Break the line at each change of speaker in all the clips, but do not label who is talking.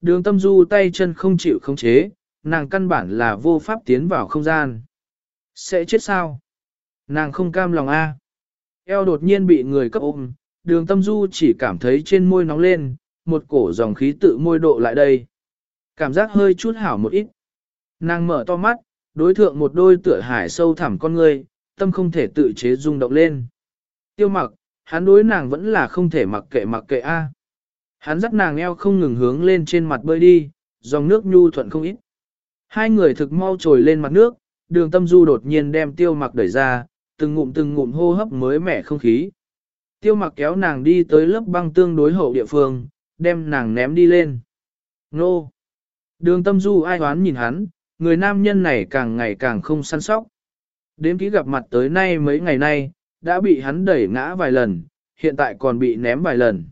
Đường tâm du tay chân không chịu khống chế, nàng căn bản là vô pháp tiến vào không gian. Sẽ chết sao? Nàng không cam lòng a. Eo đột nhiên bị người cấp ôm, đường tâm du chỉ cảm thấy trên môi nóng lên, một cổ dòng khí tự môi độ lại đây. Cảm giác hơi chút hảo một ít. Nàng mở to mắt, đối thượng một đôi tựa hải sâu thẳm con người, tâm không thể tự chế rung động lên. Tiêu mặc, hắn đối nàng vẫn là không thể mặc kệ mặc kệ a. Hắn dắt nàng eo không ngừng hướng lên trên mặt bơi đi, dòng nước nhu thuận không ít. Hai người thực mau trồi lên mặt nước, đường tâm du đột nhiên đem tiêu mặc đẩy ra, từng ngụm từng ngụm hô hấp mới mẻ không khí. Tiêu mặc kéo nàng đi tới lớp băng tương đối hậu địa phương, đem nàng ném đi lên. Nô! Đường tâm du ai hoán nhìn hắn, người nam nhân này càng ngày càng không săn sóc. đến ký gặp mặt tới nay mấy ngày nay, đã bị hắn đẩy ngã vài lần, hiện tại còn bị ném vài lần.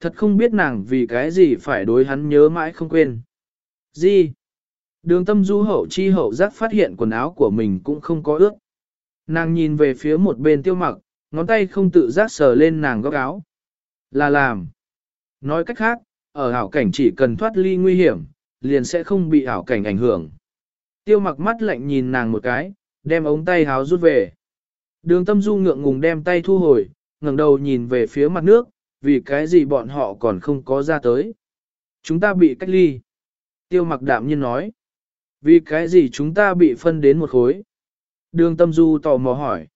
Thật không biết nàng vì cái gì phải đối hắn nhớ mãi không quên. Gì? Đường tâm du hậu chi hậu giác phát hiện quần áo của mình cũng không có ướt. Nàng nhìn về phía một bên tiêu mặc, ngón tay không tự giác sờ lên nàng góc áo. Là làm. Nói cách khác, ở hảo cảnh chỉ cần thoát ly nguy hiểm, liền sẽ không bị hảo cảnh ảnh hưởng. Tiêu mặc mắt lạnh nhìn nàng một cái, đem ống tay háo rút về. Đường tâm du ngượng ngùng đem tay thu hồi, ngẩng đầu nhìn về phía mặt nước, vì cái gì bọn họ còn không có ra tới. Chúng ta bị cách ly. Tiêu mặc đạm nhiên nói. Vì cái gì chúng ta bị phân đến một khối? Đường tâm du tò mò hỏi.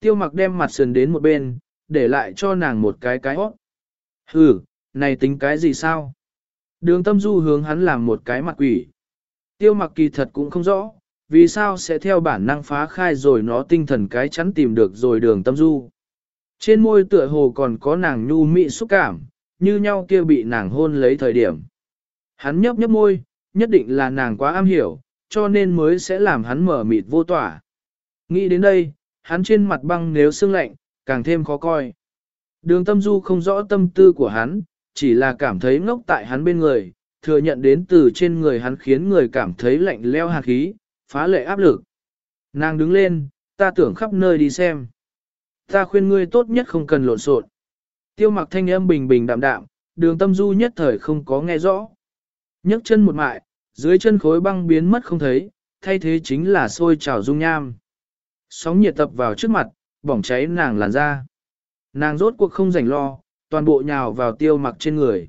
Tiêu mặc đem mặt sườn đến một bên, để lại cho nàng một cái cái hót. Hừ, này tính cái gì sao? Đường tâm du hướng hắn làm một cái mặt quỷ. Tiêu mặc kỳ thật cũng không rõ, vì sao sẽ theo bản năng phá khai rồi nó tinh thần cái chắn tìm được rồi đường tâm du. Trên môi tựa hồ còn có nàng nhu mị xúc cảm, như nhau kia bị nàng hôn lấy thời điểm. Hắn nhấp nhấp môi, nhất định là nàng quá am hiểu, cho nên mới sẽ làm hắn mở mịt vô tỏa. Nghĩ đến đây, hắn trên mặt băng nếu sương lạnh, càng thêm khó coi. Đường tâm du không rõ tâm tư của hắn, chỉ là cảm thấy ngốc tại hắn bên người, thừa nhận đến từ trên người hắn khiến người cảm thấy lạnh leo hạt khí, phá lệ áp lực. Nàng đứng lên, ta tưởng khắp nơi đi xem. Ta khuyên ngươi tốt nhất không cần lộn xộn. Tiêu mặc thanh âm bình bình đạm đạm, đường tâm du nhất thời không có nghe rõ. nhấc chân một mại, dưới chân khối băng biến mất không thấy, thay thế chính là sôi trào dung nham. Sóng nhiệt tập vào trước mặt, bỏng cháy nàng làn da. Nàng rốt cuộc không rảnh lo, toàn bộ nhào vào tiêu mặc trên người.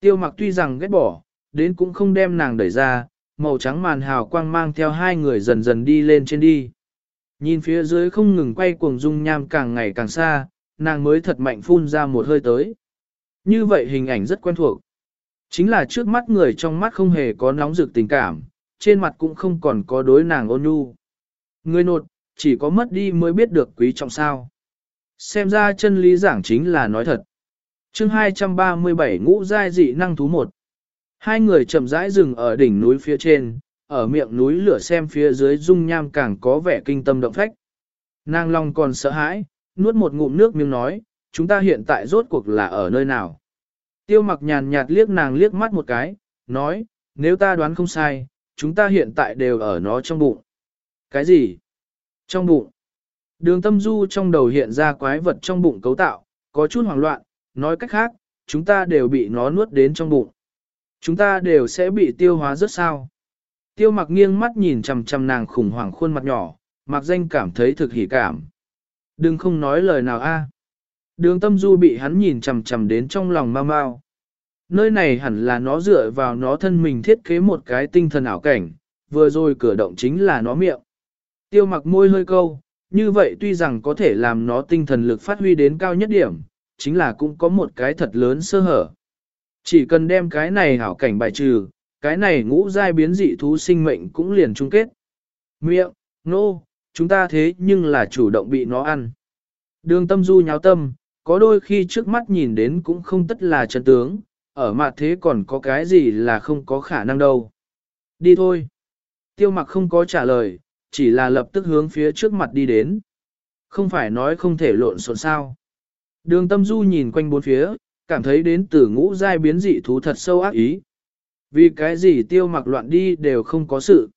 Tiêu mặc tuy rằng ghét bỏ, đến cũng không đem nàng đẩy ra, màu trắng màn hào quang mang theo hai người dần dần đi lên trên đi. Nhìn phía dưới không ngừng quay cuồng dung nham càng ngày càng xa, nàng mới thật mạnh phun ra một hơi tới. Như vậy hình ảnh rất quen thuộc. Chính là trước mắt người trong mắt không hề có nóng rực tình cảm, trên mặt cũng không còn có đối nàng ôn nhu. Người nột, chỉ có mất đi mới biết được quý trọng sao. Xem ra chân lý giảng chính là nói thật. chương 237 ngũ giai dị năng thú một. Hai người chậm rãi dừng ở đỉnh núi phía trên, ở miệng núi lửa xem phía dưới dung nham càng có vẻ kinh tâm động phách. Nàng long còn sợ hãi, nuốt một ngụm nước miếng nói, chúng ta hiện tại rốt cuộc là ở nơi nào. Tiêu mặc nhàn nhạt liếc nàng liếc mắt một cái, nói, nếu ta đoán không sai, chúng ta hiện tại đều ở nó trong bụng. Cái gì? Trong bụng. Đường tâm du trong đầu hiện ra quái vật trong bụng cấu tạo, có chút hoảng loạn, nói cách khác, chúng ta đều bị nó nuốt đến trong bụng. Chúng ta đều sẽ bị tiêu hóa rất sao. Tiêu mặc nghiêng mắt nhìn chằm chằm nàng khủng hoảng khuôn mặt nhỏ, mặc danh cảm thấy thực hỉ cảm. Đừng không nói lời nào a. Đường tâm du bị hắn nhìn chằm chằm đến trong lòng mau mau. Nơi này hẳn là nó dựa vào nó thân mình thiết kế một cái tinh thần ảo cảnh, vừa rồi cửa động chính là nó miệng. Tiêu mặc môi hơi câu, như vậy tuy rằng có thể làm nó tinh thần lực phát huy đến cao nhất điểm, chính là cũng có một cái thật lớn sơ hở. Chỉ cần đem cái này hảo cảnh bài trừ, cái này ngũ giai biến dị thú sinh mệnh cũng liền chung kết. Miệng, nô, no, chúng ta thế nhưng là chủ động bị nó ăn. Đường tâm du nháo tâm, có đôi khi trước mắt nhìn đến cũng không tất là chân tướng, ở mặt thế còn có cái gì là không có khả năng đâu. Đi thôi. Tiêu mặc không có trả lời, chỉ là lập tức hướng phía trước mặt đi đến. Không phải nói không thể lộn xộn sao. Đường tâm du nhìn quanh bốn phía, cảm thấy đến từ ngũ giai biến dị thú thật sâu ác ý. Vì cái gì tiêu mặc loạn đi đều không có sự.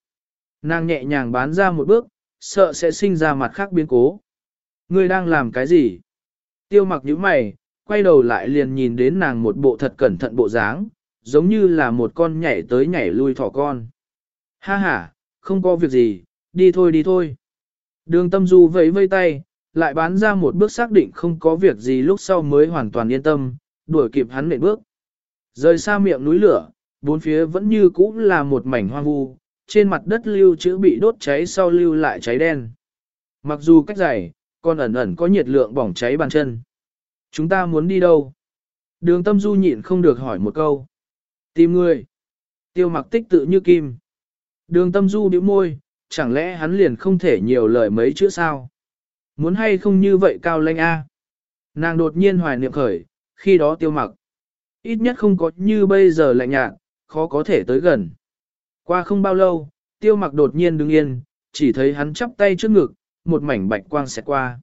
Nàng nhẹ nhàng bán ra một bước, sợ sẽ sinh ra mặt khác biến cố. Ngươi đang làm cái gì? Tiêu mặc nhíu mày, quay đầu lại liền nhìn đến nàng một bộ thật cẩn thận bộ dáng, giống như là một con nhảy tới nhảy lui thỏ con. Ha ha, không có việc gì, đi thôi đi thôi. Đường tâm du vẫy vây tay, lại bán ra một bước xác định không có việc gì lúc sau mới hoàn toàn yên tâm, đuổi kịp hắn nệm bước. Rời xa miệng núi lửa, bốn phía vẫn như cũ là một mảnh hoang vu, trên mặt đất lưu chữ bị đốt cháy sau lưu lại cháy đen. Mặc dù cách dài, còn ẩn ẩn có nhiệt lượng bỏng cháy bàn chân. Chúng ta muốn đi đâu? Đường tâm du nhịn không được hỏi một câu. Tìm người. Tiêu mặc tích tự như kim. Đường tâm du điếu môi, chẳng lẽ hắn liền không thể nhiều lời mấy chữ sao? Muốn hay không như vậy cao lanh a? Nàng đột nhiên hoài niệm khởi, khi đó tiêu mặc. Ít nhất không có như bây giờ lạnh nhạt, khó có thể tới gần. Qua không bao lâu, tiêu mặc đột nhiên đứng yên, chỉ thấy hắn chắp tay trước ngực, một mảnh bạch quang xẹt qua.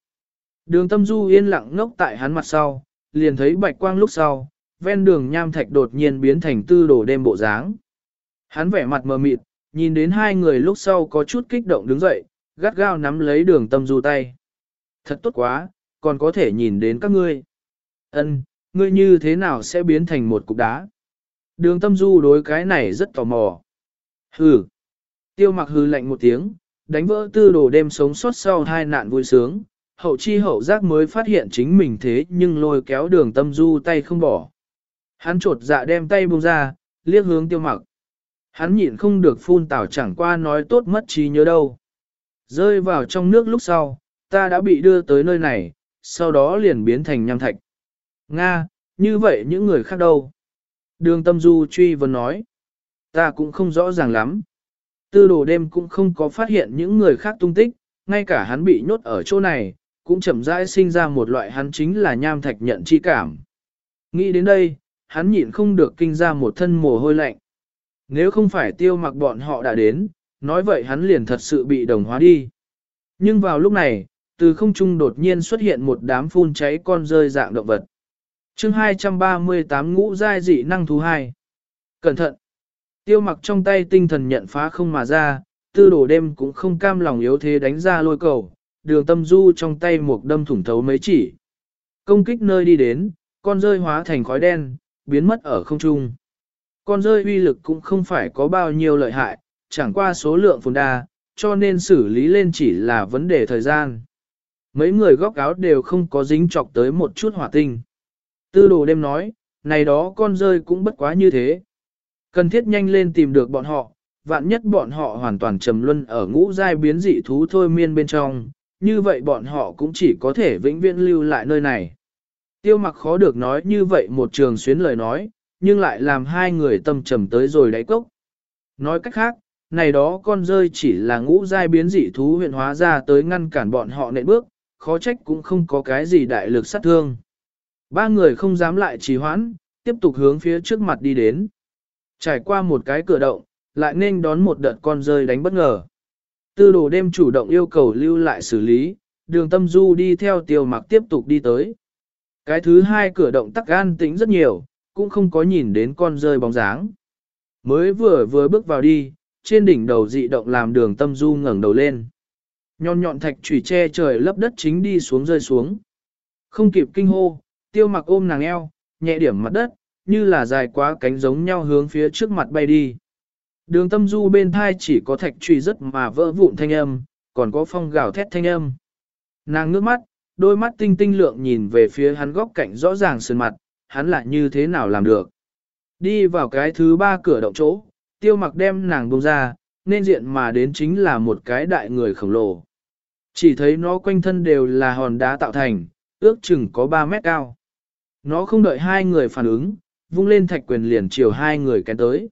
Đường tâm du yên lặng ngốc tại hắn mặt sau, liền thấy bạch quang lúc sau, ven đường nham thạch đột nhiên biến thành tư đồ đêm bộ dáng. Hắn vẻ mặt mờ mịt, nhìn đến hai người lúc sau có chút kích động đứng dậy, gắt gao nắm lấy đường tâm du tay. Thật tốt quá, còn có thể nhìn đến các ngươi. Ân, ngươi như thế nào sẽ biến thành một cục đá? Đường tâm du đối cái này rất tò mò. Hừ. Tiêu mặc hừ lạnh một tiếng, đánh vỡ tư đồ đêm sống sót sau hai nạn vui sướng, hậu chi hậu giác mới phát hiện chính mình thế nhưng lôi kéo đường tâm du tay không bỏ. Hắn trột dạ đem tay buông ra, liếc hướng tiêu mặc. Hắn nhịn không được phun tảo chẳng qua nói tốt mất trí nhớ đâu. Rơi vào trong nước lúc sau, ta đã bị đưa tới nơi này, sau đó liền biến thành nham thạch. Nga, như vậy những người khác đâu? Đường tâm du truy vấn nói. Ta cũng không rõ ràng lắm. Tư đồ đêm cũng không có phát hiện những người khác tung tích, ngay cả hắn bị nhốt ở chỗ này, cũng chậm rãi sinh ra một loại hắn chính là nham thạch nhận chi cảm. Nghĩ đến đây, hắn nhịn không được kinh ra một thân mồ hôi lạnh. Nếu không phải tiêu mặc bọn họ đã đến, nói vậy hắn liền thật sự bị đồng hóa đi. Nhưng vào lúc này, từ không trung đột nhiên xuất hiện một đám phun cháy con rơi dạng động vật chương 238 ngũ giai dị năng thú 2. Cẩn thận! Tiêu mặc trong tay tinh thần nhận phá không mà ra, tư đổ đêm cũng không cam lòng yếu thế đánh ra lôi cầu, đường tâm du trong tay một đâm thủng thấu mấy chỉ. Công kích nơi đi đến, con rơi hóa thành khói đen, biến mất ở không trung. Con rơi uy lực cũng không phải có bao nhiêu lợi hại, chẳng qua số lượng phồn đa, cho nên xử lý lên chỉ là vấn đề thời gian. Mấy người góc áo đều không có dính chọc tới một chút hỏa tinh. Tư đồ đêm nói, này đó con rơi cũng bất quá như thế. Cần thiết nhanh lên tìm được bọn họ, vạn nhất bọn họ hoàn toàn trầm luân ở ngũ giai biến dị thú thôi miên bên trong, như vậy bọn họ cũng chỉ có thể vĩnh viễn lưu lại nơi này. Tiêu mặc khó được nói như vậy một trường xuyến lời nói, nhưng lại làm hai người tâm trầm tới rồi đáy cốc. Nói cách khác, này đó con rơi chỉ là ngũ giai biến dị thú huyện hóa ra tới ngăn cản bọn họ nện bước, khó trách cũng không có cái gì đại lực sát thương. Ba người không dám lại trì hoãn, tiếp tục hướng phía trước mặt đi đến. Trải qua một cái cửa động, lại nên đón một đợt con rơi đánh bất ngờ. Tư đồ đêm chủ động yêu cầu lưu lại xử lý, đường tâm du đi theo tiêu mặc tiếp tục đi tới. Cái thứ hai cửa động tắc an tĩnh rất nhiều, cũng không có nhìn đến con rơi bóng dáng. Mới vừa vừa bước vào đi, trên đỉnh đầu dị động làm đường tâm du ngẩng đầu lên. Nhọn nhọn thạch chủy che trời lấp đất chính đi xuống rơi xuống. Không kịp kinh hô, tiêu mặc ôm nàng eo, nhẹ điểm mặt đất, như là dài quá cánh giống nhau hướng phía trước mặt bay đi. Đường tâm du bên thai chỉ có thạch truy rất mà vỡ vụn thanh âm, còn có phong gào thét thanh âm. Nàng ngước mắt, đôi mắt tinh tinh lượng nhìn về phía hắn góc cạnh rõ ràng sườn mặt, hắn lại như thế nào làm được. Đi vào cái thứ ba cửa động chỗ, tiêu mặc đem nàng bông ra, nên diện mà đến chính là một cái đại người khổng lồ. Chỉ thấy nó quanh thân đều là hòn đá tạo thành, ước chừng có 3 mét cao. Nó không đợi hai người phản ứng, vung lên thạch quyền liền chiều hai người kén tới.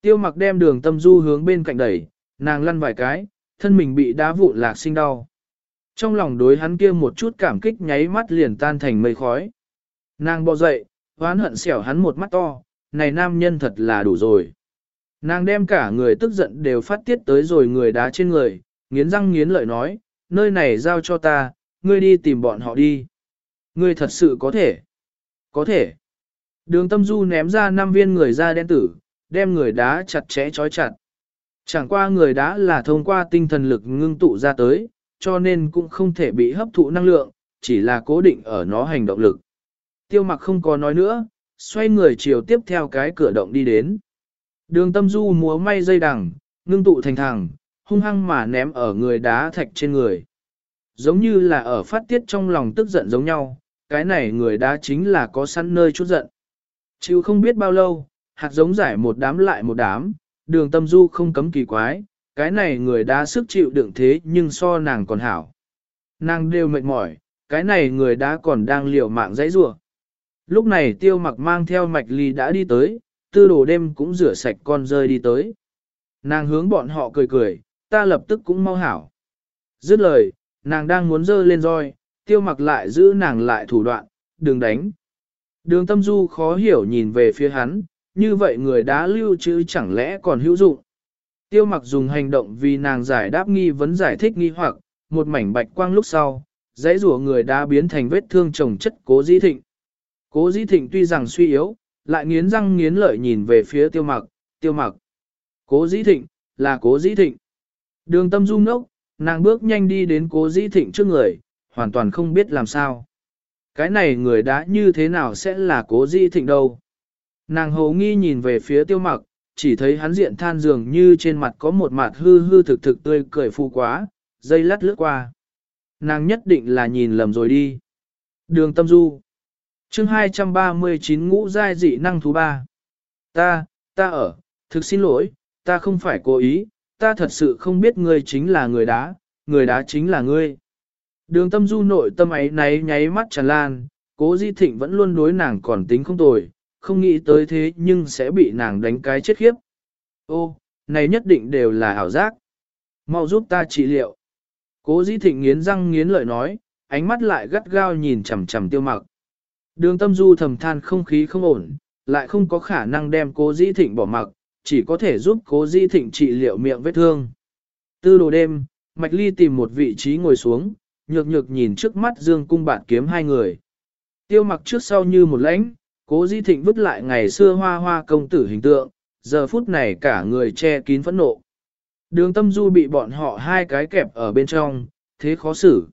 Tiêu mặc đem đường tâm du hướng bên cạnh đẩy, nàng lăn vài cái, thân mình bị đá vụn lạc sinh đau. Trong lòng đối hắn kia một chút cảm kích nháy mắt liền tan thành mây khói. Nàng bò dậy, hoán hận xẻo hắn một mắt to, này nam nhân thật là đủ rồi. Nàng đem cả người tức giận đều phát tiết tới rồi người đá trên người, nghiến răng nghiến lợi nói, nơi này giao cho ta, ngươi đi tìm bọn họ đi. Ngươi thật sự có thể. Có thể. Đường tâm du ném ra năm viên người da đen tử, đem người đá chặt chẽ chói chặt. Chẳng qua người đá là thông qua tinh thần lực ngưng tụ ra tới, cho nên cũng không thể bị hấp thụ năng lượng, chỉ là cố định ở nó hành động lực. Tiêu mặc không có nói nữa, xoay người chiều tiếp theo cái cửa động đi đến. Đường tâm du múa may dây đằng, ngưng tụ thành thẳng, hung hăng mà ném ở người đá thạch trên người. Giống như là ở phát tiết trong lòng tức giận giống nhau, cái này người đá chính là có sẵn nơi chút giận. Chịu không biết bao lâu, hạt giống giải một đám lại một đám, đường tâm du không cấm kỳ quái, cái này người đá sức chịu đựng thế nhưng so nàng còn hảo. Nàng đều mệt mỏi, cái này người đá còn đang liều mạng dãy rủa. Lúc này tiêu mặc mang theo mạch ly đã đi tới, tư đồ đêm cũng rửa sạch con rơi đi tới. Nàng hướng bọn họ cười cười, ta lập tức cũng mau hảo. Dứt lời, nàng đang muốn dơ lên roi, tiêu mặc lại giữ nàng lại thủ đoạn, đừng đánh. Đường tâm du khó hiểu nhìn về phía hắn, như vậy người đã lưu trữ chẳng lẽ còn hữu dụng. Tiêu mặc dùng hành động vì nàng giải đáp nghi vấn giải thích nghi hoặc, một mảnh bạch quang lúc sau, dãy rùa người đã biến thành vết thương trồng chất cố di thịnh. Cố di thịnh tuy rằng suy yếu, lại nghiến răng nghiến lợi nhìn về phía tiêu mặc, tiêu mặc. Cố di thịnh, là cố di thịnh. Đường tâm du nốc, nàng bước nhanh đi đến cố di thịnh trước người, hoàn toàn không biết làm sao. Cái này người đã như thế nào sẽ là cố di thịnh đâu. Nàng hầu nghi nhìn về phía tiêu mặc, chỉ thấy hắn diện than dường như trên mặt có một mặt hư hư thực thực tươi cười phu quá, dây lắt lướt qua. Nàng nhất định là nhìn lầm rồi đi. Đường tâm du. chương 239 ngũ giai dị năng thứ ba. Ta, ta ở, thực xin lỗi, ta không phải cố ý, ta thật sự không biết ngươi chính là người đá, người đá chính là ngươi. Đường tâm du nội tâm ấy náy nháy mắt tràn lan, cố di thịnh vẫn luôn đối nàng còn tính không tồi, không nghĩ tới thế nhưng sẽ bị nàng đánh cái chết khiếp. Ô, này nhất định đều là ảo giác. Mau giúp ta trị liệu. Cố di thịnh nghiến răng nghiến lợi nói, ánh mắt lại gắt gao nhìn chằm chằm tiêu mặc. Đường tâm du thầm than không khí không ổn, lại không có khả năng đem cố di thịnh bỏ mặc, chỉ có thể giúp cố di thịnh trị liệu miệng vết thương. Tư đồ đêm, Mạch Ly tìm một vị trí ngồi xuống, nhược nhược nhìn trước mắt dương cung bạn kiếm hai người. Tiêu mặc trước sau như một lãnh, cố di thịnh vứt lại ngày xưa hoa hoa công tử hình tượng, giờ phút này cả người che kín phẫn nộ. Đường tâm du bị bọn họ hai cái kẹp ở bên trong, thế khó xử.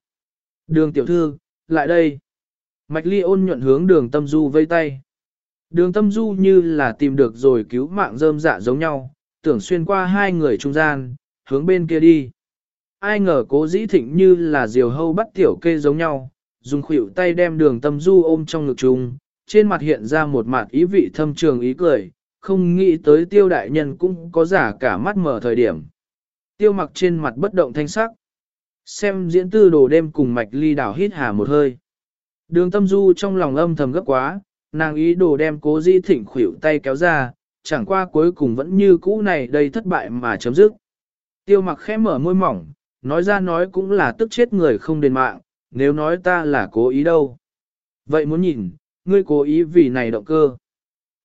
Đường tiểu thư, lại đây. Mạch ly ôn nhuận hướng đường tâm du vây tay. Đường tâm du như là tìm được rồi cứu mạng rơm dạ giống nhau, tưởng xuyên qua hai người trung gian, hướng bên kia đi. Ai ngờ cố dĩ thịnh như là diều hâu bắt tiểu kê giống nhau, dùng khuỷu tay đem đường tâm du ôm trong ngực chung, trên mặt hiện ra một mặt ý vị thâm trường ý cười, không nghĩ tới tiêu đại nhân cũng có giả cả mắt mở thời điểm. Tiêu mặc trên mặt bất động thanh sắc. Xem diễn tư đồ đêm cùng mạch ly đảo hít hà một hơi. Đường tâm du trong lòng âm thầm gấp quá, nàng ý đồ đem cố di thịnh khuỷu tay kéo ra, chẳng qua cuối cùng vẫn như cũ này đây thất bại mà chấm dứt. Tiêu mặc khẽ mở môi mỏng, nói ra nói cũng là tức chết người không đền mạng, nếu nói ta là cố ý đâu. Vậy muốn nhìn, ngươi cố ý vì này động cơ.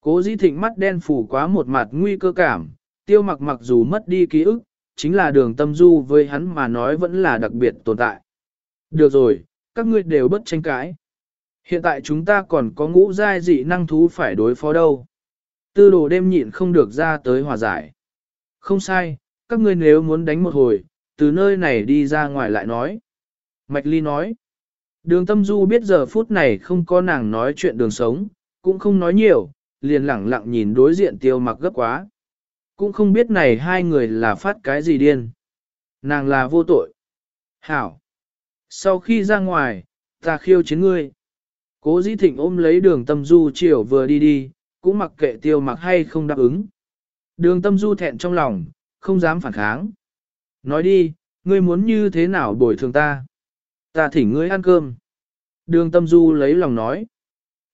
Cố di thịnh mắt đen phủ quá một mặt nguy cơ cảm, tiêu mặc mặc dù mất đi ký ức, chính là đường tâm du với hắn mà nói vẫn là đặc biệt tồn tại. Được rồi, các ngươi đều bất tranh cãi. Hiện tại chúng ta còn có ngũ giai dị năng thú phải đối phó đâu. Tư đồ đêm nhịn không được ra tới hòa giải. Không sai, các ngươi nếu muốn đánh một hồi, từ nơi này đi ra ngoài lại nói. Mạch Ly nói. Đường tâm du biết giờ phút này không có nàng nói chuyện đường sống, cũng không nói nhiều, liền lẳng lặng nhìn đối diện tiêu mặc gấp quá. Cũng không biết này hai người là phát cái gì điên. Nàng là vô tội. Hảo. Sau khi ra ngoài, ta khiêu chiến ngươi. Cố dĩ thịnh ôm lấy đường tâm du chiều vừa đi đi, cũng mặc kệ tiêu mặc hay không đáp ứng. Đường tâm du thẹn trong lòng, không dám phản kháng. Nói đi, ngươi muốn như thế nào bồi thường ta? Ta thỉnh ngươi ăn cơm. Đường tâm du lấy lòng nói.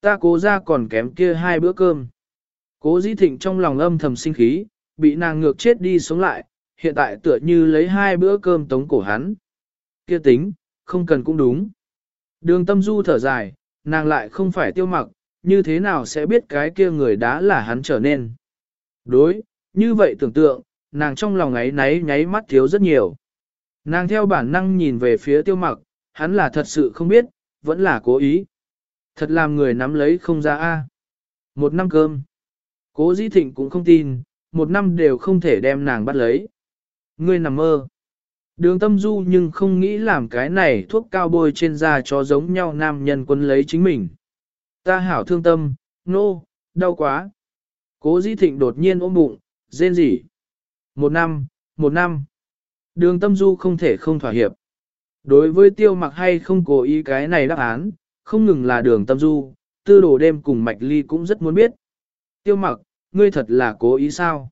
Ta cố ra còn kém kia hai bữa cơm. Cố dĩ thịnh trong lòng âm thầm sinh khí, bị nàng ngược chết đi sống lại, hiện tại tựa như lấy hai bữa cơm tống cổ hắn. Kia tính, không cần cũng đúng. Đường tâm du thở dài, nàng lại không phải tiêu mặc, như thế nào sẽ biết cái kia người đã là hắn trở nên. Đối, như vậy tưởng tượng, nàng trong lòng ấy náy nháy mắt thiếu rất nhiều. Nàng theo bản năng nhìn về phía tiêu mặc, hắn là thật sự không biết, vẫn là cố ý. Thật làm người nắm lấy không ra a. Một năm cơm. Cố Di Thịnh cũng không tin, một năm đều không thể đem nàng bắt lấy. Ngươi nằm mơ. Đường tâm du nhưng không nghĩ làm cái này thuốc cao bôi trên da cho giống nhau nam nhân quân lấy chính mình. Ta hảo thương tâm, nô, no, Đau quá. Cố Di Thịnh đột nhiên ôm bụng, rên rỉ. Một năm, một năm. Đường tâm du không thể không thỏa hiệp. Đối với tiêu mặc hay không cố ý cái này đáp án, không ngừng là đường tâm du, tư đồ đêm cùng mạch ly cũng rất muốn biết. Tiêu mặc, ngươi thật là cố ý sao?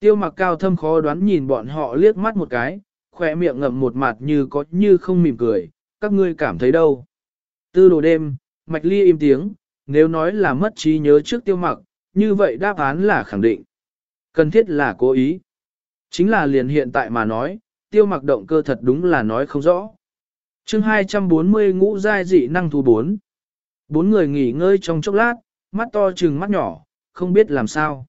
Tiêu mặc cao thâm khó đoán nhìn bọn họ liếc mắt một cái, khỏe miệng ngậm một mặt như có như không mỉm cười, các ngươi cảm thấy đâu? Tư đồ đêm, mạch ly im tiếng, nếu nói là mất trí nhớ trước tiêu mặc, như vậy đáp án là khẳng định. Cần thiết là cố ý. Chính là liền hiện tại mà nói, tiêu mặc động cơ thật đúng là nói không rõ. chương 240 ngũ giai dị năng thu 4. Bốn người nghỉ ngơi trong chốc lát, mắt to chừng mắt nhỏ, không biết làm sao.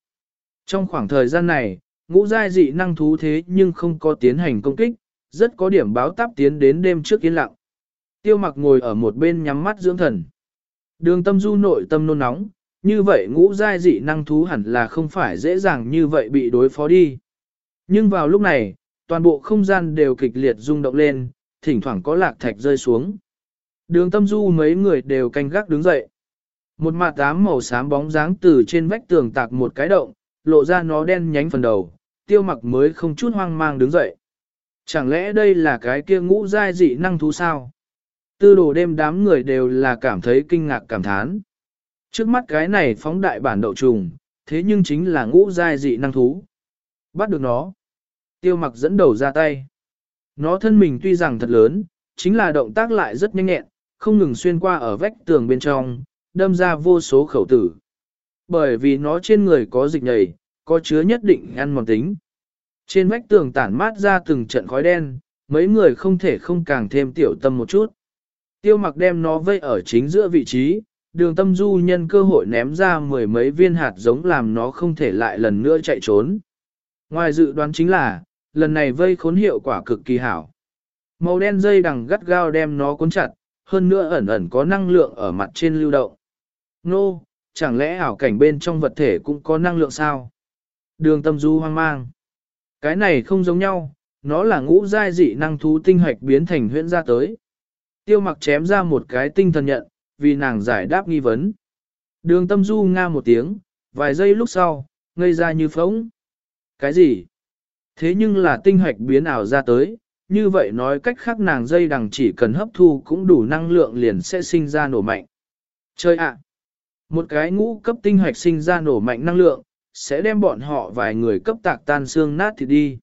Trong khoảng thời gian này, ngũ giai dị năng thú thế nhưng không có tiến hành công kích, rất có điểm báo táp tiến đến đêm trước yên lặng. Tiêu mặc ngồi ở một bên nhắm mắt dưỡng thần. Đường tâm du nội tâm nôn nóng, như vậy ngũ giai dị năng thú hẳn là không phải dễ dàng như vậy bị đối phó đi. Nhưng vào lúc này, toàn bộ không gian đều kịch liệt rung động lên, thỉnh thoảng có lạc thạch rơi xuống. Đường tâm du mấy người đều canh gác đứng dậy. Một mặt tám màu xám bóng dáng từ trên vách tường tạc một cái động, lộ ra nó đen nhánh phần đầu, tiêu mặc mới không chút hoang mang đứng dậy. Chẳng lẽ đây là cái kia ngũ giai dị năng thú sao? Tư đồ đêm đám người đều là cảm thấy kinh ngạc cảm thán. Trước mắt cái này phóng đại bản đậu trùng, thế nhưng chính là ngũ giai dị năng thú. Bắt được nó. Tiêu mặc dẫn đầu ra tay. Nó thân mình tuy rằng thật lớn, chính là động tác lại rất nhanh nhẹn, không ngừng xuyên qua ở vách tường bên trong, đâm ra vô số khẩu tử. Bởi vì nó trên người có dịch nhầy, có chứa nhất định ăn mòn tính. Trên vách tường tản mát ra từng trận khói đen, mấy người không thể không càng thêm tiểu tâm một chút. Tiêu mặc đem nó vây ở chính giữa vị trí, đường tâm du nhân cơ hội ném ra mười mấy viên hạt giống làm nó không thể lại lần nữa chạy trốn. Ngoài dự đoán chính là, lần này vây khốn hiệu quả cực kỳ hảo. Màu đen dây đằng gắt gao đem nó cuốn chặt, hơn nữa ẩn ẩn có năng lượng ở mặt trên lưu động. Nô, chẳng lẽ ảo cảnh bên trong vật thể cũng có năng lượng sao? Đường tâm du hoang mang. Cái này không giống nhau, nó là ngũ giai dị năng thú tinh hạch biến thành huyễn ra tới. Tiêu mặc chém ra một cái tinh thần nhận, vì nàng giải đáp nghi vấn. Đường tâm du nga một tiếng, vài giây lúc sau, ngây ra như phóng. Cái gì? Thế nhưng là tinh hoạch biến ảo ra tới, như vậy nói cách khác nàng dây đằng chỉ cần hấp thu cũng đủ năng lượng liền sẽ sinh ra nổ mạnh. Chơi ạ! Một cái ngũ cấp tinh hoạch sinh ra nổ mạnh năng lượng, sẽ đem bọn họ vài người cấp tạc tan xương nát thì đi.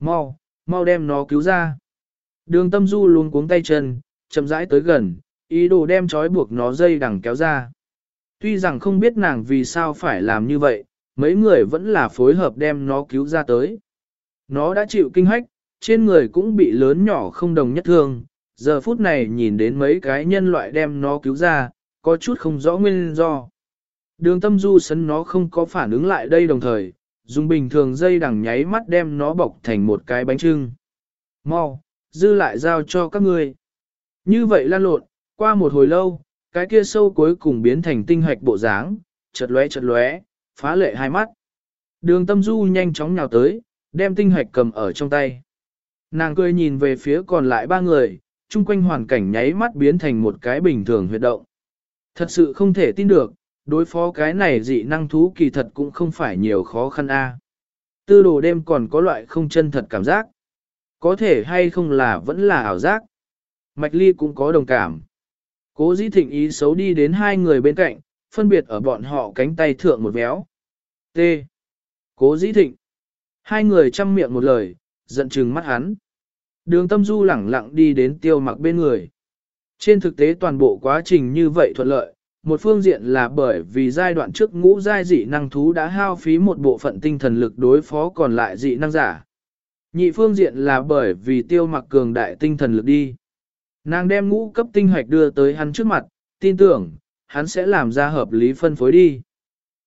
Mau, mau đem nó cứu ra. Đường tâm du luôn cuống tay chân, chậm rãi tới gần, ý đồ đem trói buộc nó dây đằng kéo ra. Tuy rằng không biết nàng vì sao phải làm như vậy, mấy người vẫn là phối hợp đem nó cứu ra tới. Nó đã chịu kinh hách, trên người cũng bị lớn nhỏ không đồng nhất thương, giờ phút này nhìn đến mấy cái nhân loại đem nó cứu ra, có chút không rõ nguyên do. Đường tâm du sấn nó không có phản ứng lại đây đồng thời, dùng bình thường dây đằng nháy mắt đem nó bọc thành một cái bánh trưng. Mau, dư lại giao cho các ngươi. Như vậy lan lộn, qua một hồi lâu, cái kia sâu cuối cùng biến thành tinh hạch bộ dáng, chật lóe chật lóe, phá lệ hai mắt. Đường tâm du nhanh chóng nhào tới, đem tinh hạch cầm ở trong tay. Nàng cười nhìn về phía còn lại ba người, chung quanh hoàn cảnh nháy mắt biến thành một cái bình thường huyệt động. Thật sự không thể tin được, đối phó cái này dị năng thú kỳ thật cũng không phải nhiều khó khăn a. Tư đồ đêm còn có loại không chân thật cảm giác. Có thể hay không là vẫn là ảo giác. Mạch Ly cũng có đồng cảm. Cố dĩ thịnh ý xấu đi đến hai người bên cạnh, phân biệt ở bọn họ cánh tay thượng một véo. T. Cố dĩ thịnh. Hai người chăm miệng một lời, giận chừng mắt hắn. Đường tâm du lẳng lặng đi đến tiêu mặc bên người. Trên thực tế toàn bộ quá trình như vậy thuận lợi, một phương diện là bởi vì giai đoạn trước ngũ giai dị năng thú đã hao phí một bộ phận tinh thần lực đối phó còn lại dị năng giả. Nhị phương diện là bởi vì tiêu mặc cường đại tinh thần lực đi. Nàng đem ngũ cấp tinh hoạch đưa tới hắn trước mặt, tin tưởng, hắn sẽ làm ra hợp lý phân phối đi.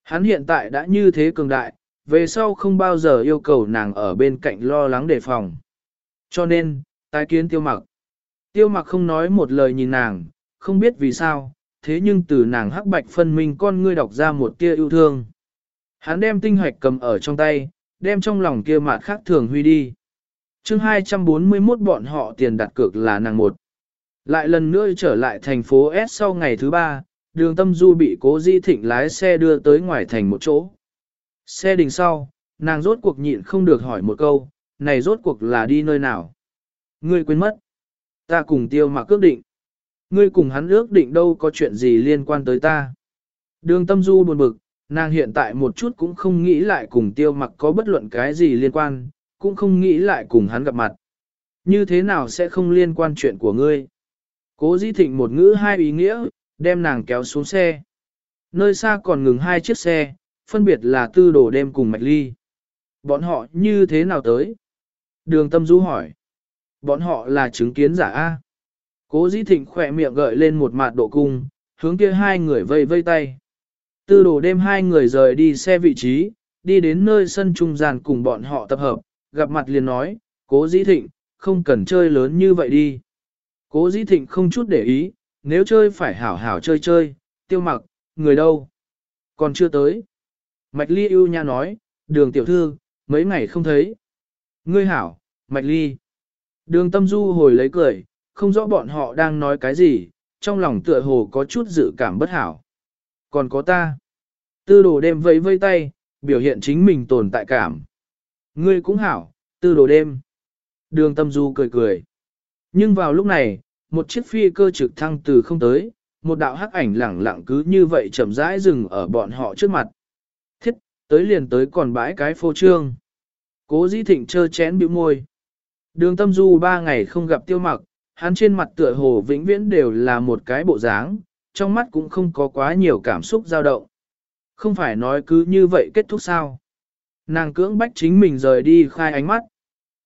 Hắn hiện tại đã như thế cường đại, về sau không bao giờ yêu cầu nàng ở bên cạnh lo lắng đề phòng. Cho nên, tái kiến tiêu mặc. Tiêu mặc không nói một lời nhìn nàng, không biết vì sao, thế nhưng từ nàng hắc bạch phân minh con ngươi đọc ra một tia yêu thương. Hắn đem tinh hoạch cầm ở trong tay, đem trong lòng kia mạt khác thường huy đi. chương 241 bọn họ tiền đặt cược là nàng một. Lại lần nữa trở lại thành phố S sau ngày thứ ba, đường tâm du bị cố di thịnh lái xe đưa tới ngoài thành một chỗ. Xe đình sau, nàng rốt cuộc nhịn không được hỏi một câu, này rốt cuộc là đi nơi nào? Ngươi quên mất. Ta cùng tiêu mà cước định. Ngươi cùng hắn ước định đâu có chuyện gì liên quan tới ta. Đường tâm du buồn bực, nàng hiện tại một chút cũng không nghĩ lại cùng tiêu mặc có bất luận cái gì liên quan, cũng không nghĩ lại cùng hắn gặp mặt. Như thế nào sẽ không liên quan chuyện của ngươi? Cố di thịnh một ngữ hai ý nghĩa, đem nàng kéo xuống xe. Nơi xa còn ngừng hai chiếc xe, phân biệt là tư đồ đêm cùng mạch ly. Bọn họ như thế nào tới? Đường tâm du hỏi. Bọn họ là chứng kiến giả A. Cố dĩ thịnh khỏe miệng gợi lên một mặt độ cung, hướng kia hai người vây vây tay. Tư đồ đêm hai người rời đi xe vị trí, đi đến nơi sân trung gian cùng bọn họ tập hợp, gặp mặt liền nói, cố dĩ thịnh, không cần chơi lớn như vậy đi. Cố dĩ thịnh không chút để ý, nếu chơi phải hảo hảo chơi chơi, tiêu mặc, người đâu? Còn chưa tới. Mạch ly ưu nha nói, đường tiểu thư, mấy ngày không thấy. Ngươi hảo, Mạch ly. Đường tâm du hồi lấy cười, không rõ bọn họ đang nói cái gì, trong lòng tựa hồ có chút dự cảm bất hảo. Còn có ta. Tư đồ đêm vẫy vây tay, biểu hiện chính mình tồn tại cảm. Ngươi cũng hảo, tư đồ đêm. Đường tâm du cười cười. Nhưng vào lúc này, một chiếc phi cơ trực thăng từ không tới, một đạo hắc ảnh lẳng lặng cứ như vậy chậm rãi dừng ở bọn họ trước mặt. Thiết, tới liền tới còn bãi cái phô trương. Cố di thịnh chơ chén bĩu môi. Đường tâm du ba ngày không gặp tiêu mặc, hắn trên mặt tựa hồ vĩnh viễn đều là một cái bộ dáng, trong mắt cũng không có quá nhiều cảm xúc dao động. Không phải nói cứ như vậy kết thúc sao. Nàng cưỡng bách chính mình rời đi khai ánh mắt.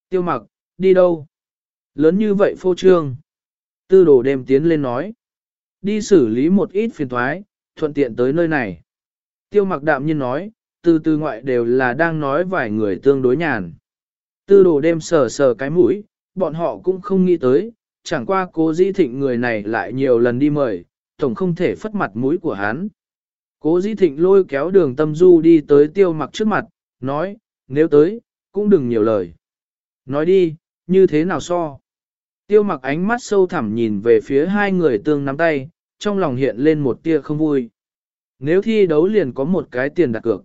Tiêu mặc, đi đâu? Lớn như vậy phô trương. Tư đồ đêm tiến lên nói. Đi xử lý một ít phiền thoái, thuận tiện tới nơi này. Tiêu mặc đạm nhiên nói, từ từ ngoại đều là đang nói vài người tương đối nhàn. Tư đồ đêm sờ sờ cái mũi, bọn họ cũng không nghĩ tới, chẳng qua cố Di thịnh người này lại nhiều lần đi mời, tổng không thể phất mặt mũi của hắn. Cố Di thịnh lôi kéo đường tâm du đi tới tiêu mặc trước mặt, nói, nếu tới, cũng đừng nhiều lời. Nói đi, như thế nào so? Tiêu mặc ánh mắt sâu thẳm nhìn về phía hai người tương nắm tay, trong lòng hiện lên một tia không vui. Nếu thi đấu liền có một cái tiền đặt cược.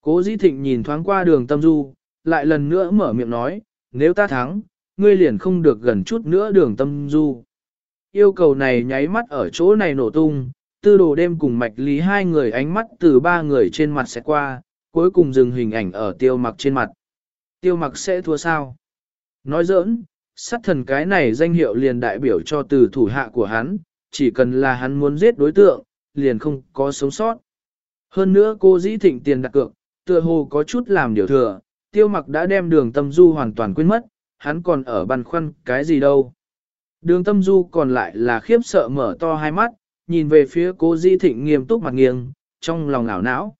Cố dĩ thịnh nhìn thoáng qua đường tâm du, lại lần nữa mở miệng nói, nếu ta thắng, ngươi liền không được gần chút nữa đường tâm du. Yêu cầu này nháy mắt ở chỗ này nổ tung, tư đồ đêm cùng mạch lý hai người ánh mắt từ ba người trên mặt sẽ qua, cuối cùng dừng hình ảnh ở tiêu mặc trên mặt. Tiêu mặc sẽ thua sao? Nói giỡn, sát thần cái này danh hiệu liền đại biểu cho từ thủ hạ của hắn, chỉ cần là hắn muốn giết đối tượng, liền không có sống sót. Hơn nữa cô dĩ thịnh tiền đặt cược, tựa hồ có chút làm điều thừa, tiêu mặc đã đem đường tâm du hoàn toàn quên mất, hắn còn ở băn khoăn cái gì đâu. Đường tâm du còn lại là khiếp sợ mở to hai mắt, nhìn về phía cô dĩ thịnh nghiêm túc mặt nghiêng, trong lòng ảo não.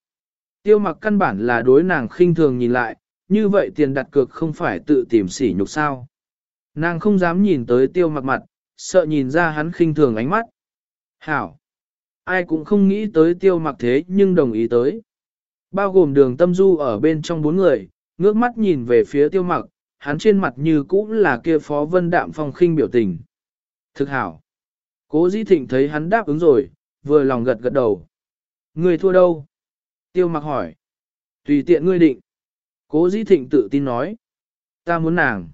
Tiêu mặc căn bản là đối nàng khinh thường nhìn lại, như vậy tiền đặt cược không phải tự tìm sỉ nhục sao. Nàng không dám nhìn tới tiêu mặc mặt, sợ nhìn ra hắn khinh thường ánh mắt. Hảo! Ai cũng không nghĩ tới tiêu mặc thế nhưng đồng ý tới. Bao gồm đường tâm du ở bên trong bốn người, ngước mắt nhìn về phía tiêu mặc, hắn trên mặt như cũ là kia phó vân đạm phong khinh biểu tình. Thực hảo. Cố dĩ thịnh thấy hắn đáp ứng rồi, vừa lòng gật gật đầu. Người thua đâu? Tiêu mặc hỏi. Tùy tiện ngươi định. Cố dĩ thịnh tự tin nói. Ta muốn nàng.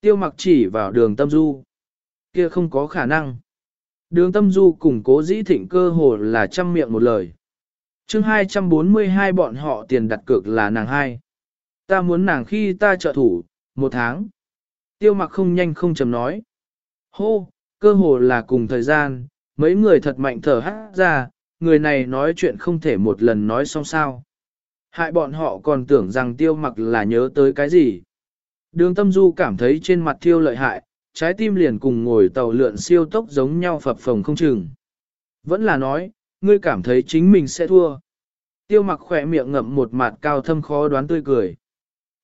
Tiêu mặc chỉ vào đường tâm du. Kia không có khả năng. Đường tâm du cùng cố dĩ thịnh cơ hồ là trăm miệng một lời. chương 242 bọn họ tiền đặt cược là nàng hai. Ta muốn nàng khi ta trợ thủ, một tháng. Tiêu mặc không nhanh không chầm nói. Hô, cơ hồ là cùng thời gian, mấy người thật mạnh thở hát ra, người này nói chuyện không thể một lần nói xong sao. Hại bọn họ còn tưởng rằng tiêu mặc là nhớ tới cái gì. Đường tâm du cảm thấy trên mặt thiêu lợi hại, trái tim liền cùng ngồi tàu lượn siêu tốc giống nhau phập phồng không chừng. Vẫn là nói, ngươi cảm thấy chính mình sẽ thua. Tiêu mặc khỏe miệng ngậm một mặt cao thâm khó đoán tươi cười.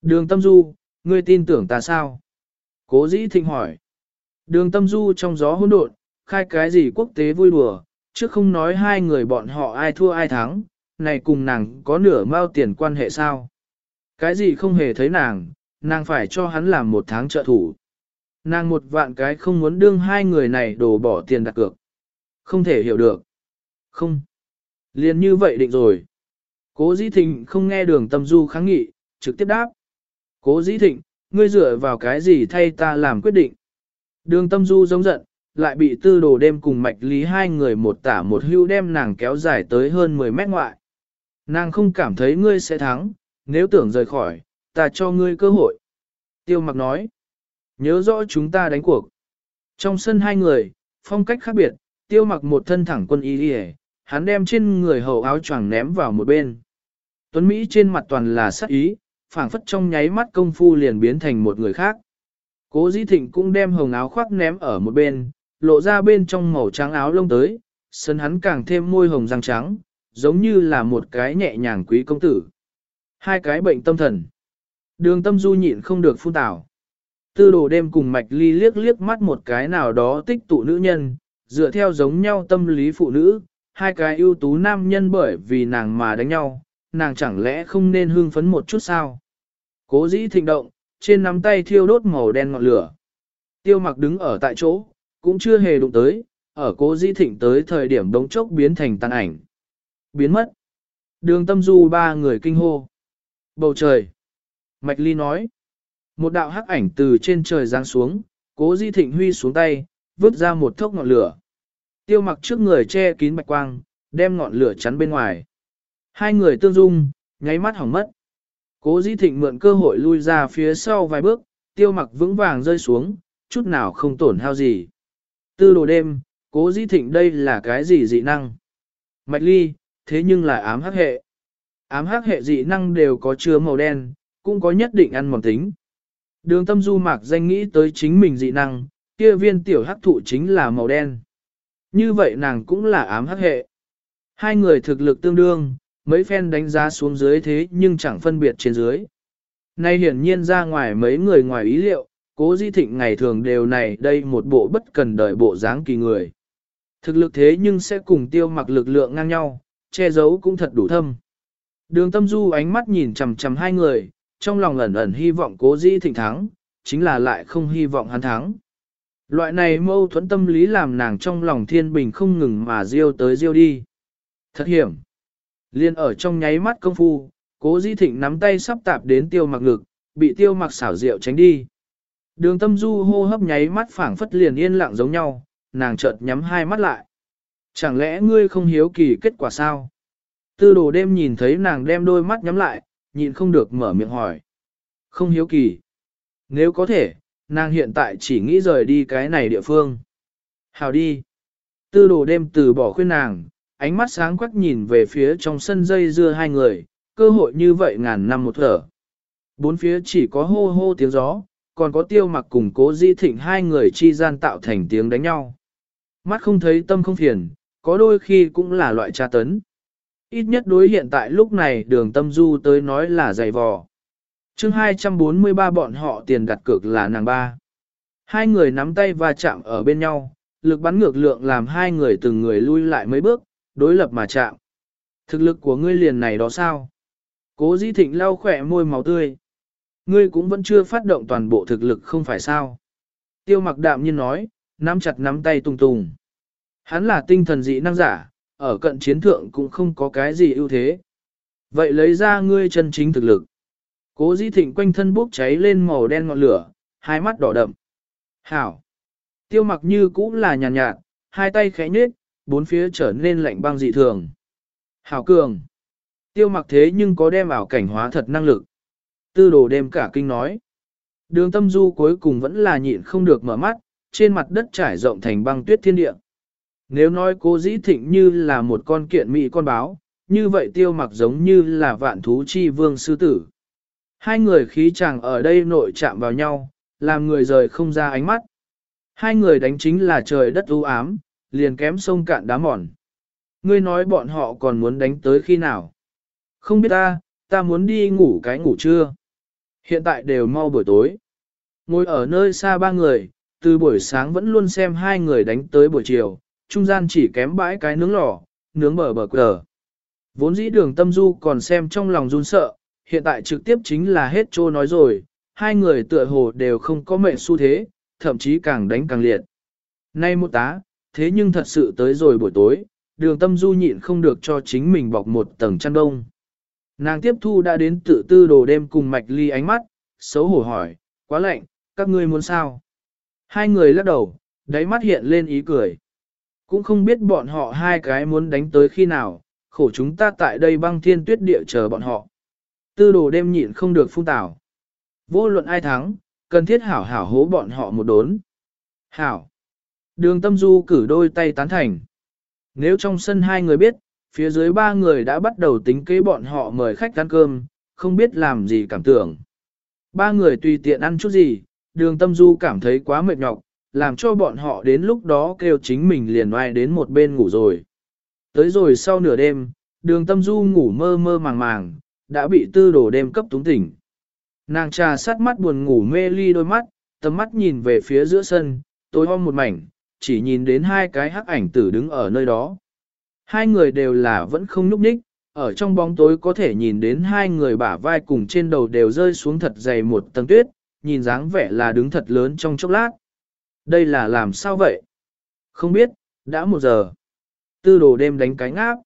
Đường tâm du, ngươi tin tưởng ta sao? Cố dĩ thịnh hỏi. Đường tâm du trong gió hỗn độn, khai cái gì quốc tế vui đùa, chứ không nói hai người bọn họ ai thua ai thắng, này cùng nàng có nửa mao tiền quan hệ sao? Cái gì không hề thấy nàng, nàng phải cho hắn làm một tháng trợ thủ. Nàng một vạn cái không muốn đương hai người này đổ bỏ tiền đặt cược. Không thể hiểu được. Không. Liền như vậy định rồi. Cố dĩ thịnh không nghe đường tâm du kháng nghị, trực tiếp đáp. Cố dĩ thịnh, ngươi dựa vào cái gì thay ta làm quyết định. Đường tâm du giống giận, lại bị tư đồ đêm cùng mạch lý hai người một tả một hưu đem nàng kéo dài tới hơn 10 mét ngoại. Nàng không cảm thấy ngươi sẽ thắng, nếu tưởng rời khỏi, ta cho ngươi cơ hội. Tiêu mặc nói, nhớ rõ chúng ta đánh cuộc. Trong sân hai người, phong cách khác biệt, tiêu mặc một thân thẳng quân y đi hắn đem trên người hầu áo choàng ném vào một bên. Tuấn Mỹ trên mặt toàn là sắc ý, phảng phất trong nháy mắt công phu liền biến thành một người khác. Cố dĩ thịnh cũng đem hồng áo khoác ném ở một bên, lộ ra bên trong màu trắng áo lông tới, sân hắn càng thêm môi hồng răng trắng, giống như là một cái nhẹ nhàng quý công tử. Hai cái bệnh tâm thần. Đường tâm du nhịn không được phun tảo. Tư đồ đêm cùng mạch ly liếc liếc mắt một cái nào đó tích tụ nữ nhân, dựa theo giống nhau tâm lý phụ nữ, hai cái ưu tú nam nhân bởi vì nàng mà đánh nhau, nàng chẳng lẽ không nên hưng phấn một chút sao? Cố dĩ thịnh động, trên nắm tay thiêu đốt màu đen ngọn lửa. Tiêu mặc đứng ở tại chỗ, cũng chưa hề đụng tới, ở cố dĩ thịnh tới thời điểm đống chốc biến thành tàn ảnh. Biến mất. Đường tâm du ba người kinh hô. Bầu trời. Mạch ly nói. Một đạo hắc ảnh từ trên trời giáng xuống, cố di thịnh huy xuống tay, vứt ra một thốc ngọn lửa. Tiêu mặc trước người che kín bạch quang, đem ngọn lửa chắn bên ngoài. Hai người tương dung, nháy mắt hỏng mất. Cố di thịnh mượn cơ hội lui ra phía sau vài bước, tiêu mặc vững vàng rơi xuống, chút nào không tổn hao gì. Tư đồ đêm, cố di thịnh đây là cái gì dị năng? Mạch ly, thế nhưng là ám hắc hệ. Ám hắc hệ dị năng đều có chứa màu đen, cũng có nhất định ăn mòn tính. Đường tâm du mạc danh nghĩ tới chính mình dị năng, kia viên tiểu hắc thụ chính là màu đen. Như vậy nàng cũng là ám hắc hệ. Hai người thực lực tương đương, mấy phen đánh giá xuống dưới thế nhưng chẳng phân biệt trên dưới. Nay hiển nhiên ra ngoài mấy người ngoài ý liệu, cố di thịnh ngày thường đều này đây một bộ bất cần đời bộ dáng kỳ người. Thực lực thế nhưng sẽ cùng tiêu mặc lực lượng ngang nhau, che giấu cũng thật đủ thâm. Đường tâm du ánh mắt nhìn chằm chằm hai người, trong lòng ẩn ẩn hy vọng cố di thịnh thắng, chính là lại không hy vọng hắn thắng. Loại này mâu thuẫn tâm lý làm nàng trong lòng thiên bình không ngừng mà riêu tới riêu đi. Thật hiểm. Liên ở trong nháy mắt công phu, cố di thịnh nắm tay sắp tạp đến tiêu mặc ngực, bị tiêu mặc xảo rượu tránh đi. Đường tâm du hô hấp nháy mắt phảng phất liền yên lặng giống nhau, nàng chợt nhắm hai mắt lại. Chẳng lẽ ngươi không hiếu kỳ kết quả sao? Tư đồ đêm nhìn thấy nàng đem đôi mắt nhắm lại, nhịn không được mở miệng hỏi. Không hiếu kỳ. Nếu có thể, nàng hiện tại chỉ nghĩ rời đi cái này địa phương. Hào đi. Tư đồ đêm từ bỏ khuyên nàng, ánh mắt sáng quắc nhìn về phía trong sân dây dưa hai người, cơ hội như vậy ngàn năm một thở. Bốn phía chỉ có hô hô tiếng gió, còn có tiêu mặc cùng cố di thịnh hai người chi gian tạo thành tiếng đánh nhau. Mắt không thấy tâm không phiền, có đôi khi cũng là loại tra tấn. Ít nhất đối hiện tại lúc này đường tâm du tới nói là dày vò. chương 243 bọn họ tiền đặt cược là nàng ba. Hai người nắm tay và chạm ở bên nhau, lực bắn ngược lượng làm hai người từng người lui lại mấy bước, đối lập mà chạm. Thực lực của ngươi liền này đó sao? Cố di thịnh lau khỏe môi máu tươi. Ngươi cũng vẫn chưa phát động toàn bộ thực lực không phải sao? Tiêu mặc đạm nhiên nói, nắm chặt nắm tay tung tung. Hắn là tinh thần dị năng giả, ở cận chiến thượng cũng không có cái gì ưu thế. Vậy lấy ra ngươi chân chính thực lực. Cố di thịnh quanh thân bốc cháy lên màu đen ngọn lửa, hai mắt đỏ đậm. Hảo. Tiêu mặc như cũng là nhàn nhạt, nhạt, hai tay khẽ nhếch, bốn phía trở nên lạnh băng dị thường. Hảo cường. Tiêu mặc thế nhưng có đem ảo cảnh hóa thật năng lực. Tư đồ đêm cả kinh nói. Đường tâm du cuối cùng vẫn là nhịn không được mở mắt, trên mặt đất trải rộng thành băng tuyết thiên địa. Nếu nói cố dĩ thịnh như là một con kiện mỹ con báo, như vậy tiêu mặc giống như là vạn thú chi vương sư tử. Hai người khí chàng ở đây nội chạm vào nhau, làm người rời không ra ánh mắt. Hai người đánh chính là trời đất u ám, liền kém sông cạn đá mòn. Ngươi nói bọn họ còn muốn đánh tới khi nào? Không biết ta, ta muốn đi ngủ cái ngủ trưa. Hiện tại đều mau buổi tối. Ngồi ở nơi xa ba người, từ buổi sáng vẫn luôn xem hai người đánh tới buổi chiều, trung gian chỉ kém bãi cái nướng lò, nướng bờ bờ cờ. Vốn dĩ đường tâm du còn xem trong lòng run sợ, hiện tại trực tiếp chính là hết trô nói rồi, hai người tựa hồ đều không có mệnh xu thế, thậm chí càng đánh càng liệt. Nay một tá, thế nhưng thật sự tới rồi buổi tối, đường tâm du nhịn không được cho chính mình bọc một tầng chăn đông. Nàng tiếp thu đã đến tự tư đồ đêm cùng mạch ly ánh mắt, xấu hổ hỏi, quá lạnh, các ngươi muốn sao? Hai người lắc đầu, đáy mắt hiện lên ý cười. Cũng không biết bọn họ hai cái muốn đánh tới khi nào, khổ chúng ta tại đây băng thiên tuyết địa chờ bọn họ. Tư đồ đêm nhịn không được phun tảo. Vô luận ai thắng, cần thiết hảo hảo hố bọn họ một đốn. Hảo. Đường tâm du cử đôi tay tán thành. Nếu trong sân hai người biết, phía dưới ba người đã bắt đầu tính kế bọn họ mời khách ăn cơm, không biết làm gì cảm tưởng. Ba người tùy tiện ăn chút gì, đường tâm du cảm thấy quá mệt nhọc, làm cho bọn họ đến lúc đó kêu chính mình liền oai đến một bên ngủ rồi. Tới rồi sau nửa đêm, đường tâm du ngủ mơ mơ màng màng, đã bị tư đổ đêm cấp túng tỉnh. Nàng trà sát mắt buồn ngủ mê ly đôi mắt, tầm mắt nhìn về phía giữa sân, tối om một mảnh, chỉ nhìn đến hai cái hắc ảnh tử đứng ở nơi đó. Hai người đều là vẫn không núp ních, ở trong bóng tối có thể nhìn đến hai người bả vai cùng trên đầu đều rơi xuống thật dày một tầng tuyết, nhìn dáng vẻ là đứng thật lớn trong chốc lát. Đây là làm sao vậy? Không biết, đã một giờ. Tư đồ đêm đánh cánh áp.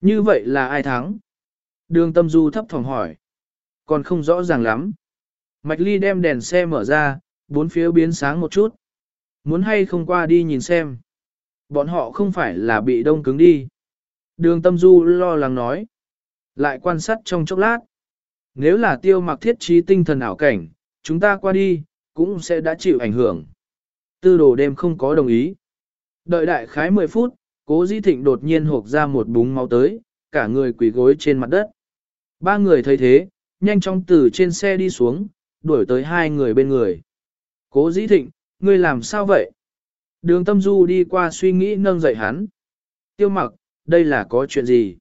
Như vậy là ai thắng? Đường tâm du thấp phòng hỏi. Còn không rõ ràng lắm. Mạch ly đem đèn xe mở ra, bốn phía biến sáng một chút. Muốn hay không qua đi nhìn xem. Bọn họ không phải là bị đông cứng đi. Đường tâm du lo lắng nói. Lại quan sát trong chốc lát. Nếu là tiêu mặc thiết trí tinh thần ảo cảnh, chúng ta qua đi, cũng sẽ đã chịu ảnh hưởng. Tư đồ đêm không có đồng ý. Đợi đại khái 10 phút, cố di thịnh đột nhiên hộp ra một búng máu tới, cả người quỳ gối trên mặt đất. Ba người thấy thế, nhanh chóng từ trên xe đi xuống, đuổi tới hai người bên người. Cố dĩ thịnh, ngươi làm sao vậy? Đường tâm du đi qua suy nghĩ nâng dậy hắn. Tiêu mặc, đây là có chuyện gì?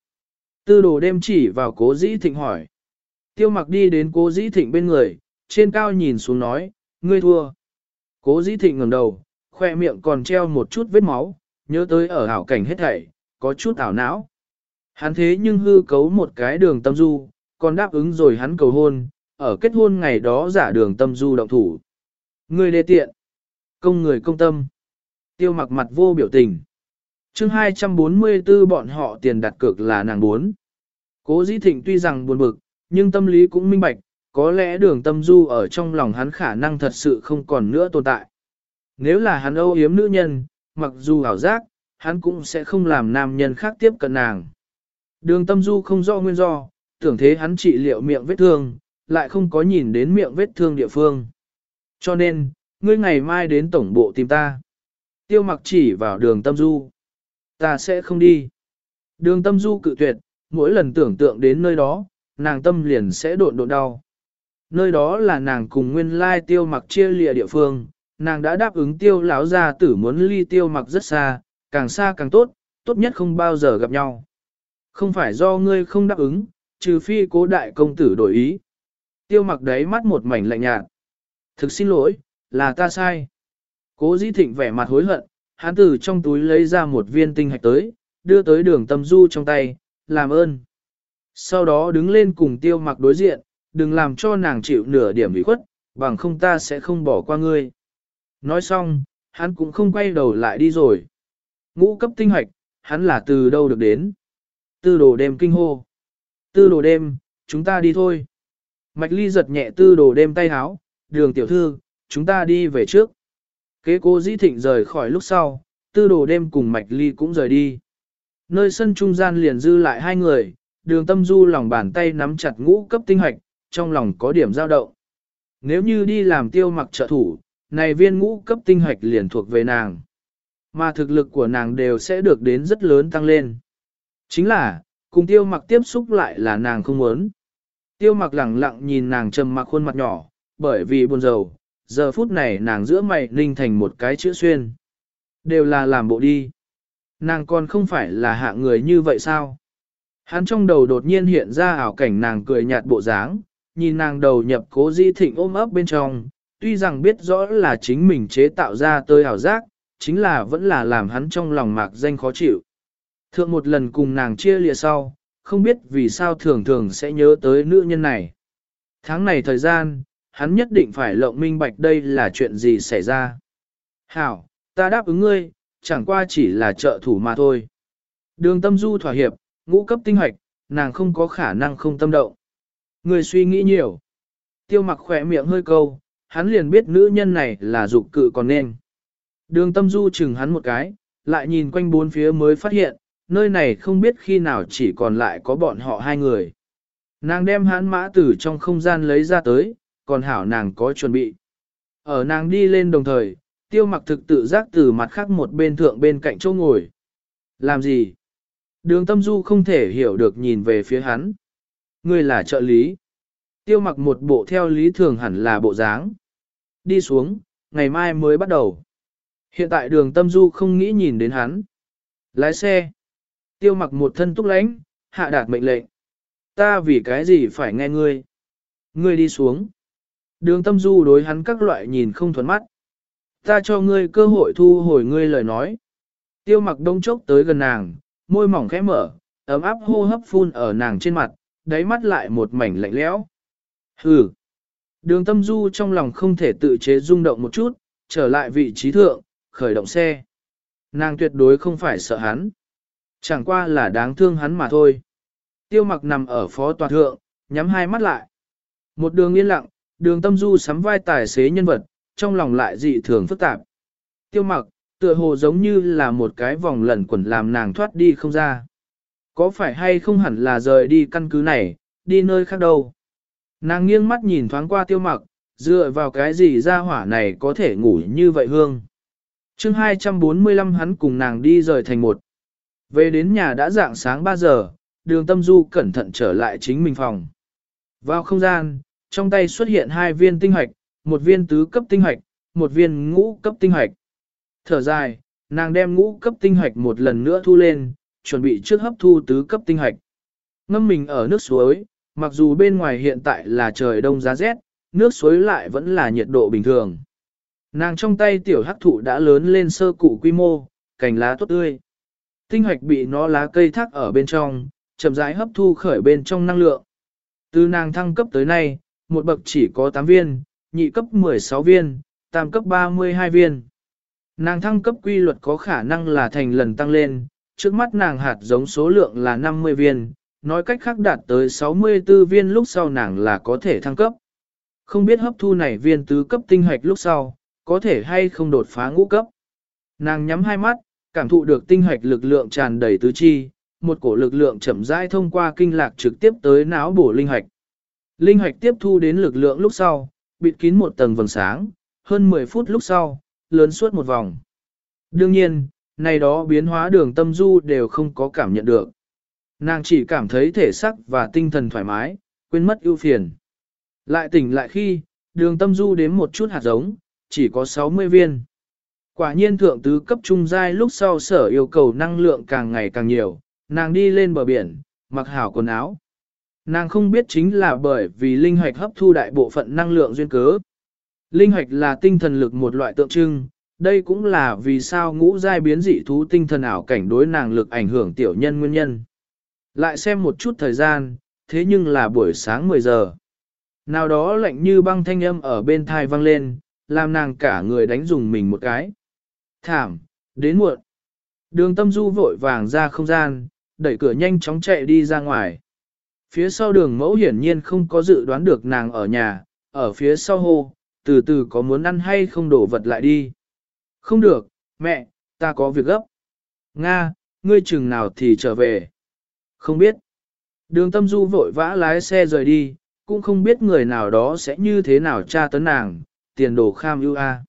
Tư đồ đêm chỉ vào cố dĩ thịnh hỏi. Tiêu mặc đi đến cố dĩ thịnh bên người, trên cao nhìn xuống nói, ngươi thua. Cố dĩ thịnh ngẩng đầu, khoe miệng còn treo một chút vết máu, nhớ tới ở hảo cảnh hết thảy, có chút ảo não. Hắn thế nhưng hư cấu một cái đường tâm du, còn đáp ứng rồi hắn cầu hôn, ở kết hôn ngày đó giả đường tâm du động thủ. Người đề tiện, công người công tâm. Tiêu mặc mặt vô biểu tình. chương 244 bọn họ tiền đặt cược là nàng bốn. Cố dĩ thịnh tuy rằng buồn bực, nhưng tâm lý cũng minh bạch, có lẽ đường tâm du ở trong lòng hắn khả năng thật sự không còn nữa tồn tại. Nếu là hắn âu yếm nữ nhân, mặc dù ảo giác, hắn cũng sẽ không làm nam nhân khác tiếp cận nàng. Đường tâm du không rõ nguyên do, tưởng thế hắn trị liệu miệng vết thương, lại không có nhìn đến miệng vết thương địa phương. Cho nên, ngươi ngày mai đến tổng bộ tìm ta. Tiêu mặc chỉ vào đường tâm du. Ta sẽ không đi. Đường tâm du cự tuyệt, mỗi lần tưởng tượng đến nơi đó, nàng tâm liền sẽ độn độn đau. Nơi đó là nàng cùng nguyên lai tiêu mặc chia lìa địa phương, nàng đã đáp ứng tiêu lão gia tử muốn ly tiêu mặc rất xa, càng xa càng tốt, tốt nhất không bao giờ gặp nhau. Không phải do ngươi không đáp ứng, trừ phi cố đại công tử đổi ý. Tiêu mặc đấy mắt một mảnh lạnh nhạt. Thực xin lỗi, là ta sai. Cố dĩ thịnh vẻ mặt hối hận, hắn từ trong túi lấy ra một viên tinh hạch tới, đưa tới đường tâm du trong tay, làm ơn. Sau đó đứng lên cùng tiêu mặc đối diện, đừng làm cho nàng chịu nửa điểm ủy khuất, bằng không ta sẽ không bỏ qua ngươi. Nói xong, hắn cũng không quay đầu lại đi rồi. Ngũ cấp tinh hoạch hắn là từ đâu được đến. Tư đồ đêm kinh hô. Tư đồ đêm, chúng ta đi thôi. Mạch ly giật nhẹ tư đồ đêm tay háo, đường tiểu thư, chúng ta đi về trước. Kế cố dĩ thịnh rời khỏi lúc sau, tư đồ đêm cùng mạch ly cũng rời đi. Nơi sân trung gian liền dư lại hai người, đường tâm du lòng bàn tay nắm chặt ngũ cấp tinh hoạch trong lòng có điểm dao động. Nếu như đi làm tiêu mặc trợ thủ, này viên ngũ cấp tinh hoạch liền thuộc về nàng. Mà thực lực của nàng đều sẽ được đến rất lớn tăng lên. Chính là, cùng tiêu mặc tiếp xúc lại là nàng không muốn. Tiêu mặc lẳng lặng nhìn nàng trầm mặc khuôn mặt nhỏ, bởi vì buồn rầu, giờ phút này nàng giữa mày ninh thành một cái chữ xuyên. Đều là làm bộ đi. Nàng còn không phải là hạ người như vậy sao? Hắn trong đầu đột nhiên hiện ra ảo cảnh nàng cười nhạt bộ dáng, nhìn nàng đầu nhập cố di thịnh ôm ấp bên trong, tuy rằng biết rõ là chính mình chế tạo ra tơi ảo giác, chính là vẫn là làm hắn trong lòng mạc danh khó chịu. Thượng một lần cùng nàng chia lìa sau, không biết vì sao thường thường sẽ nhớ tới nữ nhân này. Tháng này thời gian, hắn nhất định phải lộng minh bạch đây là chuyện gì xảy ra. Hảo, ta đáp ứng ngươi, chẳng qua chỉ là trợ thủ mà thôi. Đường tâm du thỏa hiệp, ngũ cấp tinh hoạch, nàng không có khả năng không tâm động. Người suy nghĩ nhiều. Tiêu mặc khỏe miệng hơi câu, hắn liền biết nữ nhân này là dục cự còn nên. Đường tâm du chừng hắn một cái, lại nhìn quanh bốn phía mới phát hiện, nơi này không biết khi nào chỉ còn lại có bọn họ hai người. Nàng đem hắn mã tử trong không gian lấy ra tới, còn hảo nàng có chuẩn bị. Ở nàng đi lên đồng thời, tiêu mặc thực tự giác từ mặt khác một bên thượng bên cạnh chỗ ngồi. Làm gì? Đường tâm du không thể hiểu được nhìn về phía hắn. Ngươi là trợ lý. Tiêu mặc một bộ theo lý thường hẳn là bộ dáng. Đi xuống, ngày mai mới bắt đầu. Hiện tại đường tâm du không nghĩ nhìn đến hắn. Lái xe. Tiêu mặc một thân túc lánh, hạ đạt mệnh lệnh. Ta vì cái gì phải nghe ngươi? Ngươi đi xuống. Đường tâm du đối hắn các loại nhìn không thuận mắt. Ta cho ngươi cơ hội thu hồi ngươi lời nói. Tiêu mặc đông chốc tới gần nàng, môi mỏng khẽ mở, ấm áp hô hấp phun ở nàng trên mặt, đáy mắt lại một mảnh lạnh lẽo. Hừ. Đường tâm du trong lòng không thể tự chế rung động một chút, trở lại vị trí thượng, khởi động xe. Nàng tuyệt đối không phải sợ hắn. Chẳng qua là đáng thương hắn mà thôi. Tiêu mặc nằm ở phó tòa thượng, nhắm hai mắt lại. Một đường yên lặng, đường tâm du sắm vai tài xế nhân vật, trong lòng lại dị thường phức tạp. Tiêu mặc, tựa hồ giống như là một cái vòng lẩn quẩn làm nàng thoát đi không ra. Có phải hay không hẳn là rời đi căn cứ này, đi nơi khác đâu. Nàng nghiêng mắt nhìn thoáng qua tiêu mặc, dựa vào cái gì ra hỏa này có thể ngủ như vậy hương. chương 245 hắn cùng nàng đi rời thành một. Về đến nhà đã dạng sáng 3 giờ, đường tâm du cẩn thận trở lại chính mình phòng. Vào không gian, trong tay xuất hiện hai viên tinh hoạch, một viên tứ cấp tinh hoạch, một viên ngũ cấp tinh hoạch. Thở dài, nàng đem ngũ cấp tinh hoạch một lần nữa thu lên, chuẩn bị trước hấp thu tứ cấp tinh hạch Ngâm mình ở nước suối, mặc dù bên ngoài hiện tại là trời đông giá rét, nước suối lại vẫn là nhiệt độ bình thường. Nàng trong tay tiểu hắc thụ đã lớn lên sơ cụ quy mô, cành lá tốt tươi. Tinh hoạch bị nó lá cây thác ở bên trong, chậm rãi hấp thu khởi bên trong năng lượng. Từ nàng thăng cấp tới nay, một bậc chỉ có 8 viên, nhị cấp 16 viên, tam cấp 32 viên. Nàng thăng cấp quy luật có khả năng là thành lần tăng lên, trước mắt nàng hạt giống số lượng là 50 viên, nói cách khác đạt tới 64 viên lúc sau nàng là có thể thăng cấp. Không biết hấp thu này viên tứ cấp tinh hạch lúc sau, có thể hay không đột phá ngũ cấp. Nàng nhắm hai mắt, cảm thụ được tinh hạch lực lượng tràn đầy tứ chi, một cổ lực lượng chậm rãi thông qua kinh lạc trực tiếp tới não bổ linh hạch. Linh hạch tiếp thu đến lực lượng lúc sau, bịt kín một tầng vầng sáng, hơn 10 phút lúc sau, lớn suốt một vòng. Đương nhiên, này đó biến hóa đường tâm du đều không có cảm nhận được. Nàng chỉ cảm thấy thể sắc và tinh thần thoải mái, quên mất ưu phiền. Lại tỉnh lại khi, đường tâm du đếm một chút hạt giống, chỉ có 60 viên. Quả nhiên thượng tứ cấp trung giai lúc sau sở yêu cầu năng lượng càng ngày càng nhiều, nàng đi lên bờ biển, mặc hảo quần áo. Nàng không biết chính là bởi vì linh hoạch hấp thu đại bộ phận năng lượng duyên cớ. Linh hoạch là tinh thần lực một loại tượng trưng, đây cũng là vì sao ngũ giai biến dị thú tinh thần ảo cảnh đối nàng lực ảnh hưởng tiểu nhân nguyên nhân. Lại xem một chút thời gian, thế nhưng là buổi sáng 10 giờ. Nào đó lạnh như băng thanh âm ở bên thai vang lên, làm nàng cả người đánh dùng mình một cái. Thảm, đến muộn. Đường tâm du vội vàng ra không gian, đẩy cửa nhanh chóng chạy đi ra ngoài. Phía sau đường mẫu hiển nhiên không có dự đoán được nàng ở nhà, ở phía sau hô, từ từ có muốn ăn hay không đổ vật lại đi. Không được, mẹ, ta có việc gấp. Nga, ngươi chừng nào thì trở về. Không biết. Đường tâm du vội vã lái xe rời đi, cũng không biết người nào đó sẽ như thế nào tra tấn nàng, tiền đồ kham ưu a.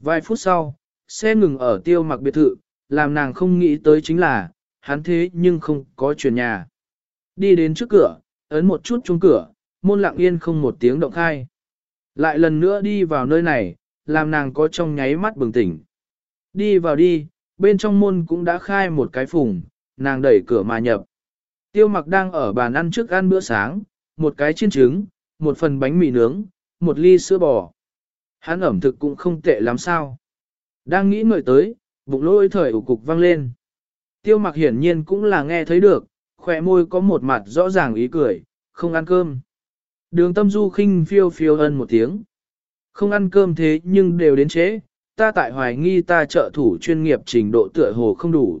Vài phút sau, xe ngừng ở tiêu mặc biệt thự, làm nàng không nghĩ tới chính là, hắn thế nhưng không có chuyển nhà. Đi đến trước cửa, ấn một chút chuông cửa, môn lặng yên không một tiếng động khai. Lại lần nữa đi vào nơi này, làm nàng có trong nháy mắt bừng tỉnh. Đi vào đi, bên trong môn cũng đã khai một cái phùng, nàng đẩy cửa mà nhập. Tiêu mặc đang ở bàn ăn trước ăn bữa sáng, một cái chiên trứng, một phần bánh mì nướng, một ly sữa bò. Hắn ẩm thực cũng không tệ lắm sao. Đang nghĩ ngợi tới, bụng lôi thời ủ cục vang lên. Tiêu mặc hiển nhiên cũng là nghe thấy được, khỏe môi có một mặt rõ ràng ý cười, không ăn cơm. Đường tâm du khinh phiêu phiêu ân một tiếng. Không ăn cơm thế nhưng đều đến chế, ta tại hoài nghi ta trợ thủ chuyên nghiệp trình độ tựa hồ không đủ.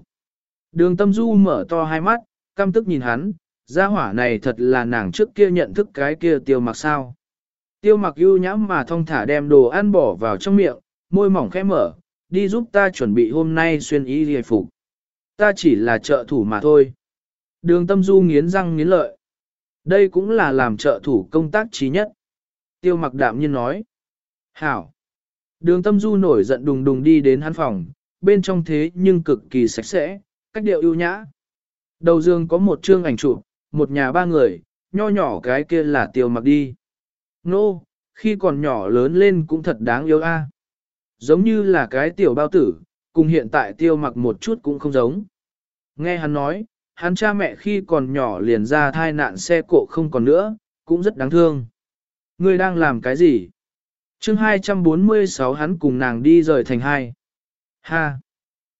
Đường tâm du mở to hai mắt, căm tức nhìn hắn, gia hỏa này thật là nàng trước kia nhận thức cái kia tiêu mặc sao. Tiêu mặc ưu nhãm mà thong thả đem đồ ăn bỏ vào trong miệng, môi mỏng khẽ mở, đi giúp ta chuẩn bị hôm nay xuyên y hề phục. Ta chỉ là trợ thủ mà thôi. Đường tâm du nghiến răng nghiến lợi. Đây cũng là làm trợ thủ công tác trí nhất. Tiêu mặc đạm nhiên nói. Hảo. Đường tâm du nổi giận đùng đùng đi đến hắn phòng, bên trong thế nhưng cực kỳ sạch sẽ, cách điệu ưu nhã. Đầu giường có một chương ảnh chụp, một nhà ba người, nho nhỏ cái kia là tiêu mặc đi. Nô, no, khi còn nhỏ lớn lên cũng thật đáng yêu a. À. Giống như là cái tiểu bao tử, cùng hiện tại tiêu mặc một chút cũng không giống. Nghe hắn nói, hắn cha mẹ khi còn nhỏ liền ra thai nạn xe cộ không còn nữa, cũng rất đáng thương. Ngươi đang làm cái gì? Chương 246 hắn cùng nàng đi rời thành hai. Ha!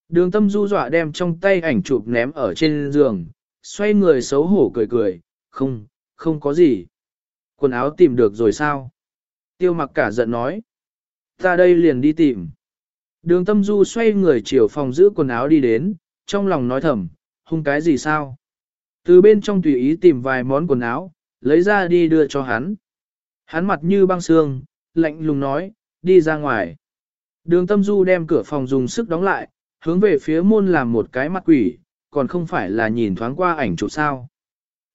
Đường tâm du dọa đem trong tay ảnh chụp ném ở trên giường, xoay người xấu hổ cười cười, không, không có gì. Quần áo tìm được rồi sao? Tiêu mặc cả giận nói. Ta đây liền đi tìm. Đường tâm du xoay người chiều phòng giữ quần áo đi đến, trong lòng nói thầm, hung cái gì sao? Từ bên trong tùy ý tìm vài món quần áo, lấy ra đi đưa cho hắn. Hắn mặt như băng xương, lạnh lùng nói, đi ra ngoài. Đường tâm du đem cửa phòng dùng sức đóng lại, hướng về phía môn làm một cái mặt quỷ, còn không phải là nhìn thoáng qua ảnh chụp sao.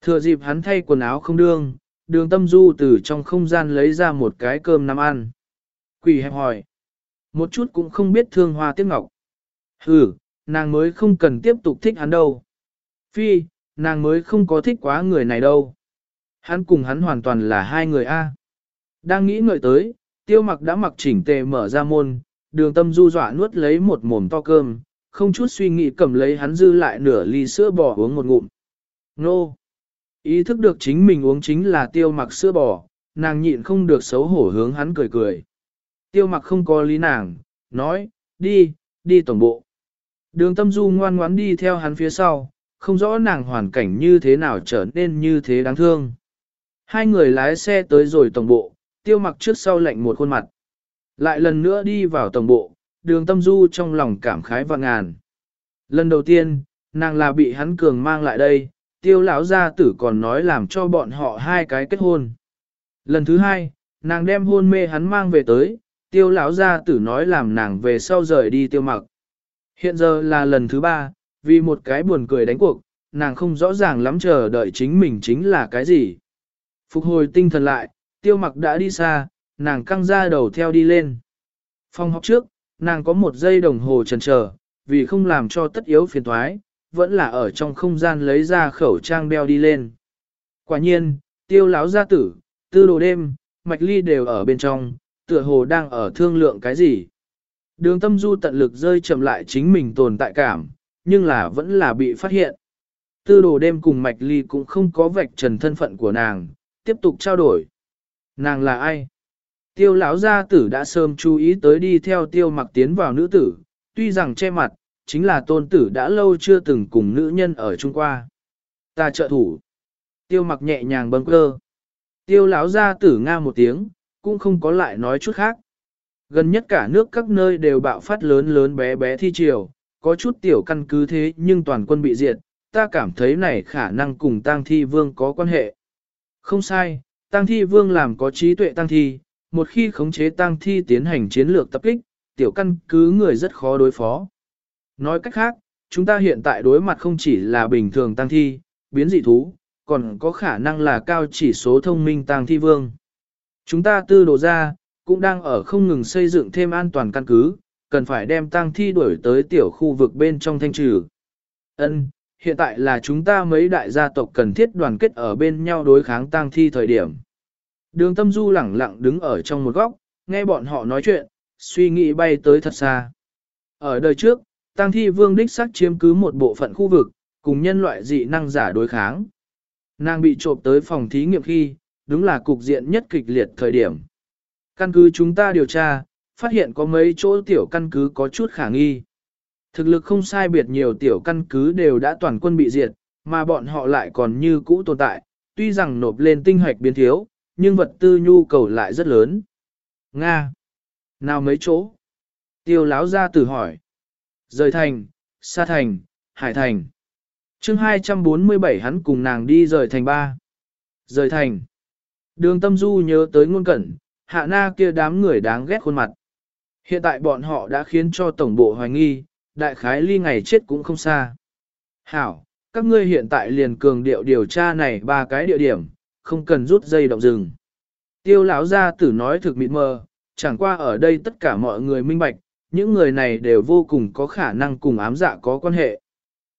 Thừa dịp hắn thay quần áo không đương, đường tâm du từ trong không gian lấy ra một cái cơm nắm ăn. Quỷ hẹp hỏi. Một chút cũng không biết thương hoa tiếc ngọc. Hừ, nàng mới không cần tiếp tục thích hắn đâu. Phi, nàng mới không có thích quá người này đâu. Hắn cùng hắn hoàn toàn là hai người A. Đang nghĩ ngợi tới, tiêu mặc đã mặc chỉnh tề mở ra môn, đường tâm du dọa nuốt lấy một mồm to cơm, không chút suy nghĩ cầm lấy hắn dư lại nửa ly sữa bò uống một ngụm. Nô! Ý thức được chính mình uống chính là tiêu mặc sữa bò, nàng nhịn không được xấu hổ hướng hắn cười cười. Tiêu mặc không có lý nàng, nói, đi, đi tổng bộ. Đường tâm du ngoan ngoãn đi theo hắn phía sau, không rõ nàng hoàn cảnh như thế nào trở nên như thế đáng thương. Hai người lái xe tới rồi tổng bộ, tiêu mặc trước sau lạnh một khuôn mặt. Lại lần nữa đi vào tổng bộ, đường tâm du trong lòng cảm khái và ngàn. Lần đầu tiên, nàng là bị hắn cường mang lại đây, tiêu lão gia tử còn nói làm cho bọn họ hai cái kết hôn. Lần thứ hai, nàng đem hôn mê hắn mang về tới, tiêu lão gia tử nói làm nàng về sau rời đi tiêu mặc. Hiện giờ là lần thứ ba, vì một cái buồn cười đánh cuộc, nàng không rõ ràng lắm chờ đợi chính mình chính là cái gì. Phục hồi tinh thần lại, tiêu mặc đã đi xa, nàng căng ra đầu theo đi lên. Phòng học trước, nàng có một giây đồng hồ chần chờ, vì không làm cho tất yếu phiền thoái, vẫn là ở trong không gian lấy ra khẩu trang đeo đi lên. Quả nhiên, tiêu láo gia tử, tư đồ đêm, mạch ly đều ở bên trong, tựa hồ đang ở thương lượng cái gì. Đường tâm du tận lực rơi chậm lại chính mình tồn tại cảm, nhưng là vẫn là bị phát hiện. Tư đồ đêm cùng mạch ly cũng không có vạch trần thân phận của nàng, tiếp tục trao đổi. Nàng là ai? Tiêu lão gia tử đã sớm chú ý tới đi theo tiêu mặc tiến vào nữ tử, tuy rằng che mặt, chính là tôn tử đã lâu chưa từng cùng nữ nhân ở chung qua. Ta trợ thủ. Tiêu mặc nhẹ nhàng bâng cơ. Tiêu lão gia tử nga một tiếng, cũng không có lại nói chút khác. Gần nhất cả nước các nơi đều bạo phát lớn lớn bé bé thi triều, có chút tiểu căn cứ thế nhưng toàn quân bị diệt, ta cảm thấy này khả năng cùng tang thi vương có quan hệ. Không sai, tang thi vương làm có trí tuệ tang thi, một khi khống chế tang thi tiến hành chiến lược tập kích, tiểu căn cứ người rất khó đối phó. Nói cách khác, chúng ta hiện tại đối mặt không chỉ là bình thường tang thi, biến dị thú, còn có khả năng là cao chỉ số thông minh tang thi vương. Chúng ta tư đồ ra, cũng đang ở không ngừng xây dựng thêm an toàn căn cứ, cần phải đem tang thi đuổi tới tiểu khu vực bên trong thanh trừ. Ân, hiện tại là chúng ta mấy đại gia tộc cần thiết đoàn kết ở bên nhau đối kháng tang thi thời điểm. Đường tâm du lẳng lặng đứng ở trong một góc, nghe bọn họ nói chuyện, suy nghĩ bay tới thật xa. Ở đời trước, tang thi vương đích sắc chiếm cứ một bộ phận khu vực, cùng nhân loại dị năng giả đối kháng. Nàng bị trộm tới phòng thí nghiệm khi, đúng là cục diện nhất kịch liệt thời điểm. Căn cứ chúng ta điều tra, phát hiện có mấy chỗ tiểu căn cứ có chút khả nghi. Thực lực không sai biệt nhiều tiểu căn cứ đều đã toàn quân bị diệt, mà bọn họ lại còn như cũ tồn tại, tuy rằng nộp lên tinh hoạch biến thiếu, nhưng vật tư nhu cầu lại rất lớn. Nga! Nào mấy chỗ? Tiêu láo ra tử hỏi. Rời thành, xa thành, Hải Thành. chương 247 hắn cùng nàng đi rời thành ba. Rời thành. Đường tâm du nhớ tới ngôn cẩn, hạ na kia đám người đáng ghét khuôn mặt. Hiện tại bọn họ đã khiến cho tổng bộ hoài nghi, đại khái ly ngày chết cũng không xa. Hảo, các ngươi hiện tại liền cường điệu điều tra này ba cái địa điểm, không cần rút dây động rừng. Tiêu lão gia tử nói thực mịt mờ, chẳng qua ở đây tất cả mọi người minh bạch, những người này đều vô cùng có khả năng cùng ám dạ có quan hệ.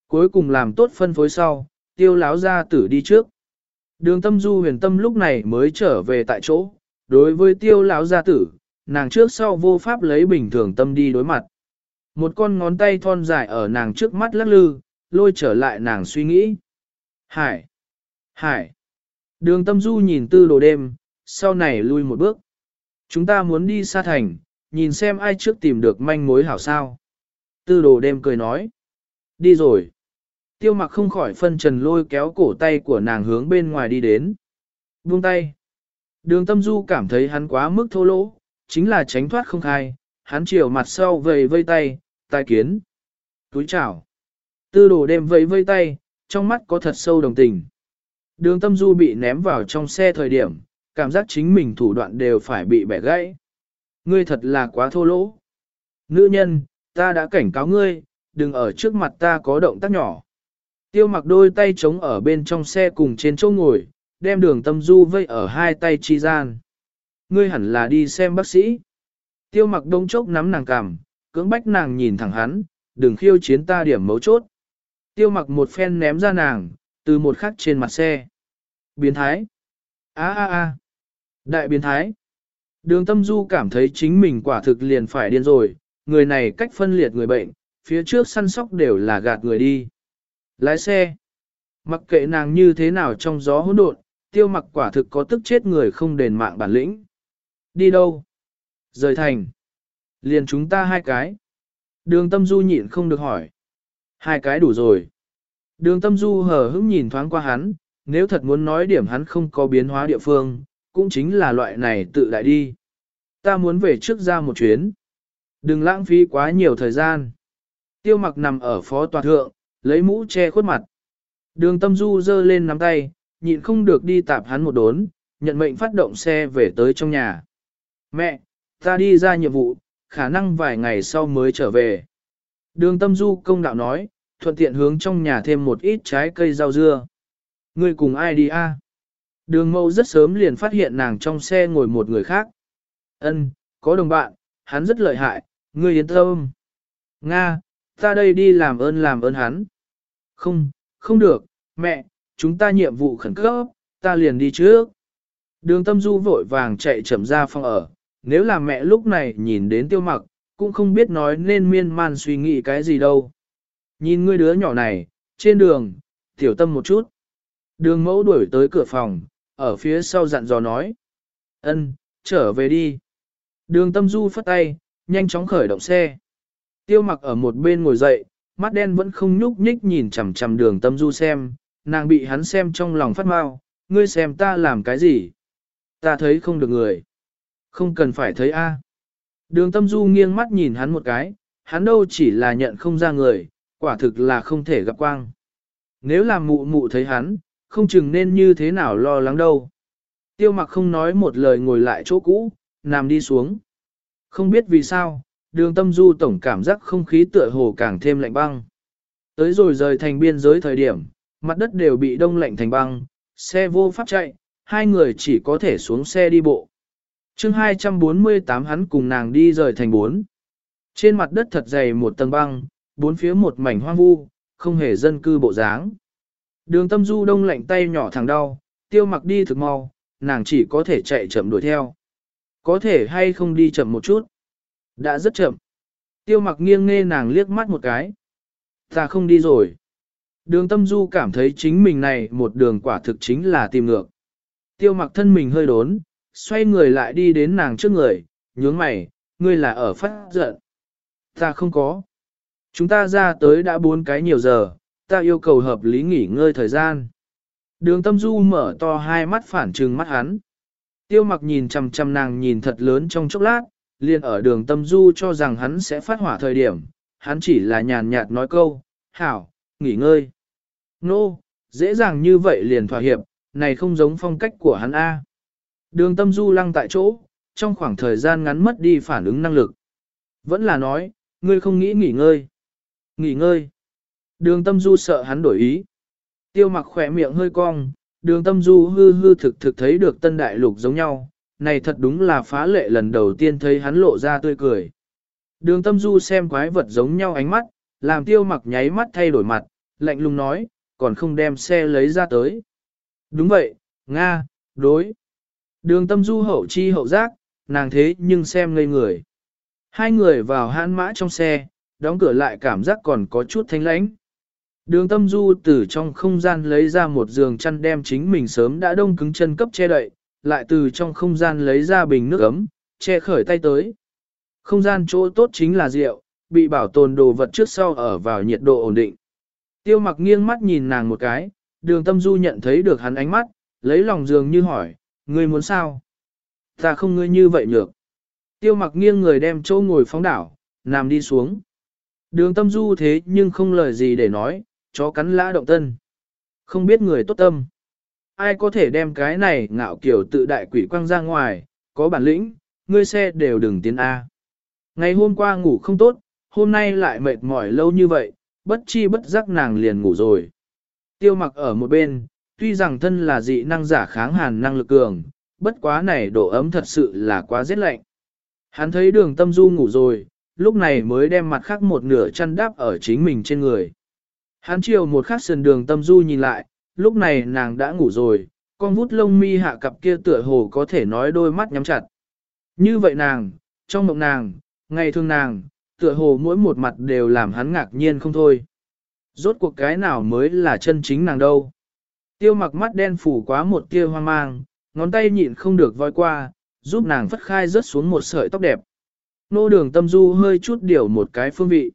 Cuối cùng làm tốt phân phối sau, tiêu lão gia tử đi trước. Đường tâm du huyền tâm lúc này mới trở về tại chỗ, đối với tiêu lão gia tử, nàng trước sau vô pháp lấy bình thường tâm đi đối mặt. Một con ngón tay thon dài ở nàng trước mắt lắc lư, lôi trở lại nàng suy nghĩ. Hải! Hải! Đường tâm du nhìn tư đồ đêm, sau này lui một bước. Chúng ta muốn đi xa thành, nhìn xem ai trước tìm được manh mối hảo sao. Tư đồ đêm cười nói. Đi rồi. Tiêu mặc không khỏi phân trần lôi kéo cổ tay của nàng hướng bên ngoài đi đến. Buông tay. Đường tâm du cảm thấy hắn quá mức thô lỗ, chính là tránh thoát không khai, hắn chiều mặt sau vầy vây tay, tai kiến. Túi chào. Tư đồ đêm vẫy vây tay, trong mắt có thật sâu đồng tình. Đường tâm du bị ném vào trong xe thời điểm, cảm giác chính mình thủ đoạn đều phải bị bẻ gãy. Ngươi thật là quá thô lỗ. Nữ nhân, ta đã cảnh cáo ngươi, đừng ở trước mặt ta có động tác nhỏ. Tiêu mặc đôi tay trống ở bên trong xe cùng trên chỗ ngồi, đem đường tâm du vây ở hai tay chi gian. Ngươi hẳn là đi xem bác sĩ. Tiêu mặc đông chốc nắm nàng cằm, cưỡng bách nàng nhìn thẳng hắn, đừng khiêu chiến ta điểm mấu chốt. Tiêu mặc một phen ném ra nàng, từ một khắc trên mặt xe. Biến thái. a a a Đại biến thái. Đường tâm du cảm thấy chính mình quả thực liền phải điên rồi, người này cách phân liệt người bệnh, phía trước săn sóc đều là gạt người đi. Lái xe. Mặc kệ nàng như thế nào trong gió hỗn độn, tiêu mặc quả thực có tức chết người không đền mạng bản lĩnh. Đi đâu? Rời thành. Liền chúng ta hai cái. Đường tâm du nhịn không được hỏi. Hai cái đủ rồi. Đường tâm du hờ hững nhìn thoáng qua hắn, nếu thật muốn nói điểm hắn không có biến hóa địa phương, cũng chính là loại này tự đại đi. Ta muốn về trước ra một chuyến. Đừng lãng phí quá nhiều thời gian. Tiêu mặc nằm ở phó tòa thượng, lấy mũ che khuất mặt. Đường tâm du giơ lên nắm tay, nhịn không được đi tạp hắn một đốn, nhận mệnh phát động xe về tới trong nhà. Mẹ, ta đi ra nhiệm vụ, khả năng vài ngày sau mới trở về. Đường tâm du công đạo nói, thuận tiện hướng trong nhà thêm một ít trái cây rau dưa. Ngươi cùng ai đi a? Đường mâu rất sớm liền phát hiện nàng trong xe ngồi một người khác. Ân, có đồng bạn, hắn rất lợi hại, ngươi yên tâm. Nga, ta đây đi làm ơn làm ơn hắn. Không, không được, mẹ, chúng ta nhiệm vụ khẩn cấp, ta liền đi trước. Đường tâm du vội vàng chạy chậm ra phòng ở, nếu là mẹ lúc này nhìn đến tiêu mặc, cũng không biết nói nên miên man suy nghĩ cái gì đâu. Nhìn ngươi đứa nhỏ này, trên đường, tiểu tâm một chút. Đường mẫu đuổi tới cửa phòng, ở phía sau dặn dò nói. ân, trở về đi. Đường tâm du phất tay, nhanh chóng khởi động xe. Tiêu mặc ở một bên ngồi dậy, mắt đen vẫn không nhúc nhích nhìn chằm chằm đường tâm du xem, nàng bị hắn xem trong lòng phát mau, ngươi xem ta làm cái gì. Ta thấy không được người. Không cần phải thấy a. Đường tâm du nghiêng mắt nhìn hắn một cái, hắn đâu chỉ là nhận không ra người, quả thực là không thể gặp quang. Nếu là mụ mụ thấy hắn, không chừng nên như thế nào lo lắng đâu. Tiêu mặc không nói một lời ngồi lại chỗ cũ, nằm đi xuống. Không biết vì sao, đường tâm du tổng cảm giác không khí tựa hồ càng thêm lạnh băng. Tới rồi rời thành biên giới thời điểm, mặt đất đều bị đông lạnh thành băng, xe vô pháp chạy, hai người chỉ có thể xuống xe đi bộ chương 248 hắn cùng nàng đi rời thành bốn. Trên mặt đất thật dày một tầng băng, bốn phía một mảnh hoang vu, không hề dân cư bộ dáng. Đường tâm du đông lạnh tay nhỏ thẳng đau, tiêu mặc đi thực mau, nàng chỉ có thể chạy chậm đuổi theo. Có thể hay không đi chậm một chút. Đã rất chậm. Tiêu mặc nghiêng nghe nàng liếc mắt một cái. Ta không đi rồi. Đường tâm du cảm thấy chính mình này một đường quả thực chính là tìm ngược. Tiêu mặc thân mình hơi đốn, xoay người lại đi đến nàng trước người, nhướng mày, ngươi là ở phát giận. Ta không có. Chúng ta ra tới đã bốn cái nhiều giờ, ta yêu cầu hợp lý nghỉ ngơi thời gian. Đường tâm du mở to hai mắt phản trừng mắt hắn. Tiêu mặc nhìn chằm chằm nàng nhìn thật lớn trong chốc lát, liền ở đường tâm du cho rằng hắn sẽ phát hỏa thời điểm, hắn chỉ là nhàn nhạt nói câu, hảo, nghỉ ngơi. Nô, no, dễ dàng như vậy liền thỏa hiệp, này không giống phong cách của hắn A. Đường tâm du lăng tại chỗ, trong khoảng thời gian ngắn mất đi phản ứng năng lực. Vẫn là nói, ngươi không nghĩ nghỉ ngơi. Nghỉ ngơi. Đường tâm du sợ hắn đổi ý. Tiêu mặc khỏe miệng hơi cong, đường tâm du hư hư thực thực thấy được tân đại lục giống nhau. Này thật đúng là phá lệ lần đầu tiên thấy hắn lộ ra tươi cười. Đường tâm du xem quái vật giống nhau ánh mắt, làm tiêu mặc nháy mắt thay đổi mặt, lạnh lùng nói, còn không đem xe lấy ra tới. Đúng vậy, Nga, đối. Đường tâm du hậu chi hậu giác, nàng thế nhưng xem ngây người. Hai người vào hãn mã trong xe, đóng cửa lại cảm giác còn có chút thanh lãnh. Đường tâm du từ trong không gian lấy ra một giường chăn đem chính mình sớm đã đông cứng chân cấp che đậy, lại từ trong không gian lấy ra bình nước ấm, che khởi tay tới. Không gian chỗ tốt chính là rượu, bị bảo tồn đồ vật trước sau ở vào nhiệt độ ổn định. Tiêu mặc nghiêng mắt nhìn nàng một cái, đường tâm du nhận thấy được hắn ánh mắt, lấy lòng giường như hỏi, ngươi muốn sao? Ta không ngươi như vậy nhược. Tiêu mặc nghiêng người đem chỗ ngồi phóng đảo, nằm đi xuống. Đường tâm du thế nhưng không lời gì để nói, chó cắn lã động tân. Không biết người tốt tâm. Ai có thể đem cái này ngạo kiểu tự đại quỷ quăng ra ngoài, có bản lĩnh, ngươi xe đều đừng tiến A. Ngày hôm qua ngủ không tốt, hôm nay lại mệt mỏi lâu như vậy, bất chi bất giác nàng liền ngủ rồi. Tiêu mặc ở một bên, tuy rằng thân là dị năng giả kháng hàn năng lực cường, bất quá này độ ấm thật sự là quá rét lạnh. Hắn thấy đường tâm du ngủ rồi, lúc này mới đem mặt khác một nửa chăn đáp ở chính mình trên người. Hắn chiều một khắc sườn đường tâm du nhìn lại, lúc này nàng đã ngủ rồi, con vút lông mi hạ cặp kia tựa hồ có thể nói đôi mắt nhắm chặt. Như vậy nàng, trong mộng nàng, ngày thương nàng, tựa hồ mỗi một mặt đều làm hắn ngạc nhiên không thôi. Rốt cuộc cái nào mới là chân chính nàng đâu. Tiêu mặc mắt đen phủ quá một tia hoang mang, ngón tay nhịn không được voi qua, giúp nàng phất khai rớt xuống một sợi tóc đẹp. Nô đường tâm du hơi chút điều một cái phương vị.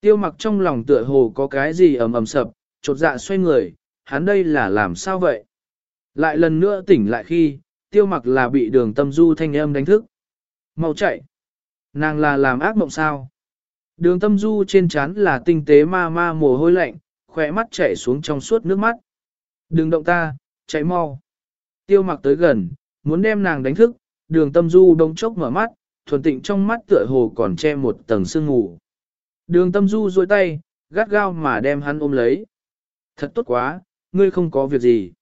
Tiêu mặc trong lòng tựa hồ có cái gì ầm ầm sập, chột dạ xoay người, hắn đây là làm sao vậy? Lại lần nữa tỉnh lại khi, tiêu mặc là bị đường tâm du thanh âm đánh thức. Mau chạy! Nàng là làm ác mộng sao? Đường tâm du trên trán là tinh tế ma ma mồ hôi lạnh, khỏe mắt chảy xuống trong suốt nước mắt. Đừng động ta, chạy mau. Tiêu mặc tới gần, muốn đem nàng đánh thức, đường tâm du đông chốc mở mắt, thuần tịnh trong mắt tựa hồ còn che một tầng sương ngủ. Đường tâm du duỗi tay, gắt gao mà đem hắn ôm lấy. Thật tốt quá, ngươi không có việc gì.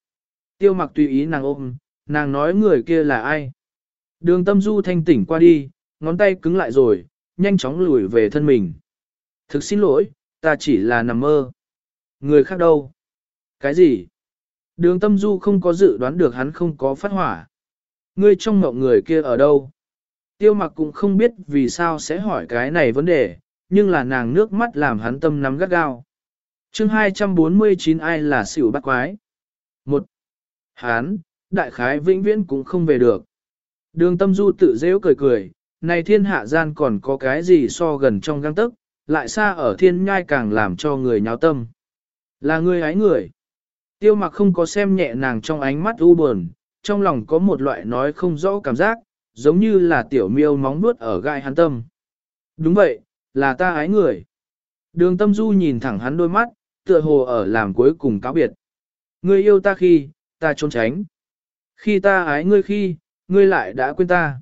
Tiêu mặc tùy ý nàng ôm, nàng nói người kia là ai. Đường tâm du thanh tỉnh qua đi, ngón tay cứng lại rồi, nhanh chóng lùi về thân mình. Thực xin lỗi, ta chỉ là nằm mơ. Người khác đâu? Cái gì? Đường tâm du không có dự đoán được hắn không có phát hỏa. Ngươi trong mộng người kia ở đâu? Tiêu mặc cũng không biết vì sao sẽ hỏi cái này vấn đề, nhưng là nàng nước mắt làm hắn tâm nắm gắt gao. chương 249 ai là xỉu bắt quái? Một, Hán, đại khái vĩnh viễn cũng không về được. Đường tâm du tự dễu cười cười, này thiên hạ gian còn có cái gì so gần trong găng tức, lại xa ở thiên nhai càng làm cho người nháo tâm. Là người hái người. Tiêu mặc không có xem nhẹ nàng trong ánh mắt u buồn, trong lòng có một loại nói không rõ cảm giác, giống như là tiểu miêu móng nuốt ở gai hắn tâm. Đúng vậy, là ta ái người. Đường tâm du nhìn thẳng hắn đôi mắt, tựa hồ ở làm cuối cùng cáo biệt. Ngươi yêu ta khi, ta trốn tránh. Khi ta ái ngươi khi, ngươi lại đã quên ta.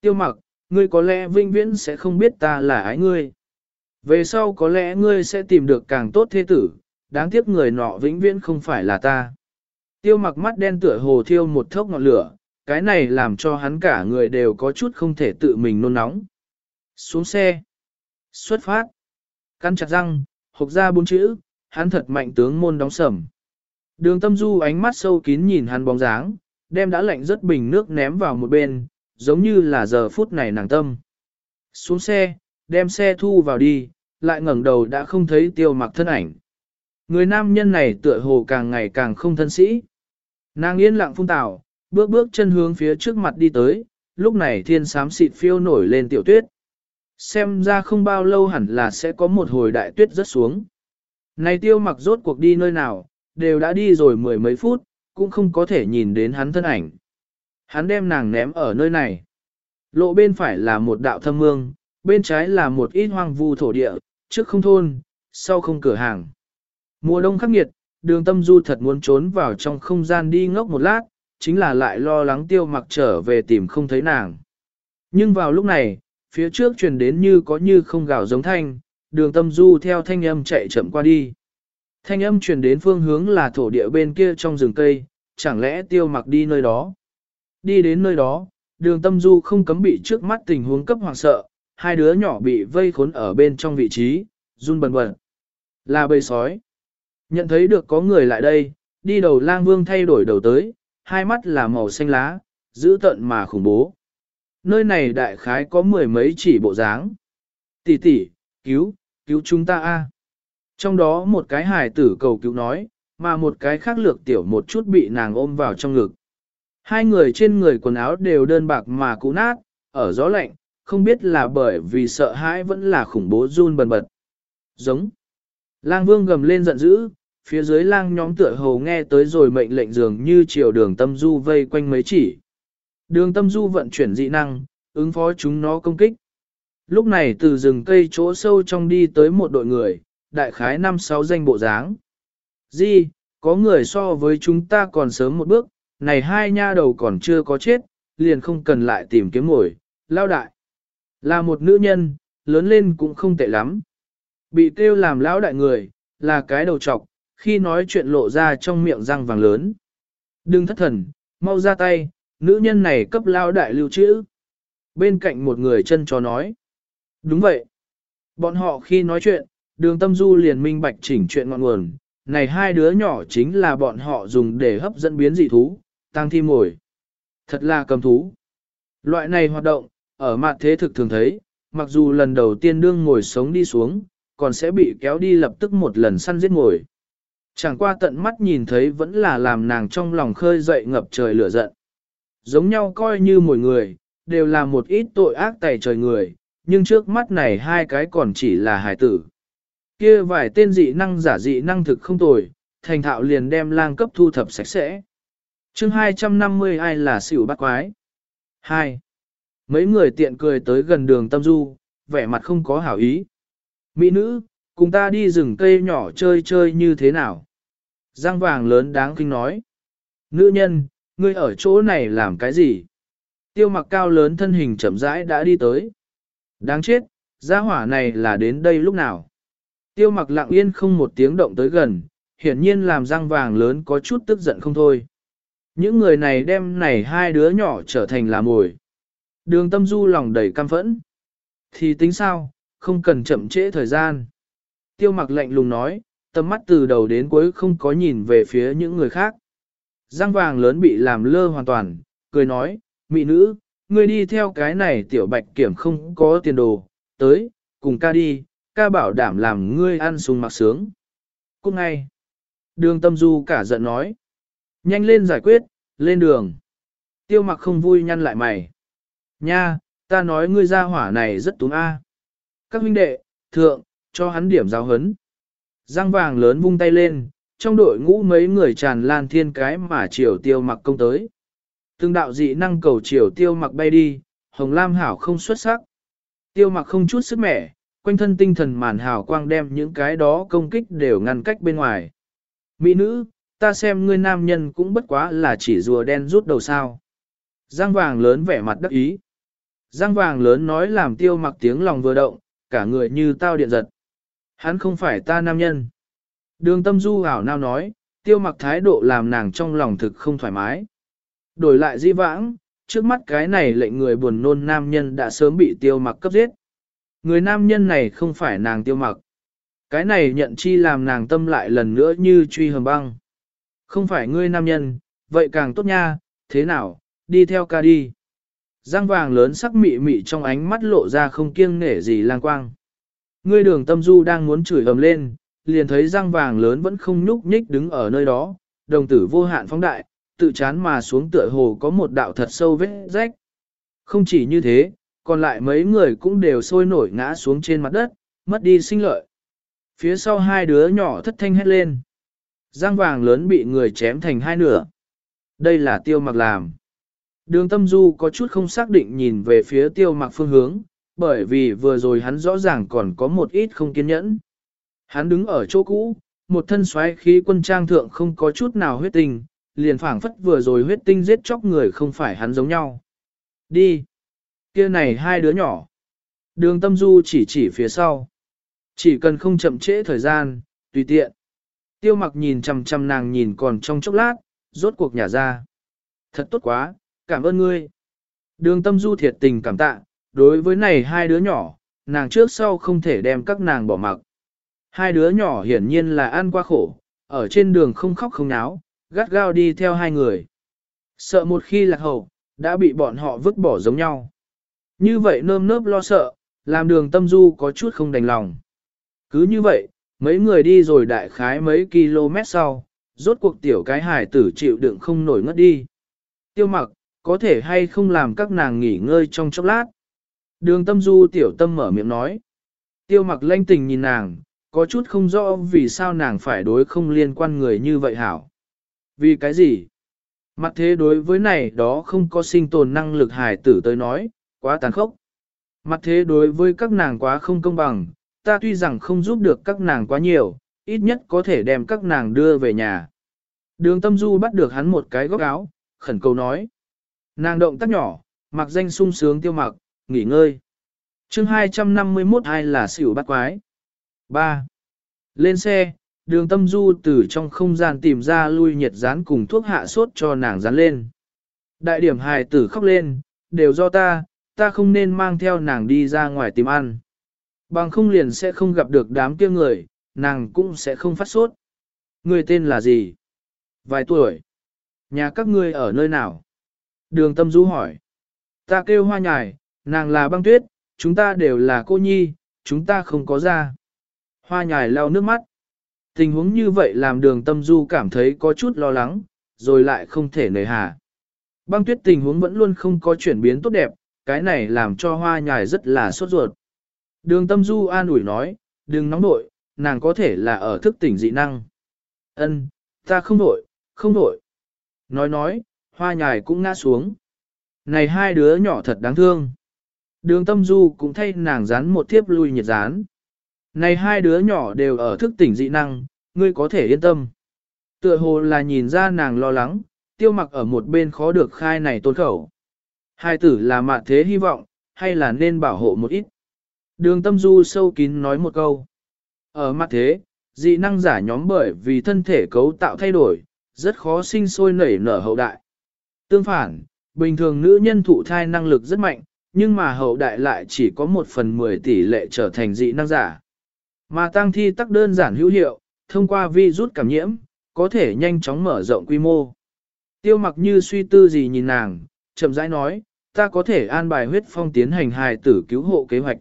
Tiêu mặc, ngươi có lẽ vinh viễn sẽ không biết ta là ái ngươi. Về sau có lẽ ngươi sẽ tìm được càng tốt thế tử, đáng tiếc người nọ vĩnh viễn không phải là ta. Tiêu mặc mắt đen tựa hồ thiêu một thốc ngọn lửa, cái này làm cho hắn cả người đều có chút không thể tự mình nôn nóng. Xuống xe. Xuất phát. Căn chặt răng, hộc ra bốn chữ, hắn thật mạnh tướng môn đóng sầm. Đường tâm du ánh mắt sâu kín nhìn hắn bóng dáng, đem đã lạnh rất bình nước ném vào một bên, giống như là giờ phút này nàng tâm. Xuống xe, đem xe thu vào đi, lại ngẩng đầu đã không thấy tiêu mặc thân ảnh. Người nam nhân này tựa hồ càng ngày càng không thân sĩ. Nàng yên lặng phun tảo, bước bước chân hướng phía trước mặt đi tới, lúc này thiên sám xịt phiêu nổi lên tiểu tuyết. Xem ra không bao lâu hẳn là sẽ có một hồi đại tuyết rất xuống. Này tiêu mặc rốt cuộc đi nơi nào, đều đã đi rồi mười mấy phút, cũng không có thể nhìn đến hắn thân ảnh. Hắn đem nàng ném ở nơi này. Lộ bên phải là một đạo thâm mương, bên trái là một ít hoang vu thổ địa, trước không thôn, sau không cửa hàng. Mùa đông khắc nghiệt, đường tâm du thật muốn trốn vào trong không gian đi ngốc một lát, chính là lại lo lắng tiêu mặc trở về tìm không thấy nàng. Nhưng vào lúc này, phía trước truyền đến như có như không gạo giống thanh, đường tâm du theo thanh âm chạy chậm qua đi. Thanh âm truyền đến phương hướng là thổ địa bên kia trong rừng cây, chẳng lẽ tiêu mặc đi nơi đó. Đi đến nơi đó, đường tâm du không cấm bị trước mắt tình huống cấp hoàng sợ, hai đứa nhỏ bị vây khốn ở bên trong vị trí, run bần bần. Là bầy sói. Nhận thấy được có người lại đây, đi đầu lang vương thay đổi đầu tới, hai mắt là màu xanh lá, giữ tận mà khủng bố. Nơi này đại khái có mười mấy chỉ bộ dáng. Tỷ tỷ, cứu, cứu chúng ta a. Trong đó một cái hài tử cầu cứu nói, mà một cái khác lược tiểu một chút bị nàng ôm vào trong ngực. Hai người trên người quần áo đều đơn bạc mà cũ nát, ở gió lạnh, không biết là bởi vì sợ hãi vẫn là khủng bố run bần bật. Giống. Lang vương gầm lên giận dữ, phía dưới lang nhóm tựa hồ nghe tới rồi mệnh lệnh dường như chiều đường tâm du vây quanh mấy chỉ. Đường tâm du vận chuyển dị năng, ứng phó chúng nó công kích. Lúc này từ rừng cây chỗ sâu trong đi tới một đội người, đại khái năm sáu danh bộ dáng. Di, có người so với chúng ta còn sớm một bước, này hai nha đầu còn chưa có chết, liền không cần lại tìm kiếm mồi, lao đại. Là một nữ nhân, lớn lên cũng không tệ lắm. Bị kêu làm lão đại người, là cái đầu trọc, khi nói chuyện lộ ra trong miệng răng vàng lớn. Đừng thất thần, mau ra tay, nữ nhân này cấp lao đại lưu trữ. Bên cạnh một người chân chó nói. Đúng vậy. Bọn họ khi nói chuyện, đường tâm du liền minh bạch chỉnh chuyện ngọn nguồn. Này hai đứa nhỏ chính là bọn họ dùng để hấp dẫn biến dị thú, tăng thi mồi. Thật là cầm thú. Loại này hoạt động, ở mặt thế thực thường thấy, mặc dù lần đầu tiên đương ngồi sống đi xuống, còn sẽ bị kéo đi lập tức một lần săn giết ngồi. Chẳng qua tận mắt nhìn thấy vẫn là làm nàng trong lòng khơi dậy ngập trời lửa giận. Giống nhau coi như mỗi người, đều là một ít tội ác tày trời người, nhưng trước mắt này hai cái còn chỉ là hài tử. Kia vài tên dị năng giả dị năng thực không tồi, thành thạo liền đem lang cấp thu thập sạch sẽ. chương 250 ai là xỉu bắt quái? 2. Mấy người tiện cười tới gần đường tâm du, vẻ mặt không có hảo ý. Mỹ nữ, cùng ta đi rừng cây nhỏ chơi chơi như thế nào? Giang vàng lớn đáng kinh nói. Nữ nhân, ngươi ở chỗ này làm cái gì? Tiêu mặc cao lớn thân hình chậm rãi đã đi tới. Đáng chết, gia hỏa này là đến đây lúc nào? Tiêu mặc lặng yên không một tiếng động tới gần, hiển nhiên làm răng vàng lớn có chút tức giận không thôi. Những người này đem này hai đứa nhỏ trở thành là mồi. Đường tâm du lòng đầy cam phẫn. Thì tính sao, không cần chậm trễ thời gian. Tiêu mặc lạnh lùng nói, tầm mắt từ đầu đến cuối không có nhìn về phía những người khác. Giang vàng lớn bị làm lơ hoàn toàn, cười nói, mị nữ, ngươi đi theo cái này tiểu bạch kiểm không có tiền đồ, tới, cùng ca đi, ca bảo đảm làm ngươi ăn sung mặc sướng. Cũng ngay, đường tâm du cả giận nói, nhanh lên giải quyết, lên đường. Tiêu mặc không vui nhăn lại mày. Nha, ta nói ngươi ra hỏa này rất túng a. Các huynh đệ, thượng, cho hắn điểm giáo hấn. Giang vàng lớn vung tay lên, trong đội ngũ mấy người tràn lan thiên cái mà triều tiêu mặc công tới. Từng đạo dị năng cầu triều tiêu mặc bay đi, hồng lam hảo không xuất sắc. Tiêu mặc không chút sức mẻ, quanh thân tinh thần màn hào quang đem những cái đó công kích đều ngăn cách bên ngoài. Mỹ nữ, ta xem ngươi nam nhân cũng bất quá là chỉ rùa đen rút đầu sao. Giang vàng lớn vẻ mặt đắc ý. Giang vàng lớn nói làm tiêu mặc tiếng lòng vừa động, cả người như tao điện giật. Hắn không phải ta nam nhân. Đường tâm du ảo nao nói, tiêu mặc thái độ làm nàng trong lòng thực không thoải mái. Đổi lại di vãng, trước mắt cái này lệnh người buồn nôn nam nhân đã sớm bị tiêu mặc cấp giết. Người nam nhân này không phải nàng tiêu mặc. Cái này nhận chi làm nàng tâm lại lần nữa như truy hầm băng. Không phải ngươi nam nhân, vậy càng tốt nha, thế nào, đi theo ca đi. Giang vàng lớn sắc mị mị trong ánh mắt lộ ra không kiêng nể gì lang quang. Ngươi đường tâm du đang muốn chửi ầm lên, liền thấy răng vàng lớn vẫn không nhúc nhích đứng ở nơi đó, đồng tử vô hạn phóng đại, tự chán mà xuống tựa hồ có một đạo thật sâu vết rách. Không chỉ như thế, còn lại mấy người cũng đều sôi nổi ngã xuống trên mặt đất, mất đi sinh lợi. Phía sau hai đứa nhỏ thất thanh hét lên. Giang vàng lớn bị người chém thành hai nửa. Đây là tiêu mặc làm. Đường tâm du có chút không xác định nhìn về phía tiêu mặc phương hướng, bởi vì vừa rồi hắn rõ ràng còn có một ít không kiên nhẫn. Hắn đứng ở chỗ cũ, một thân xoáy khí quân trang thượng không có chút nào huyết tinh, liền phảng phất vừa rồi huyết tinh giết chóc người không phải hắn giống nhau. Đi! kia này hai đứa nhỏ. Đường tâm du chỉ chỉ phía sau. Chỉ cần không chậm trễ thời gian, tùy tiện. Tiêu mặc nhìn chằm chằm nàng nhìn còn trong chốc lát, rốt cuộc nhả ra. Thật tốt quá, cảm ơn ngươi. Đường tâm du thiệt tình cảm tạ, đối với này hai đứa nhỏ, nàng trước sau không thể đem các nàng bỏ mặc. Hai đứa nhỏ hiển nhiên là ăn qua khổ, ở trên đường không khóc không náo, gắt gao đi theo hai người. Sợ một khi lạc hậu, đã bị bọn họ vứt bỏ giống nhau. Như vậy nơm nớp lo sợ, làm đường tâm du có chút không đành lòng. Cứ như vậy, mấy người đi rồi đại khái mấy km sau, rốt cuộc tiểu cái hải tử chịu đựng không nổi ngất đi. Tiêu mặc, có thể hay không làm các nàng nghỉ ngơi trong chốc lát. Đường tâm du tiểu tâm mở miệng nói. Tiêu mặc lanh tình nhìn nàng, có chút không rõ vì sao nàng phải đối không liên quan người như vậy hảo. Vì cái gì? Mặt thế đối với này đó không có sinh tồn năng lực hải tử tới nói, quá tàn khốc. Mặt thế đối với các nàng quá không công bằng, ta tuy rằng không giúp được các nàng quá nhiều, ít nhất có thể đem các nàng đưa về nhà. Đường tâm du bắt được hắn một cái góc áo, khẩn cầu nói. Nàng động tác nhỏ, mặc danh sung sướng tiêu mặc, nghỉ ngơi. chương 251 ai là xỉu bắt quái. 3. Lên xe, đường tâm du từ trong không gian tìm ra lui nhiệt rán cùng thuốc hạ sốt cho nàng rán lên. Đại điểm hài tử khóc lên, đều do ta, ta không nên mang theo nàng đi ra ngoài tìm ăn. Bằng không liền sẽ không gặp được đám kia người, nàng cũng sẽ không phát sốt. Người tên là gì? Vài tuổi. Nhà các ngươi ở nơi nào? Đường tâm du hỏi. Ta kêu hoa nhài, nàng là băng tuyết, chúng ta đều là cô nhi, chúng ta không có ra. Hoa nhài lau nước mắt. Tình huống như vậy làm đường tâm du cảm thấy có chút lo lắng, rồi lại không thể nề hà. Băng tuyết tình huống vẫn luôn không có chuyển biến tốt đẹp, cái này làm cho hoa nhài rất là sốt ruột. Đường tâm du an ủi nói, đừng nóng nội, nàng có thể là ở thức tỉnh dị năng. Ân, ta không nội, không nội. Nói nói, hoa nhài cũng ngã xuống. Này hai đứa nhỏ thật đáng thương. Đường tâm du cũng thay nàng dán một thiếp lui nhiệt dán. Này hai đứa nhỏ đều ở thức tỉnh dị năng, ngươi có thể yên tâm. Tựa hồ là nhìn ra nàng lo lắng, tiêu mặc ở một bên khó được khai này tôn khẩu. Hai tử là mạn thế hy vọng, hay là nên bảo hộ một ít. Đường tâm du sâu kín nói một câu. Ở mặt thế, dị năng giả nhóm bởi vì thân thể cấu tạo thay đổi, rất khó sinh sôi nảy nở hậu đại. Tương phản, bình thường nữ nhân thụ thai năng lực rất mạnh, nhưng mà hậu đại lại chỉ có một phần mười tỷ lệ trở thành dị năng giả. Mà tăng thi tắc đơn giản hữu hiệu, thông qua vi rút cảm nhiễm, có thể nhanh chóng mở rộng quy mô. Tiêu mặc như suy tư gì nhìn nàng, chậm rãi nói, ta có thể an bài huyết phong tiến hành hài tử cứu hộ kế hoạch.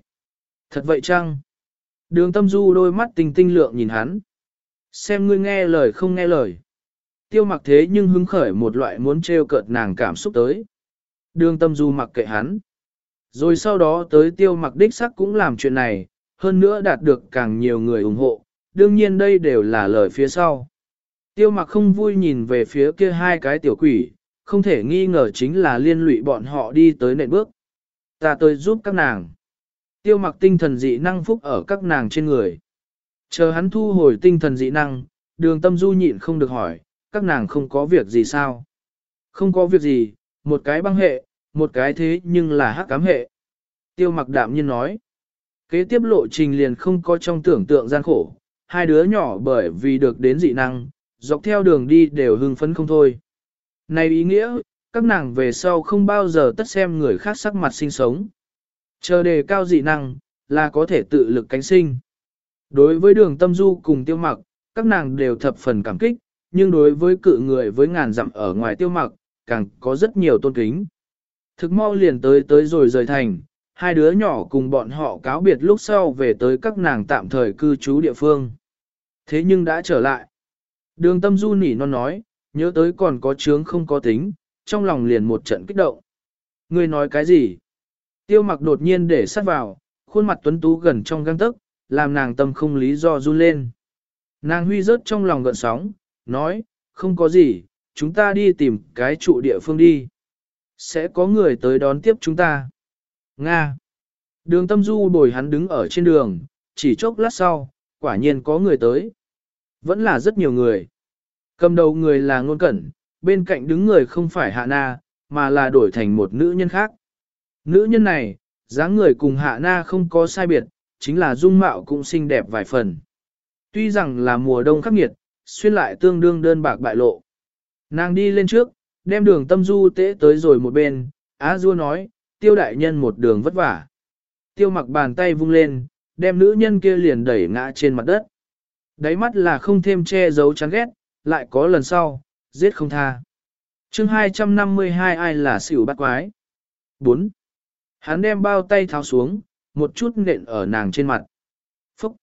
Thật vậy chăng? Đường tâm du đôi mắt tinh tinh lượng nhìn hắn. Xem ngươi nghe lời không nghe lời. Tiêu mặc thế nhưng hứng khởi một loại muốn trêu cợt nàng cảm xúc tới. Đường tâm du mặc kệ hắn. Rồi sau đó tới tiêu mặc đích sắc cũng làm chuyện này, hơn nữa đạt được càng nhiều người ủng hộ, đương nhiên đây đều là lời phía sau. Tiêu mặc không vui nhìn về phía kia hai cái tiểu quỷ, không thể nghi ngờ chính là liên lụy bọn họ đi tới nền bước. Ta tới giúp các nàng. Tiêu mặc tinh thần dị năng phúc ở các nàng trên người. Chờ hắn thu hồi tinh thần dị năng, đường tâm du nhịn không được hỏi, các nàng không có việc gì sao? Không có việc gì, một cái băng hệ, một cái thế nhưng là hắc cám hệ. Tiêu mặc đạm nhiên nói. Kế tiếp lộ trình liền không có trong tưởng tượng gian khổ, hai đứa nhỏ bởi vì được đến dị năng, dọc theo đường đi đều hưng phấn không thôi. Này ý nghĩa, các nàng về sau không bao giờ tất xem người khác sắc mặt sinh sống. Chờ đề cao dị năng, là có thể tự lực cánh sinh. Đối với đường tâm du cùng tiêu mặc, các nàng đều thập phần cảm kích, nhưng đối với cự người với ngàn dặm ở ngoài tiêu mặc, càng có rất nhiều tôn kính. Thực mau liền tới tới rồi rời thành, hai đứa nhỏ cùng bọn họ cáo biệt lúc sau về tới các nàng tạm thời cư trú địa phương. Thế nhưng đã trở lại. Đường tâm du nỉ non nói, nhớ tới còn có chướng không có tính, trong lòng liền một trận kích động. Ngươi nói cái gì? Tiêu mặc đột nhiên để sát vào, khuôn mặt tuấn tú gần trong găng tức, làm nàng tâm không lý do run lên. Nàng huy rớt trong lòng gợn sóng, nói, không có gì, chúng ta đi tìm cái trụ địa phương đi. Sẽ có người tới đón tiếp chúng ta. Nga. Đường tâm du bồi hắn đứng ở trên đường, chỉ chốc lát sau, quả nhiên có người tới. Vẫn là rất nhiều người. Cầm đầu người là ngôn cẩn, bên cạnh đứng người không phải hạ na, mà là đổi thành một nữ nhân khác. Nữ nhân này, dáng người cùng hạ na không có sai biệt, chính là dung mạo cũng xinh đẹp vài phần. Tuy rằng là mùa đông khắc nghiệt, xuyên lại tương đương đơn bạc bại lộ. Nàng đi lên trước, đem đường tâm du tế tới rồi một bên, Á Du nói, tiêu đại nhân một đường vất vả. Tiêu mặc bàn tay vung lên, đem nữ nhân kia liền đẩy ngã trên mặt đất. Đáy mắt là không thêm che giấu chán ghét, lại có lần sau, giết không tha. chương 252 ai là xỉu bắt quái? 4. Hắn đem bao tay tháo xuống, một chút nện ở nàng trên mặt. Phúc!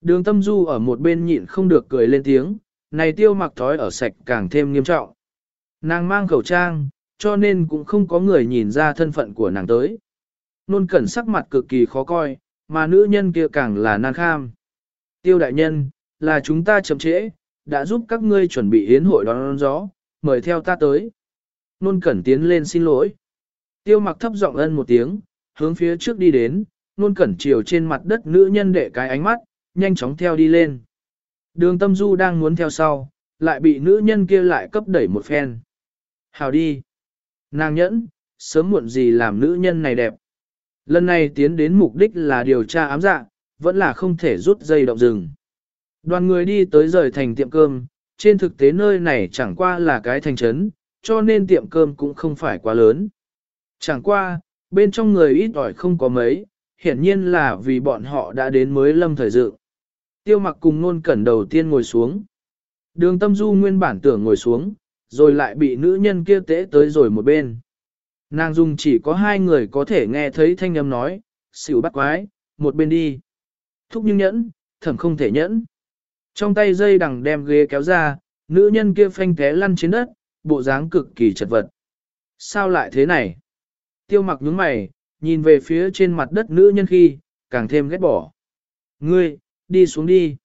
Đường tâm du ở một bên nhịn không được cười lên tiếng, này tiêu mặc thói ở sạch càng thêm nghiêm trọng. Nàng mang khẩu trang, cho nên cũng không có người nhìn ra thân phận của nàng tới. Nôn cẩn sắc mặt cực kỳ khó coi, mà nữ nhân kia càng là nan kham. Tiêu đại nhân, là chúng ta chậm trễ, đã giúp các ngươi chuẩn bị yến hội đón gió, mời theo ta tới. Nôn cẩn tiến lên xin lỗi. Tiêu mặc thấp giọng ân một tiếng, hướng phía trước đi đến, nôn cẩn chiều trên mặt đất nữ nhân để cái ánh mắt, nhanh chóng theo đi lên. Đường tâm du đang muốn theo sau, lại bị nữ nhân kia lại cấp đẩy một phen. Hào đi. Nàng nhẫn, sớm muộn gì làm nữ nhân này đẹp. Lần này tiến đến mục đích là điều tra ám dạ, vẫn là không thể rút dây động rừng. Đoàn người đi tới rời thành tiệm cơm, trên thực tế nơi này chẳng qua là cái thành trấn, cho nên tiệm cơm cũng không phải quá lớn. Chẳng qua, bên trong người ít ỏi không có mấy, hiển nhiên là vì bọn họ đã đến mới lâm thời dự. Tiêu mặc cùng nôn cẩn đầu tiên ngồi xuống. Đường tâm du nguyên bản tưởng ngồi xuống, rồi lại bị nữ nhân kia tế tới rồi một bên. Nàng dùng chỉ có hai người có thể nghe thấy thanh âm nói, xỉu bắt quái, một bên đi. Thúc nhưng nhẫn, thẩm không thể nhẫn. Trong tay dây đằng đem ghế kéo ra, nữ nhân kia phanh té lăn trên đất, bộ dáng cực kỳ chật vật. Sao lại thế này? Tiêu mặc nhướng mày, nhìn về phía trên mặt đất nữ nhân khi, càng thêm ghét bỏ. Ngươi, đi xuống đi.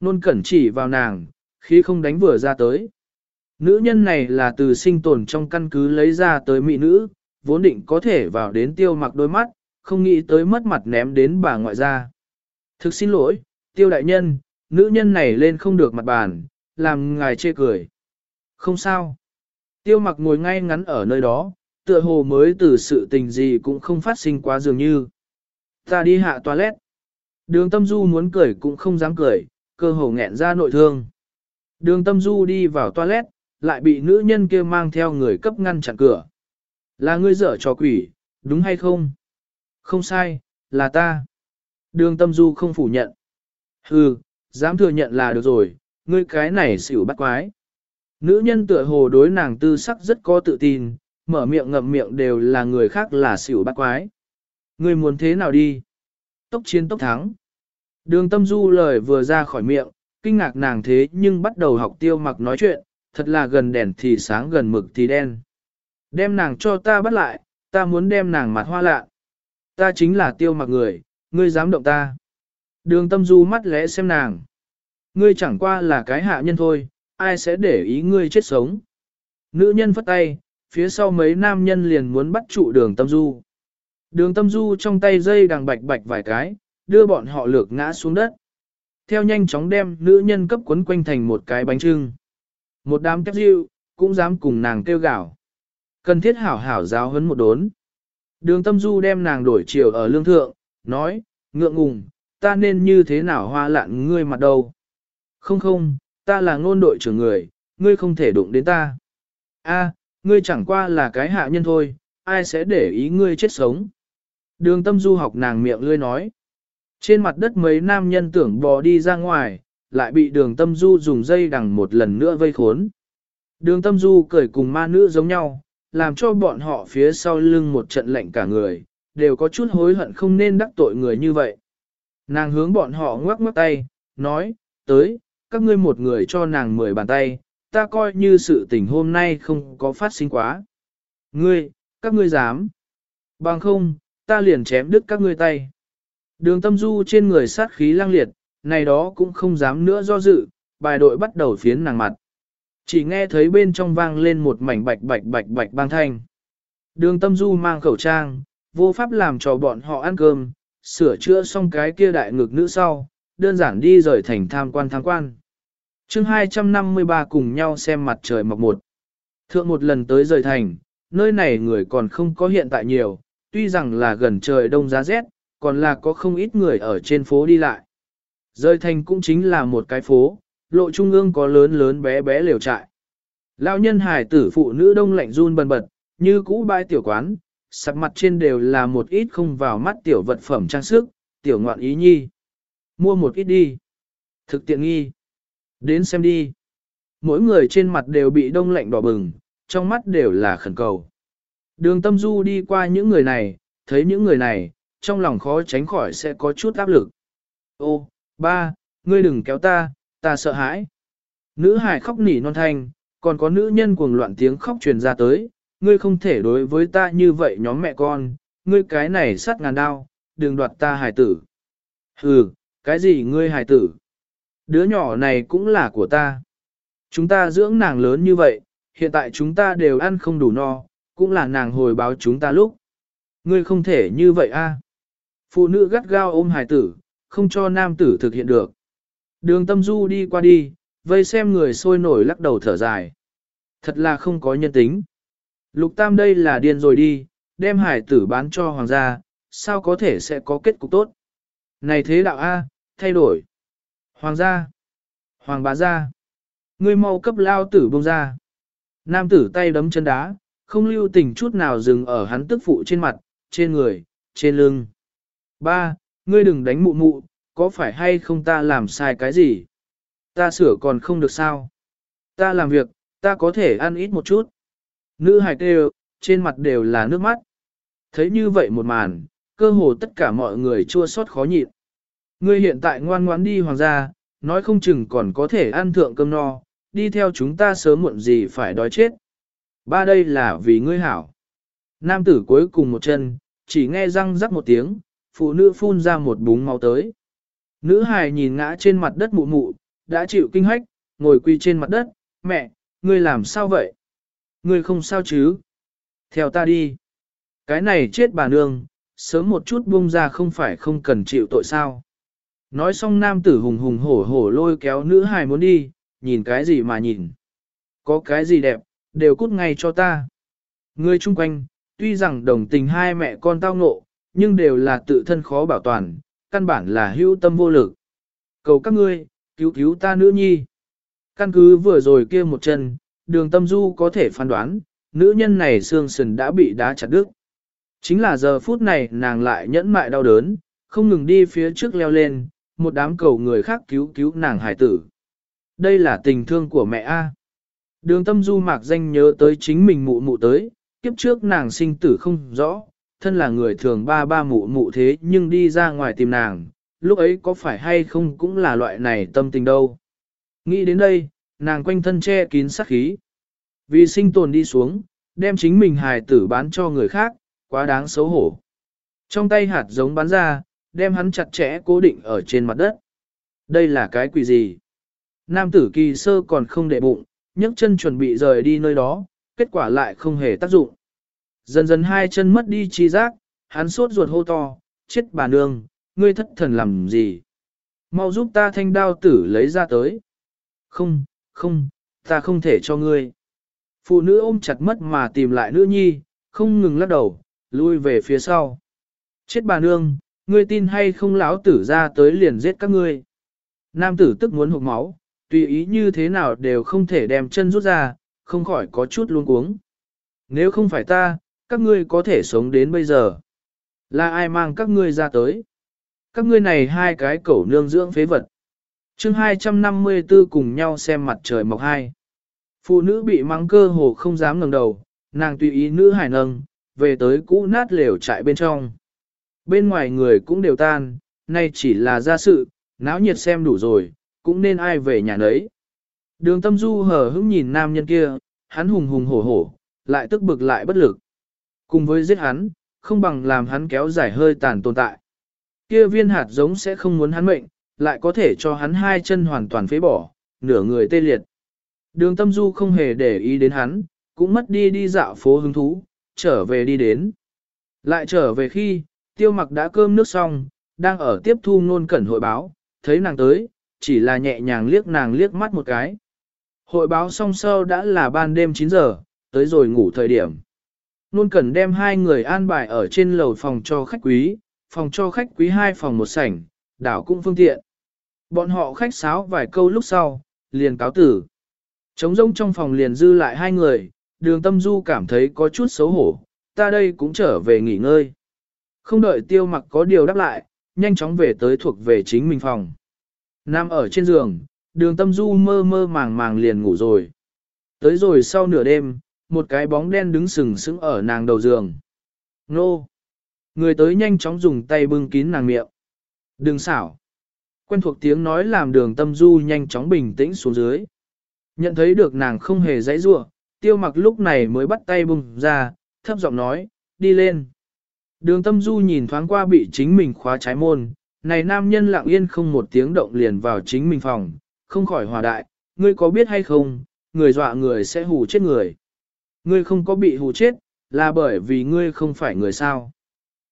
Nôn cẩn chỉ vào nàng, khi không đánh vừa ra tới. Nữ nhân này là từ sinh tồn trong căn cứ lấy ra tới mỹ nữ, vốn định có thể vào đến tiêu mặc đôi mắt, không nghĩ tới mất mặt ném đến bà ngoại ra Thực xin lỗi, tiêu đại nhân, nữ nhân này lên không được mặt bàn, làm ngài chê cười. Không sao. Tiêu mặc ngồi ngay ngắn ở nơi đó, tựa hồ mới từ sự tình gì cũng không phát sinh quá dường như. Ta đi hạ toilet. Đường tâm du muốn cười cũng không dám cười, cơ hồ nghẹn ra nội thương. Đường tâm du đi vào toilet, lại bị nữ nhân kia mang theo người cấp ngăn chặn cửa. Là ngươi dở trò quỷ, đúng hay không? Không sai, là ta. Đường tâm du không phủ nhận. Hừ, dám thừa nhận là được rồi, ngươi cái này xỉu bắt quái. Nữ nhân tựa hồ đối nàng tư sắc rất có tự tin, mở miệng ngậm miệng đều là người khác là xỉu bắt quái. Ngươi muốn thế nào đi? Tốc chiến tốc thắng. Đường tâm du lời vừa ra khỏi miệng, kinh ngạc nàng thế nhưng bắt đầu học tiêu mặc nói chuyện, thật là gần đèn thì sáng gần mực thì đen. Đem nàng cho ta bắt lại, ta muốn đem nàng mặt hoa lạ. Ta chính là tiêu mặc người, ngươi dám động ta. Đường tâm du mắt lẽ xem nàng. Ngươi chẳng qua là cái hạ nhân thôi, ai sẽ để ý ngươi chết sống. Nữ nhân phất tay, phía sau mấy nam nhân liền muốn bắt trụ đường tâm du. Đường tâm du trong tay dây đằng bạch bạch vài cái, đưa bọn họ lược ngã xuống đất. Theo nhanh chóng đem nữ nhân cấp quấn quanh thành một cái bánh trưng. Một đám kép diêu, cũng dám cùng nàng kêu gạo. Cần thiết hảo hảo giáo hấn một đốn. Đường tâm du đem nàng đổi chiều ở lương thượng, nói, ngượng ngùng, ta nên như thế nào hoa lạn ngươi mặt đâu. Không không, ta là ngôn đội trưởng người, ngươi không thể đụng đến ta. A, ngươi chẳng qua là cái hạ nhân thôi, ai sẽ để ý ngươi chết sống. Đường tâm du học nàng miệng lươi nói. Trên mặt đất mấy nam nhân tưởng bò đi ra ngoài, lại bị đường tâm du dùng dây đằng một lần nữa vây khốn. Đường tâm du cười cùng ma nữ giống nhau, làm cho bọn họ phía sau lưng một trận lạnh cả người, đều có chút hối hận không nên đắc tội người như vậy. Nàng hướng bọn họ ngoắc ngoắc tay, nói, tới, các ngươi một người cho nàng mười bàn tay, ta coi như sự tình hôm nay không có phát sinh quá. Ngươi, các ngươi dám. Bằng không, ta liền chém đứt các ngươi tay. Đường tâm du trên người sát khí lang liệt, này đó cũng không dám nữa do dự, bài đội bắt đầu phiến nàng mặt. Chỉ nghe thấy bên trong vang lên một mảnh bạch bạch bạch bạch bang thanh. Đường tâm du mang khẩu trang, vô pháp làm cho bọn họ ăn cơm, sửa chữa xong cái kia đại ngực nữ sau, đơn giản đi rời thành tham quan tham quan. chương 253 cùng nhau xem mặt trời mọc một. Thượng một lần tới rời thành, nơi này người còn không có hiện tại nhiều, tuy rằng là gần trời đông giá rét, còn là có không ít người ở trên phố đi lại. Rơi thành cũng chính là một cái phố, lộ trung ương có lớn lớn bé bé liều trại. Lão nhân hải tử phụ nữ đông lạnh run bần bật, như cũ bãi tiểu quán, sặc mặt trên đều là một ít không vào mắt tiểu vật phẩm trang sức, tiểu ngoạn ý nhi. Mua một ít đi. Thực tiện nghi. Đến xem đi. Mỗi người trên mặt đều bị đông lạnh đỏ bừng, trong mắt đều là khẩn cầu. Đường tâm du đi qua những người này, thấy những người này, trong lòng khó tránh khỏi sẽ có chút áp lực. Ô, ba, ngươi đừng kéo ta, ta sợ hãi. Nữ hải khóc nỉ non thanh, còn có nữ nhân cuồng loạn tiếng khóc truyền ra tới, ngươi không thể đối với ta như vậy nhóm mẹ con, ngươi cái này sát ngàn đao, đừng đoạt ta hải tử. Hừ, cái gì ngươi hải tử? Đứa nhỏ này cũng là của ta. Chúng ta dưỡng nàng lớn như vậy, hiện tại chúng ta đều ăn không đủ no, cũng là nàng hồi báo chúng ta lúc. Ngươi không thể như vậy a. Phụ nữ gắt gao ôm hải tử, không cho nam tử thực hiện được. Đường tâm du đi qua đi, vây xem người sôi nổi lắc đầu thở dài. Thật là không có nhân tính. Lục tam đây là điên rồi đi, đem hải tử bán cho hoàng gia, sao có thể sẽ có kết cục tốt. Này thế đạo A, thay đổi. Hoàng gia, hoàng bá gia, ngươi mau cấp lao tử bông ra. Nam tử tay đấm chân đá, không lưu tình chút nào dừng ở hắn tức phụ trên mặt, trên người, trên lưng. Ba, ngươi đừng đánh mụ mụ, có phải hay không ta làm sai cái gì? Ta sửa còn không được sao? Ta làm việc, ta có thể ăn ít một chút. Nữ hài kêu, trên mặt đều là nước mắt. Thấy như vậy một màn, cơ hồ tất cả mọi người chua xót khó nhịn. Ngươi hiện tại ngoan ngoãn đi hoàng gia, nói không chừng còn có thể ăn thượng cơm no, đi theo chúng ta sớm muộn gì phải đói chết. Ba đây là vì ngươi hảo. Nam tử cuối cùng một chân, chỉ nghe răng rắc một tiếng, phụ nữ phun ra một búng máu tới. Nữ hài nhìn ngã trên mặt đất mụ mụ, đã chịu kinh hách, ngồi quy trên mặt đất, mẹ, ngươi làm sao vậy? Ngươi không sao chứ? Theo ta đi. Cái này chết bà nương, sớm một chút buông ra không phải không cần chịu tội sao. Nói xong nam tử hùng hùng hổ hổ lôi kéo nữ hài muốn đi, nhìn cái gì mà nhìn. Có cái gì đẹp, đều cút ngay cho ta. Người chung quanh, tuy rằng đồng tình hai mẹ con tao ngộ, nhưng đều là tự thân khó bảo toàn, căn bản là hữu tâm vô lực. Cầu các ngươi, cứu cứu ta nữ nhi. Căn cứ vừa rồi kia một chân, đường tâm du có thể phán đoán, nữ nhân này xương sườn đã bị đá chặt đứt. Chính là giờ phút này nàng lại nhẫn mại đau đớn, không ngừng đi phía trước leo lên, một đám cầu người khác cứu cứu nàng hải tử. Đây là tình thương của mẹ A. Đường tâm du mạc danh nhớ tới chính mình mụ mụ tới, kiếp trước nàng sinh tử không rõ, thân là người thường ba ba mụ mụ thế nhưng đi ra ngoài tìm nàng, lúc ấy có phải hay không cũng là loại này tâm tình đâu. Nghĩ đến đây, nàng quanh thân che kín sát khí. Vì sinh tồn đi xuống, đem chính mình hài tử bán cho người khác, quá đáng xấu hổ. Trong tay hạt giống bắn ra, đem hắn chặt chẽ cố định ở trên mặt đất. Đây là cái quỷ gì? Nam tử kỳ sơ còn không để bụng, nhấc chân chuẩn bị rời đi nơi đó, kết quả lại không hề tác dụng. Dần dần hai chân mất đi chi giác, hắn sốt ruột hô to, chết bà nương, ngươi thất thần làm gì? Mau giúp ta thanh đao tử lấy ra tới. Không, không, ta không thể cho ngươi. Phụ nữ ôm chặt mất mà tìm lại nữ nhi, không ngừng lắc đầu, lui về phía sau. Chết bà nương, ngươi tin hay không lão tử ra tới liền giết các ngươi. Nam tử tức muốn hụt máu, tùy ý như thế nào đều không thể đem chân rút ra, không khỏi có chút luống cuống. Nếu không phải ta, các ngươi có thể sống đến bây giờ. Là ai mang các ngươi ra tới? Các ngươi này hai cái cẩu nương dưỡng phế vật. chương 254 cùng nhau xem mặt trời mọc hai. Phụ nữ bị mắng cơ hồ không dám ngẩng đầu, nàng tùy ý nữ hải nâng, về tới cũ nát lều trại bên trong. Bên ngoài người cũng đều tan, nay chỉ là ra sự, náo nhiệt xem đủ rồi, cũng nên ai về nhà nấy. Đường tâm du hờ hững nhìn nam nhân kia, hắn hùng hùng hổ hổ, lại tức bực lại bất lực. Cùng với giết hắn, không bằng làm hắn kéo dài hơi tàn tồn tại. Kia viên hạt giống sẽ không muốn hắn mệnh, lại có thể cho hắn hai chân hoàn toàn phế bỏ, nửa người tê liệt. Đường tâm du không hề để ý đến hắn, cũng mất đi đi dạo phố hứng thú, trở về đi đến. Lại trở về khi, tiêu mặc đã cơm nước xong, đang ở tiếp thu nôn cẩn hội báo, thấy nàng tới, chỉ là nhẹ nhàng liếc nàng liếc mắt một cái. Hội báo xong sau đã là ban đêm 9 giờ, tới rồi ngủ thời điểm. Nôn cần đem hai người an bài ở trên lầu phòng cho khách quý, phòng cho khách quý hai phòng một sảnh, đảo cũng phương tiện. Bọn họ khách sáo vài câu lúc sau, liền cáo tử. Trống rông trong phòng liền dư lại hai người, đường tâm du cảm thấy có chút xấu hổ, ta đây cũng trở về nghỉ ngơi. Không đợi tiêu mặc có điều đáp lại, nhanh chóng về tới thuộc về chính mình phòng. Nằm ở trên giường, đường tâm du mơ mơ màng màng liền ngủ rồi. Tới rồi sau nửa đêm, một cái bóng đen đứng sừng sững ở nàng đầu giường. Nô! Người tới nhanh chóng dùng tay bưng kín nàng miệng. Đừng xảo! Quen thuộc tiếng nói làm đường tâm du nhanh chóng bình tĩnh xuống dưới. Nhận thấy được nàng không hề dãy rua, tiêu mặc lúc này mới bắt tay bưng ra, thấp giọng nói, đi lên. Đường tâm du nhìn thoáng qua bị chính mình khóa trái môn, này nam nhân lặng yên không một tiếng động liền vào chính mình phòng, không khỏi hòa đại, ngươi có biết hay không, người dọa người sẽ hù chết người. Ngươi không có bị hù chết, là bởi vì ngươi không phải người sao.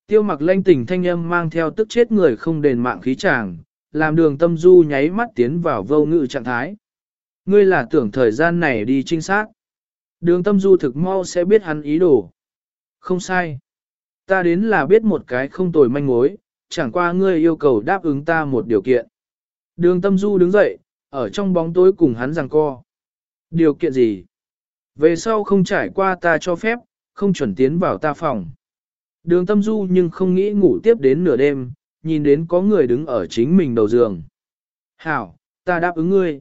Tiêu mặc lanh tỉnh thanh âm mang theo tức chết người không đền mạng khí chàng, làm đường tâm du nháy mắt tiến vào vô ngự trạng thái. Ngươi là tưởng thời gian này đi trinh sát. Đường tâm du thực mau sẽ biết hắn ý đồ. Không sai. Ta đến là biết một cái không tồi manh mối, chẳng qua ngươi yêu cầu đáp ứng ta một điều kiện. Đường tâm du đứng dậy, ở trong bóng tối cùng hắn rằng co. Điều kiện gì? Về sau không trải qua ta cho phép, không chuẩn tiến vào ta phòng. Đường tâm du nhưng không nghĩ ngủ tiếp đến nửa đêm, nhìn đến có người đứng ở chính mình đầu giường. Hảo, ta đáp ứng ngươi.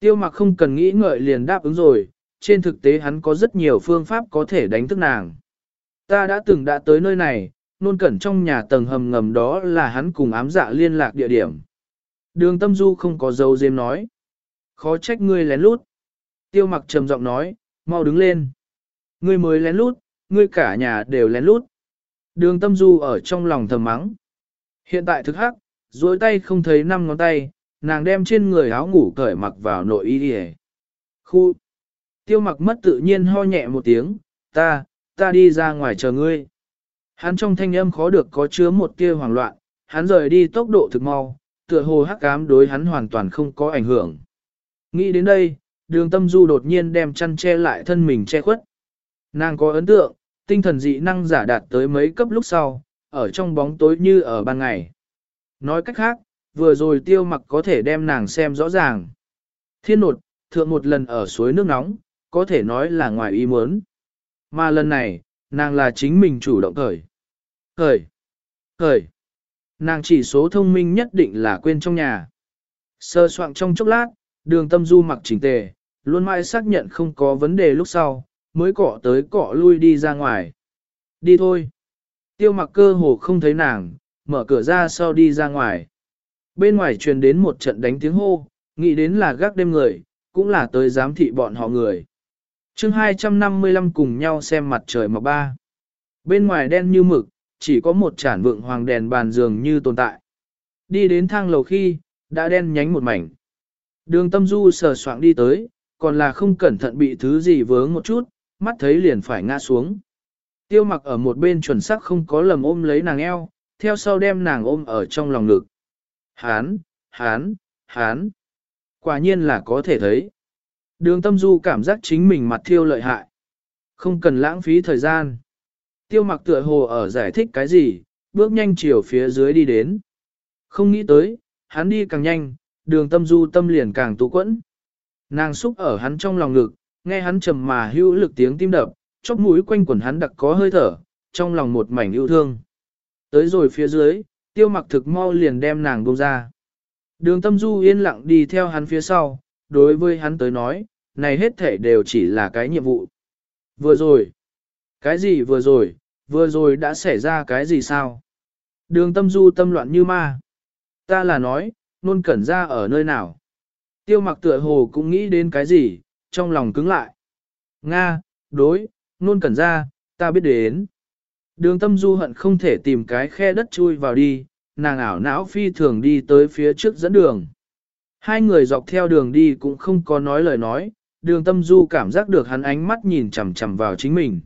Tiêu mặc không cần nghĩ ngợi liền đáp ứng rồi, trên thực tế hắn có rất nhiều phương pháp có thể đánh thức nàng. Ta đã từng đã tới nơi này, nôn cẩn trong nhà tầng hầm ngầm đó là hắn cùng ám dạ liên lạc địa điểm. Đường tâm du không có dấu dêm nói. Khó trách ngươi lén lút. Tiêu mặc trầm giọng nói, mau đứng lên. Ngươi mới lén lút, ngươi cả nhà đều lén lút. Đường tâm du ở trong lòng thầm mắng. Hiện tại thực hắc, dối tay không thấy năm ngón tay, nàng đem trên người áo ngủ cởi mặc vào nội y đi Khu. Tiêu mặc mất tự nhiên ho nhẹ một tiếng, ta, ta đi ra ngoài chờ ngươi. Hắn trong thanh âm khó được có chứa một tia hoảng loạn, hắn rời đi tốc độ thực mau, tựa hồ hắc cám đối hắn hoàn toàn không có ảnh hưởng. Nghĩ đến đây, đường tâm du đột nhiên đem chăn che lại thân mình che khuất. Nàng có ấn tượng, tinh thần dị năng giả đạt tới mấy cấp lúc sau, ở trong bóng tối như ở ban ngày. Nói cách khác, vừa rồi tiêu mặc có thể đem nàng xem rõ ràng. Thiên nột, thượng một lần ở suối nước nóng, có thể nói là ngoài ý muốn. Mà lần này, nàng là chính mình chủ động khởi. Khởi. Khởi. Nàng chỉ số thông minh nhất định là quên trong nhà. Sơ soạn trong chốc lát, đường tâm du mặc chỉnh tề, luôn mãi xác nhận không có vấn đề lúc sau, mới cọ tới cọ lui đi ra ngoài. Đi thôi. Tiêu mặc cơ hồ không thấy nàng, mở cửa ra sau đi ra ngoài. Bên ngoài truyền đến một trận đánh tiếng hô, nghĩ đến là gác đêm người, cũng là tới giám thị bọn họ người. chương 255 cùng nhau xem mặt trời mọc ba. Bên ngoài đen như mực, chỉ có một chản vượng hoàng đèn bàn giường như tồn tại. Đi đến thang lầu khi, đã đen nhánh một mảnh. Đường tâm du sờ soạng đi tới, còn là không cẩn thận bị thứ gì vướng một chút, mắt thấy liền phải ngã xuống. Tiêu mặc ở một bên chuẩn xác không có lầm ôm lấy nàng eo, theo sau đem nàng ôm ở trong lòng ngực. Hán, hán, hán. Quả nhiên là có thể thấy. Đường tâm du cảm giác chính mình mặt thiêu lợi hại. Không cần lãng phí thời gian. Tiêu mặc tựa hồ ở giải thích cái gì, bước nhanh chiều phía dưới đi đến. Không nghĩ tới, hắn đi càng nhanh, đường tâm du tâm liền càng tú quẫn. Nàng xúc ở hắn trong lòng ngực, nghe hắn trầm mà hữu lực tiếng tim đập, chóp mũi quanh quần hắn đặc có hơi thở, trong lòng một mảnh yêu thương. Tới rồi phía dưới, tiêu mặc thực mau liền đem nàng buông ra. Đường tâm du yên lặng đi theo hắn phía sau, đối với hắn tới nói, này hết thể đều chỉ là cái nhiệm vụ. Vừa rồi, cái gì vừa rồi, vừa rồi đã xảy ra cái gì sao? Đường tâm du tâm loạn như ma. Ta là nói, nôn cẩn ra ở nơi nào? Tiêu mặc tựa hồ cũng nghĩ đến cái gì, trong lòng cứng lại. Nga, đối, nôn cẩn ra, ta biết đến. Đường tâm du hận không thể tìm cái khe đất chui vào đi, nàng ảo não phi thường đi tới phía trước dẫn đường. Hai người dọc theo đường đi cũng không có nói lời nói, đường tâm du cảm giác được hắn ánh mắt nhìn chằm chằm vào chính mình.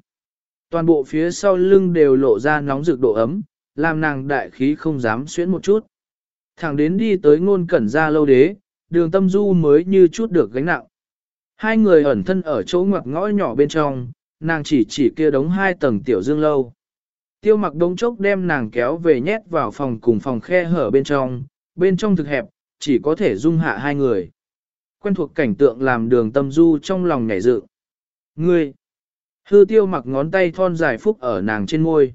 Toàn bộ phía sau lưng đều lộ ra nóng rực độ ấm, làm nàng đại khí không dám xuyến một chút. Thẳng đến đi tới ngôn cẩn ra lâu đế, đường tâm du mới như chút được gánh nặng. Hai người ẩn thân ở chỗ ngoặc ngõ nhỏ bên trong, nàng chỉ chỉ kia đống hai tầng tiểu dương lâu. Tiêu mặc đống chốc đem nàng kéo về nhét vào phòng cùng phòng khe hở bên trong, bên trong thực hẹp, chỉ có thể dung hạ hai người. Quen thuộc cảnh tượng làm đường tâm du trong lòng nhảy dự. Ngươi! Hư tiêu mặc ngón tay thon dài phúc ở nàng trên môi.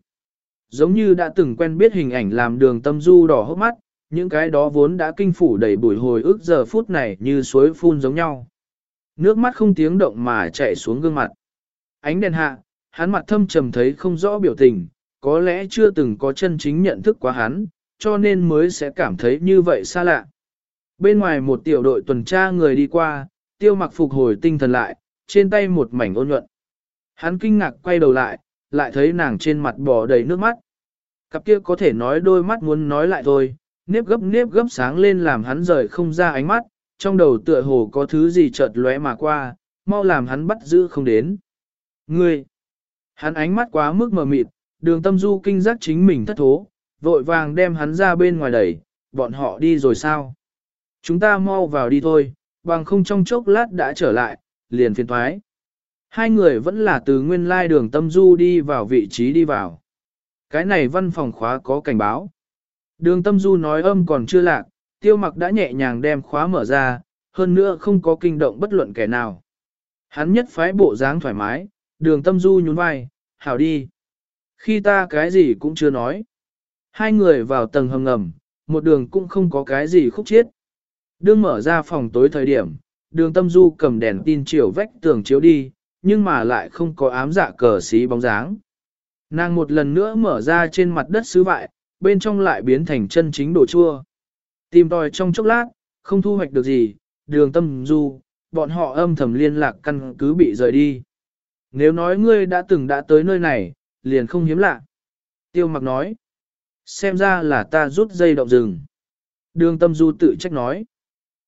Giống như đã từng quen biết hình ảnh làm đường tâm du đỏ hốc mắt, những cái đó vốn đã kinh phủ đầy bùi hồi ức giờ phút này như suối phun giống nhau. Nước mắt không tiếng động mà chạy xuống gương mặt. Ánh đèn hạ, hắn mặt thâm trầm thấy không rõ biểu tình, có lẽ chưa từng có chân chính nhận thức quá hắn, cho nên mới sẽ cảm thấy như vậy xa lạ. Bên ngoài một tiểu đội tuần tra người đi qua, tiêu mặc phục hồi tinh thần lại, trên tay một mảnh ôn nhuận. Hắn kinh ngạc quay đầu lại, lại thấy nàng trên mặt bò đầy nước mắt. Cặp kia có thể nói đôi mắt muốn nói lại thôi, nếp gấp nếp gấp sáng lên làm hắn rời không ra ánh mắt, trong đầu tựa hồ có thứ gì chợt lóe mà qua, mau làm hắn bắt giữ không đến. Ngươi! Hắn ánh mắt quá mức mờ mịt, đường tâm du kinh giác chính mình thất thố, vội vàng đem hắn ra bên ngoài đẩy, bọn họ đi rồi sao? Chúng ta mau vào đi thôi, bằng không trong chốc lát đã trở lại, liền phiền thoái. Hai người vẫn là từ nguyên lai đường tâm du đi vào vị trí đi vào. Cái này văn phòng khóa có cảnh báo. Đường tâm du nói âm còn chưa lạc, tiêu mặc đã nhẹ nhàng đem khóa mở ra, hơn nữa không có kinh động bất luận kẻ nào. Hắn nhất phái bộ dáng thoải mái, đường tâm du nhún vai, hảo đi. Khi ta cái gì cũng chưa nói. Hai người vào tầng hầm ngầm, một đường cũng không có cái gì khúc chiết. Đương mở ra phòng tối thời điểm, đường tâm du cầm đèn tin chiều vách tường chiếu đi, nhưng mà lại không có ám dạ cờ xí bóng dáng. Nàng một lần nữa mở ra trên mặt đất sứ vại, bên trong lại biến thành chân chính đồ chua. Tìm tòi trong chốc lát, không thu hoạch được gì, đường tâm du, bọn họ âm thầm liên lạc căn cứ bị rời đi. Nếu nói ngươi đã từng đã tới nơi này, liền không hiếm lạ. Tiêu mặc nói, xem ra là ta rút dây động rừng. Đường tâm du tự trách nói,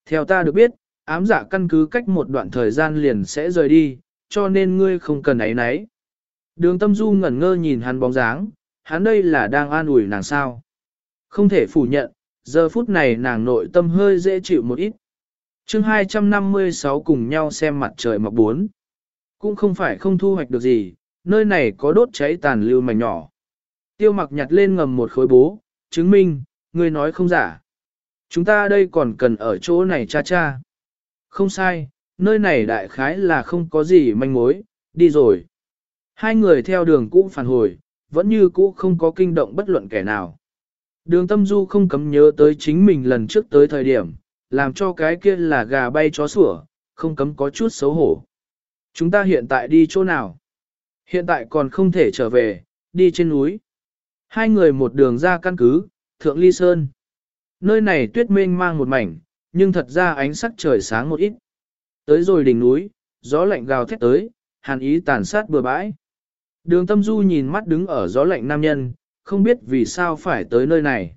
theo ta được biết, ám giả căn cứ cách một đoạn thời gian liền sẽ rời đi, cho nên ngươi không cần ấy nấy. Đường tâm du ngẩn ngơ nhìn hắn bóng dáng, hắn đây là đang an ủi nàng sao. Không thể phủ nhận, giờ phút này nàng nội tâm hơi dễ chịu một ít. chương 256 cùng nhau xem mặt trời mọc bốn. Cũng không phải không thu hoạch được gì, nơi này có đốt cháy tàn lưu mảnh nhỏ. Tiêu mặc nhặt lên ngầm một khối bố, chứng minh, người nói không giả. Chúng ta đây còn cần ở chỗ này cha cha. Không sai, nơi này đại khái là không có gì manh mối, đi rồi. Hai người theo đường cũ phản hồi, vẫn như cũ không có kinh động bất luận kẻ nào. Đường tâm du không cấm nhớ tới chính mình lần trước tới thời điểm, làm cho cái kia là gà bay chó sủa, không cấm có chút xấu hổ. Chúng ta hiện tại đi chỗ nào? Hiện tại còn không thể trở về, đi trên núi. Hai người một đường ra căn cứ, thượng ly sơn. Nơi này tuyết mênh mang một mảnh, nhưng thật ra ánh sắc trời sáng một ít. Tới rồi đỉnh núi, gió lạnh gào thét tới, hàn ý tàn sát bừa bãi. Đường tâm du nhìn mắt đứng ở gió lạnh nam nhân, không biết vì sao phải tới nơi này.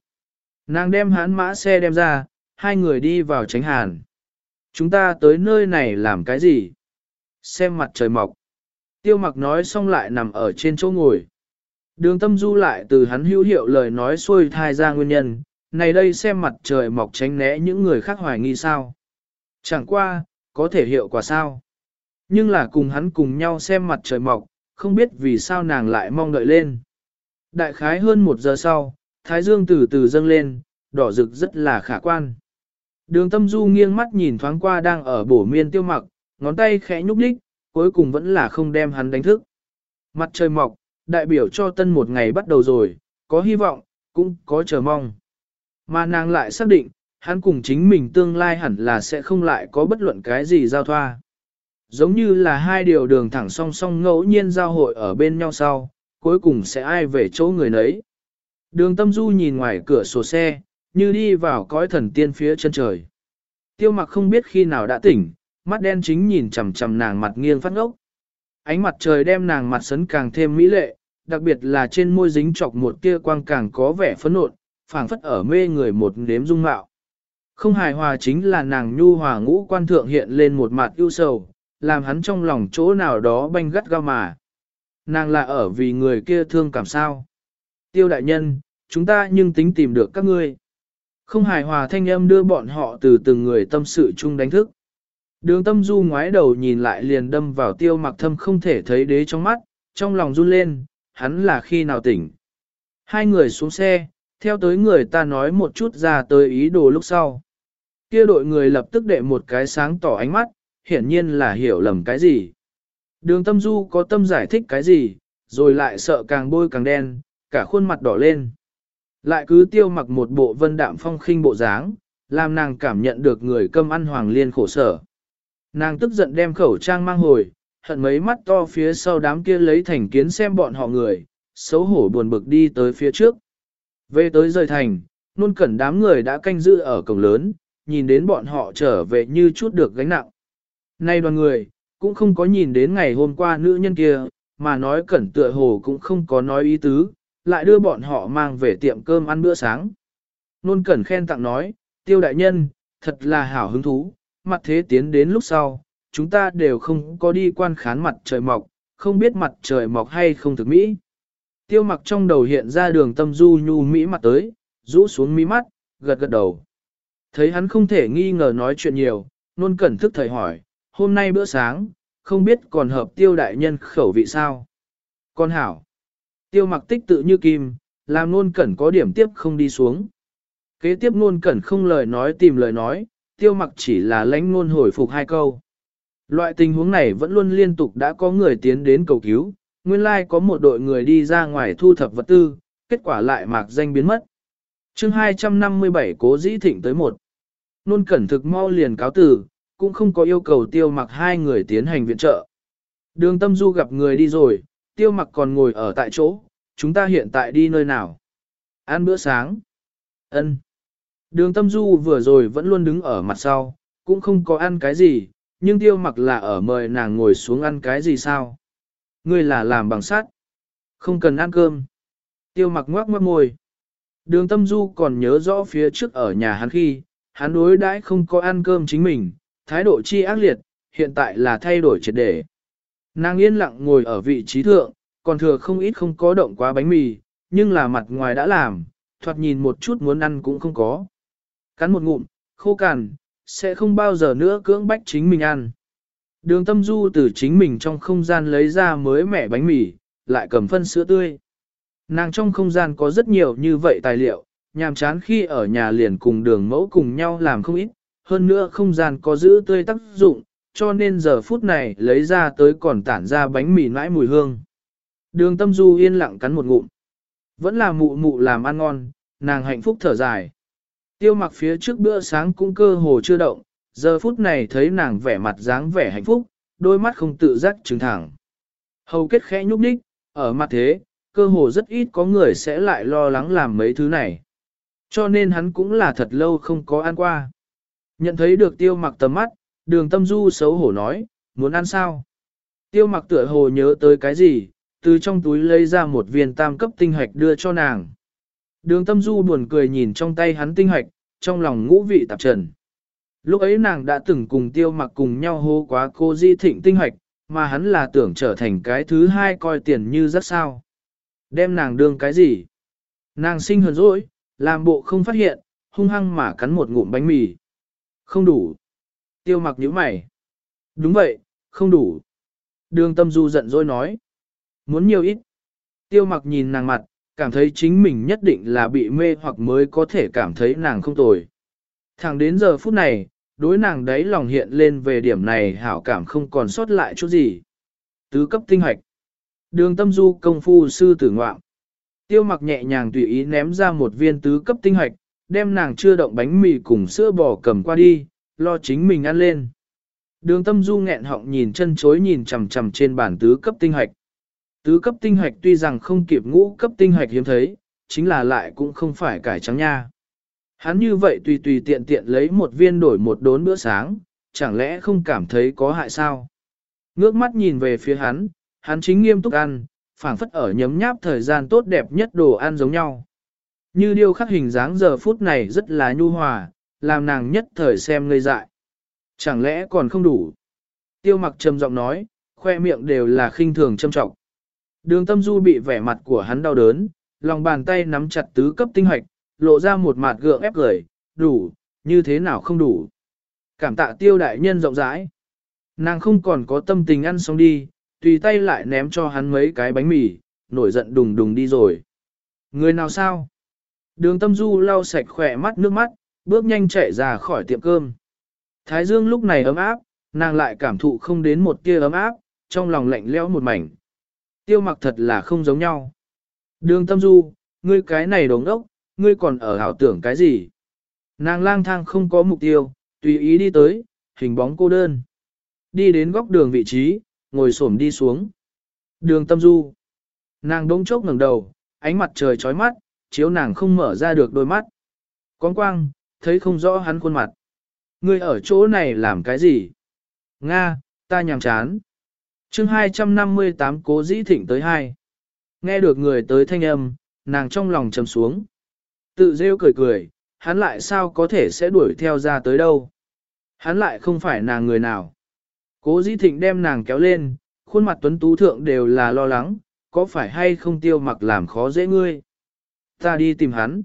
Nàng đem hán mã xe đem ra, hai người đi vào tránh hàn. Chúng ta tới nơi này làm cái gì? Xem mặt trời mọc. Tiêu mặc nói xong lại nằm ở trên chỗ ngồi. Đường tâm du lại từ hắn hữu hiệu lời nói xuôi thai ra nguyên nhân, này đây xem mặt trời mọc tránh né những người khác hoài nghi sao. Chẳng qua, có thể hiệu quả sao. Nhưng là cùng hắn cùng nhau xem mặt trời mọc, không biết vì sao nàng lại mong đợi lên. Đại khái hơn một giờ sau, Thái Dương từ từ dâng lên, đỏ rực rất là khả quan. Đường tâm du nghiêng mắt nhìn thoáng qua đang ở bổ miên tiêu mặc, ngón tay khẽ nhúc đích, cuối cùng vẫn là không đem hắn đánh thức. Mặt trời mọc, đại biểu cho tân một ngày bắt đầu rồi, có hy vọng, cũng có chờ mong. Mà nàng lại xác định, hắn cùng chính mình tương lai hẳn là sẽ không lại có bất luận cái gì giao thoa. Giống như là hai điều đường thẳng song song ngẫu nhiên giao hội ở bên nhau sau, cuối cùng sẽ ai về chỗ người nấy. Đường tâm du nhìn ngoài cửa sổ xe, như đi vào cõi thần tiên phía chân trời. Tiêu mặc không biết khi nào đã tỉnh, mắt đen chính nhìn chằm chằm nàng mặt nghiêng phát ngốc. Ánh mặt trời đem nàng mặt sấn càng thêm mỹ lệ, đặc biệt là trên môi dính chọc một tia quang càng có vẻ phấn nộn, phảng phất ở mê người một nếm dung mạo. Không hài hòa chính là nàng nhu hòa ngũ quan thượng hiện lên một mặt ưu sầu, làm hắn trong lòng chỗ nào đó banh gắt gao mà. Nàng là ở vì người kia thương cảm sao. Tiêu đại nhân, chúng ta nhưng tính tìm được các ngươi. Không hài hòa thanh âm đưa bọn họ từ từng người tâm sự chung đánh thức. Đường tâm du ngoái đầu nhìn lại liền đâm vào tiêu mặc thâm không thể thấy đế trong mắt, trong lòng run lên, hắn là khi nào tỉnh. Hai người xuống xe, theo tới người ta nói một chút ra tới ý đồ lúc sau. Kia đội người lập tức đệ một cái sáng tỏ ánh mắt, hiển nhiên là hiểu lầm cái gì. Đường tâm du có tâm giải thích cái gì, rồi lại sợ càng bôi càng đen, cả khuôn mặt đỏ lên. Lại cứ tiêu mặc một bộ vân đạm phong khinh bộ dáng, làm nàng cảm nhận được người câm ăn hoàng liên khổ sở. Nàng tức giận đem khẩu trang mang hồi, hận mấy mắt to phía sau đám kia lấy thành kiến xem bọn họ người, xấu hổ buồn bực đi tới phía trước. Về tới rời thành, luôn cẩn đám người đã canh giữ ở cổng lớn, nhìn đến bọn họ trở về như chút được gánh nặng. Nay đoàn người, cũng không có nhìn đến ngày hôm qua nữ nhân kia, mà nói cẩn tựa hồ cũng không có nói ý tứ, lại đưa bọn họ mang về tiệm cơm ăn bữa sáng. Nôn cẩn khen tặng nói, tiêu đại nhân, thật là hảo hứng thú, mặt thế tiến đến lúc sau, chúng ta đều không có đi quan khán mặt trời mọc, không biết mặt trời mọc hay không thực mỹ. Tiêu mặc trong đầu hiện ra đường tâm du nhu mỹ mặt tới, rũ xuống mỹ mắt, gật gật đầu. Thấy hắn không thể nghi ngờ nói chuyện nhiều, nôn cẩn thức thời hỏi, hôm nay bữa sáng, không biết còn hợp tiêu đại nhân khẩu vị sao. Con hảo, tiêu mặc tích tự như kim, làm nôn cẩn có điểm tiếp không đi xuống. Kế tiếp nôn cẩn không lời nói tìm lời nói, tiêu mặc chỉ là lánh nôn hồi phục hai câu. Loại tình huống này vẫn luôn liên tục đã có người tiến đến cầu cứu, nguyên lai có một đội người đi ra ngoài thu thập vật tư, kết quả lại mạc danh biến mất. chương 257 cố dĩ thịnh tới một. Nôn cẩn thực mau liền cáo tử, cũng không có yêu cầu tiêu mặc hai người tiến hành viện trợ. Đường tâm du gặp người đi rồi, tiêu mặc còn ngồi ở tại chỗ, chúng ta hiện tại đi nơi nào? Ăn bữa sáng. ân Đường tâm du vừa rồi vẫn luôn đứng ở mặt sau, cũng không có ăn cái gì, nhưng tiêu mặc là ở mời nàng ngồi xuống ăn cái gì sao? Ngươi là làm bằng sắt. Không cần ăn cơm. Tiêu mặc ngoác mất môi. Đường tâm du còn nhớ rõ phía trước ở nhà hắn khi, hắn đối đãi không có ăn cơm chính mình, thái độ chi ác liệt, hiện tại là thay đổi triệt để. Nàng yên lặng ngồi ở vị trí thượng, còn thừa không ít không có động quá bánh mì, nhưng là mặt ngoài đã làm, thoạt nhìn một chút muốn ăn cũng không có. Cắn một ngụm, khô cằn, sẽ không bao giờ nữa cưỡng bách chính mình ăn. Đường tâm du từ chính mình trong không gian lấy ra mới mẻ bánh mì, lại cầm phân sữa tươi. Nàng trong không gian có rất nhiều như vậy tài liệu, nhàm chán khi ở nhà liền cùng đường mẫu cùng nhau làm không ít, hơn nữa không gian có giữ tươi tác dụng, cho nên giờ phút này lấy ra tới còn tản ra bánh mì nãi mùi hương. Đường tâm du yên lặng cắn một ngụm. Vẫn là mụ mụ làm ăn ngon, nàng hạnh phúc thở dài. Tiêu mặc phía trước bữa sáng cũng cơ hồ chưa động, giờ phút này thấy nàng vẻ mặt dáng vẻ hạnh phúc, đôi mắt không tự giác trừng thẳng. Hầu kết khẽ nhúc nhích, ở mặt thế, cơ hồ rất ít có người sẽ lại lo lắng làm mấy thứ này. Cho nên hắn cũng là thật lâu không có ăn qua. Nhận thấy được tiêu mặc tầm mắt, đường tâm du xấu hổ nói, muốn ăn sao? Tiêu mặc tựa hồ nhớ tới cái gì, từ trong túi lấy ra một viên tam cấp tinh hạch đưa cho nàng. Đường tâm du buồn cười nhìn trong tay hắn tinh hạch, trong lòng ngũ vị tạp trần. Lúc ấy nàng đã từng cùng tiêu mặc cùng nhau hô quá cô di thịnh tinh hạch, mà hắn là tưởng trở thành cái thứ hai coi tiền như rất sao. Đem nàng đương cái gì? Nàng sinh hờn dỗi, làm bộ không phát hiện, hung hăng mà cắn một ngụm bánh mì. Không đủ. Tiêu mặc nhíu mày. Đúng vậy, không đủ. Đường tâm du giận dỗi nói. Muốn nhiều ít. Tiêu mặc nhìn nàng mặt, cảm thấy chính mình nhất định là bị mê hoặc mới có thể cảm thấy nàng không tồi. Thẳng đến giờ phút này, đối nàng đấy lòng hiện lên về điểm này hảo cảm không còn sót lại chút gì. Tứ cấp tinh hoạch. Đường tâm du công phu sư tử ngoạm. Tiêu mặc nhẹ nhàng tùy ý ném ra một viên tứ cấp tinh hoạch, đem nàng chưa động bánh mì cùng sữa bò cầm qua đi, lo chính mình ăn lên. Đường tâm du nghẹn họng nhìn chân chối nhìn chằm chằm trên bàn tứ cấp tinh hoạch. Tứ cấp tinh hoạch tuy rằng không kịp ngũ cấp tinh hoạch hiếm thấy, chính là lại cũng không phải cải trắng nha. Hắn như vậy tùy tùy tiện tiện lấy một viên đổi một đốn bữa sáng, chẳng lẽ không cảm thấy có hại sao? Ngước mắt nhìn về phía hắn, hắn chính nghiêm túc ăn, phảng phất ở nhấm nháp thời gian tốt đẹp nhất đồ ăn giống nhau. Như điêu khắc hình dáng giờ phút này rất là nhu hòa, làm nàng nhất thời xem ngây dại. Chẳng lẽ còn không đủ? Tiêu mặc trầm giọng nói, khoe miệng đều là khinh thường châm trọng. Đường tâm du bị vẻ mặt của hắn đau đớn, lòng bàn tay nắm chặt tứ cấp tinh hoạch, lộ ra một mặt gượng ép cười, đủ, như thế nào không đủ. Cảm tạ tiêu đại nhân rộng rãi. Nàng không còn có tâm tình ăn xong đi, tùy tay lại ném cho hắn mấy cái bánh mì, nổi giận đùng đùng đi rồi. Người nào sao? Đường tâm du lau sạch khỏe mắt nước mắt, bước nhanh chạy ra khỏi tiệm cơm. Thái dương lúc này ấm áp, nàng lại cảm thụ không đến một tia ấm áp, trong lòng lạnh lẽo một mảnh. Tiêu mặc thật là không giống nhau. Đường tâm du, ngươi cái này đống ốc, ngươi còn ở hảo tưởng cái gì? Nàng lang thang không có mục tiêu, tùy ý đi tới, hình bóng cô đơn. Đi đến góc đường vị trí, ngồi xổm đi xuống. Đường tâm du. Nàng đống chốc ngẩng đầu, ánh mặt trời chói mắt, chiếu nàng không mở ra được đôi mắt. Con quang, thấy không rõ hắn khuôn mặt. Ngươi ở chỗ này làm cái gì? Nga, ta nhàm chán. chương 258 cố dĩ thịnh tới hai. Nghe được người tới thanh âm, nàng trong lòng trầm xuống. Tự rêu cười cười, hắn lại sao có thể sẽ đuổi theo ra tới đâu. Hắn lại không phải nàng người nào. Cố dĩ thịnh đem nàng kéo lên, khuôn mặt tuấn tú thượng đều là lo lắng, có phải hay không tiêu mặc làm khó dễ ngươi. Ta đi tìm hắn.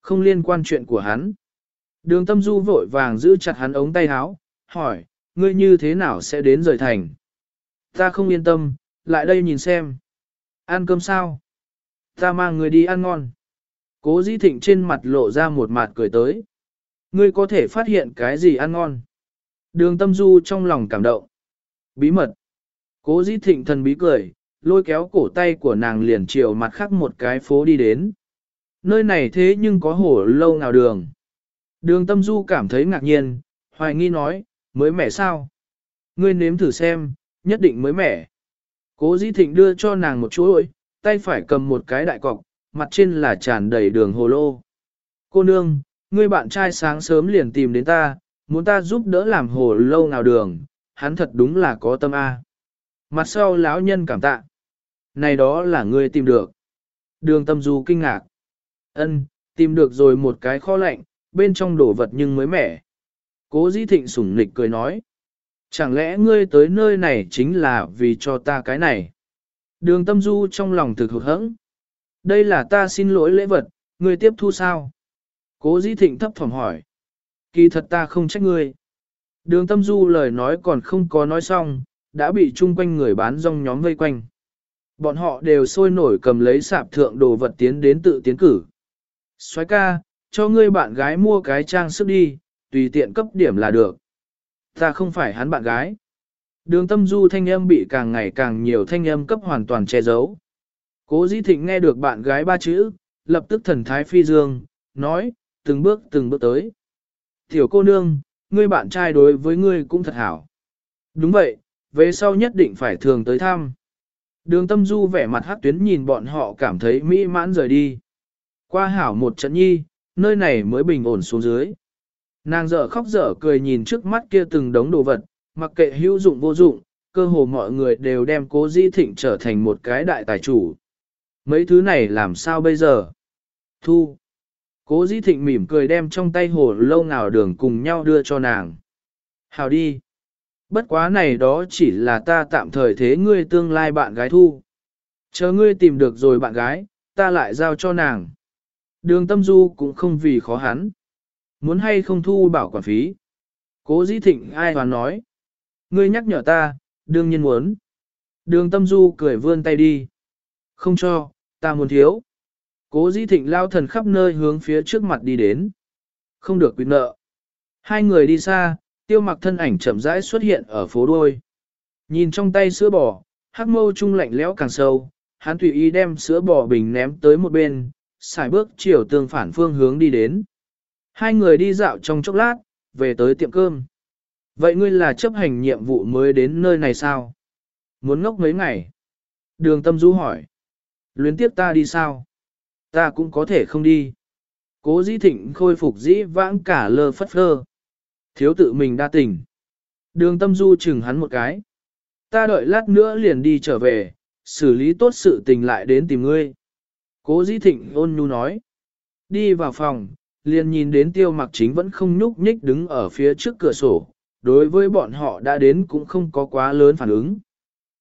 Không liên quan chuyện của hắn. Đường tâm du vội vàng giữ chặt hắn ống tay áo, hỏi, ngươi như thế nào sẽ đến rời thành? Ta không yên tâm, lại đây nhìn xem. Ăn cơm sao? Ta mang người đi ăn ngon. Cố dĩ thịnh trên mặt lộ ra một mặt cười tới. Ngươi có thể phát hiện cái gì ăn ngon? Đường tâm du trong lòng cảm động. Bí mật. Cố dĩ thịnh thần bí cười, lôi kéo cổ tay của nàng liền chiều mặt khác một cái phố đi đến. Nơi này thế nhưng có hổ lâu nào đường. Đường tâm du cảm thấy ngạc nhiên, hoài nghi nói, mới mẻ sao? Ngươi nếm thử xem, nhất định mới mẻ. Cố dĩ thịnh đưa cho nàng một chuỗi, tay phải cầm một cái đại cọc, mặt trên là tràn đầy đường hồ lô. Cô nương, ngươi bạn trai sáng sớm liền tìm đến ta, muốn ta giúp đỡ làm hồ lâu nào đường, hắn thật đúng là có tâm A. Mặt sau lão nhân cảm tạ. Này đó là ngươi tìm được. Đường tâm du kinh ngạc ân tìm được rồi một cái kho lạnh, bên trong đồ vật nhưng mới mẻ. Cố dĩ thịnh sủng nịch cười nói. Chẳng lẽ ngươi tới nơi này chính là vì cho ta cái này? Đường tâm du trong lòng thực hụt hẫng. Đây là ta xin lỗi lễ vật, ngươi tiếp thu sao? Cố dĩ thịnh thấp thỏm hỏi. Kỳ thật ta không trách ngươi. Đường tâm du lời nói còn không có nói xong, đã bị chung quanh người bán rong nhóm vây quanh. Bọn họ đều sôi nổi cầm lấy sạp thượng đồ vật tiến đến tự tiến cử. Xoái ca, cho ngươi bạn gái mua cái trang sức đi, tùy tiện cấp điểm là được. Ta không phải hắn bạn gái. Đường tâm du thanh âm bị càng ngày càng nhiều thanh âm cấp hoàn toàn che giấu. Cố dĩ thịnh nghe được bạn gái ba chữ, lập tức thần thái phi dương, nói, từng bước từng bước tới. Tiểu cô nương, ngươi bạn trai đối với ngươi cũng thật hảo. Đúng vậy, về sau nhất định phải thường tới thăm. Đường tâm du vẻ mặt hát tuyến nhìn bọn họ cảm thấy mỹ mãn rời đi. Qua hảo một trận nhi, nơi này mới bình ổn xuống dưới. Nàng dở khóc dở cười nhìn trước mắt kia từng đống đồ vật, mặc kệ hữu dụng vô dụng, cơ hồ mọi người đều đem cố di thịnh trở thành một cái đại tài chủ. Mấy thứ này làm sao bây giờ? Thu. Cố di thịnh mỉm cười đem trong tay hồ lâu nào đường cùng nhau đưa cho nàng. Hào đi. Bất quá này đó chỉ là ta tạm thời thế ngươi tương lai bạn gái thu. Chờ ngươi tìm được rồi bạn gái, ta lại giao cho nàng. Đường tâm du cũng không vì khó hắn. Muốn hay không thu bảo quản phí. Cố dĩ thịnh ai hoàn nói. Ngươi nhắc nhở ta, đương nhiên muốn. Đường tâm du cười vươn tay đi. Không cho, ta muốn thiếu. Cố dĩ thịnh lao thần khắp nơi hướng phía trước mặt đi đến. Không được quyết nợ. Hai người đi xa, tiêu mặc thân ảnh chậm rãi xuất hiện ở phố đuôi. Nhìn trong tay sữa bò, hắc mâu trung lạnh lẽo càng sâu, hắn tùy ý đem sữa bò bình ném tới một bên, xài bước chiều tương phản phương hướng đi đến. Hai người đi dạo trong chốc lát, về tới tiệm cơm. Vậy ngươi là chấp hành nhiệm vụ mới đến nơi này sao? Muốn ngốc mấy ngày? Đường tâm du hỏi. Luyến tiếp ta đi sao? Ta cũng có thể không đi. Cố dĩ thịnh khôi phục dĩ vãng cả lơ phất phơ. Thiếu tự mình đa tình. Đường tâm du chừng hắn một cái. Ta đợi lát nữa liền đi trở về, xử lý tốt sự tình lại đến tìm ngươi. Cố dĩ thịnh ôn nhu nói. Đi vào phòng, liền nhìn đến tiêu mặc chính vẫn không nhúc nhích đứng ở phía trước cửa sổ. Đối với bọn họ đã đến cũng không có quá lớn phản ứng.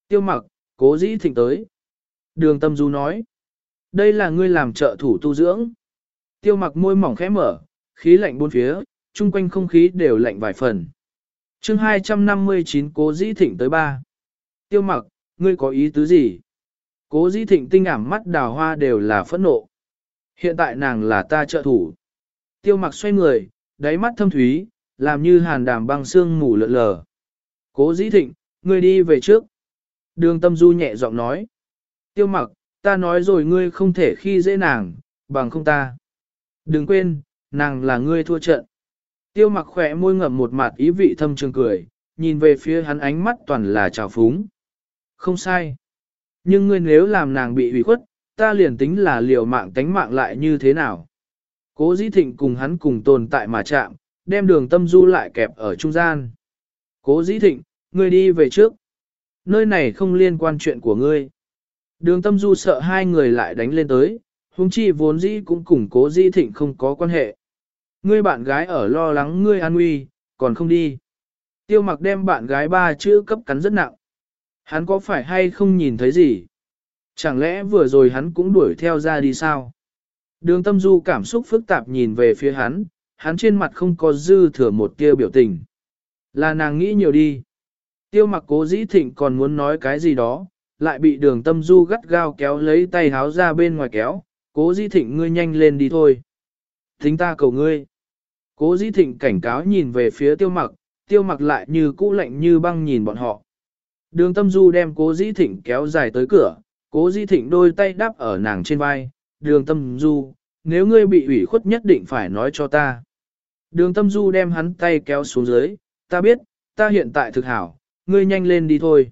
Tiêu mặc, cố dĩ thịnh tới. Đường tâm du nói. Đây là ngươi làm trợ thủ tu dưỡng. Tiêu mặc môi mỏng khẽ mở, khí lạnh buôn phía, chung quanh không khí đều lạnh vài phần. chương 259 cố dĩ thịnh tới ba. Tiêu mặc, ngươi có ý tứ gì? Cố dĩ thịnh tinh ảm mắt đào hoa đều là phẫn nộ. Hiện tại nàng là ta trợ thủ. Tiêu mặc xoay người, đáy mắt thâm thúy, làm như hàn đàm băng xương mù lợn lờ. Cố dĩ thịnh, ngươi đi về trước. Đường tâm du nhẹ giọng nói. Tiêu mặc, ta nói rồi ngươi không thể khi dễ nàng, bằng không ta. Đừng quên, nàng là ngươi thua trận. Tiêu mặc khỏe môi ngậm một mặt ý vị thâm trường cười, nhìn về phía hắn ánh mắt toàn là trào phúng. Không sai. Nhưng ngươi nếu làm nàng bị hủy khuất, ta liền tính là liều mạng tánh mạng lại như thế nào. Cố dĩ thịnh cùng hắn cùng tồn tại mà chạm, đem đường tâm du lại kẹp ở trung gian. Cố dĩ thịnh, ngươi đi về trước. Nơi này không liên quan chuyện của ngươi. Đường tâm du sợ hai người lại đánh lên tới, huống chi vốn dĩ cũng cùng cố dĩ thịnh không có quan hệ. Ngươi bạn gái ở lo lắng ngươi an nguy, còn không đi. Tiêu mặc đem bạn gái ba chữ cấp cắn rất nặng. Hắn có phải hay không nhìn thấy gì? Chẳng lẽ vừa rồi hắn cũng đuổi theo ra đi sao? Đường tâm du cảm xúc phức tạp nhìn về phía hắn, hắn trên mặt không có dư thừa một tia biểu tình. Là nàng nghĩ nhiều đi. Tiêu mặc cố dĩ thịnh còn muốn nói cái gì đó, lại bị đường tâm du gắt gao kéo lấy tay háo ra bên ngoài kéo, cố dĩ thịnh ngươi nhanh lên đi thôi. Thính ta cầu ngươi. Cố dĩ thịnh cảnh cáo nhìn về phía tiêu mặc, tiêu mặc lại như cũ lạnh như băng nhìn bọn họ. Đường tâm du đem cố dĩ thịnh kéo dài tới cửa, cố dĩ thịnh đôi tay đắp ở nàng trên vai. Đường tâm du, nếu ngươi bị ủy khuất nhất định phải nói cho ta. Đường tâm du đem hắn tay kéo xuống dưới, ta biết, ta hiện tại thực hảo, ngươi nhanh lên đi thôi.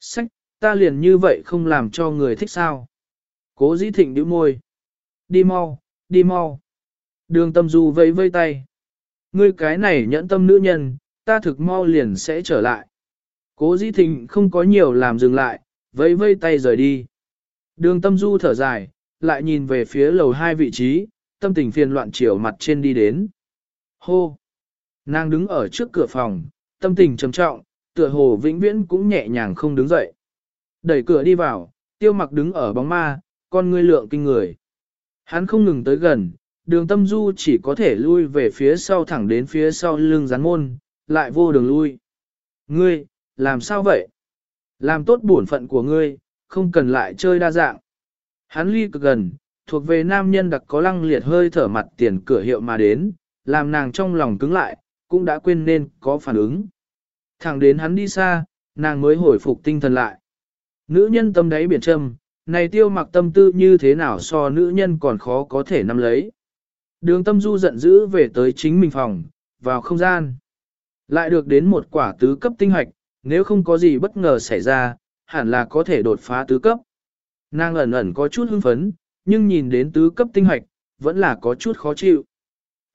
Sách, ta liền như vậy không làm cho người thích sao. Cố dĩ thịnh đứa môi. Đi mau, đi mau. Đường tâm du vẫy vây tay. Ngươi cái này nhẫn tâm nữ nhân, ta thực mau liền sẽ trở lại. Cố dĩ thịnh không có nhiều làm dừng lại, vẫy vây tay rời đi. Đường tâm du thở dài, lại nhìn về phía lầu hai vị trí, tâm tình phiền loạn chiều mặt trên đi đến. Hô! Nàng đứng ở trước cửa phòng, tâm tình trầm trọng, tựa hồ vĩnh viễn cũng nhẹ nhàng không đứng dậy. Đẩy cửa đi vào, tiêu mặc đứng ở bóng ma, con ngươi lượng kinh người. Hắn không ngừng tới gần, đường tâm du chỉ có thể lui về phía sau thẳng đến phía sau lưng rắn môn, lại vô đường lui. Ngươi, làm sao vậy? Làm tốt bổn phận của ngươi, không cần lại chơi đa dạng. Hắn ly cực gần, thuộc về nam nhân đặc có lăng liệt hơi thở mặt tiền cửa hiệu mà đến, làm nàng trong lòng cứng lại, cũng đã quên nên có phản ứng. Thẳng đến hắn đi xa, nàng mới hồi phục tinh thần lại. Nữ nhân tâm đáy biển trầm, này tiêu mặc tâm tư như thế nào so nữ nhân còn khó có thể nắm lấy. Đường tâm du giận dữ về tới chính mình phòng, vào không gian. Lại được đến một quả tứ cấp tinh hoạch, nếu không có gì bất ngờ xảy ra, hẳn là có thể đột phá tứ cấp. Nàng ẩn ẩn có chút hưng phấn, nhưng nhìn đến tứ cấp tinh hoạch, vẫn là có chút khó chịu.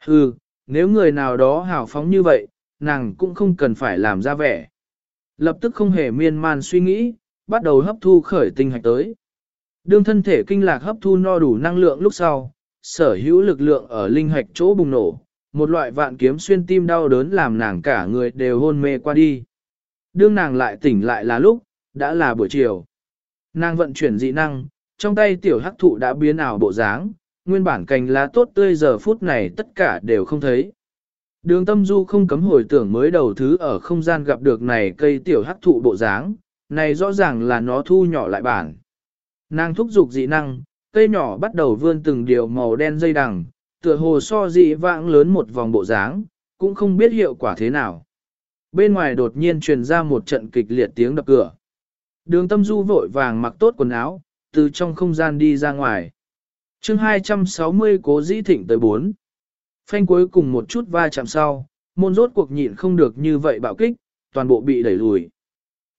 Hừ, nếu người nào đó hào phóng như vậy, nàng cũng không cần phải làm ra vẻ. Lập tức không hề miên man suy nghĩ, bắt đầu hấp thu khởi tinh hạch tới. Đương thân thể kinh lạc hấp thu no đủ năng lượng lúc sau, sở hữu lực lượng ở linh hạch chỗ bùng nổ, một loại vạn kiếm xuyên tim đau đớn làm nàng cả người đều hôn mê qua đi. Đương nàng lại tỉnh lại là lúc, đã là buổi chiều. Nàng vận chuyển dị năng, trong tay tiểu hắc thụ đã biến ảo bộ dáng, nguyên bản cành lá tốt tươi giờ phút này tất cả đều không thấy. Đường tâm du không cấm hồi tưởng mới đầu thứ ở không gian gặp được này cây tiểu hắc thụ bộ dáng, này rõ ràng là nó thu nhỏ lại bản. Nàng thúc giục dị năng, cây nhỏ bắt đầu vươn từng điều màu đen dây đằng, tựa hồ so dị vãng lớn một vòng bộ dáng, cũng không biết hiệu quả thế nào. Bên ngoài đột nhiên truyền ra một trận kịch liệt tiếng đập cửa. Đường tâm du vội vàng mặc tốt quần áo, từ trong không gian đi ra ngoài. chương 260 cố dĩ thịnh tới 4. Phanh cuối cùng một chút va chạm sau, môn rốt cuộc nhịn không được như vậy bạo kích, toàn bộ bị đẩy lùi.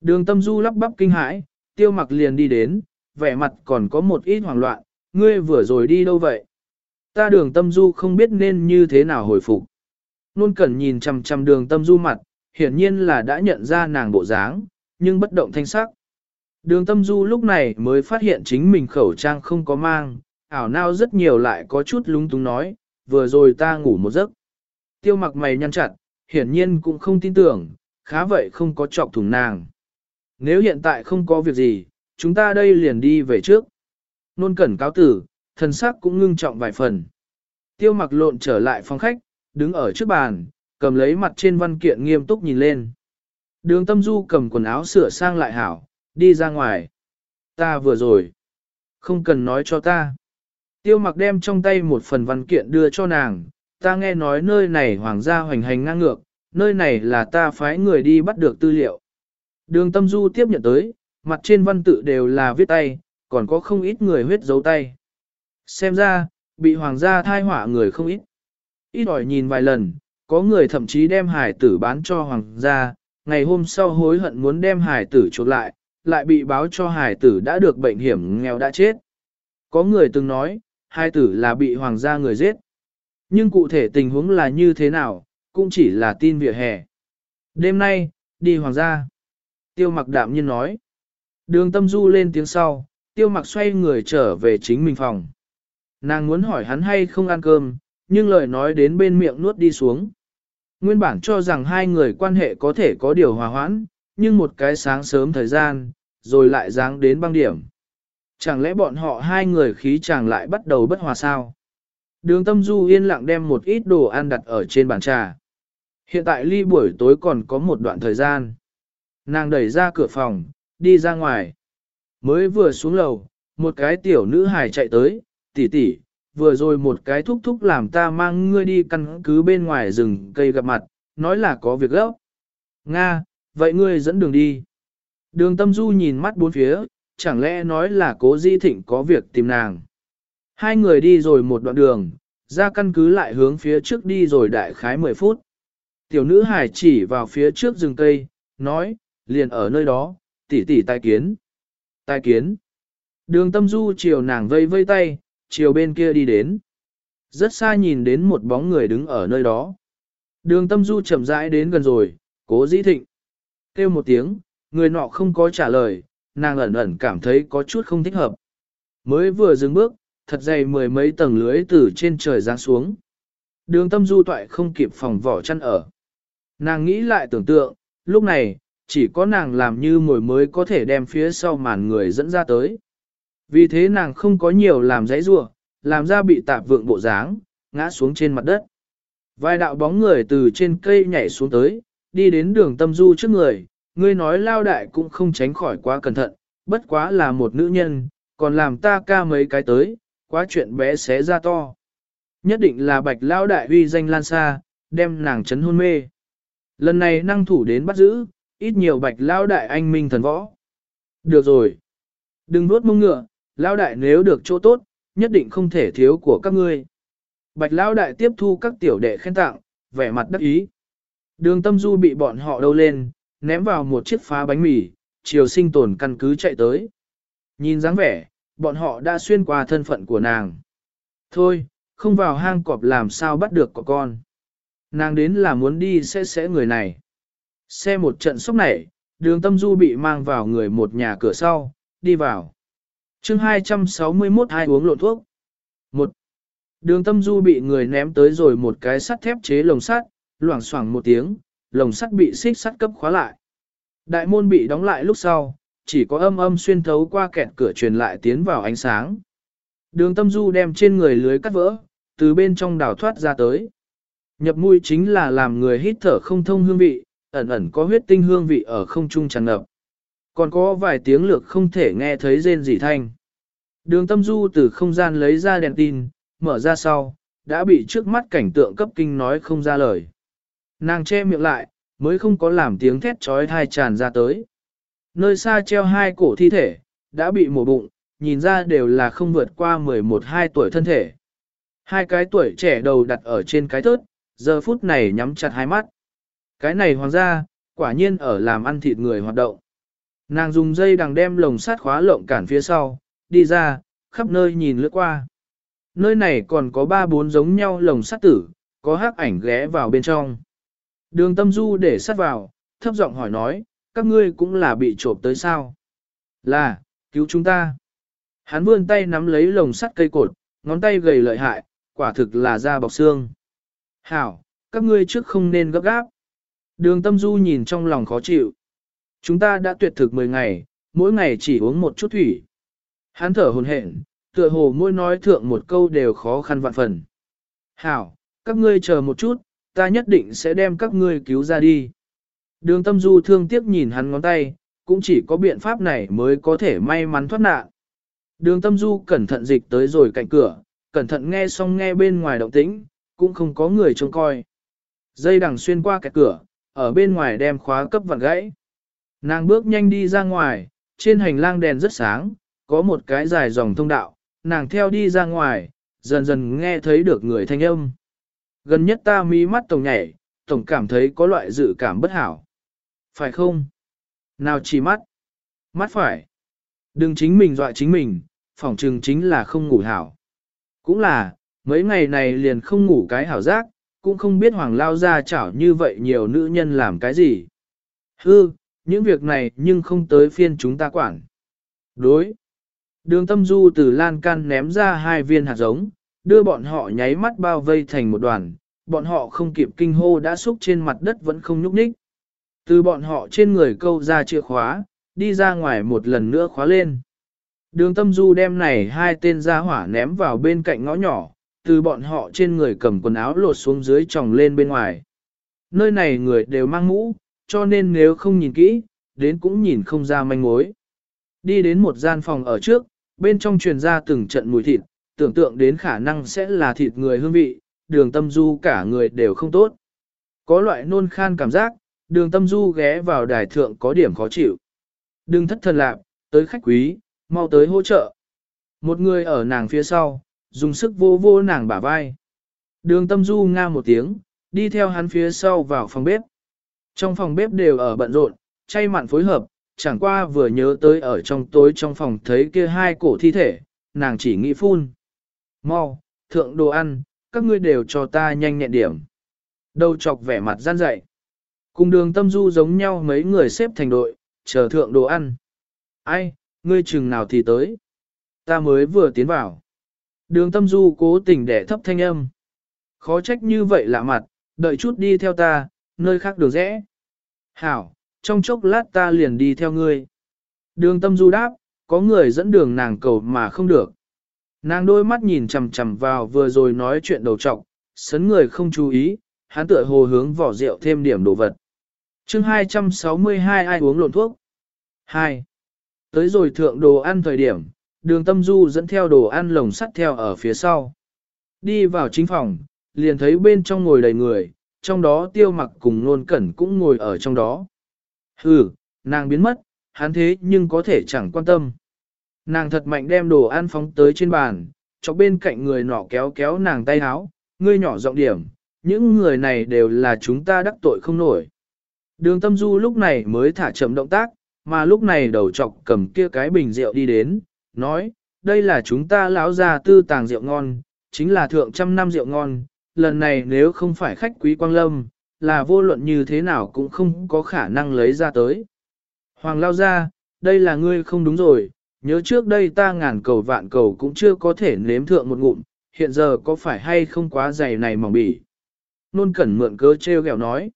Đường tâm du lắp bắp kinh hãi, tiêu mặc liền đi đến, vẻ mặt còn có một ít hoảng loạn, ngươi vừa rồi đi đâu vậy? Ta đường tâm du không biết nên như thế nào hồi phục. Nôn cẩn nhìn chằm chằm đường tâm du mặt, hiển nhiên là đã nhận ra nàng bộ dáng, nhưng bất động thanh sắc. Đường tâm du lúc này mới phát hiện chính mình khẩu trang không có mang, ảo nao rất nhiều lại có chút lung túng nói, vừa rồi ta ngủ một giấc. Tiêu mặc mày nhăn chặt, hiển nhiên cũng không tin tưởng, khá vậy không có trọc thủng nàng. Nếu hiện tại không có việc gì, chúng ta đây liền đi về trước. Nôn cẩn cáo tử, thần sắc cũng ngưng trọng vài phần. Tiêu mặc lộn trở lại phòng khách, đứng ở trước bàn, cầm lấy mặt trên văn kiện nghiêm túc nhìn lên. Đường tâm du cầm quần áo sửa sang lại hảo, đi ra ngoài. Ta vừa rồi. Không cần nói cho ta. Tiêu mặc đem trong tay một phần văn kiện đưa cho nàng, ta nghe nói nơi này hoàng gia hoành hành ngang ngược, nơi này là ta phái người đi bắt được tư liệu. Đường tâm du tiếp nhận tới, mặt trên văn tự đều là viết tay, còn có không ít người huyết dấu tay. Xem ra, bị hoàng gia thai họa người không ít. Ít ỏi nhìn vài lần, có người thậm chí đem hải tử bán cho hoàng gia, ngày hôm sau hối hận muốn đem hải tử chuộc lại, lại bị báo cho hải tử đã được bệnh hiểm nghèo đã chết. Có người từng nói, hải tử là bị hoàng gia người giết. Nhưng cụ thể tình huống là như thế nào, cũng chỉ là tin vỉa hè. Đêm nay, đi hoàng gia. Tiêu mặc đạm nhiên nói. Đường tâm du lên tiếng sau, tiêu mặc xoay người trở về chính mình phòng. Nàng muốn hỏi hắn hay không ăn cơm, nhưng lời nói đến bên miệng nuốt đi xuống. Nguyên bản cho rằng hai người quan hệ có thể có điều hòa hoãn, nhưng một cái sáng sớm thời gian, rồi lại dáng đến băng điểm. Chẳng lẽ bọn họ hai người khí chàng lại bắt đầu bất hòa sao? Đường tâm du yên lặng đem một ít đồ ăn đặt ở trên bàn trà. Hiện tại ly buổi tối còn có một đoạn thời gian. Nàng đẩy ra cửa phòng, đi ra ngoài. Mới vừa xuống lầu, một cái tiểu nữ hài chạy tới, tỷ tỷ, vừa rồi một cái thúc thúc làm ta mang ngươi đi căn cứ bên ngoài rừng cây gặp mặt, nói là có việc gấp. Nga, vậy ngươi dẫn đường đi. Đường tâm du nhìn mắt bốn phía, chẳng lẽ nói là cố di thịnh có việc tìm nàng. Hai người đi rồi một đoạn đường, ra căn cứ lại hướng phía trước đi rồi đại khái 10 phút. Tiểu nữ hải chỉ vào phía trước rừng cây, nói, liền ở nơi đó, tỷ tỷ tai kiến. Tai kiến. Đường tâm du chiều nàng vây vây tay, chiều bên kia đi đến. Rất xa nhìn đến một bóng người đứng ở nơi đó. Đường tâm du chậm rãi đến gần rồi, cố dĩ thịnh. Kêu một tiếng, người nọ không có trả lời, nàng ẩn ẩn cảm thấy có chút không thích hợp. Mới vừa dừng bước, thật dày mười mấy tầng lưới từ trên trời giáng xuống. Đường tâm du toại không kịp phòng vỏ chăn ở. Nàng nghĩ lại tưởng tượng, lúc này, chỉ có nàng làm như mồi mới có thể đem phía sau màn người dẫn ra tới. Vì thế nàng không có nhiều làm giấy rua, làm ra bị tạp vượng bộ dáng, ngã xuống trên mặt đất. Vài đạo bóng người từ trên cây nhảy xuống tới, đi đến đường tâm du trước người, ngươi nói lao đại cũng không tránh khỏi quá cẩn thận, bất quá là một nữ nhân, còn làm ta ca mấy cái tới, quá chuyện bé xé ra to. Nhất định là bạch lao đại uy danh lan xa, đem nàng chấn hôn mê. Lần này năng thủ đến bắt giữ, ít nhiều bạch lao đại anh minh thần võ. Được rồi. Đừng vuốt mông ngựa, Lão đại nếu được chỗ tốt, nhất định không thể thiếu của các ngươi. Bạch Lão đại tiếp thu các tiểu đệ khen tặng, vẻ mặt đắc ý. Đường tâm du bị bọn họ đâu lên, ném vào một chiếc phá bánh mì, chiều sinh tồn căn cứ chạy tới. Nhìn dáng vẻ, bọn họ đã xuyên qua thân phận của nàng. Thôi, không vào hang cọp làm sao bắt được có con. Nàng đến là muốn đi sẽ sẽ người này. Xe một trận sốc nảy, đường tâm du bị mang vào người một nhà cửa sau, đi vào chương 261 hai uống lộn thuốc. Một. Đường tâm du bị người ném tới rồi một cái sắt thép chế lồng sắt, loảng xoảng một tiếng, lồng sắt bị xích sắt cấp khóa lại. Đại môn bị đóng lại lúc sau, chỉ có âm âm xuyên thấu qua kẹt cửa truyền lại tiến vào ánh sáng. Đường tâm du đem trên người lưới cắt vỡ, từ bên trong đảo thoát ra tới. Nhập mũi chính là làm người hít thở không thông hương vị, ẩn ẩn có huyết tinh hương vị ở không trung tràn ngập. Còn có vài tiếng lược không thể nghe thấy rên gì thanh. Đường tâm du từ không gian lấy ra đèn tin, mở ra sau, đã bị trước mắt cảnh tượng cấp kinh nói không ra lời. Nàng che miệng lại, mới không có làm tiếng thét trói thai tràn ra tới. Nơi xa treo hai cổ thi thể, đã bị mổ bụng, nhìn ra đều là không vượt qua 11-2 tuổi thân thể. Hai cái tuổi trẻ đầu đặt ở trên cái thớt, giờ phút này nhắm chặt hai mắt. Cái này hoàng gia, quả nhiên ở làm ăn thịt người hoạt động. Nàng dùng dây đằng đem lồng sắt khóa lộng cản phía sau, đi ra, khắp nơi nhìn lướt qua. Nơi này còn có ba bốn giống nhau lồng sắt tử, có hắc ảnh ghé vào bên trong. Đường tâm du để sắt vào, thấp giọng hỏi nói, các ngươi cũng là bị trộm tới sao? Là, cứu chúng ta. Hắn vươn tay nắm lấy lồng sắt cây cột, ngón tay gầy lợi hại, quả thực là da bọc xương. Hảo, các ngươi trước không nên gấp gáp. Đường tâm du nhìn trong lòng khó chịu. Chúng ta đã tuyệt thực 10 ngày, mỗi ngày chỉ uống một chút thủy. Hắn thở hồn hển, tựa hồ mỗi nói thượng một câu đều khó khăn vạn phần. Hảo, các ngươi chờ một chút, ta nhất định sẽ đem các ngươi cứu ra đi. Đường tâm du thương tiếc nhìn hắn ngón tay, cũng chỉ có biện pháp này mới có thể may mắn thoát nạn. Đường tâm du cẩn thận dịch tới rồi cạnh cửa, cẩn thận nghe xong nghe bên ngoài động tĩnh, cũng không có người trông coi. Dây đằng xuyên qua cái cửa, ở bên ngoài đem khóa cấp vặn gãy. Nàng bước nhanh đi ra ngoài, trên hành lang đèn rất sáng, có một cái dài dòng thông đạo, nàng theo đi ra ngoài, dần dần nghe thấy được người thanh âm. Gần nhất ta mí mắt tổng nhảy, tổng cảm thấy có loại dự cảm bất hảo. Phải không? Nào chỉ mắt? Mắt phải. Đừng chính mình dọa chính mình, phỏng chừng chính là không ngủ hảo. Cũng là, mấy ngày này liền không ngủ cái hảo giác, cũng không biết hoàng lao ra chảo như vậy nhiều nữ nhân làm cái gì. Hư, những việc này nhưng không tới phiên chúng ta quản. Đối. Đường tâm du từ lan can ném ra hai viên hạt giống, đưa bọn họ nháy mắt bao vây thành một đoàn, bọn họ không kịp kinh hô đã xúc trên mặt đất vẫn không nhúc nhích. Từ bọn họ trên người câu ra chìa khóa, đi ra ngoài một lần nữa khóa lên. Đường tâm du đem này hai tên gia hỏa ném vào bên cạnh ngõ nhỏ, từ bọn họ trên người cầm quần áo lột xuống dưới tròng lên bên ngoài. Nơi này người đều mang mũ, cho nên nếu không nhìn kỹ, đến cũng nhìn không ra manh mối. Đi đến một gian phòng ở trước, bên trong truyền ra từng trận mùi thịt, tưởng tượng đến khả năng sẽ là thịt người hương vị, đường tâm du cả người đều không tốt. Có loại nôn khan cảm giác, đường tâm du ghé vào đài thượng có điểm khó chịu. Đừng thất thần lạc, tới khách quý, mau tới hỗ trợ. Một người ở nàng phía sau, dùng sức vô vô nàng bả vai. Đường tâm du nga một tiếng, đi theo hắn phía sau vào phòng bếp. Trong phòng bếp đều ở bận rộn, chay mặn phối hợp, chẳng qua vừa nhớ tới ở trong tối trong phòng thấy kia hai cổ thi thể, nàng chỉ nghĩ phun. Mau, thượng đồ ăn, các ngươi đều cho ta nhanh nhẹn điểm. Đầu chọc vẻ mặt gian dậy. Cùng đường tâm du giống nhau mấy người xếp thành đội, chờ thượng đồ ăn. Ai, ngươi chừng nào thì tới. Ta mới vừa tiến vào. Đường tâm du cố tình để thấp thanh âm. Khó trách như vậy lạ mặt, đợi chút đi theo ta, nơi khác đường rẽ. Hảo, trong chốc lát ta liền đi theo ngươi. Đường tâm du đáp, có người dẫn đường nàng cầu mà không được. Nàng đôi mắt nhìn chằm chằm vào vừa rồi nói chuyện đầu trọc, sấn người không chú ý, hắn tựa hồ hướng vỏ rượu thêm điểm đồ vật. chương 262 ai uống lộn thuốc? 2. Tới rồi thượng đồ ăn thời điểm, đường tâm du dẫn theo đồ ăn lồng sắt theo ở phía sau. Đi vào chính phòng, liền thấy bên trong ngồi đầy người, trong đó tiêu mặc cùng nôn cẩn cũng ngồi ở trong đó. Hừ, nàng biến mất, hắn thế nhưng có thể chẳng quan tâm. Nàng thật mạnh đem đồ ăn phóng tới trên bàn, cho bên cạnh người nọ kéo kéo nàng tay áo, ngươi nhỏ giọng điểm, những người này đều là chúng ta đắc tội không nổi. Đường tâm du lúc này mới thả chậm động tác, mà lúc này đầu chọc cầm kia cái bình rượu đi đến, nói, đây là chúng ta lão già tư tàng rượu ngon, chính là thượng trăm năm rượu ngon, lần này nếu không phải khách quý quang lâm, là vô luận như thế nào cũng không có khả năng lấy ra tới. Hoàng lao ra, đây là ngươi không đúng rồi, nhớ trước đây ta ngàn cầu vạn cầu cũng chưa có thể nếm thượng một ngụm, hiện giờ có phải hay không quá dày này mỏng bỉ. Nôn cẩn mượn cớ treo gẹo nói.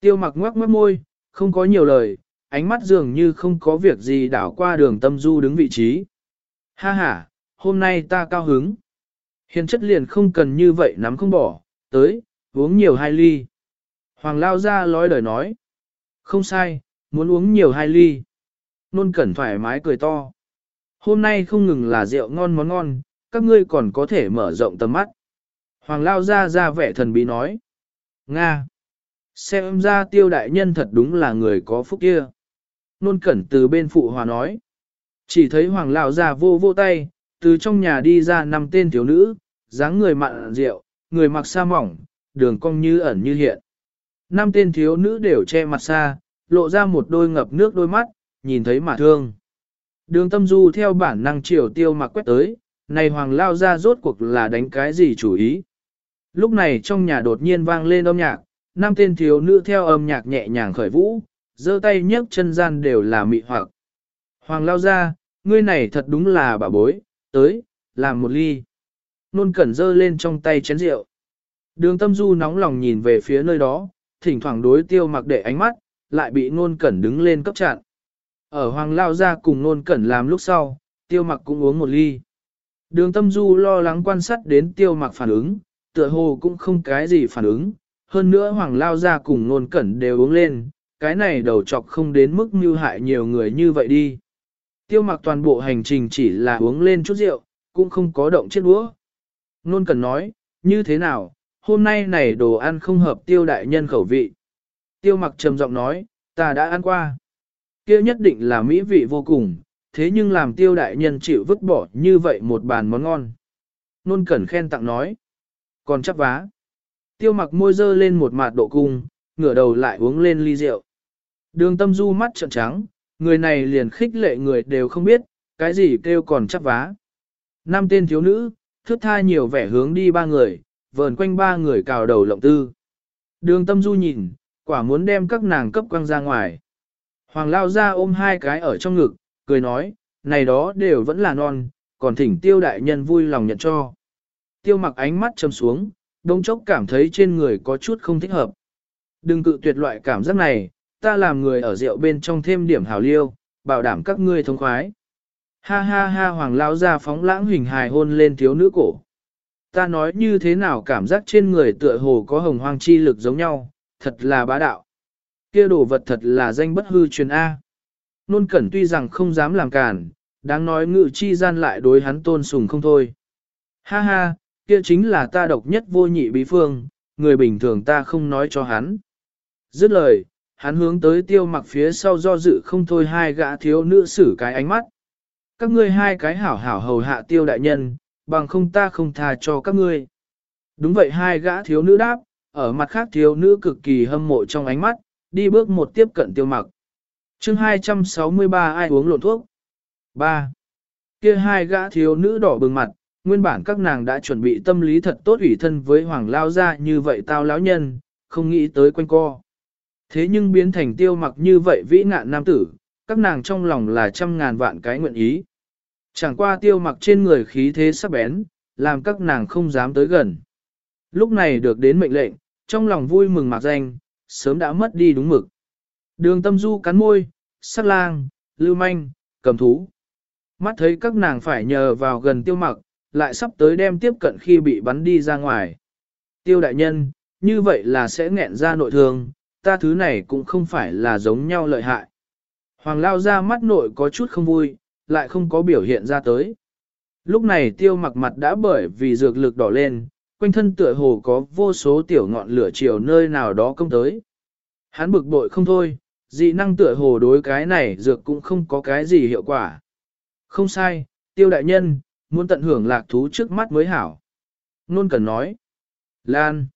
Tiêu mặc ngoắc mất môi, không có nhiều lời, ánh mắt dường như không có việc gì đảo qua đường tâm du đứng vị trí. Ha ha, hôm nay ta cao hứng. Hiền chất liền không cần như vậy nắm không bỏ, tới, uống nhiều hai ly. Hoàng lao ra lói đời nói. Không sai, muốn uống nhiều hai ly. Nôn cẩn thoải mái cười to. Hôm nay không ngừng là rượu ngon món ngon, các ngươi còn có thể mở rộng tầm mắt. Hoàng lao ra ra vẻ thần bí nói. Nga! Xem ra tiêu đại nhân thật đúng là người có phúc kia. Nôn cẩn từ bên phụ hòa nói. Chỉ thấy hoàng lao ra vô vô tay, từ trong nhà đi ra năm tên thiếu nữ, dáng người mặn rượu, người mặc sa mỏng, đường cong như ẩn như hiện. Năm tên thiếu nữ đều che mặt xa, lộ ra một đôi ngập nước đôi mắt, nhìn thấy mà thương. Đường tâm du theo bản năng chiều tiêu mặc quét tới, này hoàng lao ra rốt cuộc là đánh cái gì chủ ý. Lúc này trong nhà đột nhiên vang lên âm nhạc, năm tên thiếu nữ theo âm nhạc nhẹ nhàng khởi vũ, giơ tay nhấc chân gian đều là mị hoặc. Hoàng lao ra, ngươi này thật đúng là bà bối, tới, làm một ly. Nôn cẩn dơ lên trong tay chén rượu. Đường tâm du nóng lòng nhìn về phía nơi đó, thỉnh thoảng đối tiêu mặc để ánh mắt, lại bị nôn cẩn đứng lên cấp chặn. Ở hoàng lao ra cùng nôn cẩn làm lúc sau, tiêu mặc cũng uống một ly. Đường tâm du lo lắng quan sát đến tiêu mặc phản ứng, tựa hồ cũng không cái gì phản ứng, hơn nữa hoàng lao ra cùng nôn cẩn đều uống lên, cái này đầu chọc không đến mức mưu hại nhiều người như vậy đi. Tiêu mặc toàn bộ hành trình chỉ là uống lên chút rượu, cũng không có động chiếc đũa. Nôn cần nói, như thế nào, hôm nay này đồ ăn không hợp tiêu đại nhân khẩu vị. Tiêu mặc trầm giọng nói, ta đã ăn qua. kia nhất định là mỹ vị vô cùng, thế nhưng làm tiêu đại nhân chịu vứt bỏ như vậy một bàn món ngon. Nôn cẩn khen tặng nói, còn chắp vá. Tiêu mặc môi dơ lên một mạt độ cung, ngửa đầu lại uống lên ly rượu. Đường tâm du mắt trợn trắng, người này liền khích lệ người đều không biết, cái gì kêu còn chắp vá. Năm tên thiếu nữ, thước tha nhiều vẻ hướng đi ba người, vờn quanh ba người cào đầu lộng tư. Đường tâm du nhìn, quả muốn đem các nàng cấp quăng ra ngoài. Hoàng lao ra ôm hai cái ở trong ngực, cười nói, này đó đều vẫn là non, còn thỉnh tiêu đại nhân vui lòng nhận cho. Tiêu mặc ánh mắt châm xuống, đông chốc cảm thấy trên người có chút không thích hợp. Đừng cự tuyệt loại cảm giác này, ta làm người ở rượu bên trong thêm điểm hào liêu, bảo đảm các ngươi thông khoái. Ha ha ha hoàng lao ra phóng lãng hình hài hôn lên thiếu nữ cổ. Ta nói như thế nào cảm giác trên người tựa hồ có hồng hoang chi lực giống nhau, thật là bá đạo. Kia đồ vật thật là danh bất hư truyền A. Nôn cẩn tuy rằng không dám làm cản, đáng nói ngự chi gian lại đối hắn tôn sùng không thôi. Ha ha, kia chính là ta độc nhất vô nhị bí phương, người bình thường ta không nói cho hắn. Dứt lời, hắn hướng tới tiêu mặc phía sau do dự không thôi hai gã thiếu nữ xử cái ánh mắt. Các ngươi hai cái hảo hảo hầu hạ tiêu đại nhân, bằng không ta không tha cho các ngươi. Đúng vậy hai gã thiếu nữ đáp, ở mặt khác thiếu nữ cực kỳ hâm mộ trong ánh mắt, đi bước một tiếp cận tiêu mặc. chương 263 ai uống lộn thuốc? 3. Kia hai gã thiếu nữ đỏ bừng mặt, nguyên bản các nàng đã chuẩn bị tâm lý thật tốt ủy thân với hoàng lao ra như vậy tao lão nhân, không nghĩ tới quanh co. Thế nhưng biến thành tiêu mặc như vậy vĩ ngạn nam tử, các nàng trong lòng là trăm ngàn vạn cái nguyện ý. Chẳng qua tiêu mặc trên người khí thế sắc bén, làm các nàng không dám tới gần. Lúc này được đến mệnh lệnh, trong lòng vui mừng mạc danh, sớm đã mất đi đúng mực. Đường tâm du cắn môi, sắc lang, lưu manh, cầm thú. Mắt thấy các nàng phải nhờ vào gần tiêu mặc, lại sắp tới đem tiếp cận khi bị bắn đi ra ngoài. Tiêu đại nhân, như vậy là sẽ nghẹn ra nội thương, ta thứ này cũng không phải là giống nhau lợi hại. Hoàng lao ra mắt nội có chút không vui, lại không có biểu hiện ra tới. Lúc này tiêu mặc mặt đã bởi vì dược lực đỏ lên, quanh thân tựa hồ có vô số tiểu ngọn lửa chiều nơi nào đó công tới. Hắn bực bội không thôi, dị năng tựa hồ đối cái này dược cũng không có cái gì hiệu quả. Không sai, tiêu đại nhân, muốn tận hưởng lạc thú trước mắt mới hảo. Nôn cần nói. Lan.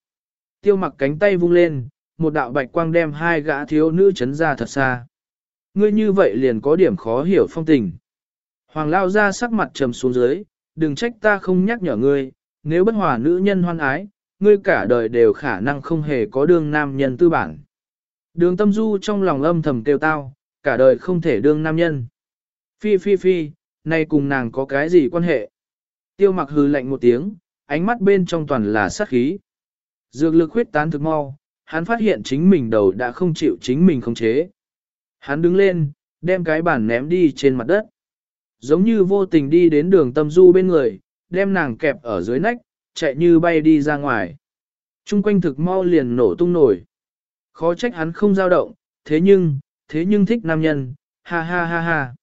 Tiêu mặc cánh tay vung lên, một đạo bạch quang đem hai gã thiếu nữ chấn ra thật xa. Ngươi như vậy liền có điểm khó hiểu phong tình. Hoàng lao ra sắc mặt trầm xuống dưới, đừng trách ta không nhắc nhở ngươi, nếu bất hòa nữ nhân hoan ái, ngươi cả đời đều khả năng không hề có đương nam nhân tư bản. Đường tâm du trong lòng âm thầm kêu tao, cả đời không thể đương nam nhân. Phi phi phi, nay cùng nàng có cái gì quan hệ? Tiêu mặc hừ lạnh một tiếng, ánh mắt bên trong toàn là sát khí. Dược lực huyết tán thực mau, hắn phát hiện chính mình đầu đã không chịu chính mình khống chế. Hắn đứng lên, đem cái bàn ném đi trên mặt đất. Giống như vô tình đi đến đường tâm du bên người, đem nàng kẹp ở dưới nách, chạy như bay đi ra ngoài. Trung quanh thực mau liền nổ tung nổi. Khó trách hắn không dao động, thế nhưng, thế nhưng thích nam nhân, ha ha ha ha.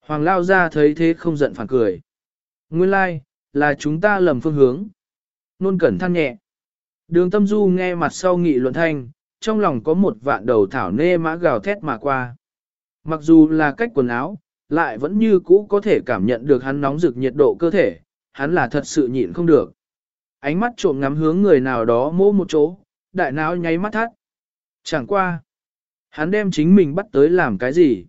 Hoàng lao ra thấy thế không giận phản cười. Nguyên lai, like, là chúng ta lầm phương hướng. Nôn cẩn than nhẹ. Đường tâm du nghe mặt sau nghị luận thanh, trong lòng có một vạn đầu thảo nê mã gào thét mà qua. Mặc dù là cách quần áo, lại vẫn như cũ có thể cảm nhận được hắn nóng rực nhiệt độ cơ thể, hắn là thật sự nhịn không được. Ánh mắt trộm ngắm hướng người nào đó mô một chỗ, đại não nháy mắt thắt. Chẳng qua. Hắn đem chính mình bắt tới làm cái gì?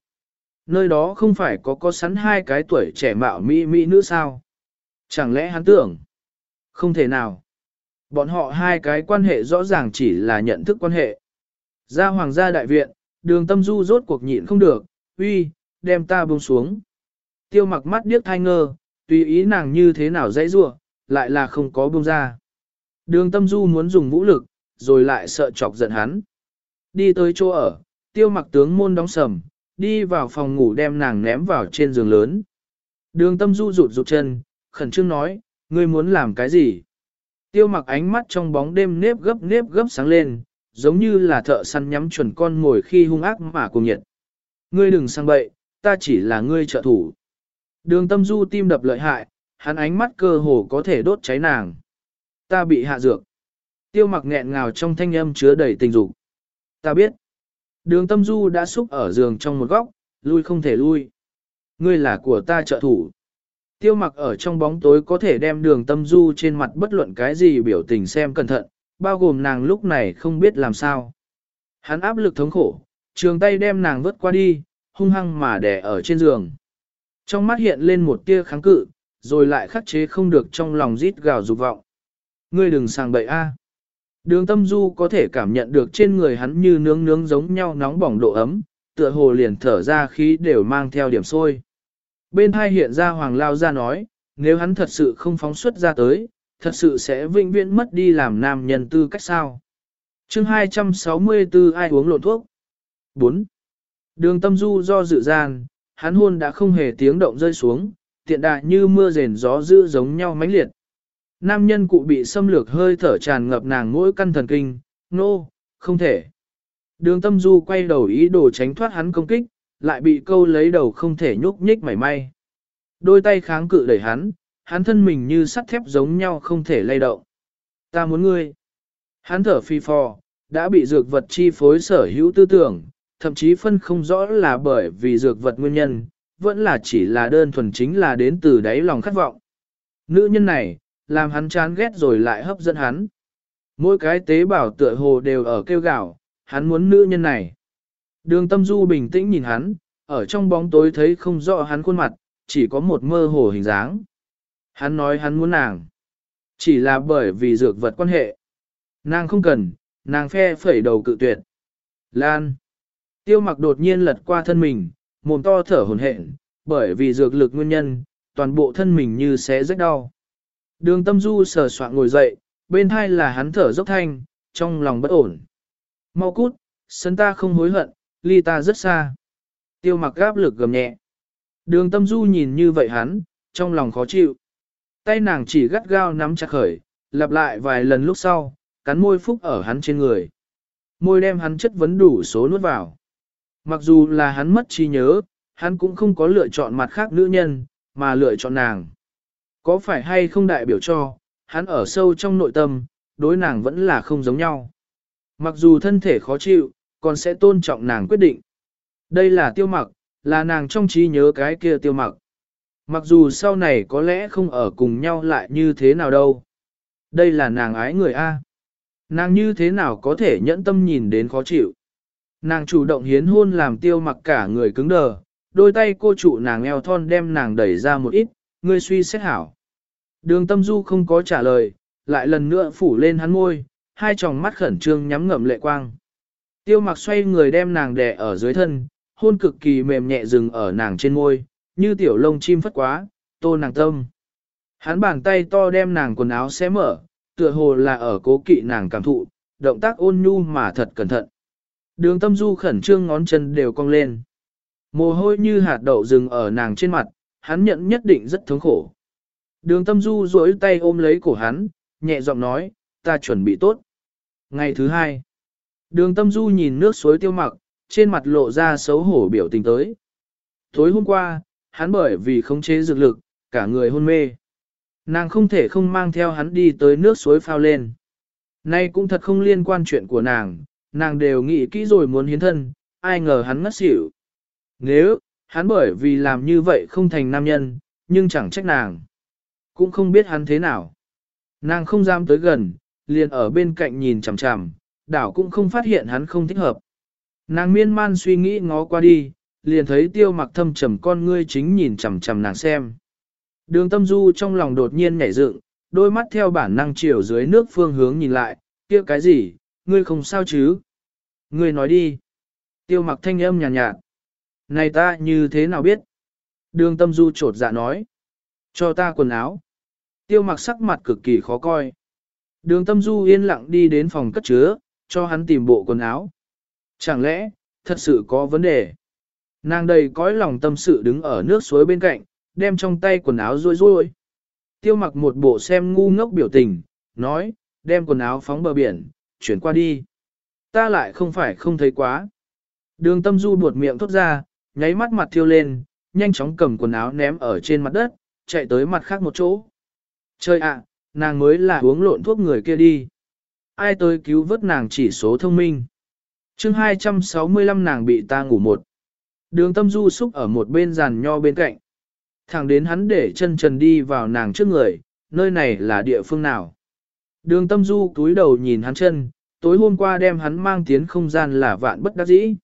Nơi đó không phải có có sẵn hai cái tuổi trẻ mạo mỹ mỹ nữ sao? Chẳng lẽ hắn tưởng? Không thể nào. Bọn họ hai cái quan hệ rõ ràng chỉ là nhận thức quan hệ. Ra hoàng gia đại viện, đường tâm du rốt cuộc nhịn không được, uy, đem ta buông xuống. Tiêu mặc mắt điếc thai ngơ, tùy ý nàng như thế nào dãy rua, lại là không có buông ra. Đường tâm du muốn dùng vũ lực, rồi lại sợ chọc giận hắn. Đi tới chỗ ở, tiêu mặc tướng môn đóng sầm, đi vào phòng ngủ đem nàng ném vào trên giường lớn. Đường tâm du rụt rụt chân, khẩn trương nói, ngươi muốn làm cái gì? Tiêu mặc ánh mắt trong bóng đêm nếp gấp nếp gấp sáng lên, giống như là thợ săn nhắm chuẩn con ngồi khi hung ác mà cùng nhiệt. Ngươi đừng sang bậy, ta chỉ là ngươi trợ thủ. Đường tâm du tim đập lợi hại, hắn ánh mắt cơ hồ có thể đốt cháy nàng. Ta bị hạ dược. Tiêu mặc nghẹn ngào trong thanh âm chứa đầy tình dục. Ta biết. Đường tâm du đã xúc ở giường trong một góc, lui không thể lui. Ngươi là của ta trợ thủ. Tiêu mặc ở trong bóng tối có thể đem đường tâm du trên mặt bất luận cái gì biểu tình xem cẩn thận, bao gồm nàng lúc này không biết làm sao. Hắn áp lực thống khổ, trường tay đem nàng vớt qua đi, hung hăng mà đè ở trên giường. Trong mắt hiện lên một tia kháng cự, rồi lại khắc chế không được trong lòng rít gào dục vọng. Ngươi đừng sang bậy a. Đường tâm du có thể cảm nhận được trên người hắn như nướng nướng giống nhau nóng bỏng độ ấm, tựa hồ liền thở ra khí đều mang theo điểm sôi. Bên hai hiện ra hoàng lao ra nói, nếu hắn thật sự không phóng xuất ra tới, thật sự sẽ vinh viễn mất đi làm nam nhân tư cách sao. chương 264 ai uống lộn thuốc? 4. Đường tâm du do dự gian, hắn hôn đã không hề tiếng động rơi xuống, tiện đại như mưa rền gió dữ giống nhau mãnh liệt. Nam nhân cụ bị xâm lược hơi thở tràn ngập nàng mỗi căn thần kinh, nô, no, không thể. Đường tâm du quay đầu ý đồ tránh thoát hắn công kích, lại bị câu lấy đầu không thể nhúc nhích mảy may. Đôi tay kháng cự đẩy hắn, hắn thân mình như sắt thép giống nhau không thể lay động. Ta muốn ngươi. Hắn thở phi phò, đã bị dược vật chi phối sở hữu tư tưởng, thậm chí phân không rõ là bởi vì dược vật nguyên nhân, vẫn là chỉ là đơn thuần chính là đến từ đáy lòng khát vọng. Nữ nhân này, làm hắn chán ghét rồi lại hấp dẫn hắn. Mỗi cái tế bào tựa hồ đều ở kêu gào, hắn muốn nữ nhân này. Đường tâm du bình tĩnh nhìn hắn, ở trong bóng tối thấy không rõ hắn khuôn mặt, chỉ có một mơ hồ hình dáng. Hắn nói hắn muốn nàng. Chỉ là bởi vì dược vật quan hệ. Nàng không cần, nàng phe phẩy đầu cự tuyệt. Lan. Tiêu mặc đột nhiên lật qua thân mình, mồm to thở hồn hển, bởi vì dược lực nguyên nhân, toàn bộ thân mình như xé rách đau. Đường tâm du sờ soạn ngồi dậy, bên thai là hắn thở dốc thanh, trong lòng bất ổn. Mau cút, sân ta không hối hận, ly ta rất xa. Tiêu mặc gáp lực gầm nhẹ. Đường tâm du nhìn như vậy hắn, trong lòng khó chịu. Tay nàng chỉ gắt gao nắm chặt khởi, lặp lại vài lần lúc sau, cắn môi phúc ở hắn trên người. Môi đem hắn chất vấn đủ số nuốt vào. Mặc dù là hắn mất trí nhớ, hắn cũng không có lựa chọn mặt khác nữ nhân, mà lựa chọn nàng. Có phải hay không đại biểu cho, hắn ở sâu trong nội tâm, đối nàng vẫn là không giống nhau. Mặc dù thân thể khó chịu, còn sẽ tôn trọng nàng quyết định. Đây là tiêu mặc, là nàng trong trí nhớ cái kia tiêu mặc. Mặc dù sau này có lẽ không ở cùng nhau lại như thế nào đâu. Đây là nàng ái người A. Nàng như thế nào có thể nhẫn tâm nhìn đến khó chịu. Nàng chủ động hiến hôn làm tiêu mặc cả người cứng đờ, đôi tay cô trụ nàng eo thon đem nàng đẩy ra một ít, ngươi suy xét hảo. Đường tâm du không có trả lời, lại lần nữa phủ lên hắn môi, hai tròng mắt khẩn trương nhắm ngậm lệ quang. Tiêu mặc xoay người đem nàng đè ở dưới thân, hôn cực kỳ mềm nhẹ dừng ở nàng trên môi, như tiểu lông chim phất quá, tô nàng tâm. Hắn bàn tay to đem nàng quần áo xé mở, tựa hồ là ở cố kỵ nàng cảm thụ, động tác ôn nhu mà thật cẩn thận. Đường tâm du khẩn trương ngón chân đều cong lên. Mồ hôi như hạt đậu rừng ở nàng trên mặt, hắn nhận nhất định rất thống khổ. Đường tâm du duỗi tay ôm lấy cổ hắn, nhẹ giọng nói, ta chuẩn bị tốt. Ngày thứ hai, đường tâm du nhìn nước suối tiêu mặc, trên mặt lộ ra xấu hổ biểu tình tới. Tối hôm qua, hắn bởi vì không chế dược lực, cả người hôn mê. Nàng không thể không mang theo hắn đi tới nước suối phao lên. Nay cũng thật không liên quan chuyện của nàng, nàng đều nghĩ kỹ rồi muốn hiến thân, ai ngờ hắn ngất xỉu. Nếu, hắn bởi vì làm như vậy không thành nam nhân, nhưng chẳng trách nàng. Cũng không biết hắn thế nào. Nàng không dám tới gần, liền ở bên cạnh nhìn chằm chằm, đảo cũng không phát hiện hắn không thích hợp. Nàng miên man suy nghĩ ngó qua đi, liền thấy tiêu mặc thâm trầm con ngươi chính nhìn chằm chằm nàng xem. Đường tâm du trong lòng đột nhiên nhảy dựng, đôi mắt theo bản năng chiều dưới nước phương hướng nhìn lại, kia cái gì, ngươi không sao chứ? Ngươi nói đi. Tiêu mặc thanh âm nhàn nhạt, nhạt. Này ta như thế nào biết? Đường tâm du trột dạ nói. Cho ta quần áo. Tiêu mặc sắc mặt cực kỳ khó coi. Đường tâm du yên lặng đi đến phòng cất chứa, cho hắn tìm bộ quần áo. Chẳng lẽ, thật sự có vấn đề? Nàng đầy cõi lòng tâm sự đứng ở nước suối bên cạnh, đem trong tay quần áo rối rối. Tiêu mặc một bộ xem ngu ngốc biểu tình, nói, đem quần áo phóng bờ biển, chuyển qua đi. Ta lại không phải không thấy quá. Đường tâm du buột miệng thốt ra, nháy mắt mặt thiêu lên, nhanh chóng cầm quần áo ném ở trên mặt đất, chạy tới mặt khác một chỗ. Trời ạ, nàng mới là uống lộn thuốc người kia đi. Ai tới cứu vớt nàng chỉ số thông minh. chương 265 nàng bị ta ngủ một. Đường tâm du xúc ở một bên giàn nho bên cạnh. Thẳng đến hắn để chân trần đi vào nàng trước người, nơi này là địa phương nào. Đường tâm du túi đầu nhìn hắn chân, tối hôm qua đem hắn mang tiến không gian là vạn bất đắc dĩ.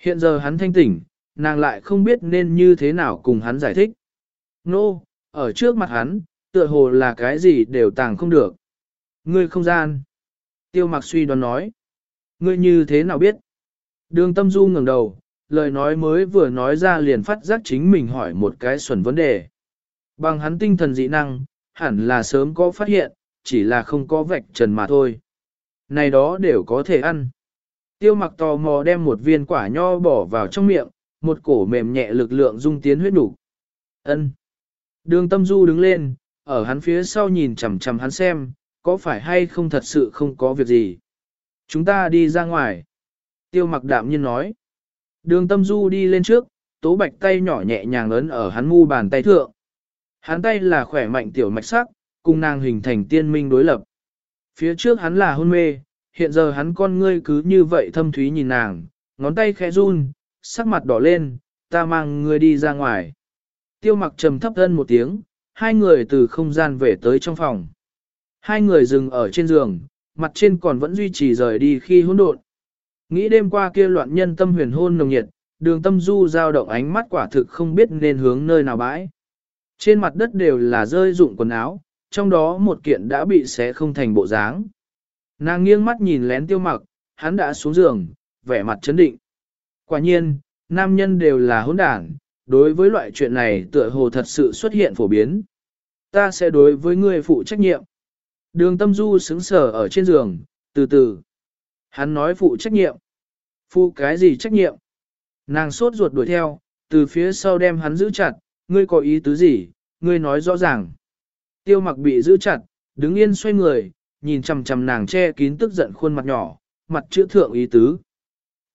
Hiện giờ hắn thanh tỉnh, nàng lại không biết nên như thế nào cùng hắn giải thích. Nô, no, ở trước mặt hắn, tựa hồ là cái gì đều tàng không được. Ngươi không gian. Tiêu mặc suy đoán nói. Ngươi như thế nào biết? Đường tâm du ngẩng đầu, lời nói mới vừa nói ra liền phát giác chính mình hỏi một cái xuẩn vấn đề. Bằng hắn tinh thần dị năng, hẳn là sớm có phát hiện, chỉ là không có vạch trần mà thôi. Này đó đều có thể ăn. Tiêu mặc tò mò đem một viên quả nho bỏ vào trong miệng, một cổ mềm nhẹ lực lượng dung tiến huyết đủ. Ân. Đường tâm du đứng lên, ở hắn phía sau nhìn chằm chằm hắn xem, có phải hay không thật sự không có việc gì. Chúng ta đi ra ngoài. Tiêu mặc đạm nhiên nói. Đường tâm du đi lên trước, tố bạch tay nhỏ nhẹ nhàng ấn ở hắn mu bàn tay thượng. Hắn tay là khỏe mạnh tiểu mạch sắc, cùng nàng hình thành tiên minh đối lập. Phía trước hắn là hôn mê, hiện giờ hắn con ngươi cứ như vậy thâm thúy nhìn nàng, ngón tay khẽ run, sắc mặt đỏ lên, ta mang ngươi đi ra ngoài. Tiêu mặc trầm thấp thân một tiếng, hai người từ không gian về tới trong phòng. Hai người dừng ở trên giường, mặt trên còn vẫn duy trì rời đi khi hỗn độn. Nghĩ đêm qua kia loạn nhân tâm huyền hôn nồng nhiệt, đường tâm du giao động ánh mắt quả thực không biết nên hướng nơi nào bãi. Trên mặt đất đều là rơi dụng quần áo, trong đó một kiện đã bị xé không thành bộ dáng. Nàng nghiêng mắt nhìn lén tiêu mặc, hắn đã xuống giường, vẻ mặt chấn định. Quả nhiên, nam nhân đều là hỗn đảng, đối với loại chuyện này tựa hồ thật sự xuất hiện phổ biến. Ta sẽ đối với người phụ trách nhiệm. Đường tâm du xứng sở ở trên giường, từ từ. Hắn nói phụ trách nhiệm. Phụ cái gì trách nhiệm? Nàng sốt ruột đuổi theo, từ phía sau đem hắn giữ chặt, ngươi có ý tứ gì, ngươi nói rõ ràng. Tiêu mặc bị giữ chặt, đứng yên xoay người, nhìn chằm chằm nàng che kín tức giận khuôn mặt nhỏ, mặt chữ thượng ý tứ.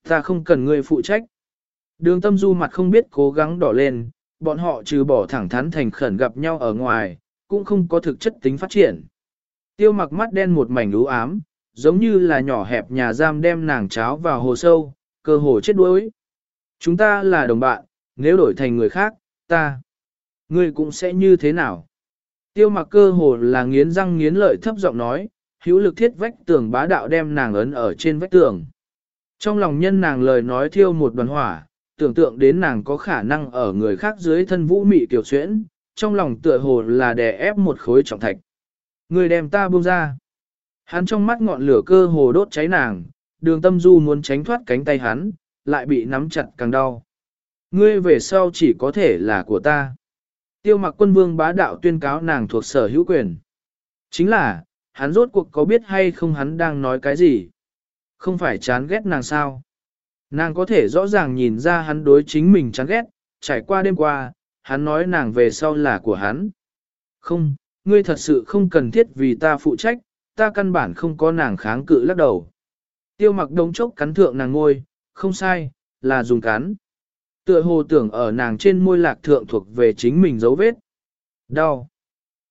Ta không cần ngươi phụ trách. Đường tâm du mặt không biết cố gắng đỏ lên, bọn họ trừ bỏ thẳng thắn thành khẩn gặp nhau ở ngoài, cũng không có thực chất tính phát triển. Tiêu mặc mắt đen một mảnh lũ ám, giống như là nhỏ hẹp nhà giam đem nàng cháo vào hồ sâu, cơ hồ chết đuối. Chúng ta là đồng bạn, nếu đổi thành người khác, ta, ngươi cũng sẽ như thế nào? Tiêu mặc cơ hồ là nghiến răng nghiến lợi thấp giọng nói, hữu lực thiết vách tường bá đạo đem nàng ấn ở trên vách tường. Trong lòng nhân nàng lời nói thiêu một đoàn hỏa, tưởng tượng đến nàng có khả năng ở người khác dưới thân vũ mị tiểu xuyễn, trong lòng tựa hồ là đè ép một khối trọng thạch. Người đem ta buông ra. Hắn trong mắt ngọn lửa cơ hồ đốt cháy nàng, đường tâm du muốn tránh thoát cánh tay hắn, lại bị nắm chặt càng đau. Ngươi về sau chỉ có thể là của ta. Tiêu mặc quân vương bá đạo tuyên cáo nàng thuộc sở hữu quyền. Chính là, hắn rốt cuộc có biết hay không hắn đang nói cái gì? Không phải chán ghét nàng sao? Nàng có thể rõ ràng nhìn ra hắn đối chính mình chán ghét, trải qua đêm qua, hắn nói nàng về sau là của hắn. Không, ngươi thật sự không cần thiết vì ta phụ trách, ta căn bản không có nàng kháng cự lắc đầu. Tiêu mặc đống chốc cắn thượng nàng ngôi, không sai, là dùng cắn. Tựa hồ tưởng ở nàng trên môi lạc thượng thuộc về chính mình dấu vết. Đau.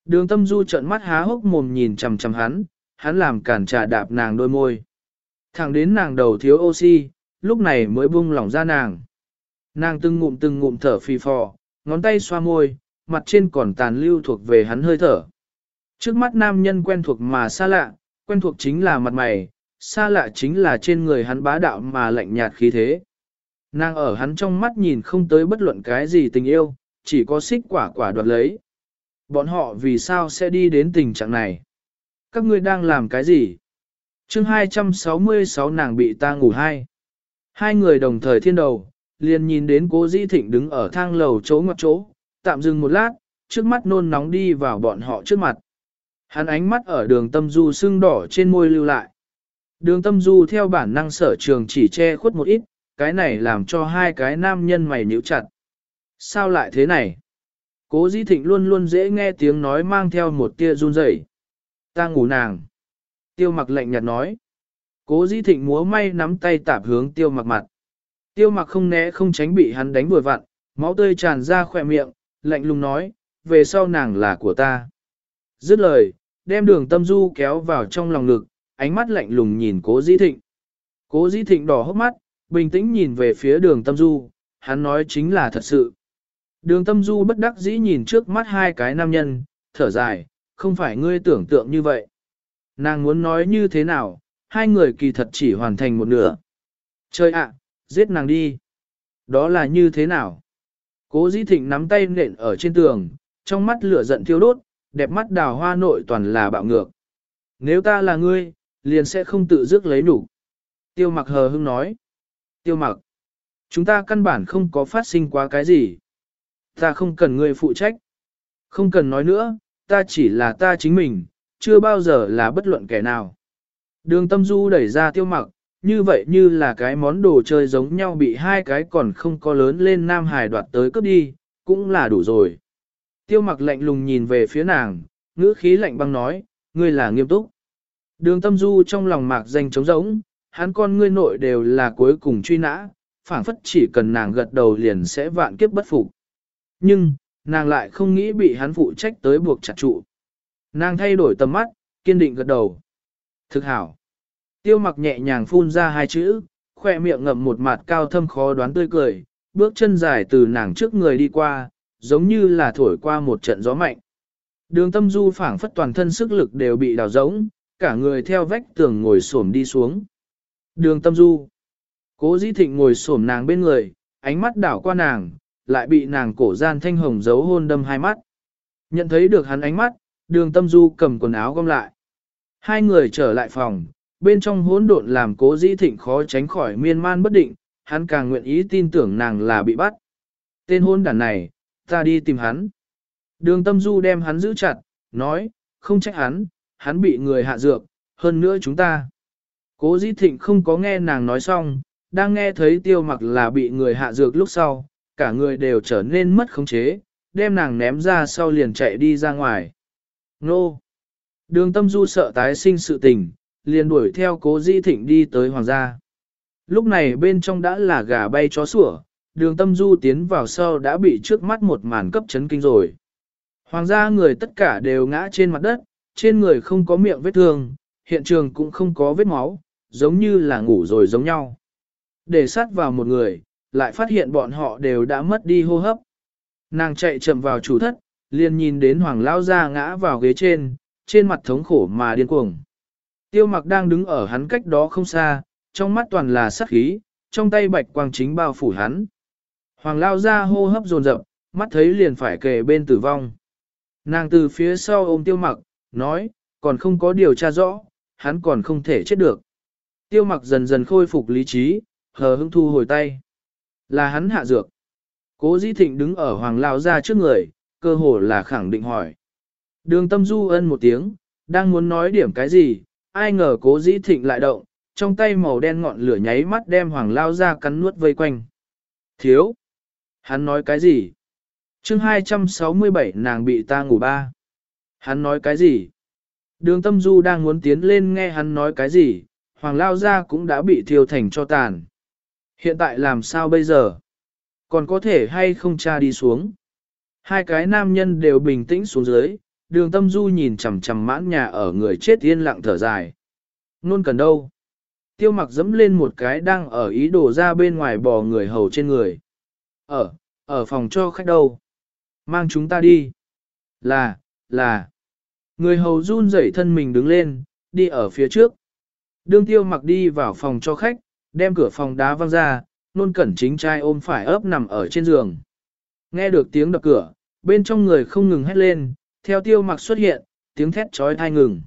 Đường tâm du trợn mắt há hốc mồm nhìn chằm chằm hắn, hắn làm cản trà đạp nàng đôi môi. Thẳng đến nàng đầu thiếu oxy, lúc này mới buông lỏng ra nàng. Nàng từng ngụm từng ngụm thở phì phò, ngón tay xoa môi, mặt trên còn tàn lưu thuộc về hắn hơi thở. Trước mắt nam nhân quen thuộc mà xa lạ, quen thuộc chính là mặt mày, xa lạ chính là trên người hắn bá đạo mà lạnh nhạt khí thế. Nàng ở hắn trong mắt nhìn không tới bất luận cái gì tình yêu, chỉ có xích quả quả đoạt lấy. Bọn họ vì sao sẽ đi đến tình trạng này? Các ngươi đang làm cái gì? chương 266 nàng bị ta ngủ hai. Hai người đồng thời thiên đầu, liền nhìn đến cố Di Thịnh đứng ở thang lầu chỗ ngoặt chỗ, tạm dừng một lát, trước mắt nôn nóng đi vào bọn họ trước mặt. Hắn ánh mắt ở đường tâm du sưng đỏ trên môi lưu lại. Đường tâm du theo bản năng sở trường chỉ che khuất một ít, cái này làm cho hai cái nam nhân mày nhíu chặt. Sao lại thế này? Cố Di Thịnh luôn luôn dễ nghe tiếng nói mang theo một tia run rẩy. Ta ngủ nàng. Tiêu mặc lạnh nhạt nói. Cố dĩ thịnh múa may nắm tay tạp hướng tiêu mặc mặt. Tiêu mặc không né không tránh bị hắn đánh vừa vặn, máu tươi tràn ra khỏe miệng, lạnh lùng nói, về sau nàng là của ta. Dứt lời, đem đường tâm du kéo vào trong lòng ngực, ánh mắt lạnh lùng nhìn cố dĩ thịnh. Cố dĩ thịnh đỏ hốc mắt, bình tĩnh nhìn về phía đường tâm du, hắn nói chính là thật sự. Đường tâm du bất đắc dĩ nhìn trước mắt hai cái nam nhân, thở dài, không phải ngươi tưởng tượng như vậy. Nàng muốn nói như thế nào, hai người kỳ thật chỉ hoàn thành một nửa. trời ạ, giết nàng đi. Đó là như thế nào? Cố dĩ thịnh nắm tay nện ở trên tường, trong mắt lửa giận thiêu đốt, đẹp mắt đào hoa nội toàn là bạo ngược. Nếu ta là ngươi, liền sẽ không tự dứt lấy đủ. Tiêu mặc hờ hưng nói. Tiêu mặc. Chúng ta căn bản không có phát sinh quá cái gì. Ta không cần ngươi phụ trách. Không cần nói nữa, ta chỉ là ta chính mình, chưa bao giờ là bất luận kẻ nào. Đường tâm du đẩy ra tiêu mặc, như vậy như là cái món đồ chơi giống nhau bị hai cái còn không có lớn lên nam hải đoạt tới cướp đi, cũng là đủ rồi. Tiêu mặc lạnh lùng nhìn về phía nàng, ngữ khí lạnh băng nói, ngươi là nghiêm túc. Đường tâm du trong lòng mạc danh trống rỗng, hắn con ngươi nội đều là cuối cùng truy nã, phảng phất chỉ cần nàng gật đầu liền sẽ vạn kiếp bất phục. Nhưng, nàng lại không nghĩ bị hắn phụ trách tới buộc chặt trụ. Nàng thay đổi tầm mắt, kiên định gật đầu. Thực hảo. Tiêu mặc nhẹ nhàng phun ra hai chữ, khoe miệng ngậm một mặt cao thâm khó đoán tươi cười, bước chân dài từ nàng trước người đi qua, giống như là thổi qua một trận gió mạnh. Đường tâm du phảng phất toàn thân sức lực đều bị đào rỗng, cả người theo vách tường ngồi xổm đi xuống. Đường tâm du. Cố dĩ thịnh ngồi xổm nàng bên người, ánh mắt đảo qua nàng, lại bị nàng cổ gian thanh hồng giấu hôn đâm hai mắt. Nhận thấy được hắn ánh mắt, đường tâm du cầm quần áo gom lại. Hai người trở lại phòng, bên trong hỗn độn làm cố dĩ thịnh khó tránh khỏi miên man bất định, hắn càng nguyện ý tin tưởng nàng là bị bắt. Tên hôn đàn này, ta đi tìm hắn. Đường tâm du đem hắn giữ chặt, nói, không trách hắn, hắn bị người hạ dược, hơn nữa chúng ta. Cố dĩ thịnh không có nghe nàng nói xong, đang nghe thấy tiêu mặc là bị người hạ dược lúc sau, cả người đều trở nên mất khống chế, đem nàng ném ra sau liền chạy đi ra ngoài. Nô! Đường tâm du sợ tái sinh sự tình, liền đuổi theo cố dĩ thịnh đi tới hoàng gia. Lúc này bên trong đã là gà bay chó sủa, đường tâm du tiến vào sau đã bị trước mắt một màn cấp chấn kinh rồi. Hoàng gia người tất cả đều ngã trên mặt đất, trên người không có miệng vết thương, hiện trường cũng không có vết máu, giống như là ngủ rồi giống nhau. Để sát vào một người, lại phát hiện bọn họ đều đã mất đi hô hấp. Nàng chạy chậm vào chủ thất, liền nhìn đến hoàng lao ra ngã vào ghế trên, trên mặt thống khổ mà điên cuồng. Tiêu mặc đang đứng ở hắn cách đó không xa, trong mắt toàn là sát khí, trong tay bạch quang chính bao phủ hắn. Hoàng lao ra hô hấp dồn dập, mắt thấy liền phải kề bên tử vong. Nàng từ phía sau ôm tiêu mặc, nói, còn không có điều tra rõ, hắn còn không thể chết được. Tiêu mặc dần dần khôi phục lý trí, hờ hững thu hồi tay. Là hắn hạ dược. Cố dĩ thịnh đứng ở hoàng lao ra trước người, cơ hồ là khẳng định hỏi. Đường tâm du ân một tiếng, đang muốn nói điểm cái gì, ai ngờ cố dĩ thịnh lại động, trong tay màu đen ngọn lửa nháy mắt đem hoàng lao ra cắn nuốt vây quanh. Thiếu! Hắn nói cái gì? chương 267 nàng bị ta ngủ ba. Hắn nói cái gì? Đường tâm du đang muốn tiến lên nghe hắn nói cái gì, hoàng lao gia cũng đã bị thiêu thành cho tàn. Hiện tại làm sao bây giờ? Còn có thể hay không cha đi xuống? Hai cái nam nhân đều bình tĩnh xuống dưới, đường tâm du nhìn chằm chằm mãn nhà ở người chết yên lặng thở dài. Nôn cần đâu? Tiêu mặc dẫm lên một cái đang ở ý đồ ra bên ngoài bò người hầu trên người. Ở, ở phòng cho khách đâu? Mang chúng ta đi. Là, là. Người hầu run rẩy thân mình đứng lên, đi ở phía trước. Đương tiêu mặc đi vào phòng cho khách, đem cửa phòng đá văng ra, nôn cẩn chính trai ôm phải ấp nằm ở trên giường. Nghe được tiếng đập cửa, bên trong người không ngừng hét lên, theo tiêu mặc xuất hiện, tiếng thét trói thai ngừng.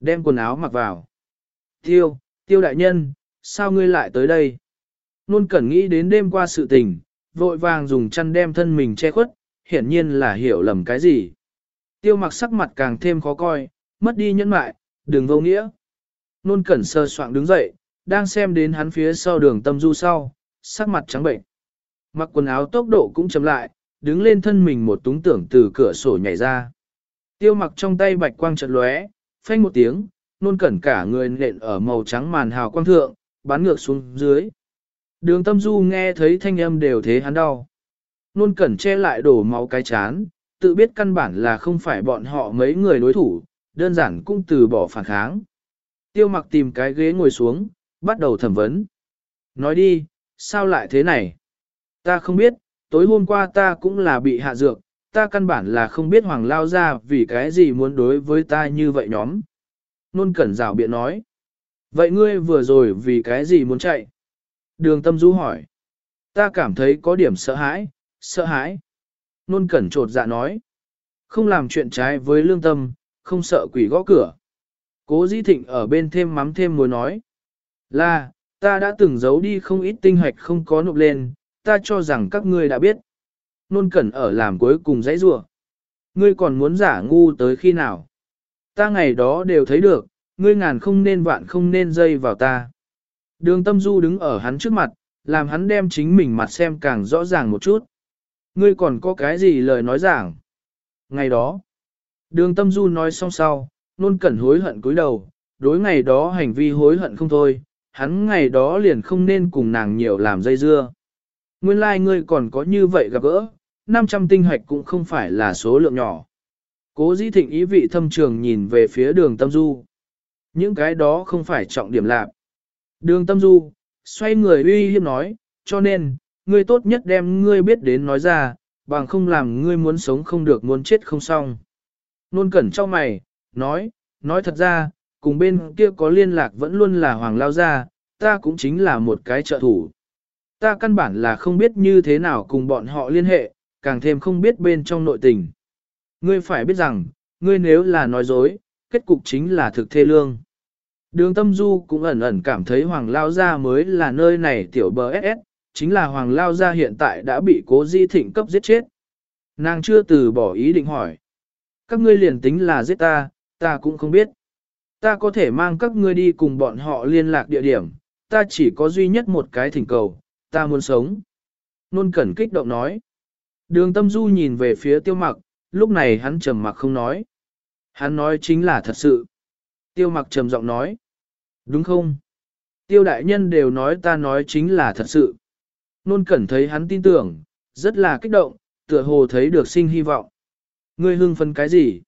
Đem quần áo mặc vào. Tiêu, tiêu đại nhân, sao ngươi lại tới đây? Nôn cẩn nghĩ đến đêm qua sự tình, vội vàng dùng chăn đem thân mình che khuất, hiển nhiên là hiểu lầm cái gì. Tiêu mặc sắc mặt càng thêm khó coi, mất đi nhẫn mại, đừng vô nghĩa. Nôn cẩn sơ soạn đứng dậy, đang xem đến hắn phía sau đường tâm du sau, sắc mặt trắng bệnh. Mặc quần áo tốc độ cũng chậm lại, đứng lên thân mình một túng tưởng từ cửa sổ nhảy ra. Tiêu mặc trong tay bạch quang trận lóe, phanh một tiếng, nôn cẩn cả người nện ở màu trắng màn hào quang thượng, bắn ngược xuống dưới. Đường tâm du nghe thấy thanh âm đều thế hắn đau. Nôn cẩn che lại đổ máu cái chán, tự biết căn bản là không phải bọn họ mấy người đối thủ, đơn giản cũng từ bỏ phản kháng. Tiêu mặc tìm cái ghế ngồi xuống, bắt đầu thẩm vấn. Nói đi, sao lại thế này? Ta không biết, tối hôm qua ta cũng là bị hạ dược, ta căn bản là không biết hoàng lao ra vì cái gì muốn đối với ta như vậy nhóm. Nôn cẩn rào biện nói. Vậy ngươi vừa rồi vì cái gì muốn chạy? Đường tâm du hỏi. Ta cảm thấy có điểm sợ hãi, sợ hãi. Nôn cẩn trột dạ nói. Không làm chuyện trái với lương tâm, không sợ quỷ gõ cửa. Cố Di Thịnh ở bên thêm mắm thêm muối nói. Là, ta đã từng giấu đi không ít tinh hoạch không có nộp lên, ta cho rằng các ngươi đã biết. Nôn cẩn ở làm cuối cùng dãy rủa. Ngươi còn muốn giả ngu tới khi nào? Ta ngày đó đều thấy được, ngươi ngàn không nên vạn không nên dây vào ta. Đường tâm du đứng ở hắn trước mặt, làm hắn đem chính mình mặt xem càng rõ ràng một chút. Ngươi còn có cái gì lời nói giảng? Ngày đó, đường tâm du nói xong sau, luôn cẩn hối hận cúi đầu, đối ngày đó hành vi hối hận không thôi, hắn ngày đó liền không nên cùng nàng nhiều làm dây dưa. Nguyên lai like ngươi còn có như vậy gặp gỡ, 500 tinh hoạch cũng không phải là số lượng nhỏ. Cố dĩ thịnh ý vị thâm trường nhìn về phía đường tâm du. Những cái đó không phải trọng điểm lạc. Đường tâm du, xoay người uy hiếp nói, cho nên, ngươi tốt nhất đem ngươi biết đến nói ra, bằng không làm ngươi muốn sống không được muốn chết không xong. Nôn cẩn cho mày, nói, nói thật ra, cùng bên kia có liên lạc vẫn luôn là hoàng lao gia, ta cũng chính là một cái trợ thủ. Ta căn bản là không biết như thế nào cùng bọn họ liên hệ, càng thêm không biết bên trong nội tình. Ngươi phải biết rằng, ngươi nếu là nói dối, kết cục chính là thực thê lương. Đường tâm du cũng ẩn ẩn cảm thấy Hoàng Lao Gia mới là nơi này tiểu bờ SS, chính là Hoàng Lao Gia hiện tại đã bị cố di thịnh cấp giết chết. Nàng chưa từ bỏ ý định hỏi. Các ngươi liền tính là giết ta, ta cũng không biết. Ta có thể mang các ngươi đi cùng bọn họ liên lạc địa điểm, ta chỉ có duy nhất một cái thỉnh cầu, ta muốn sống. Nôn cẩn kích động nói. Đường tâm du nhìn về phía tiêu mặc, lúc này hắn trầm mặc không nói. Hắn nói chính là thật sự. Tiêu mặc trầm giọng nói. Đúng không? Tiêu đại nhân đều nói ta nói chính là thật sự. Nôn cẩn thấy hắn tin tưởng, rất là kích động, tựa hồ thấy được sinh hy vọng. Ngươi hưng phấn cái gì?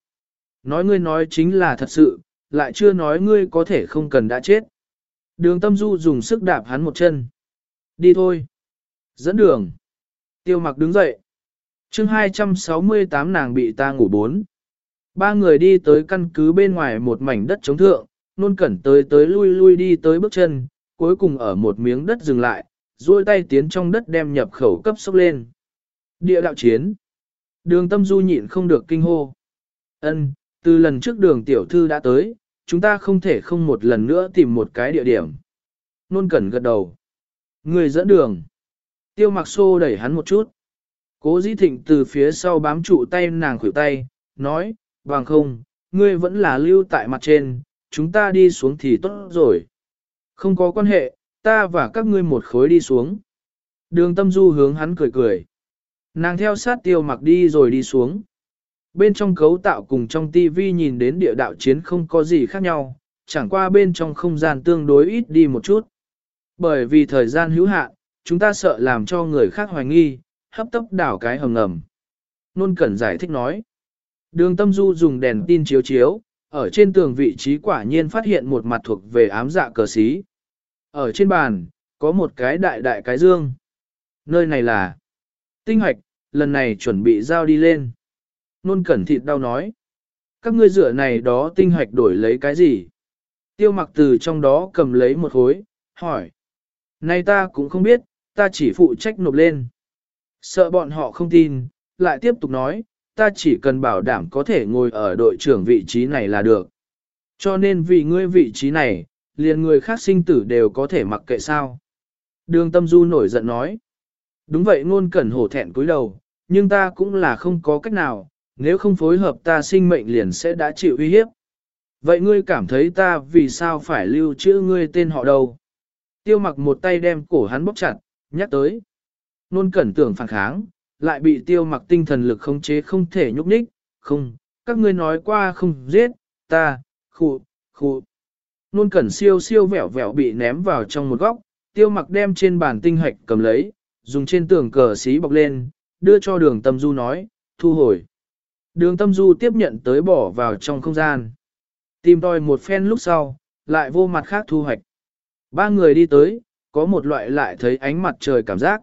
Nói ngươi nói chính là thật sự, lại chưa nói ngươi có thể không cần đã chết. Đường tâm du dùng sức đạp hắn một chân. Đi thôi. Dẫn đường. Tiêu mặc đứng dậy. chương 268 nàng bị ta ngủ bốn. Ba người đi tới căn cứ bên ngoài một mảnh đất chống thượng, nôn cẩn tới tới lui lui đi tới bước chân, cuối cùng ở một miếng đất dừng lại, duỗi tay tiến trong đất đem nhập khẩu cấp sốc lên. Địa đạo chiến. Đường tâm du nhịn không được kinh hô. ân từ lần trước đường tiểu thư đã tới, chúng ta không thể không một lần nữa tìm một cái địa điểm. Nôn cẩn gật đầu. Người dẫn đường. Tiêu mặc xô đẩy hắn một chút. Cố dĩ thịnh từ phía sau bám trụ tay nàng khuỷu tay, nói, bằng không, ngươi vẫn là lưu tại mặt trên, chúng ta đi xuống thì tốt rồi. Không có quan hệ, ta và các ngươi một khối đi xuống. Đường tâm du hướng hắn cười cười. Nàng theo sát tiêu mặc đi rồi đi xuống. Bên trong cấu tạo cùng trong tivi nhìn đến địa đạo chiến không có gì khác nhau, chẳng qua bên trong không gian tương đối ít đi một chút. Bởi vì thời gian hữu hạn, chúng ta sợ làm cho người khác hoài nghi, hấp tấp đảo cái hầm ngầm. Nôn Cẩn giải thích nói. Đường tâm du dùng đèn tin chiếu chiếu, ở trên tường vị trí quả nhiên phát hiện một mặt thuộc về ám dạ cờ xí. Ở trên bàn, có một cái đại đại cái dương. Nơi này là tinh hoạch, lần này chuẩn bị giao đi lên. Nôn cẩn thịt đau nói. Các ngươi rửa này đó tinh hoạch đổi lấy cái gì? Tiêu mặc từ trong đó cầm lấy một khối, hỏi. Này ta cũng không biết, ta chỉ phụ trách nộp lên. Sợ bọn họ không tin, lại tiếp tục nói, ta chỉ cần bảo đảm có thể ngồi ở đội trưởng vị trí này là được. Cho nên vì ngươi vị trí này, liền người khác sinh tử đều có thể mặc kệ sao. Đường tâm du nổi giận nói. Đúng vậy ngôn cẩn hổ thẹn cúi đầu, nhưng ta cũng là không có cách nào, nếu không phối hợp ta sinh mệnh liền sẽ đã chịu uy hiếp. Vậy ngươi cảm thấy ta vì sao phải lưu trữ ngươi tên họ đâu? Tiêu mặc một tay đem cổ hắn bóc chặt, nhắc tới. Nôn cẩn tưởng phản kháng, lại bị tiêu mặc tinh thần lực khống chế không thể nhúc nhích, không, các ngươi nói qua không giết, ta, Khụ, khụ. Nôn cẩn siêu siêu vẻo vẻo bị ném vào trong một góc, tiêu mặc đem trên bàn tinh hạch cầm lấy, dùng trên tường cờ xí bọc lên, đưa cho đường tâm du nói, thu hồi. Đường tâm du tiếp nhận tới bỏ vào trong không gian. Tìm tòi một phen lúc sau, lại vô mặt khác thu hoạch. Ba người đi tới, có một loại lại thấy ánh mặt trời cảm giác.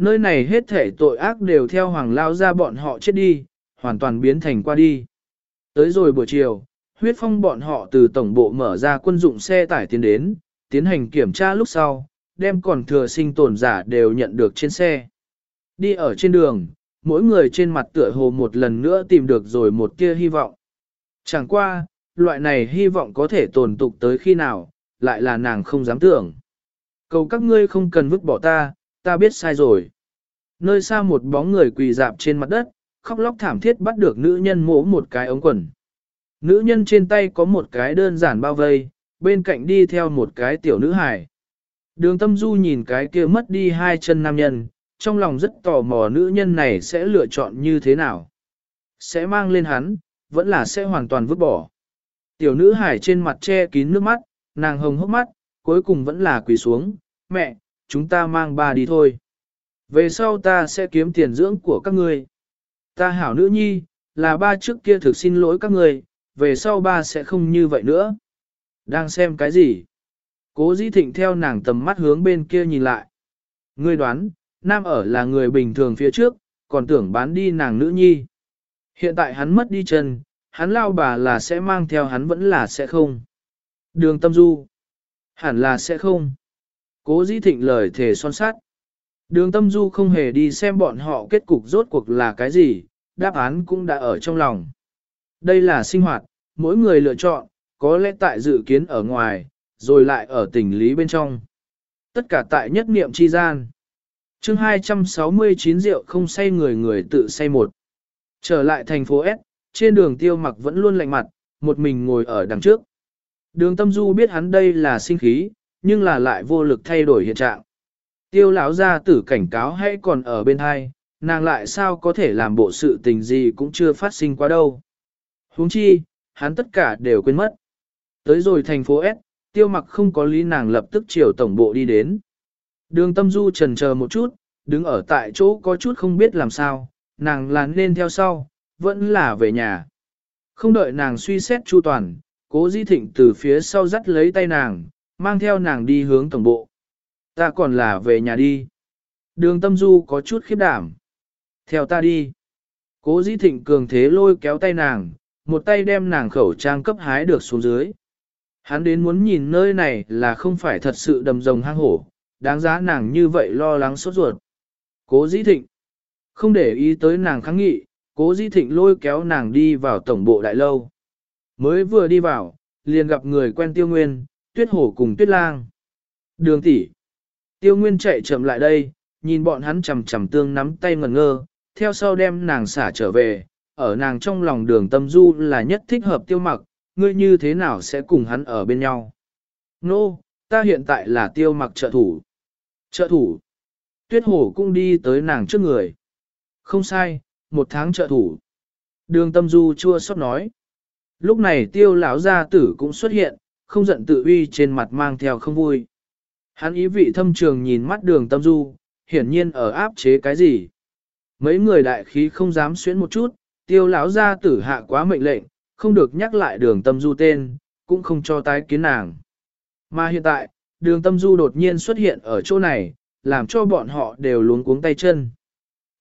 Nơi này hết thể tội ác đều theo hoàng lao ra bọn họ chết đi, hoàn toàn biến thành qua đi. Tới rồi buổi chiều, huyết phong bọn họ từ tổng bộ mở ra quân dụng xe tải tiến đến, tiến hành kiểm tra lúc sau, đem còn thừa sinh tồn giả đều nhận được trên xe. Đi ở trên đường, mỗi người trên mặt tựa hồ một lần nữa tìm được rồi một kia hy vọng. Chẳng qua, loại này hy vọng có thể tồn tục tới khi nào, lại là nàng không dám tưởng. Cầu các ngươi không cần vứt bỏ ta, ta biết sai rồi. Nơi xa một bóng người quỳ dạp trên mặt đất, khóc lóc thảm thiết bắt được nữ nhân mổ một cái ống quần. Nữ nhân trên tay có một cái đơn giản bao vây, bên cạnh đi theo một cái tiểu nữ hài. Đường tâm du nhìn cái kia mất đi hai chân nam nhân, trong lòng rất tò mò nữ nhân này sẽ lựa chọn như thế nào. Sẽ mang lên hắn, vẫn là sẽ hoàn toàn vứt bỏ. Tiểu nữ hải trên mặt che kín nước mắt, nàng hồng hốc mắt, cuối cùng vẫn là quỳ xuống, mẹ, chúng ta mang ba đi thôi. Về sau ta sẽ kiếm tiền dưỡng của các ngươi. Ta hảo nữ nhi, là ba trước kia thực xin lỗi các ngươi, về sau ba sẽ không như vậy nữa. Đang xem cái gì? Cố dĩ thịnh theo nàng tầm mắt hướng bên kia nhìn lại. Ngươi đoán, nam ở là người bình thường phía trước, còn tưởng bán đi nàng nữ nhi. Hiện tại hắn mất đi chân, hắn lao bà là sẽ mang theo hắn vẫn là sẽ không. Đường tâm du. Hẳn là sẽ không. Cố dĩ thịnh lời thề son sát. Đường tâm du không hề đi xem bọn họ kết cục rốt cuộc là cái gì, đáp án cũng đã ở trong lòng. Đây là sinh hoạt, mỗi người lựa chọn, có lẽ tại dự kiến ở ngoài, rồi lại ở tình lý bên trong. Tất cả tại nhất niệm chi gian. chương 269 rượu không say người người tự say một. Trở lại thành phố S, trên đường tiêu mặc vẫn luôn lạnh mặt, một mình ngồi ở đằng trước. Đường tâm du biết hắn đây là sinh khí, nhưng là lại vô lực thay đổi hiện trạng. Tiêu lão gia tử cảnh cáo hay còn ở bên hai, nàng lại sao có thể làm bộ sự tình gì cũng chưa phát sinh quá đâu. huống chi, hắn tất cả đều quên mất. Tới rồi thành phố S, tiêu mặc không có lý nàng lập tức chiều tổng bộ đi đến. Đường tâm du trần chờ một chút, đứng ở tại chỗ có chút không biết làm sao, nàng lán lên theo sau, vẫn là về nhà. Không đợi nàng suy xét chu toàn, cố di thịnh từ phía sau dắt lấy tay nàng, mang theo nàng đi hướng tổng bộ. Ta còn là về nhà đi. Đường tâm du có chút khiếp đảm. Theo ta đi. Cố di thịnh cường thế lôi kéo tay nàng, một tay đem nàng khẩu trang cấp hái được xuống dưới. Hắn đến muốn nhìn nơi này là không phải thật sự đầm rồng hang hổ, đáng giá nàng như vậy lo lắng sốt ruột. Cố dĩ thịnh. Không để ý tới nàng kháng nghị, cố dĩ thịnh lôi kéo nàng đi vào tổng bộ đại lâu. Mới vừa đi vào, liền gặp người quen tiêu nguyên, tuyết hổ cùng tuyết lang. Đường tỷ Tiêu nguyên chạy chậm lại đây, nhìn bọn hắn chầm chầm tương nắm tay ngẩn ngơ, theo sau đem nàng xả trở về, ở nàng trong lòng đường tâm du là nhất thích hợp tiêu mặc, ngươi như thế nào sẽ cùng hắn ở bên nhau? Nô, no, ta hiện tại là tiêu mặc trợ thủ. Trợ thủ. Tuyết hổ cũng đi tới nàng trước người. Không sai, một tháng trợ thủ. Đường tâm du chua xót nói. Lúc này tiêu lão gia tử cũng xuất hiện, không giận tự uy trên mặt mang theo không vui. Hắn ý vị thâm trường nhìn mắt đường tâm du, hiển nhiên ở áp chế cái gì. Mấy người đại khí không dám xuyến một chút, tiêu lão gia tử hạ quá mệnh lệnh, không được nhắc lại đường tâm du tên, cũng không cho tái kiến nàng. Mà hiện tại, đường tâm du đột nhiên xuất hiện ở chỗ này, làm cho bọn họ đều luống cuống tay chân.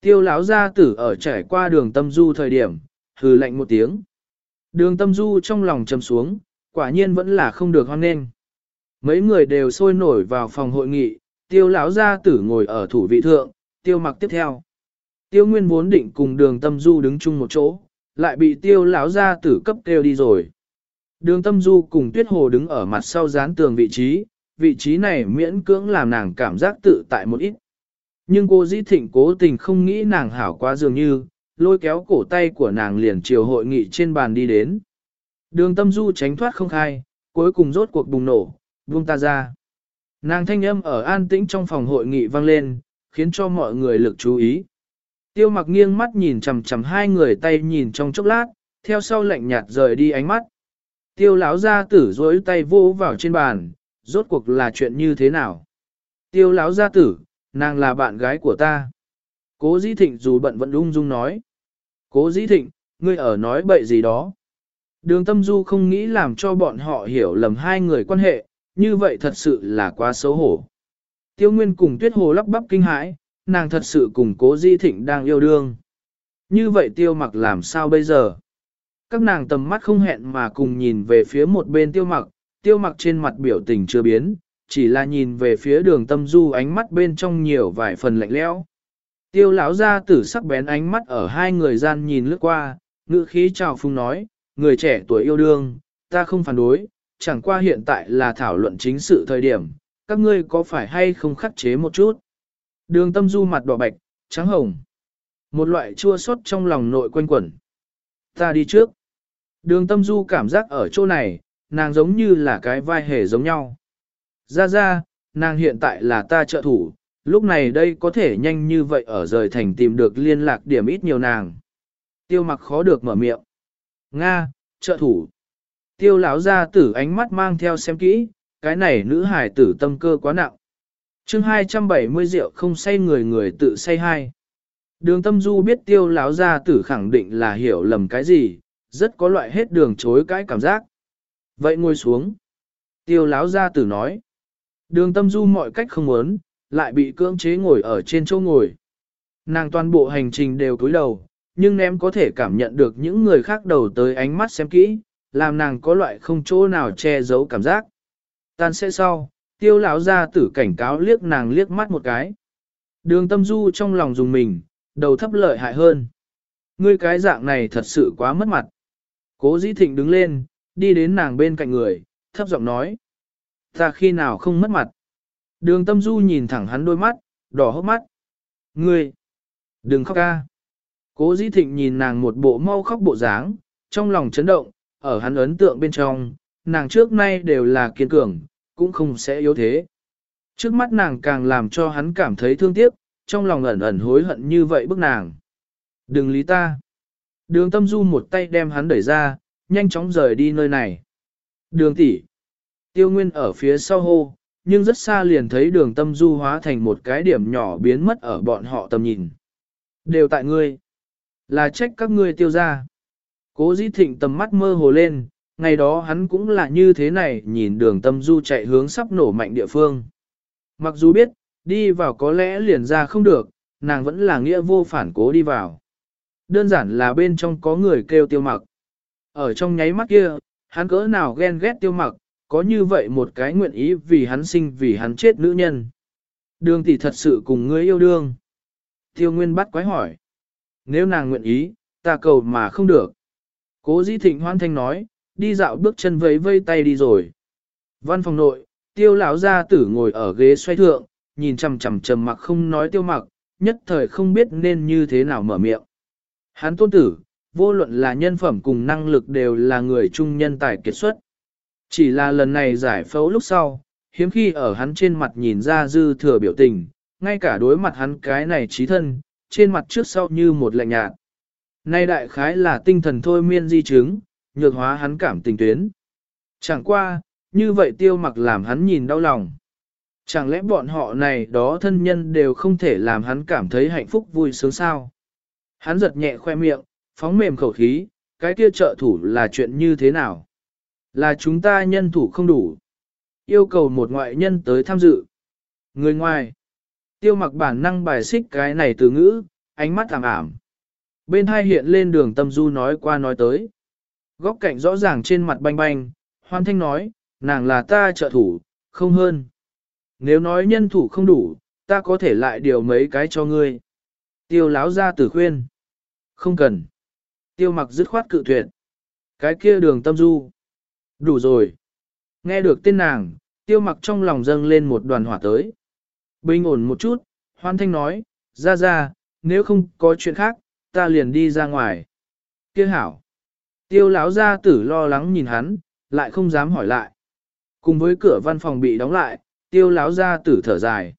Tiêu lão gia tử ở trải qua đường tâm du thời điểm, hừ lạnh một tiếng. Đường tâm du trong lòng trầm xuống, quả nhiên vẫn là không được hoan nghênh. Mấy người đều sôi nổi vào phòng hội nghị, tiêu lão gia tử ngồi ở thủ vị thượng, tiêu mặc tiếp theo. Tiêu nguyên vốn định cùng đường tâm du đứng chung một chỗ, lại bị tiêu lão gia tử cấp kêu đi rồi. Đường tâm du cùng tuyết hồ đứng ở mặt sau dán tường vị trí, vị trí này miễn cưỡng làm nàng cảm giác tự tại một ít. Nhưng cô dĩ thịnh cố tình không nghĩ nàng hảo quá dường như, lôi kéo cổ tay của nàng liền chiều hội nghị trên bàn đi đến. Đường tâm du tránh thoát không khai, cuối cùng rốt cuộc bùng nổ, buông ta ra. Nàng thanh âm ở an tĩnh trong phòng hội nghị vang lên, khiến cho mọi người lực chú ý. Tiêu mặc nghiêng mắt nhìn chằm chằm hai người tay nhìn trong chốc lát, theo sau lạnh nhạt rời đi ánh mắt. Tiêu lão gia tử dối tay vô vào trên bàn, rốt cuộc là chuyện như thế nào? Tiêu lão gia tử, nàng là bạn gái của ta. Cố dĩ thịnh dù bận vẫn ung dung nói. Cố dĩ thịnh, ngươi ở nói bậy gì đó. Đường tâm du không nghĩ làm cho bọn họ hiểu lầm hai người quan hệ, như vậy thật sự là quá xấu hổ. Tiêu Nguyên cùng Tuyết Hồ lắp bắp kinh hãi, nàng thật sự cùng cố Di Thịnh đang yêu đương. Như vậy Tiêu mặc làm sao bây giờ? Các nàng tầm mắt không hẹn mà cùng nhìn về phía một bên Tiêu mặc, Tiêu mặc trên mặt biểu tình chưa biến, chỉ là nhìn về phía đường tâm du ánh mắt bên trong nhiều vài phần lạnh lẽo. Tiêu lão ra tử sắc bén ánh mắt ở hai người gian nhìn lướt qua, ngữ khí chào phung nói, người trẻ tuổi yêu đương, ta không phản đối, chẳng qua hiện tại là thảo luận chính sự thời điểm, các ngươi có phải hay không khắc chế một chút. Đường tâm du mặt đỏ bạch, trắng hồng. Một loại chua xót trong lòng nội quanh quẩn. Ta đi trước. Đường tâm du cảm giác ở chỗ này, nàng giống như là cái vai hề giống nhau. Ra ra, nàng hiện tại là ta trợ thủ, lúc này đây có thể nhanh như vậy ở rời thành tìm được liên lạc điểm ít nhiều nàng. Tiêu mặc khó được mở miệng. Nga, trợ thủ. Tiêu lão gia tử ánh mắt mang theo xem kỹ, cái này nữ hải tử tâm cơ quá nặng. chương 270 rượu không say người người tự say hai. Đường tâm du biết tiêu lão gia tử khẳng định là hiểu lầm cái gì, rất có loại hết đường chối cái cảm giác. Vậy ngồi xuống. Tiêu lão gia tử nói. Đường tâm du mọi cách không muốn, lại bị cưỡng chế ngồi ở trên chỗ ngồi. Nàng toàn bộ hành trình đều cúi đầu, nhưng ném có thể cảm nhận được những người khác đầu tới ánh mắt xem kỹ, làm nàng có loại không chỗ nào che giấu cảm giác. Tan sẽ sau, tiêu lão ra tử cảnh cáo liếc nàng liếc mắt một cái. Đường tâm du trong lòng dùng mình, đầu thấp lợi hại hơn. Ngươi cái dạng này thật sự quá mất mặt. Cố dĩ thịnh đứng lên, đi đến nàng bên cạnh người, thấp giọng nói. Ta khi nào không mất mặt. Đường tâm du nhìn thẳng hắn đôi mắt, đỏ hốc mắt. Ngươi! Đừng khóc ca. Cố dĩ thịnh nhìn nàng một bộ mau khóc bộ dáng, trong lòng chấn động, ở hắn ấn tượng bên trong, nàng trước nay đều là kiên cường, cũng không sẽ yếu thế. Trước mắt nàng càng làm cho hắn cảm thấy thương tiếc, trong lòng ẩn ẩn hối hận như vậy bức nàng. Đừng lý ta. Đường tâm du một tay đem hắn đẩy ra, nhanh chóng rời đi nơi này. Đường tỷ. Tiêu Nguyên ở phía sau hô, nhưng rất xa liền thấy đường tâm du hóa thành một cái điểm nhỏ biến mất ở bọn họ tầm nhìn. Đều tại ngươi. Là trách các ngươi tiêu ra. Cố dĩ thịnh tầm mắt mơ hồ lên, ngày đó hắn cũng là như thế này nhìn đường tâm du chạy hướng sắp nổ mạnh địa phương. Mặc dù biết, đi vào có lẽ liền ra không được, nàng vẫn là nghĩa vô phản cố đi vào. Đơn giản là bên trong có người kêu tiêu mặc. Ở trong nháy mắt kia, hắn cỡ nào ghen ghét tiêu mặc, có như vậy một cái nguyện ý vì hắn sinh vì hắn chết nữ nhân. Đường tỷ thật sự cùng ngươi yêu đương. Tiêu Nguyên bắt quái hỏi. Nếu nàng nguyện ý, ta cầu mà không được. Cố dĩ thịnh hoan thanh nói, đi dạo bước chân vấy vây tay đi rồi. Văn phòng nội, tiêu lão gia tử ngồi ở ghế xoay thượng, nhìn chằm chằm trầm mặc không nói tiêu mặc, nhất thời không biết nên như thế nào mở miệng. Hắn tôn tử, vô luận là nhân phẩm cùng năng lực đều là người trung nhân tài kiệt xuất. Chỉ là lần này giải phẫu lúc sau, hiếm khi ở hắn trên mặt nhìn ra dư thừa biểu tình, ngay cả đối mặt hắn cái này trí thân, trên mặt trước sau như một lạnh nhạt. Nay đại khái là tinh thần thôi miên di chứng, nhược hóa hắn cảm tình tuyến. Chẳng qua, như vậy tiêu mặc làm hắn nhìn đau lòng. Chẳng lẽ bọn họ này đó thân nhân đều không thể làm hắn cảm thấy hạnh phúc vui sướng sao? Hắn giật nhẹ khoe miệng, phóng mềm khẩu khí, cái kia trợ thủ là chuyện như thế nào? Là chúng ta nhân thủ không đủ. Yêu cầu một ngoại nhân tới tham dự. Người ngoài. Tiêu mặc bản năng bài xích cái này từ ngữ, ánh mắt ảm ảm. Bên hai hiện lên đường tâm du nói qua nói tới. Góc cạnh rõ ràng trên mặt banh banh, hoan thanh nói, nàng là ta trợ thủ, không hơn. Nếu nói nhân thủ không đủ, ta có thể lại điều mấy cái cho ngươi. Tiêu láo ra tử khuyên. Không cần. Tiêu mặc dứt khoát cự tuyệt. Cái kia đường tâm du. Đủ rồi. Nghe được tên nàng, tiêu mặc trong lòng dâng lên một đoàn hỏa tới. Bình ổn một chút, hoan thanh nói, ra ra, nếu không có chuyện khác, ta liền đi ra ngoài. Kia hảo. Tiêu lão gia tử lo lắng nhìn hắn, lại không dám hỏi lại. Cùng với cửa văn phòng bị đóng lại, tiêu lão gia tử thở dài.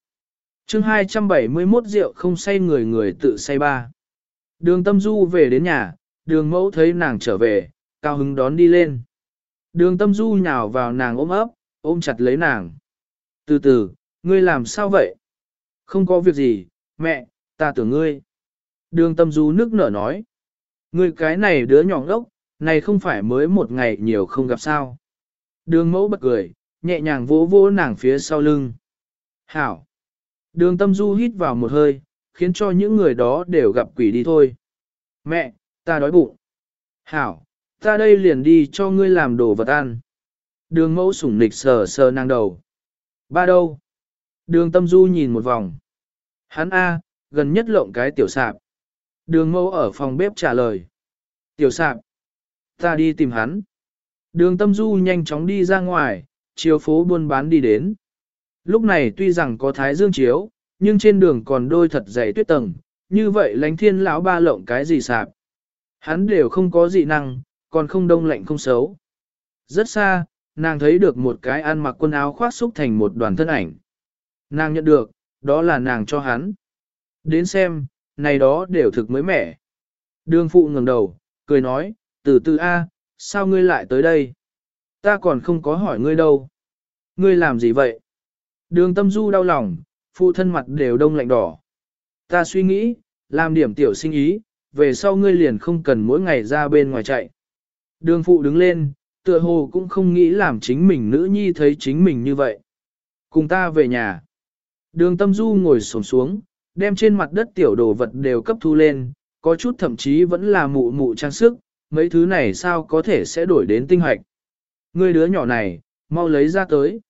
chương 271 rượu không say người người tự say ba. Đường tâm du về đến nhà, đường mẫu thấy nàng trở về, cao hứng đón đi lên. Đường tâm du nhào vào nàng ôm ấp, ôm chặt lấy nàng. Từ từ, ngươi làm sao vậy? Không có việc gì, mẹ, ta tưởng ngươi. Đường tâm du nước nở nói. Ngươi cái này đứa nhỏ ngốc, này không phải mới một ngày nhiều không gặp sao. Đường mẫu bật cười, nhẹ nhàng vỗ vỗ nàng phía sau lưng. Hảo. Đường tâm du hít vào một hơi, khiến cho những người đó đều gặp quỷ đi thôi. Mẹ, ta đói bụng. Hảo, ta đây liền đi cho ngươi làm đồ vật ăn. Đường mẫu sủng nịch sờ sờ nàng đầu. Ba đâu? Đường tâm du nhìn một vòng. Hắn A, gần nhất lộng cái tiểu sạp. Đường mẫu ở phòng bếp trả lời. Tiểu sạp. Ta đi tìm hắn. Đường tâm du nhanh chóng đi ra ngoài, chiều phố buôn bán đi đến. Lúc này tuy rằng có thái dương chiếu, nhưng trên đường còn đôi thật dày tuyết tầng, như vậy lánh thiên lão ba lộng cái gì sạp. Hắn đều không có dị năng, còn không đông lạnh không xấu. Rất xa, nàng thấy được một cái ăn mặc quần áo khoác xúc thành một đoàn thân ảnh. Nàng nhận được, đó là nàng cho hắn. Đến xem, này đó đều thực mới mẻ. Đường phụ ngẩng đầu, cười nói, từ từ A, sao ngươi lại tới đây? Ta còn không có hỏi ngươi đâu. Ngươi làm gì vậy? Đường tâm du đau lòng, phụ thân mặt đều đông lạnh đỏ. Ta suy nghĩ, làm điểm tiểu sinh ý, về sau ngươi liền không cần mỗi ngày ra bên ngoài chạy. Đường phụ đứng lên, tựa hồ cũng không nghĩ làm chính mình nữ nhi thấy chính mình như vậy. Cùng ta về nhà. Đường tâm du ngồi xổm xuống, đem trên mặt đất tiểu đồ vật đều cấp thu lên, có chút thậm chí vẫn là mụ mụ trang sức, mấy thứ này sao có thể sẽ đổi đến tinh hoạch. người đứa nhỏ này, mau lấy ra tới.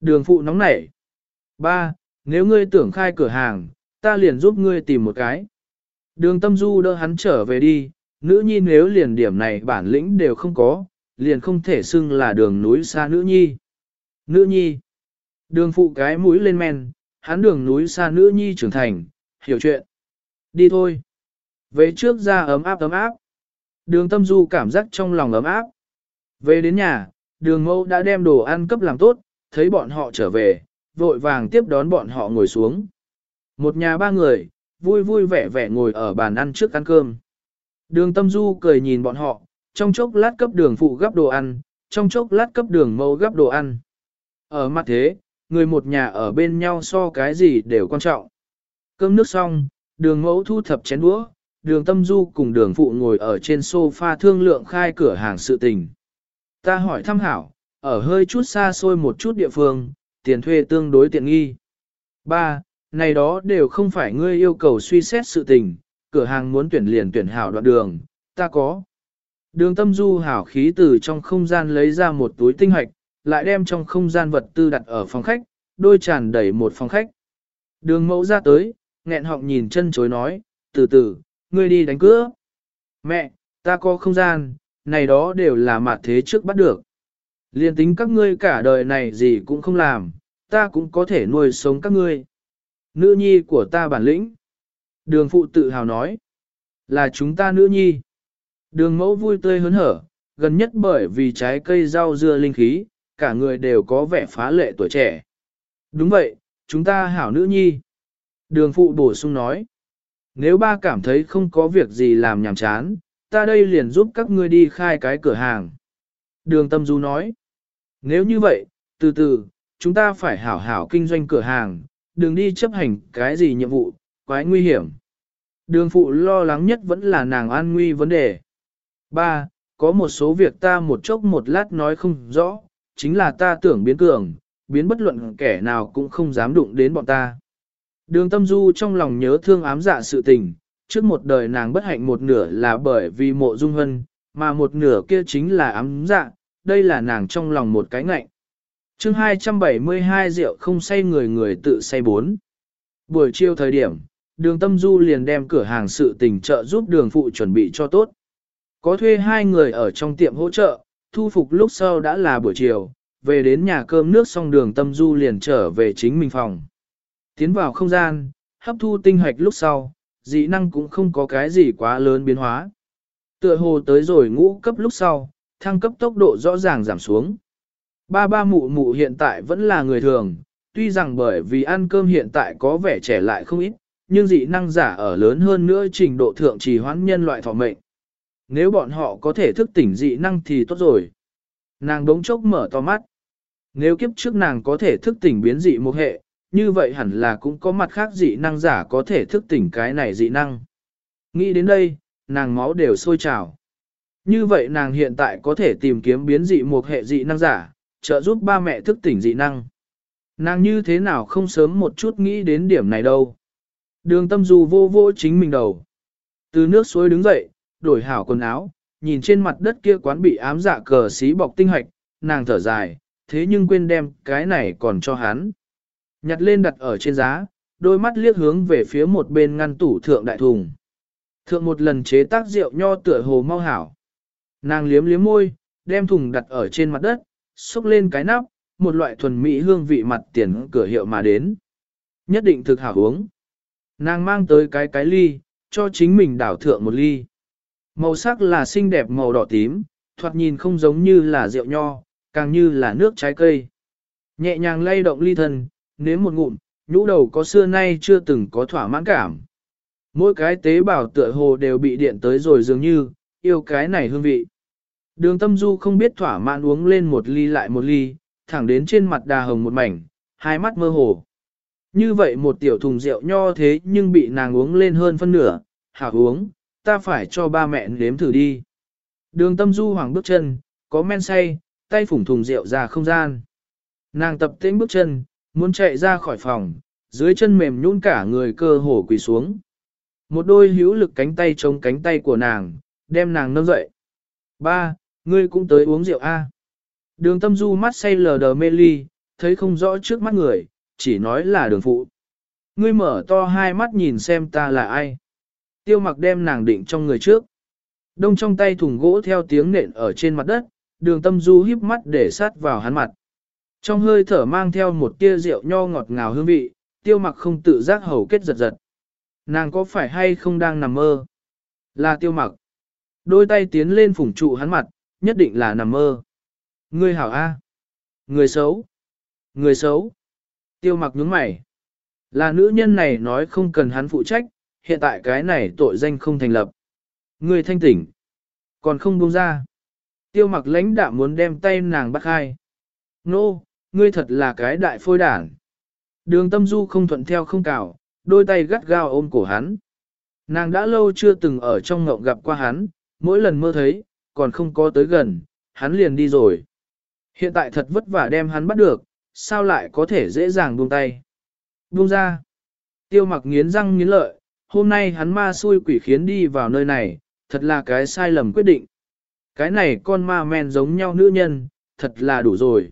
Đường phụ nóng nảy. Ba, nếu ngươi tưởng khai cửa hàng, ta liền giúp ngươi tìm một cái. Đường tâm du đỡ hắn trở về đi, nữ nhi nếu liền điểm này bản lĩnh đều không có, liền không thể xưng là đường núi xa nữ nhi. Nữ nhi. Đường phụ cái mũi lên men, hắn đường núi xa nữ nhi trưởng thành, hiểu chuyện. Đi thôi. Về trước ra ấm áp ấm áp. Đường tâm du cảm giác trong lòng ấm áp. Về đến nhà, đường mâu đã đem đồ ăn cấp làm tốt, thấy bọn họ trở về, vội vàng tiếp đón bọn họ ngồi xuống. Một nhà ba người, vui vui vẻ vẻ ngồi ở bàn ăn trước ăn cơm. Đường tâm du cười nhìn bọn họ, trong chốc lát cấp đường phụ gấp đồ ăn, trong chốc lát cấp đường mâu gấp đồ ăn. Ở mặt thế, người một nhà ở bên nhau so cái gì đều quan trọng. Cơm nước xong, đường mẫu thu thập chén đũa, đường tâm du cùng đường phụ ngồi ở trên sofa thương lượng khai cửa hàng sự tình. Ta hỏi thăm hảo, ở hơi chút xa xôi một chút địa phương, tiền thuê tương đối tiện nghi. Ba, này đó đều không phải ngươi yêu cầu suy xét sự tình, cửa hàng muốn tuyển liền tuyển hảo đoạn đường, ta có. Đường tâm du hảo khí từ trong không gian lấy ra một túi tinh hoạch, lại đem trong không gian vật tư đặt ở phòng khách, đôi tràn đầy một phòng khách. Đường mẫu ra tới, nghẹn họng nhìn chân chối nói, từ từ, ngươi đi đánh cướp. Mẹ, ta có không gian, này đó đều là mặt thế trước bắt được. Liên tính các ngươi cả đời này gì cũng không làm, ta cũng có thể nuôi sống các ngươi. Nữ nhi của ta bản lĩnh. Đường phụ tự hào nói, là chúng ta nữ nhi. Đường mẫu vui tươi hớn hở, gần nhất bởi vì trái cây rau dưa linh khí, cả người đều có vẻ phá lệ tuổi trẻ. Đúng vậy, chúng ta hảo nữ nhi. Đường phụ bổ sung nói, nếu ba cảm thấy không có việc gì làm nhàm chán, ta đây liền giúp các ngươi đi khai cái cửa hàng. Đường tâm du nói, nếu như vậy, từ từ, chúng ta phải hảo hảo kinh doanh cửa hàng, đừng đi chấp hành cái gì nhiệm vụ, quái nguy hiểm. Đường phụ lo lắng nhất vẫn là nàng an nguy vấn đề. Ba, có một số việc ta một chốc một lát nói không rõ, chính là ta tưởng biến cường, biến bất luận kẻ nào cũng không dám đụng đến bọn ta. Đường tâm du trong lòng nhớ thương ám dạ sự tình, trước một đời nàng bất hạnh một nửa là bởi vì mộ dung hân, mà một nửa kia chính là ám dạ, đây là nàng trong lòng một cái ngạnh. chương 272 rượu không say người người tự say bốn. Buổi chiều thời điểm, đường tâm du liền đem cửa hàng sự tình trợ giúp đường phụ chuẩn bị cho tốt. Có thuê hai người ở trong tiệm hỗ trợ, thu phục lúc sau đã là buổi chiều, về đến nhà cơm nước xong đường tâm du liền trở về chính mình phòng. Tiến vào không gian, hấp thu tinh hoạch lúc sau, dị năng cũng không có cái gì quá lớn biến hóa. Tựa hồ tới rồi ngũ cấp lúc sau, thăng cấp tốc độ rõ ràng giảm xuống. Ba ba mụ mụ hiện tại vẫn là người thường, tuy rằng bởi vì ăn cơm hiện tại có vẻ trẻ lại không ít, nhưng dị năng giả ở lớn hơn nữa trình độ thượng trì hoãn nhân loại thọ mệnh. Nếu bọn họ có thể thức tỉnh dị năng thì tốt rồi. Nàng đống chốc mở to mắt. Nếu kiếp trước nàng có thể thức tỉnh biến dị một hệ, như vậy hẳn là cũng có mặt khác dị năng giả có thể thức tỉnh cái này dị năng. Nghĩ đến đây, nàng máu đều sôi trào. Như vậy nàng hiện tại có thể tìm kiếm biến dị một hệ dị năng giả, trợ giúp ba mẹ thức tỉnh dị năng. Nàng như thế nào không sớm một chút nghĩ đến điểm này đâu. Đường tâm dù vô vô chính mình đầu. Từ nước suối đứng dậy, đổi hảo quần áo, nhìn trên mặt đất kia quán bị ám dạ cờ xí bọc tinh hạch, nàng thở dài, thế nhưng quên đem cái này còn cho hắn. Nhặt lên đặt ở trên giá, đôi mắt liếc hướng về phía một bên ngăn tủ thượng đại thùng. Thượng một lần chế tác rượu nho tựa hồ mau hảo. Nàng liếm liếm môi, đem thùng đặt ở trên mặt đất, xúc lên cái nắp, một loại thuần mỹ hương vị mặt tiền cửa hiệu mà đến. Nhất định thực hảo uống. Nàng mang tới cái cái ly, cho chính mình đảo thượng một ly. Màu sắc là xinh đẹp màu đỏ tím, thoạt nhìn không giống như là rượu nho, càng như là nước trái cây. Nhẹ nhàng lay động ly thân, nếm một ngụm, nhũ đầu có xưa nay chưa từng có thỏa mãn cảm. Mỗi cái tế bào tựa hồ đều bị điện tới rồi dường như, yêu cái này hương vị. Đường tâm du không biết thỏa mãn uống lên một ly lại một ly, thẳng đến trên mặt đà hồng một mảnh, hai mắt mơ hồ. Như vậy một tiểu thùng rượu nho thế nhưng bị nàng uống lên hơn phân nửa, hảo uống, ta phải cho ba mẹ nếm thử đi. Đường tâm du hoàng bước chân, có men say, tay phủng thùng rượu ra không gian. Nàng tập tĩnh bước chân, muốn chạy ra khỏi phòng, dưới chân mềm nhũn cả người cơ hồ quỳ xuống. Một đôi hữu lực cánh tay chống cánh tay của nàng, đem nàng nâng dậy. Ba, ngươi cũng tới uống rượu a. Đường tâm du mắt say lờ đờ mê ly, thấy không rõ trước mắt người, chỉ nói là đường phụ. Ngươi mở to hai mắt nhìn xem ta là ai. Tiêu mặc đem nàng định trong người trước. Đông trong tay thùng gỗ theo tiếng nện ở trên mặt đất, đường tâm du híp mắt để sát vào hắn mặt. Trong hơi thở mang theo một tia rượu nho ngọt ngào hương vị, tiêu mặc không tự giác hầu kết giật giật. Nàng có phải hay không đang nằm mơ? Là tiêu mặc. Đôi tay tiến lên phủng trụ hắn mặt, nhất định là nằm mơ. Người hảo A. Người xấu. Người xấu. Tiêu mặc nhướng mày. Là nữ nhân này nói không cần hắn phụ trách, hiện tại cái này tội danh không thành lập. Người thanh tỉnh. Còn không buông ra. Tiêu mặc lãnh đạm muốn đem tay nàng bắt hai Nô, ngươi thật là cái đại phôi đản. Đường tâm du không thuận theo không cào, đôi tay gắt gao ôm cổ hắn. Nàng đã lâu chưa từng ở trong ngộng gặp qua hắn, mỗi lần mơ thấy, còn không có tới gần, hắn liền đi rồi. Hiện tại thật vất vả đem hắn bắt được, sao lại có thể dễ dàng buông tay. Buông ra. Tiêu mặc nghiến răng nghiến lợi, hôm nay hắn ma xui quỷ khiến đi vào nơi này, thật là cái sai lầm quyết định. Cái này con ma men giống nhau nữ nhân, thật là đủ rồi.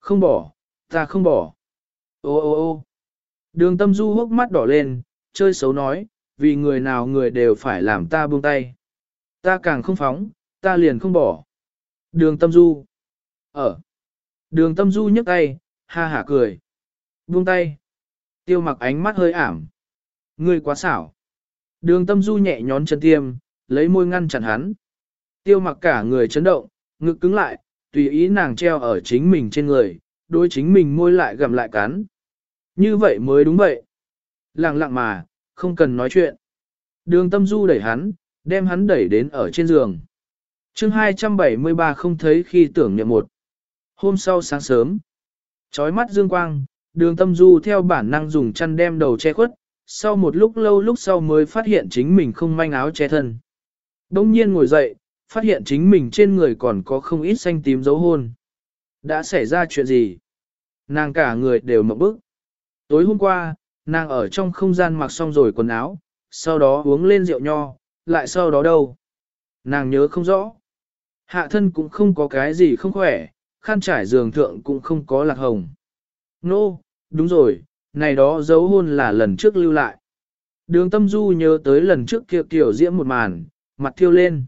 Không bỏ, ta không bỏ. Ô ô ô đường tâm du hốc mắt đỏ lên, chơi xấu nói, vì người nào người đều phải làm ta buông tay. Ta càng không phóng, ta liền không bỏ. Đường tâm du. Ở. Đường tâm du nhấc tay, ha hả cười. Buông tay. Tiêu mặc ánh mắt hơi ảm. Ngươi quá xảo. Đường tâm du nhẹ nhón chân tiêm, lấy môi ngăn chặn hắn. Tiêu mặc cả người chấn động, ngực cứng lại, tùy ý nàng treo ở chính mình trên người, đôi chính mình môi lại gặm lại cắn. Như vậy mới đúng vậy. Lặng lặng mà, không cần nói chuyện. Đường tâm du đẩy hắn, đem hắn đẩy đến ở trên giường. chương 273 không thấy khi tưởng niệm một. Hôm sau sáng sớm, trói mắt dương quang, đường tâm du theo bản năng dùng chăn đem đầu che khuất, sau một lúc lâu lúc sau mới phát hiện chính mình không manh áo che thân. Đông nhiên ngồi dậy, phát hiện chính mình trên người còn có không ít xanh tím dấu hôn. Đã xảy ra chuyện gì? Nàng cả người đều mộng bức. Tối hôm qua, nàng ở trong không gian mặc xong rồi quần áo, sau đó uống lên rượu nho, lại sau đó đâu? Nàng nhớ không rõ. Hạ thân cũng không có cái gì không khỏe, khăn trải giường thượng cũng không có lạc hồng. Nô, no, đúng rồi, này đó dấu hôn là lần trước lưu lại. Đường tâm du nhớ tới lần trước kia kiểu diễm một màn, mặt thiêu lên.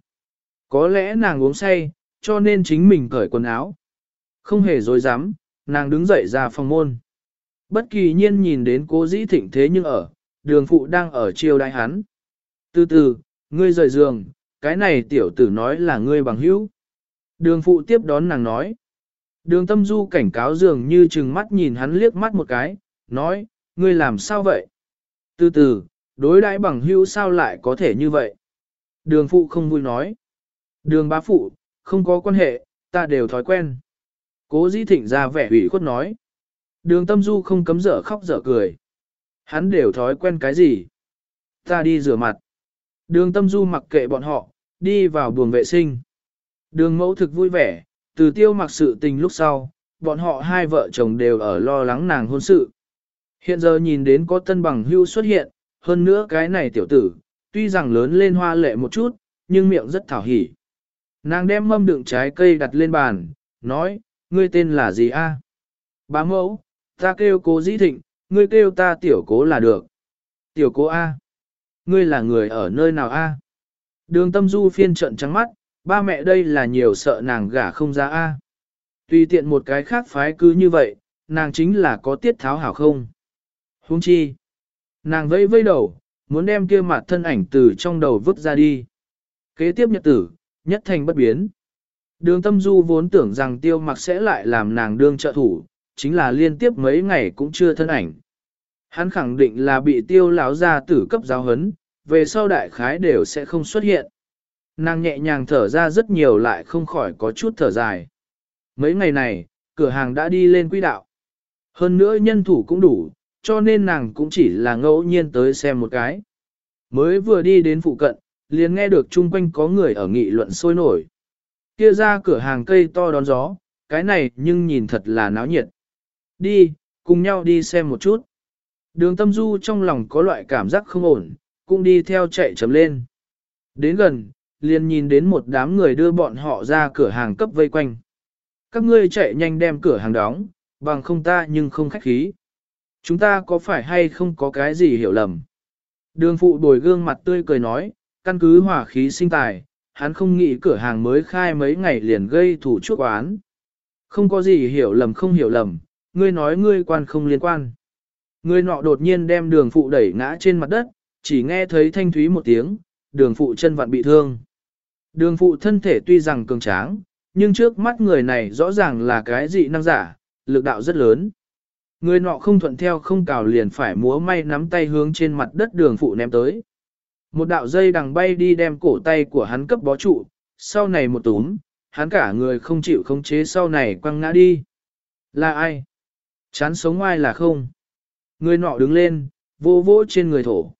Có lẽ nàng uống say, cho nên chính mình cởi quần áo. Không hề dối dám, nàng đứng dậy ra phòng môn. Bất kỳ nhiên nhìn đến cố dĩ thịnh thế nhưng ở, đường phụ đang ở chiêu đại hắn. Từ từ, ngươi rời giường, cái này tiểu tử nói là ngươi bằng hữu. Đường phụ tiếp đón nàng nói. Đường tâm du cảnh cáo dường như chừng mắt nhìn hắn liếc mắt một cái, nói, ngươi làm sao vậy? Từ từ, đối đãi bằng hữu sao lại có thể như vậy? Đường phụ không vui nói. Đường bá phụ, không có quan hệ, ta đều thói quen. Cố dĩ thịnh ra vẻ ủy khuất nói. Đường tâm du không cấm dở khóc dở cười. Hắn đều thói quen cái gì? Ta đi rửa mặt. Đường tâm du mặc kệ bọn họ, đi vào buồng vệ sinh. Đường mẫu thực vui vẻ, từ tiêu mặc sự tình lúc sau, bọn họ hai vợ chồng đều ở lo lắng nàng hôn sự. Hiện giờ nhìn đến có tân bằng hưu xuất hiện, hơn nữa cái này tiểu tử, tuy rằng lớn lên hoa lệ một chút, nhưng miệng rất thảo hỉ. Nàng đem mâm đựng trái cây đặt lên bàn, nói, ngươi tên là gì a? Bá mẫu, ta kêu cố dĩ thịnh, ngươi kêu ta tiểu cố là được. Tiểu cố A. Ngươi là người ở nơi nào A? Đường tâm du phiên trận trắng mắt, ba mẹ đây là nhiều sợ nàng gả không ra A. Tùy tiện một cái khác phái cứ như vậy, nàng chính là có tiết tháo hảo không? Huống chi. Nàng vây vây đầu, muốn đem kia mặt thân ảnh từ trong đầu vứt ra đi. Kế tiếp nhật tử, nhất thành bất biến. Đường tâm du vốn tưởng rằng tiêu mặc sẽ lại làm nàng đương trợ thủ, chính là liên tiếp mấy ngày cũng chưa thân ảnh. Hắn khẳng định là bị tiêu lão gia tử cấp giáo hấn, về sau đại khái đều sẽ không xuất hiện. Nàng nhẹ nhàng thở ra rất nhiều lại không khỏi có chút thở dài. Mấy ngày này, cửa hàng đã đi lên quỹ đạo. Hơn nữa nhân thủ cũng đủ, cho nên nàng cũng chỉ là ngẫu nhiên tới xem một cái. Mới vừa đi đến phụ cận, liền nghe được chung quanh có người ở nghị luận sôi nổi. Kia ra cửa hàng cây to đón gió, cái này nhưng nhìn thật là náo nhiệt. Đi, cùng nhau đi xem một chút. Đường tâm du trong lòng có loại cảm giác không ổn, cũng đi theo chạy chấm lên. Đến gần, liền nhìn đến một đám người đưa bọn họ ra cửa hàng cấp vây quanh. Các ngươi chạy nhanh đem cửa hàng đóng, bằng không ta nhưng không khách khí. Chúng ta có phải hay không có cái gì hiểu lầm? Đường phụ bồi gương mặt tươi cười nói, căn cứ hỏa khí sinh tài, hắn không nghĩ cửa hàng mới khai mấy ngày liền gây thủ chuốc oán. Không có gì hiểu lầm không hiểu lầm, ngươi nói ngươi quan không liên quan. Ngươi nọ đột nhiên đem đường phụ đẩy ngã trên mặt đất, chỉ nghe thấy thanh thúy một tiếng, đường phụ chân vặn bị thương. Đường phụ thân thể tuy rằng cường tráng, nhưng trước mắt người này rõ ràng là cái dị năng giả, lực đạo rất lớn. Người nọ không thuận theo không cào liền phải múa may nắm tay hướng trên mặt đất đường phụ ném tới. Một đạo dây đằng bay đi đem cổ tay của hắn cấp bó trụ, sau này một túm, hắn cả người không chịu khống chế sau này quăng ngã đi. Là ai? Chán sống ai là không? Người nọ đứng lên, vô vỗ trên người thổ.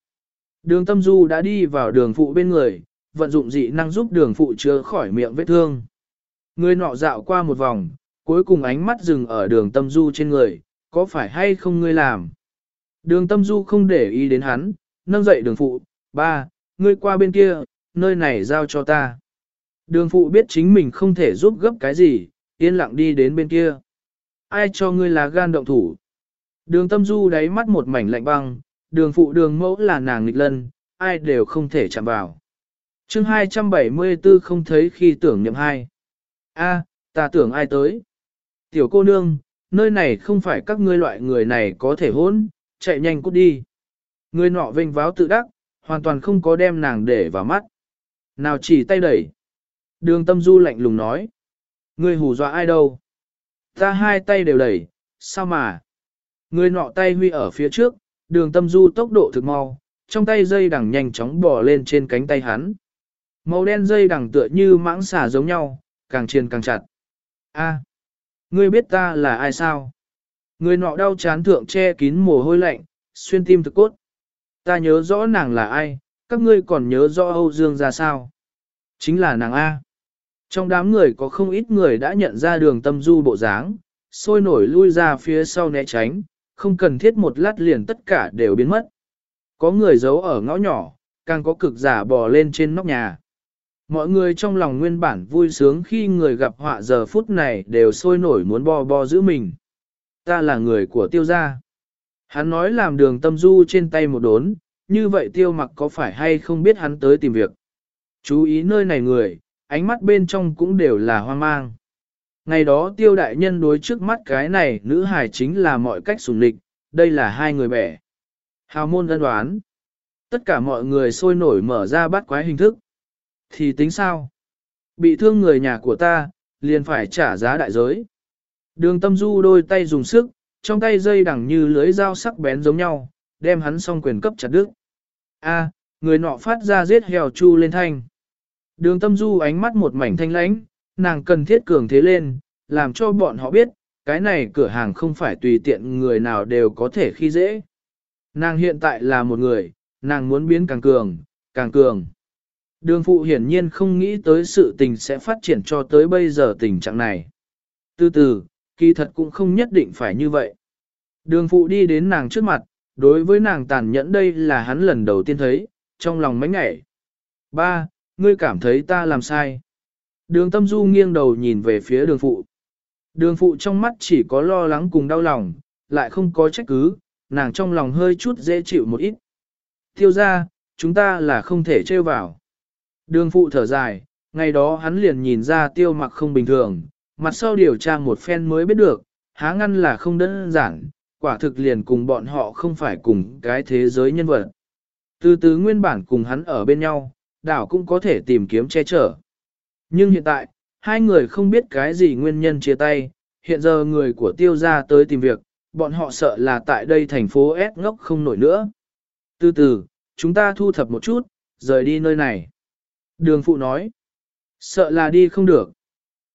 Đường tâm du đã đi vào đường phụ bên người, vận dụng dị năng giúp đường phụ chữa khỏi miệng vết thương. Người nọ dạo qua một vòng, cuối cùng ánh mắt dừng ở đường tâm du trên người, có phải hay không ngươi làm? Đường tâm du không để ý đến hắn, nâng dậy đường phụ, ba, ngươi qua bên kia, nơi này giao cho ta. Đường phụ biết chính mình không thể giúp gấp cái gì, yên lặng đi đến bên kia. Ai cho ngươi là gan động thủ? Đường tâm du đáy mắt một mảnh lạnh băng, đường phụ đường mẫu là nàng nghịch lân, ai đều không thể chạm vào. chương 274 không thấy khi tưởng niệm hai. A, ta tưởng ai tới? Tiểu cô nương, nơi này không phải các ngươi loại người này có thể hỗn, chạy nhanh cút đi. Người nọ vênh váo tự đắc, hoàn toàn không có đem nàng để vào mắt. Nào chỉ tay đẩy. Đường tâm du lạnh lùng nói. Người hù dọa ai đâu? Ta hai tay đều đẩy, sao mà? Người nọ tay huy ở phía trước, đường tâm du tốc độ thực mau, trong tay dây đằng nhanh chóng bò lên trên cánh tay hắn. Màu đen dây đằng tựa như mãng xà giống nhau, càng chiền càng chặt. A, ngươi biết ta là ai sao? Người nọ đau chán thượng che kín mồ hôi lạnh, xuyên tim thực cốt. Ta nhớ rõ nàng là ai, các ngươi còn nhớ rõ Âu Dương ra sao? Chính là nàng A. Trong đám người có không ít người đã nhận ra đường tâm du bộ dáng, sôi nổi lui ra phía sau né tránh, không cần thiết một lát liền tất cả đều biến mất. Có người giấu ở ngõ nhỏ, càng có cực giả bò lên trên nóc nhà. Mọi người trong lòng nguyên bản vui sướng khi người gặp họa giờ phút này đều sôi nổi muốn bo bo giữ mình. Ta là người của tiêu gia. Hắn nói làm đường tâm du trên tay một đốn, như vậy tiêu mặc có phải hay không biết hắn tới tìm việc. Chú ý nơi này người, ánh mắt bên trong cũng đều là hoang mang. Ngày đó tiêu đại nhân đối trước mắt cái này nữ hài chính là mọi cách sùng lịch, đây là hai người bẻ. Hào môn ân đoán. Tất cả mọi người sôi nổi mở ra bắt quái hình thức. Thì tính sao? Bị thương người nhà của ta, liền phải trả giá đại giới. Đường tâm du đôi tay dùng sức, trong tay dây đằng như lưới dao sắc bén giống nhau, đem hắn song quyền cấp chặt đứt. A, người nọ phát ra giết heo chu lên thanh. Đường tâm du ánh mắt một mảnh thanh lãnh, nàng cần thiết cường thế lên, làm cho bọn họ biết, cái này cửa hàng không phải tùy tiện người nào đều có thể khi dễ. Nàng hiện tại là một người, nàng muốn biến càng cường, càng cường. Đường phụ hiển nhiên không nghĩ tới sự tình sẽ phát triển cho tới bây giờ tình trạng này. Từ từ, kỳ thật cũng không nhất định phải như vậy. Đường phụ đi đến nàng trước mặt, đối với nàng tàn nhẫn đây là hắn lần đầu tiên thấy, trong lòng mánh ngảy. Ba, ngươi cảm thấy ta làm sai. Đường tâm du nghiêng đầu nhìn về phía đường phụ. Đường phụ trong mắt chỉ có lo lắng cùng đau lòng, lại không có trách cứ, nàng trong lòng hơi chút dễ chịu một ít. Thiêu ra, chúng ta là không thể trêu vào. Đường phụ thở dài, ngày đó hắn liền nhìn ra tiêu mặc không bình thường, mặt sau điều tra một phen mới biết được, há ngăn là không đơn giản, quả thực liền cùng bọn họ không phải cùng cái thế giới nhân vật. Từ từ nguyên bản cùng hắn ở bên nhau, đảo cũng có thể tìm kiếm che chở. Nhưng hiện tại, hai người không biết cái gì nguyên nhân chia tay, hiện giờ người của tiêu gia tới tìm việc, bọn họ sợ là tại đây thành phố S ngốc không nổi nữa. Từ từ, chúng ta thu thập một chút, rời đi nơi này. Đường phụ nói, sợ là đi không được.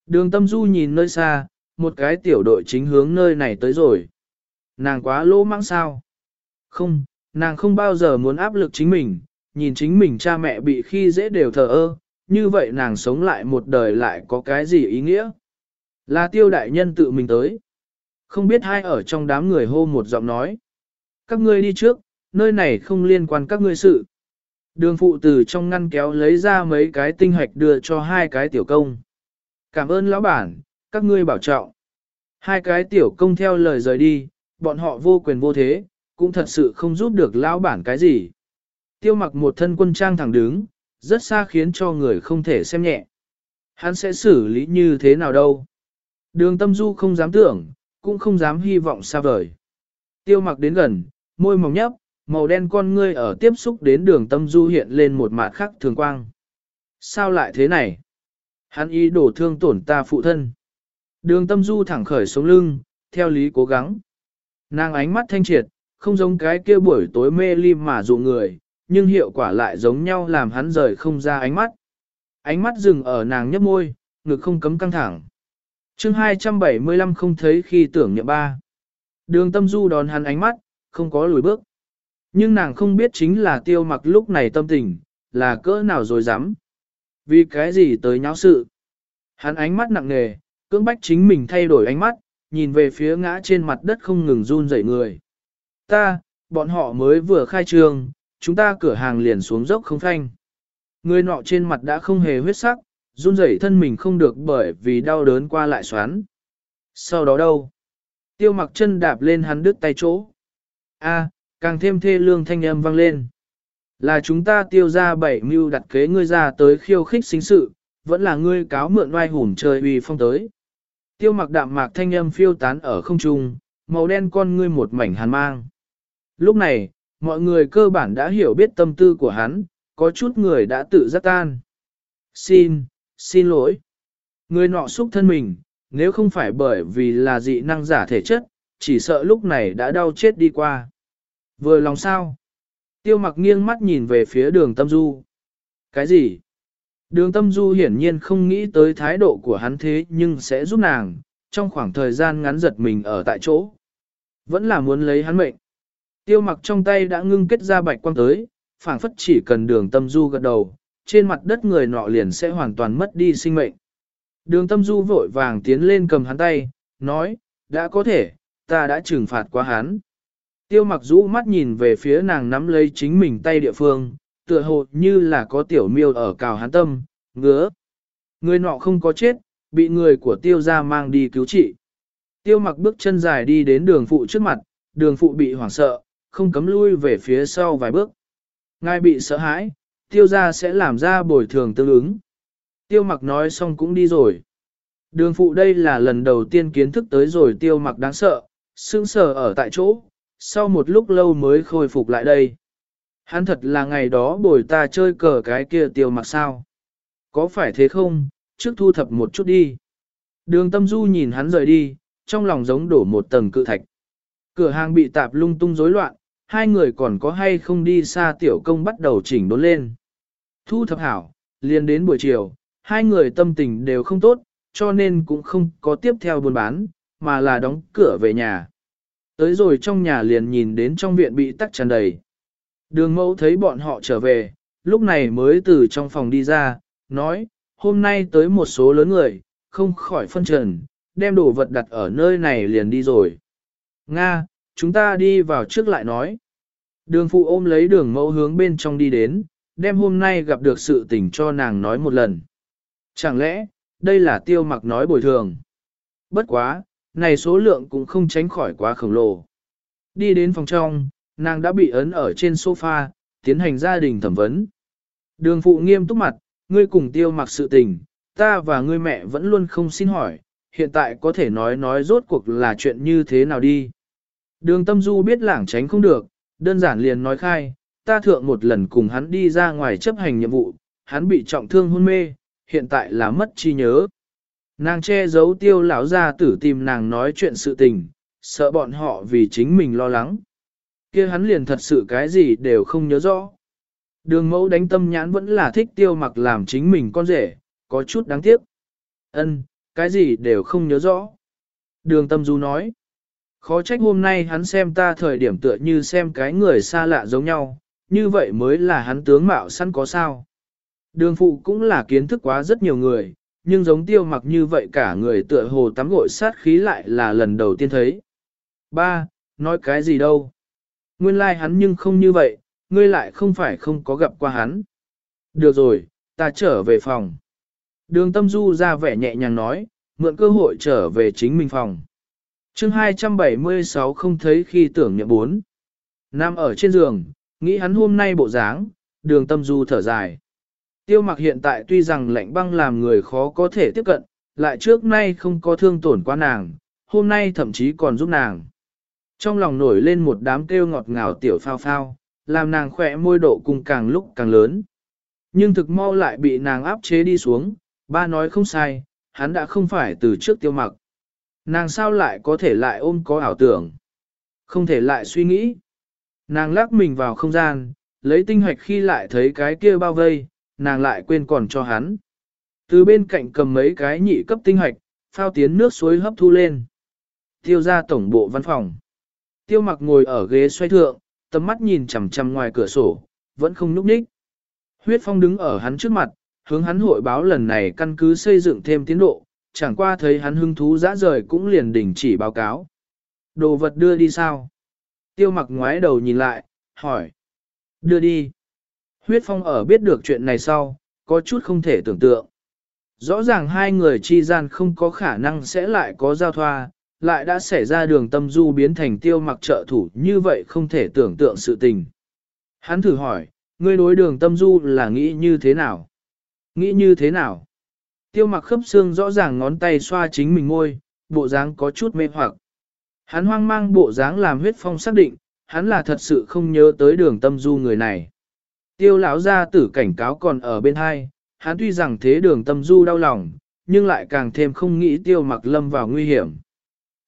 Đường tâm du nhìn nơi xa, một cái tiểu đội chính hướng nơi này tới rồi. Nàng quá lỗ mãng sao? Không, nàng không bao giờ muốn áp lực chính mình, nhìn chính mình cha mẹ bị khi dễ đều thờ ơ, như vậy nàng sống lại một đời lại có cái gì ý nghĩa? Là tiêu đại nhân tự mình tới. Không biết hai ở trong đám người hô một giọng nói. Các ngươi đi trước, nơi này không liên quan các ngươi sự. Đường phụ từ trong ngăn kéo lấy ra mấy cái tinh hạch đưa cho hai cái tiểu công. Cảm ơn lão bản, các ngươi bảo trọng. Hai cái tiểu công theo lời rời đi, bọn họ vô quyền vô thế, cũng thật sự không giúp được lão bản cái gì. Tiêu mặc một thân quân trang thẳng đứng, rất xa khiến cho người không thể xem nhẹ. Hắn sẽ xử lý như thế nào đâu. Đường tâm du không dám tưởng, cũng không dám hy vọng xa vời. Tiêu mặc đến gần, môi mỏng nhấp, màu đen con ngươi ở tiếp xúc đến đường tâm du hiện lên một mặt khắc thường quang. Sao lại thế này? Hắn ý đổ thương tổn ta phụ thân. Đường tâm du thẳng khởi sống lưng, theo lý cố gắng. Nàng ánh mắt thanh triệt, không giống cái kia buổi tối mê ly mà dụ người, nhưng hiệu quả lại giống nhau làm hắn rời không ra ánh mắt. Ánh mắt dừng ở nàng nhấp môi, ngực không cấm căng thẳng. chương 275 không thấy khi tưởng nhậm ba. Đường tâm du đón hắn ánh mắt, không có lùi bước. Nhưng nàng không biết chính là tiêu mặc lúc này tâm tình, là cỡ nào rồi dám. Vì cái gì tới nháo sự. Hắn ánh mắt nặng nề, cưỡng bách chính mình thay đổi ánh mắt, nhìn về phía ngã trên mặt đất không ngừng run rẩy người. Ta, bọn họ mới vừa khai trương, chúng ta cửa hàng liền xuống dốc không phanh. Người nọ trên mặt đã không hề huyết sắc, run rẩy thân mình không được bởi vì đau đớn qua lại xoắn. Sau đó đâu? Tiêu mặc chân đạp lên hắn đứt tay chỗ. A, càng thêm thê lương thanh âm vang lên. Là chúng ta tiêu ra bảy mưu đặt kế ngươi ra tới khiêu khích sinh sự, vẫn là ngươi cáo mượn oai hùn trời uy phong tới. Tiêu mặc đạm mạc thanh âm phiêu tán ở không trung, màu đen con ngươi một mảnh hàn mang. Lúc này, mọi người cơ bản đã hiểu biết tâm tư của hắn, có chút người đã tự giác tan. Xin, xin lỗi. Người nọ xúc thân mình, nếu không phải bởi vì là dị năng giả thể chất, chỉ sợ lúc này đã đau chết đi qua. Vừa lòng sao? Tiêu mặc nghiêng mắt nhìn về phía đường tâm du. Cái gì? Đường tâm du hiển nhiên không nghĩ tới thái độ của hắn thế nhưng sẽ giúp nàng, trong khoảng thời gian ngắn giật mình ở tại chỗ. Vẫn là muốn lấy hắn mệnh. Tiêu mặc trong tay đã ngưng kết ra bạch quang tới, phảng phất chỉ cần đường tâm du gật đầu, trên mặt đất người nọ liền sẽ hoàn toàn mất đi sinh mệnh. Đường tâm du vội vàng tiến lên cầm hắn tay, nói, đã có thể, ta đã trừng phạt quá hắn. Tiêu mặc rũ mắt nhìn về phía nàng nắm lấy chính mình tay địa phương, tựa hồ như là có tiểu miêu ở cào hán tâm, ngứa. Người nọ không có chết, bị người của tiêu ra mang đi cứu trị. Tiêu mặc bước chân dài đi đến đường phụ trước mặt, đường phụ bị hoảng sợ, không cấm lui về phía sau vài bước. Ngài bị sợ hãi, tiêu ra sẽ làm ra bồi thường tương ứng. Tiêu mặc nói xong cũng đi rồi. Đường phụ đây là lần đầu tiên kiến thức tới rồi tiêu mặc đáng sợ, sững sờ ở tại chỗ, sau một lúc lâu mới khôi phục lại đây. Hắn thật là ngày đó bồi ta chơi cờ cái kia tiêu mặc sao. Có phải thế không, trước thu thập một chút đi. Đường tâm du nhìn hắn rời đi, trong lòng giống đổ một tầng cự thạch. Cửa hàng bị tạp lung tung rối loạn, hai người còn có hay không đi xa tiểu công bắt đầu chỉnh đốn lên. Thu thập hảo, liền đến buổi chiều, hai người tâm tình đều không tốt, cho nên cũng không có tiếp theo buôn bán, mà là đóng cửa về nhà. Tới rồi trong nhà liền nhìn đến trong viện bị tắc tràn đầy. Đường mẫu thấy bọn họ trở về, lúc này mới từ trong phòng đi ra, nói, hôm nay tới một số lớn người, không khỏi phân trần, đem đồ vật đặt ở nơi này liền đi rồi. Nga, chúng ta đi vào trước lại nói. Đường phụ ôm lấy đường mẫu hướng bên trong đi đến, đem hôm nay gặp được sự tình cho nàng nói một lần. Chẳng lẽ, đây là tiêu mặc nói bồi thường? Bất quá, này số lượng cũng không tránh khỏi quá khổng lồ. Đi đến phòng trong, nàng đã bị ấn ở trên sofa, tiến hành gia đình thẩm vấn. Đường phụ nghiêm túc mặt, ngươi cùng tiêu mặc sự tình, ta và ngươi mẹ vẫn luôn không xin hỏi, hiện tại có thể nói nói rốt cuộc là chuyện như thế nào đi. Đường tâm du biết lảng tránh không được, đơn giản liền nói khai, ta thượng một lần cùng hắn đi ra ngoài chấp hành nhiệm vụ, hắn bị trọng thương hôn mê, hiện tại là mất trí nhớ. Nàng che giấu tiêu lão ra tử tìm nàng nói chuyện sự tình, sợ bọn họ vì chính mình lo lắng. kia hắn liền thật sự cái gì đều không nhớ rõ. Đường mẫu đánh tâm nhãn vẫn là thích tiêu mặc làm chính mình con rể, có chút đáng tiếc. Ân, cái gì đều không nhớ rõ. Đường tâm du nói. Khó trách hôm nay hắn xem ta thời điểm tựa như xem cái người xa lạ giống nhau, như vậy mới là hắn tướng mạo săn có sao. Đường phụ cũng là kiến thức quá rất nhiều người, nhưng giống tiêu mặc như vậy cả người tựa hồ tắm gội sát khí lại là lần đầu tiên thấy. Ba, nói cái gì đâu. Nguyên lai like hắn nhưng không như vậy, ngươi lại không phải không có gặp qua hắn. Được rồi, ta trở về phòng. Đường tâm du ra vẻ nhẹ nhàng nói, mượn cơ hội trở về chính mình phòng. chương 276 không thấy khi tưởng niệm bốn. Nam ở trên giường, nghĩ hắn hôm nay bộ dáng, đường tâm du thở dài. Tiêu mặc hiện tại tuy rằng lạnh băng làm người khó có thể tiếp cận, lại trước nay không có thương tổn qua nàng, hôm nay thậm chí còn giúp nàng. Trong lòng nổi lên một đám kêu ngọt ngào tiểu phao phao, làm nàng khỏe môi độ cùng càng lúc càng lớn. Nhưng thực mau lại bị nàng áp chế đi xuống, ba nói không sai, hắn đã không phải từ trước tiêu mặc. Nàng sao lại có thể lại ôm có ảo tưởng, không thể lại suy nghĩ. Nàng lắc mình vào không gian, lấy tinh hoạch khi lại thấy cái kia bao vây, nàng lại quên còn cho hắn. Từ bên cạnh cầm mấy cái nhị cấp tinh hoạch, phao tiến nước suối hấp thu lên. Tiêu ra tổng bộ văn phòng. Tiêu mặc ngồi ở ghế xoay thượng, tầm mắt nhìn chằm chằm ngoài cửa sổ, vẫn không núp ních. Huyết phong đứng ở hắn trước mặt, hướng hắn hội báo lần này căn cứ xây dựng thêm tiến độ, chẳng qua thấy hắn hưng thú dã rời cũng liền đình chỉ báo cáo. Đồ vật đưa đi sao? Tiêu mặc ngoái đầu nhìn lại, hỏi. Đưa đi. Huyết phong ở biết được chuyện này sau, có chút không thể tưởng tượng. Rõ ràng hai người chi gian không có khả năng sẽ lại có giao thoa, lại đã xảy ra đường tâm du biến thành tiêu mặc trợ thủ như vậy không thể tưởng tượng sự tình. Hắn thử hỏi, ngươi đối đường tâm du là nghĩ như thế nào? Nghĩ như thế nào? Tiêu mặc khớp xương rõ ràng ngón tay xoa chính mình ngôi, bộ dáng có chút mê hoặc. Hắn hoang mang bộ dáng làm huyết phong xác định, hắn là thật sự không nhớ tới đường tâm du người này. Tiêu lão gia tử cảnh cáo còn ở bên hai, hắn tuy rằng thế đường tâm du đau lòng, nhưng lại càng thêm không nghĩ tiêu mặc lâm vào nguy hiểm.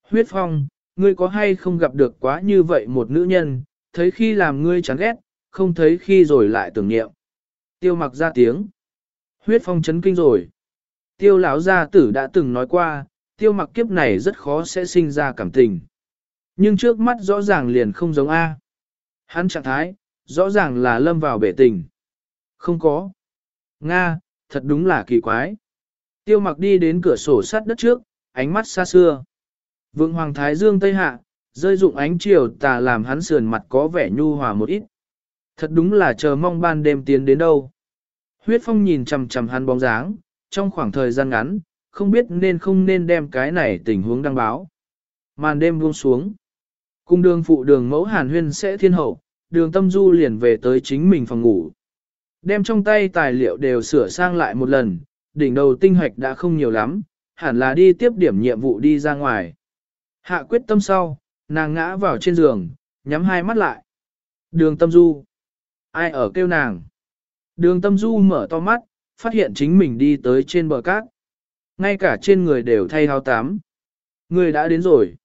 Huyết phong, ngươi có hay không gặp được quá như vậy một nữ nhân, thấy khi làm ngươi chán ghét, không thấy khi rồi lại tưởng niệm. Tiêu mặc ra tiếng. Huyết phong chấn kinh rồi. Tiêu lão gia tử đã từng nói qua, tiêu mặc kiếp này rất khó sẽ sinh ra cảm tình. Nhưng trước mắt rõ ràng liền không giống A. Hắn trạng thái, rõ ràng là lâm vào bể tình. Không có. Nga, thật đúng là kỳ quái. Tiêu mặc đi đến cửa sổ sắt đất trước, ánh mắt xa xưa. Vượng Hoàng Thái Dương Tây Hạ, rơi dụng ánh chiều tà làm hắn sườn mặt có vẻ nhu hòa một ít. Thật đúng là chờ mong ban đêm tiến đến đâu. Huyết Phong nhìn chằm chằm hắn bóng dáng, trong khoảng thời gian ngắn, không biết nên không nên đem cái này tình huống đăng báo. Màn đêm buông xuống. Cung đường phụ đường mẫu hàn huyên sẽ thiên hậu, đường tâm du liền về tới chính mình phòng ngủ. Đem trong tay tài liệu đều sửa sang lại một lần, đỉnh đầu tinh hoạch đã không nhiều lắm, hẳn là đi tiếp điểm nhiệm vụ đi ra ngoài. Hạ quyết tâm sau, nàng ngã vào trên giường, nhắm hai mắt lại. Đường tâm du. Ai ở kêu nàng? Đường tâm du mở to mắt, phát hiện chính mình đi tới trên bờ cát. Ngay cả trên người đều thay hao tám. Người đã đến rồi.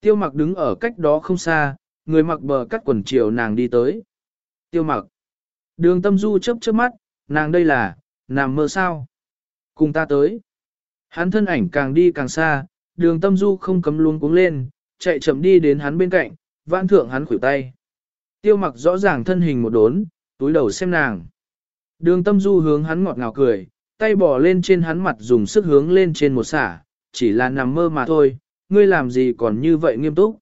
Tiêu mặc đứng ở cách đó không xa, người mặc bờ cắt quần chiều nàng đi tới. Tiêu mặc. Đường tâm du chớp chớp mắt, nàng đây là, nàng mơ sao. Cùng ta tới. Hắn thân ảnh càng đi càng xa, đường tâm du không cấm luôn cuống lên, chạy chậm đi đến hắn bên cạnh, vãn thượng hắn khuỷu tay. Tiêu mặc rõ ràng thân hình một đốn, túi đầu xem nàng. Đường tâm du hướng hắn ngọt ngào cười, tay bỏ lên trên hắn mặt dùng sức hướng lên trên một xả, chỉ là nằm mơ mà thôi, ngươi làm gì còn như vậy nghiêm túc.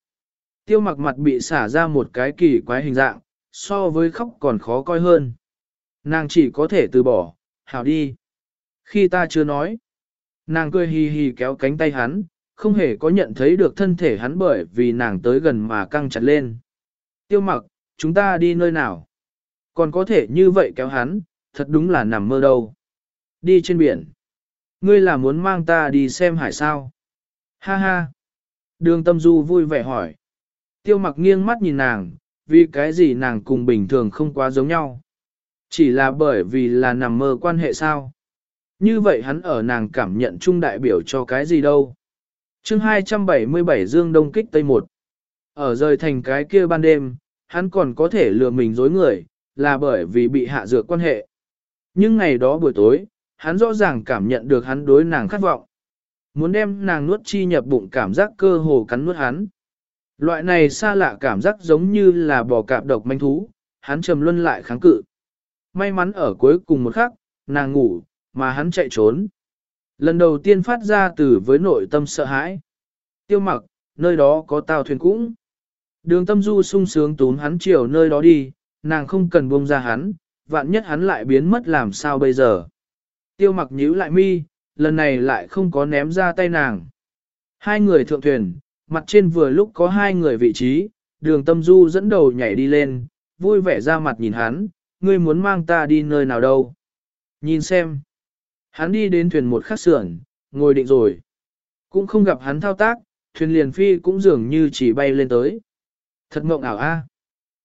Tiêu mặc mặt bị xả ra một cái kỳ quái hình dạng, so với khóc còn khó coi hơn. Nàng chỉ có thể từ bỏ, hảo đi. Khi ta chưa nói, nàng cười hì hì kéo cánh tay hắn, không hề có nhận thấy được thân thể hắn bởi vì nàng tới gần mà căng chặt lên. Tiêu mặc, chúng ta đi nơi nào? Còn có thể như vậy kéo hắn, thật đúng là nằm mơ đâu. Đi trên biển. Ngươi là muốn mang ta đi xem hải sao? Ha ha. Đường tâm du vui vẻ hỏi. Tiêu mặc nghiêng mắt nhìn nàng, vì cái gì nàng cùng bình thường không quá giống nhau. Chỉ là bởi vì là nằm mơ quan hệ sao. Như vậy hắn ở nàng cảm nhận chung đại biểu cho cái gì đâu. chương 277 Dương Đông Kích Tây 1. Ở rời thành cái kia ban đêm, hắn còn có thể lừa mình dối người, là bởi vì bị hạ dược quan hệ. Nhưng ngày đó buổi tối, hắn rõ ràng cảm nhận được hắn đối nàng khát vọng. Muốn đem nàng nuốt chi nhập bụng cảm giác cơ hồ cắn nuốt hắn. Loại này xa lạ cảm giác giống như là bò cạp độc manh thú, hắn trầm luân lại kháng cự. May mắn ở cuối cùng một khắc, nàng ngủ, mà hắn chạy trốn. Lần đầu tiên phát ra từ với nội tâm sợ hãi. Tiêu mặc, nơi đó có tàu thuyền cũng. Đường tâm du sung sướng tún hắn chiều nơi đó đi, nàng không cần buông ra hắn, vạn nhất hắn lại biến mất làm sao bây giờ. Tiêu mặc nhíu lại mi, lần này lại không có ném ra tay nàng. Hai người thượng thuyền, mặt trên vừa lúc có hai người vị trí, đường tâm du dẫn đầu nhảy đi lên, vui vẻ ra mặt nhìn hắn, ngươi muốn mang ta đi nơi nào đâu. Nhìn xem. Hắn đi đến thuyền một khắc sườn, ngồi định rồi. Cũng không gặp hắn thao tác, thuyền liền phi cũng dường như chỉ bay lên tới. Thật mộng ảo a.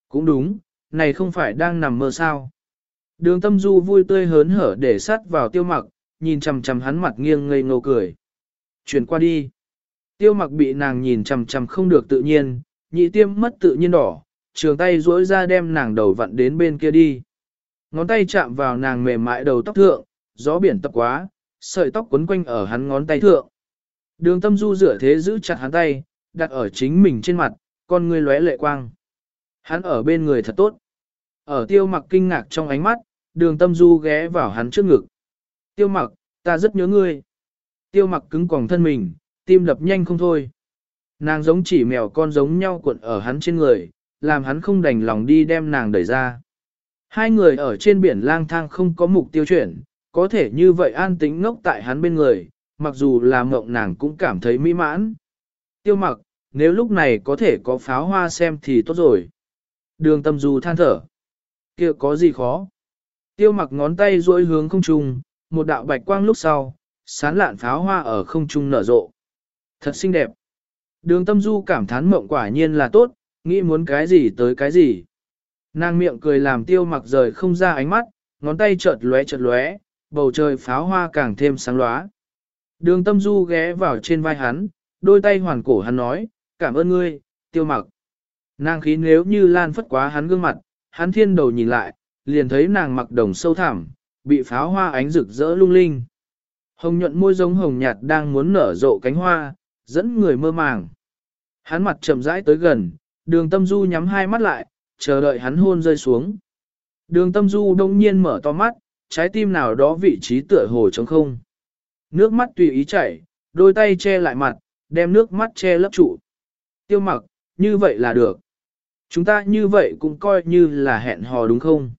Cũng đúng, này không phải đang nằm mơ sao. Đường tâm du vui tươi hớn hở để sát vào tiêu mặc, nhìn chằm chằm hắn mặt nghiêng ngây ngô cười. Chuyển qua đi. Tiêu mặc bị nàng nhìn chằm chằm không được tự nhiên, nhị tiêm mất tự nhiên đỏ, trường tay duỗi ra đem nàng đầu vặn đến bên kia đi. Ngón tay chạm vào nàng mềm mại đầu tóc thượng, gió biển tập quá, sợi tóc quấn quanh ở hắn ngón tay thượng. Đường tâm du rửa thế giữ chặt hắn tay, đặt ở chính mình trên mặt, con người lóe lệ quang. Hắn ở bên người thật tốt. Ở tiêu mặc kinh ngạc trong ánh mắt, đường tâm du ghé vào hắn trước ngực. Tiêu mặc, ta rất nhớ ngươi. Tiêu mặc cứng còng thân mình, tim đập nhanh không thôi. Nàng giống chỉ mèo con giống nhau cuộn ở hắn trên người, làm hắn không đành lòng đi đem nàng đẩy ra. Hai người ở trên biển lang thang không có mục tiêu chuyển, có thể như vậy an tĩnh ngốc tại hắn bên người, mặc dù là mộng nàng cũng cảm thấy mỹ mãn. Tiêu mặc, nếu lúc này có thể có pháo hoa xem thì tốt rồi. Đường tâm du than thở. kia có gì khó? Tiêu mặc ngón tay duỗi hướng không trung, một đạo bạch quang lúc sau, sán lạn pháo hoa ở không trung nở rộ. Thật xinh đẹp. Đường tâm du cảm thán mộng quả nhiên là tốt, nghĩ muốn cái gì tới cái gì. Nàng miệng cười làm tiêu mặc rời không ra ánh mắt, ngón tay chợt lóe chợt lóe, bầu trời pháo hoa càng thêm sáng lóa. Đường tâm du ghé vào trên vai hắn, đôi tay hoàn cổ hắn nói, cảm ơn ngươi, tiêu mặc. Nàng khí nếu như lan phất quá hắn gương mặt, hắn thiên đầu nhìn lại, liền thấy nàng mặc đồng sâu thẳm, bị pháo hoa ánh rực rỡ lung linh. Hồng nhuận môi giống hồng nhạt đang muốn nở rộ cánh hoa, dẫn người mơ màng. Hắn mặt chậm rãi tới gần, đường tâm du nhắm hai mắt lại, chờ đợi hắn hôn rơi xuống. Đường tâm du đông nhiên mở to mắt, trái tim nào đó vị trí tựa hồ trống không. Nước mắt tùy ý chảy, đôi tay che lại mặt, đem nước mắt che lấp trụ. Tiêu mặc, như vậy là được. Chúng ta như vậy cũng coi như là hẹn hò đúng không?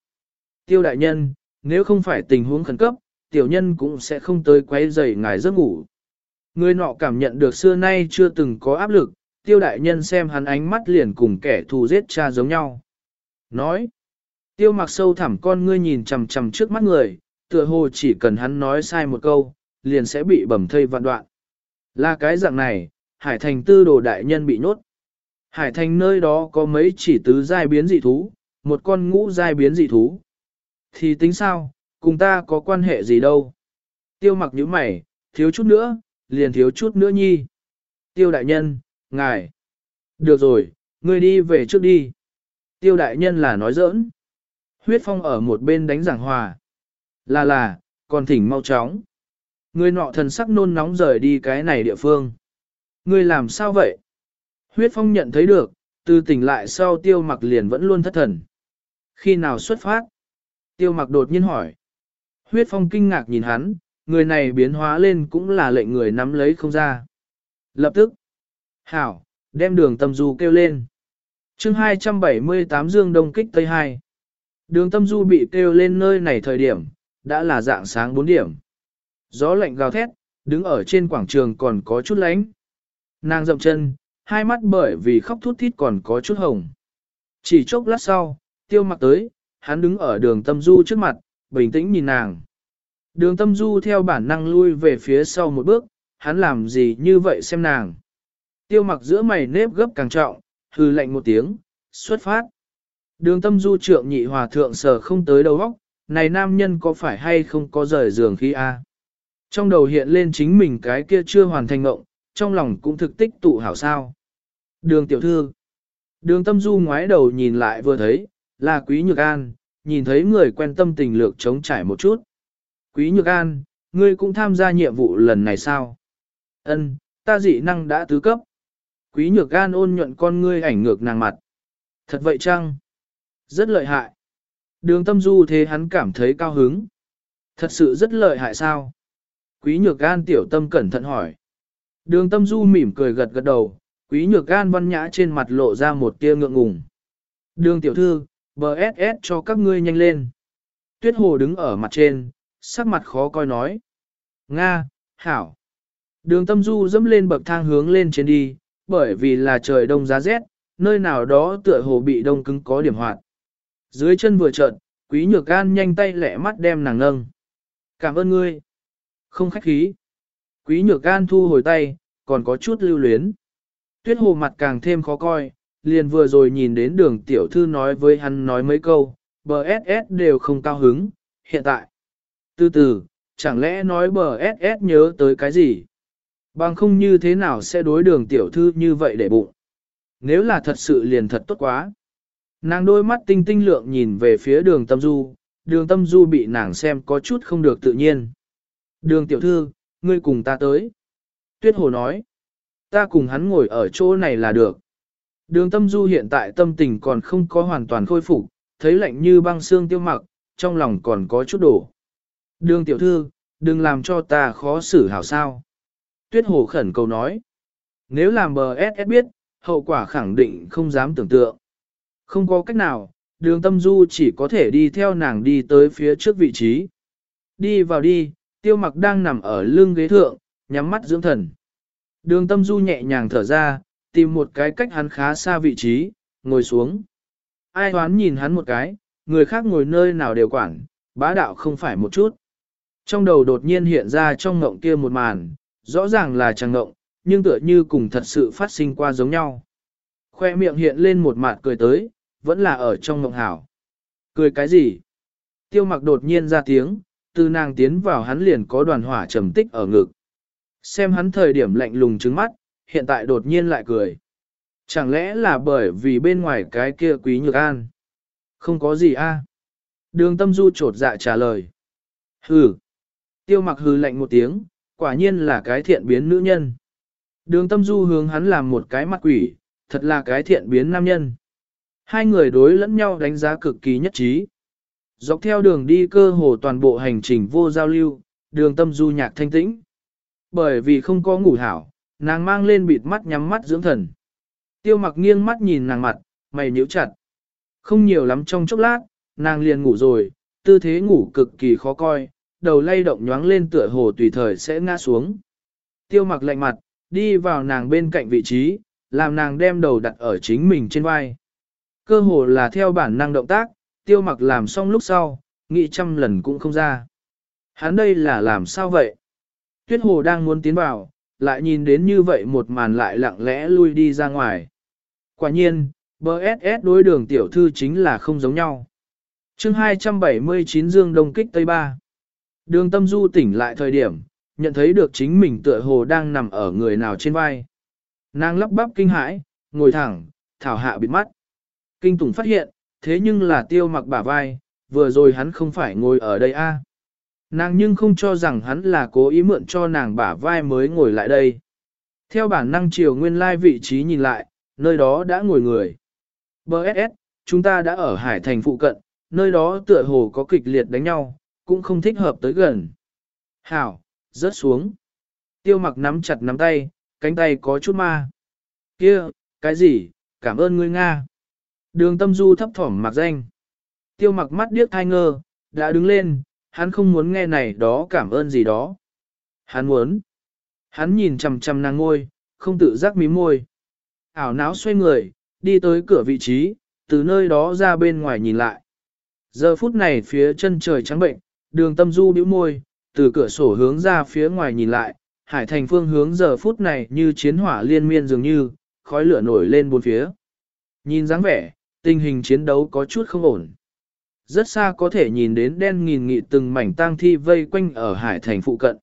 Tiêu đại nhân, nếu không phải tình huống khẩn cấp, tiểu nhân cũng sẽ không tới quấy rầy ngài giấc ngủ. Người nọ cảm nhận được xưa nay chưa từng có áp lực, tiêu đại nhân xem hắn ánh mắt liền cùng kẻ thù giết cha giống nhau. Nói, tiêu mặc sâu thẳm con ngươi nhìn chằm chằm trước mắt người, tựa hồ chỉ cần hắn nói sai một câu, liền sẽ bị bầm thây vạn đoạn. Là cái dạng này, hải thành tư đồ đại nhân bị nhốt. Hải thành nơi đó có mấy chỉ tứ giai biến dị thú, một con ngũ giai biến dị thú. Thì tính sao, cùng ta có quan hệ gì đâu. Tiêu mặc như mày, thiếu chút nữa, liền thiếu chút nữa nhi. Tiêu đại nhân, ngài. Được rồi, ngươi đi về trước đi. Tiêu đại nhân là nói giỡn. Huyết phong ở một bên đánh giảng hòa. Là là, còn thỉnh mau chóng. ngươi nọ thần sắc nôn nóng rời đi cái này địa phương. ngươi làm sao vậy? Huyết phong nhận thấy được, từ tỉnh lại sau tiêu mặc liền vẫn luôn thất thần. Khi nào xuất phát? Tiêu mặc đột nhiên hỏi. Huyết phong kinh ngạc nhìn hắn, người này biến hóa lên cũng là lệnh người nắm lấy không ra. Lập tức. Hảo, đem đường tâm du kêu lên. chương 278 Dương Đông Kích Tây 2. Đường tâm du bị kêu lên nơi này thời điểm, đã là dạng sáng 4 điểm. Gió lạnh gào thét, đứng ở trên quảng trường còn có chút lánh. Nàng dậm chân, hai mắt bởi vì khóc thút thít còn có chút hồng. Chỉ chốc lát sau, tiêu mặc tới, hắn đứng ở đường tâm du trước mặt, bình tĩnh nhìn nàng. Đường tâm du theo bản năng lui về phía sau một bước, hắn làm gì như vậy xem nàng. Tiêu mặc giữa mày nếp gấp càng trọng, hư lạnh một tiếng, xuất phát. Đường tâm du trượng nhị hòa thượng sở không tới đầu óc, này nam nhân có phải hay không có rời giường khi a? Trong đầu hiện lên chính mình cái kia chưa hoàn thành ngộng, trong lòng cũng thực tích tụ hảo sao. Đường tiểu thư. Đường tâm du ngoái đầu nhìn lại vừa thấy, là quý nhược an, nhìn thấy người quen tâm tình lược chống trải một chút. Quý nhược an, ngươi cũng tham gia nhiệm vụ lần này sao? Ân, ta dị năng đã tứ cấp. Quý nhược an ôn nhuận con ngươi ảnh ngược nàng mặt. Thật vậy chăng? Rất lợi hại. Đường tâm du thế hắn cảm thấy cao hứng. Thật sự rất lợi hại sao? Quý nhược an tiểu tâm cẩn thận hỏi. Đường tâm du mỉm cười gật gật đầu, quý nhược an văn nhã trên mặt lộ ra một tia ngượng ngùng. Đường tiểu thư, BSS cho các ngươi nhanh lên. Tuyết hồ đứng ở mặt trên, sắc mặt khó coi nói. Nga, Hảo. Đường tâm du dẫm lên bậc thang hướng lên trên đi, bởi vì là trời đông giá rét, nơi nào đó tựa hồ bị đông cứng có điểm hoạt. Dưới chân vừa trợn, quý nhược an nhanh tay lẹ mắt đem nàng nâng. Cảm ơn ngươi. Không khách khí. Quý nhược an thu hồi tay, còn có chút lưu luyến. Tuyết hồ mặt càng thêm khó coi, liền vừa rồi nhìn đến đường tiểu thư nói với hắn nói mấy câu, bờ SS đều không cao hứng, hiện tại. Từ từ, chẳng lẽ nói bờ SS nhớ tới cái gì? Bằng không như thế nào sẽ đối đường tiểu thư như vậy để bụng? Nếu là thật sự liền thật tốt quá. Nàng đôi mắt tinh tinh lượng nhìn về phía đường tâm du, đường tâm du bị nàng xem có chút không được tự nhiên. Đường tiểu thư, ngươi cùng ta tới. Tuyết hồ nói, ta cùng hắn ngồi ở chỗ này là được. Đường tâm du hiện tại tâm tình còn không có hoàn toàn khôi phục, thấy lạnh như băng xương tiêu mặc, trong lòng còn có chút đổ. Đường tiểu thư, đừng làm cho ta khó xử hảo sao. Tuyết hồ khẩn cầu nói, nếu làm bờ SS biết, hậu quả khẳng định không dám tưởng tượng. Không có cách nào, đường tâm du chỉ có thể đi theo nàng đi tới phía trước vị trí. Đi vào đi, tiêu mặc đang nằm ở lưng ghế thượng, nhắm mắt dưỡng thần. Đường tâm du nhẹ nhàng thở ra, tìm một cái cách hắn khá xa vị trí, ngồi xuống. Ai hoán nhìn hắn một cái, người khác ngồi nơi nào đều quản, bá đạo không phải một chút. Trong đầu đột nhiên hiện ra trong ngộng kia một màn, rõ ràng là chàng ngộng, nhưng tựa như cùng thật sự phát sinh qua giống nhau. Khoe miệng hiện lên một mặt cười tới, vẫn là ở trong ngộng hảo. Cười cái gì? Tiêu mặc đột nhiên ra tiếng, từ nàng tiến vào hắn liền có đoàn hỏa trầm tích ở ngực. Xem hắn thời điểm lạnh lùng trứng mắt, hiện tại đột nhiên lại cười. Chẳng lẽ là bởi vì bên ngoài cái kia quý nhược an? Không có gì a. Đường tâm du trột dạ trả lời. Hừ. Tiêu mặc hừ lạnh một tiếng, quả nhiên là cái thiện biến nữ nhân. Đường tâm du hướng hắn làm một cái mặt quỷ, thật là cái thiện biến nam nhân. Hai người đối lẫn nhau đánh giá cực kỳ nhất trí. Dọc theo đường đi cơ hồ toàn bộ hành trình vô giao lưu, đường tâm du nhạc thanh tĩnh. Bởi vì không có ngủ hảo, nàng mang lên bịt mắt nhắm mắt dưỡng thần. Tiêu mặc nghiêng mắt nhìn nàng mặt, mày nhíu chặt. Không nhiều lắm trong chốc lát, nàng liền ngủ rồi, tư thế ngủ cực kỳ khó coi, đầu lay động nhoáng lên tựa hồ tùy thời sẽ ngã xuống. Tiêu mặc lạnh mặt, đi vào nàng bên cạnh vị trí, làm nàng đem đầu đặt ở chính mình trên vai. Cơ hồ là theo bản năng động tác, tiêu mặc làm xong lúc sau, nghĩ trăm lần cũng không ra. Hắn đây là làm sao vậy? Tuyết hồ đang muốn tiến vào, lại nhìn đến như vậy một màn lại lặng lẽ lui đi ra ngoài. Quả nhiên, BSS đối đường tiểu thư chính là không giống nhau. chương 279 Dương Đông Kích Tây Ba. Đường tâm du tỉnh lại thời điểm, nhận thấy được chính mình tựa hồ đang nằm ở người nào trên vai. Nàng lắp bắp kinh hãi, ngồi thẳng, thảo hạ bịt mắt. Kinh tùng phát hiện, thế nhưng là tiêu mặc bả vai, vừa rồi hắn không phải ngồi ở đây a. Nàng nhưng không cho rằng hắn là cố ý mượn cho nàng bả vai mới ngồi lại đây. Theo bản năng chiều nguyên lai vị trí nhìn lại, nơi đó đã ngồi người. BSS, chúng ta đã ở Hải Thành phụ cận, nơi đó tựa hồ có kịch liệt đánh nhau, cũng không thích hợp tới gần. Hảo, rớt xuống. Tiêu mặc nắm chặt nắm tay, cánh tay có chút ma. Kia, cái gì, cảm ơn ngươi Nga. Đường tâm du thấp thỏm mặc danh. Tiêu mặc mắt điếc thai ngơ, đã đứng lên, hắn không muốn nghe này đó cảm ơn gì đó. Hắn muốn. Hắn nhìn chằm chằm nàng ngôi, không tự giác mím môi. Ảo não xoay người, đi tới cửa vị trí, từ nơi đó ra bên ngoài nhìn lại. Giờ phút này phía chân trời trắng bệnh, đường tâm du bĩu môi, từ cửa sổ hướng ra phía ngoài nhìn lại, hải thành phương hướng giờ phút này như chiến hỏa liên miên dường như, khói lửa nổi lên bốn phía. Nhìn dáng vẻ, tình hình chiến đấu có chút không ổn. Rất xa có thể nhìn đến đen nghìn nghị từng mảnh tang thi vây quanh ở hải thành phụ cận.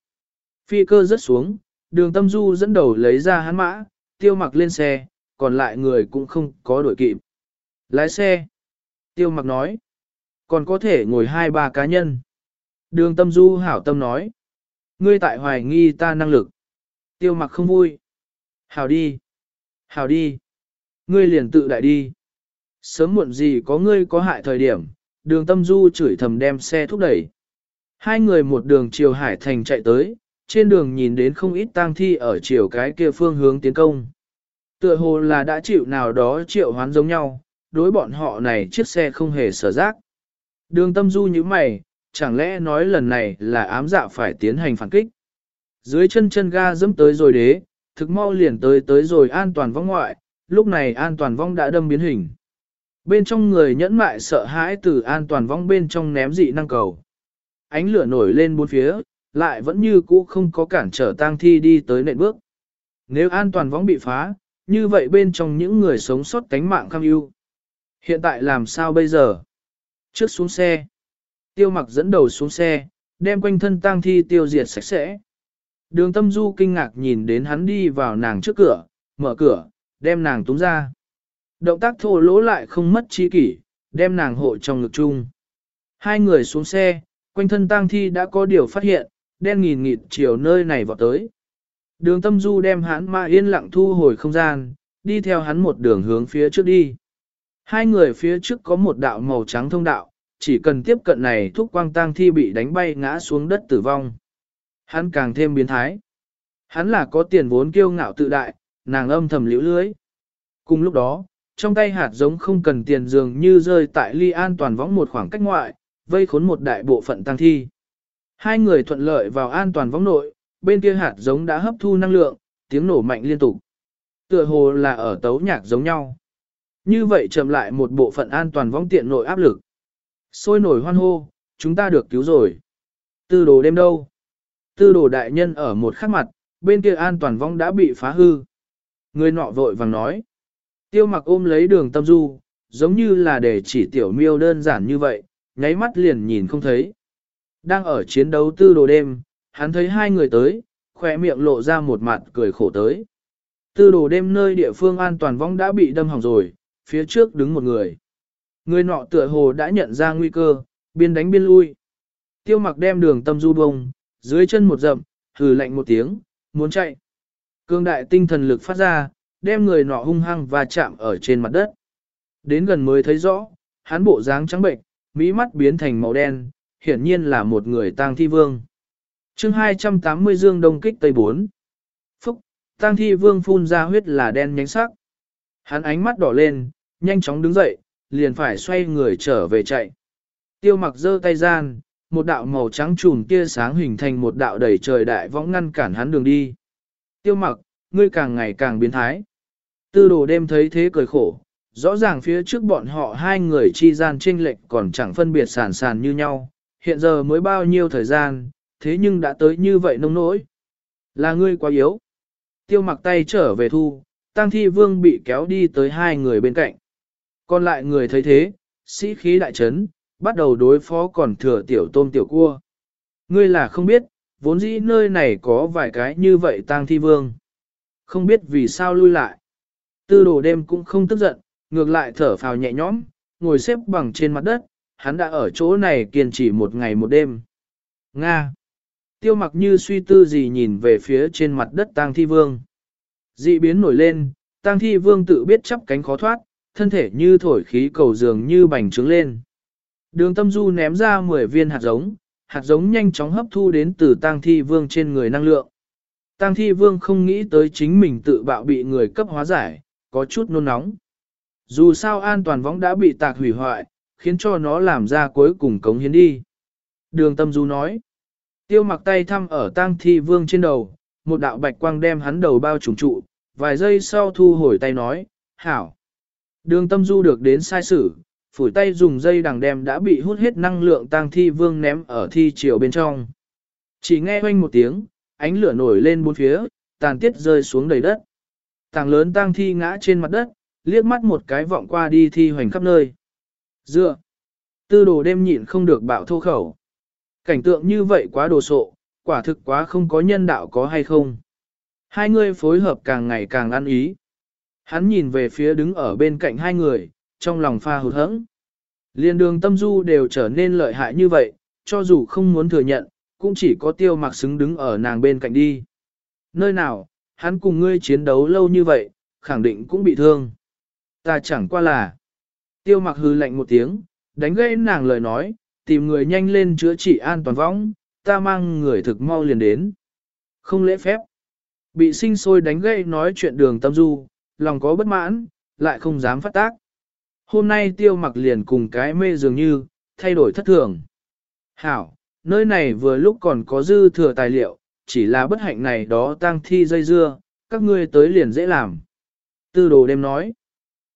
Phi cơ rất xuống, đường tâm du dẫn đầu lấy ra hắn mã, tiêu mặc lên xe, còn lại người cũng không có đổi kịp. Lái xe. Tiêu mặc nói. Còn có thể ngồi hai ba cá nhân. Đường tâm du hảo tâm nói. Ngươi tại hoài nghi ta năng lực. Tiêu mặc không vui. Hảo đi. Hảo đi. Ngươi liền tự đại đi. Sớm muộn gì có ngươi có hại thời điểm, đường tâm du chửi thầm đem xe thúc đẩy. Hai người một đường chiều hải thành chạy tới, trên đường nhìn đến không ít tang thi ở chiều cái kia phương hướng tiến công. Tựa hồ là đã chịu nào đó triệu hoán giống nhau, đối bọn họ này chiếc xe không hề sở giác. Đường tâm du như mày, chẳng lẽ nói lần này là ám dạ phải tiến hành phản kích. Dưới chân chân ga dẫm tới rồi đế, thực mau liền tới tới rồi an toàn vong ngoại, lúc này an toàn vong đã đâm biến hình. Bên trong người nhẫn mại sợ hãi từ an toàn vong bên trong ném dị năng cầu. Ánh lửa nổi lên bốn phía, lại vẫn như cũ không có cản trở tang thi đi tới nệm bước. Nếu an toàn vong bị phá, như vậy bên trong những người sống sót cánh mạng kham ưu. Hiện tại làm sao bây giờ? Trước xuống xe. Tiêu mặc dẫn đầu xuống xe, đem quanh thân tang thi tiêu diệt sạch sẽ. Đường tâm du kinh ngạc nhìn đến hắn đi vào nàng trước cửa, mở cửa, đem nàng túng ra. Động tác thô lỗ lại không mất chi kỷ, đem nàng hộ trong ngực chung. Hai người xuống xe, quanh thân tang thi đã có điều phát hiện, đen nghìn nghịt chiều nơi này vào tới. Đường tâm du đem hắn ma yên lặng thu hồi không gian, đi theo hắn một đường hướng phía trước đi. Hai người phía trước có một đạo màu trắng thông đạo, chỉ cần tiếp cận này thúc quang tang thi bị đánh bay ngã xuống đất tử vong. Hắn càng thêm biến thái. Hắn là có tiền vốn kiêu ngạo tự đại, nàng âm thầm liễu lưới. Cùng lúc đó, trong tay hạt giống không cần tiền dường như rơi tại ly an toàn võng một khoảng cách ngoại, vây khốn một đại bộ phận tăng thi. Hai người thuận lợi vào an toàn võng nội, bên kia hạt giống đã hấp thu năng lượng, tiếng nổ mạnh liên tục. Tựa hồ là ở tấu nhạc giống nhau. Như vậy chậm lại một bộ phận an toàn võng tiện nội áp lực. Sôi nổi hoan hô, chúng ta được cứu rồi. Tư đồ đêm đâu? Tư đồ đại nhân ở một khắc mặt, bên kia an toàn vong đã bị phá hư. Người nọ vội vàng nói. Tiêu mặc ôm lấy đường tâm du, giống như là để chỉ tiểu miêu đơn giản như vậy, nháy mắt liền nhìn không thấy. Đang ở chiến đấu tư đồ đêm, hắn thấy hai người tới, khỏe miệng lộ ra một mặt cười khổ tới. Tư đồ đêm nơi địa phương an toàn vong đã bị đâm hỏng rồi, phía trước đứng một người. Người nọ tựa hồ đã nhận ra nguy cơ, biên đánh biên lui. Tiêu mặc đem đường tâm du bông, dưới chân một dậm, hừ lạnh một tiếng, muốn chạy. Cương đại tinh thần lực phát ra, đem người nọ hung hăng và chạm ở trên mặt đất. Đến gần mới thấy rõ, hắn bộ dáng trắng bệnh, mỹ mắt biến thành màu đen, hiển nhiên là một người tang thi vương. chương 280 dương đông kích tây 4. Phúc, tang thi vương phun ra huyết là đen nhánh sắc. Hắn ánh mắt đỏ lên, nhanh chóng đứng dậy, liền phải xoay người trở về chạy. Tiêu mặc giơ tay gian, một đạo màu trắng trùm tia sáng hình thành một đạo đầy trời đại võng ngăn cản hắn đường đi. Tiêu mặc, ngươi càng ngày càng biến thái. Tư đồ đêm thấy thế cười khổ, rõ ràng phía trước bọn họ hai người chi gian chênh lệch còn chẳng phân biệt sản sản như nhau, hiện giờ mới bao nhiêu thời gian, thế nhưng đã tới như vậy nông nỗi. Là ngươi quá yếu. Tiêu mặc tay trở về thu, tăng thi vương bị kéo đi tới hai người bên cạnh. Còn lại người thấy thế, sĩ khí đại chấn, bắt đầu đối phó còn thừa tiểu tôm tiểu cua. Ngươi là không biết, vốn dĩ nơi này có vài cái như vậy tang thi vương. Không biết vì sao lui lại. Tư đồ đêm cũng không tức giận, ngược lại thở phào nhẹ nhõm, ngồi xếp bằng trên mặt đất, hắn đã ở chỗ này kiên trì một ngày một đêm. Nga. Tiêu mặc như suy tư gì nhìn về phía trên mặt đất tang thi vương. Dị biến nổi lên, tang thi vương tự biết chắp cánh khó thoát, thân thể như thổi khí cầu dường như bành trướng lên. Đường tâm du ném ra 10 viên hạt giống, hạt giống nhanh chóng hấp thu đến từ tang thi vương trên người năng lượng. Tang thi vương không nghĩ tới chính mình tự bạo bị người cấp hóa giải, có chút nôn nóng. Dù sao an toàn võng đã bị tạc hủy hoại, khiến cho nó làm ra cuối cùng cống hiến đi. Đường tâm du nói, tiêu mặc tay thăm ở tang thi vương trên đầu, một đạo bạch quang đem hắn đầu bao trùng trụ, vài giây sau thu hồi tay nói, hảo. Đường tâm du được đến sai sử, phủi tay dùng dây đằng đem đã bị hút hết năng lượng tang thi vương ném ở thi chiều bên trong. Chỉ nghe hoanh một tiếng, ánh lửa nổi lên bốn phía, tàn tiết rơi xuống đầy đất. Tàng lớn tang thi ngã trên mặt đất, liếc mắt một cái vọng qua đi thi hoành khắp nơi. Dựa! Tư đồ đêm nhịn không được bạo thô khẩu. Cảnh tượng như vậy quá đồ sộ, quả thực quá không có nhân đạo có hay không. Hai người phối hợp càng ngày càng ăn ý. Hắn nhìn về phía đứng ở bên cạnh hai người, trong lòng pha hụt hẫng. Liên đường tâm du đều trở nên lợi hại như vậy, cho dù không muốn thừa nhận, cũng chỉ có tiêu mặc xứng đứng ở nàng bên cạnh đi. Nơi nào, hắn cùng ngươi chiến đấu lâu như vậy, khẳng định cũng bị thương. Ta chẳng qua là. Tiêu mặc hư lạnh một tiếng, đánh gây nàng lời nói, tìm người nhanh lên chữa trị an toàn võng, ta mang người thực mau liền đến. Không lễ phép. Bị sinh sôi đánh gây nói chuyện đường tâm du, lòng có bất mãn, lại không dám phát tác. Hôm nay tiêu mặc liền cùng cái mê dường như, thay đổi thất thường. Hảo, nơi này vừa lúc còn có dư thừa tài liệu, chỉ là bất hạnh này đó tang thi dây dưa, các ngươi tới liền dễ làm. Tư đồ đêm nói,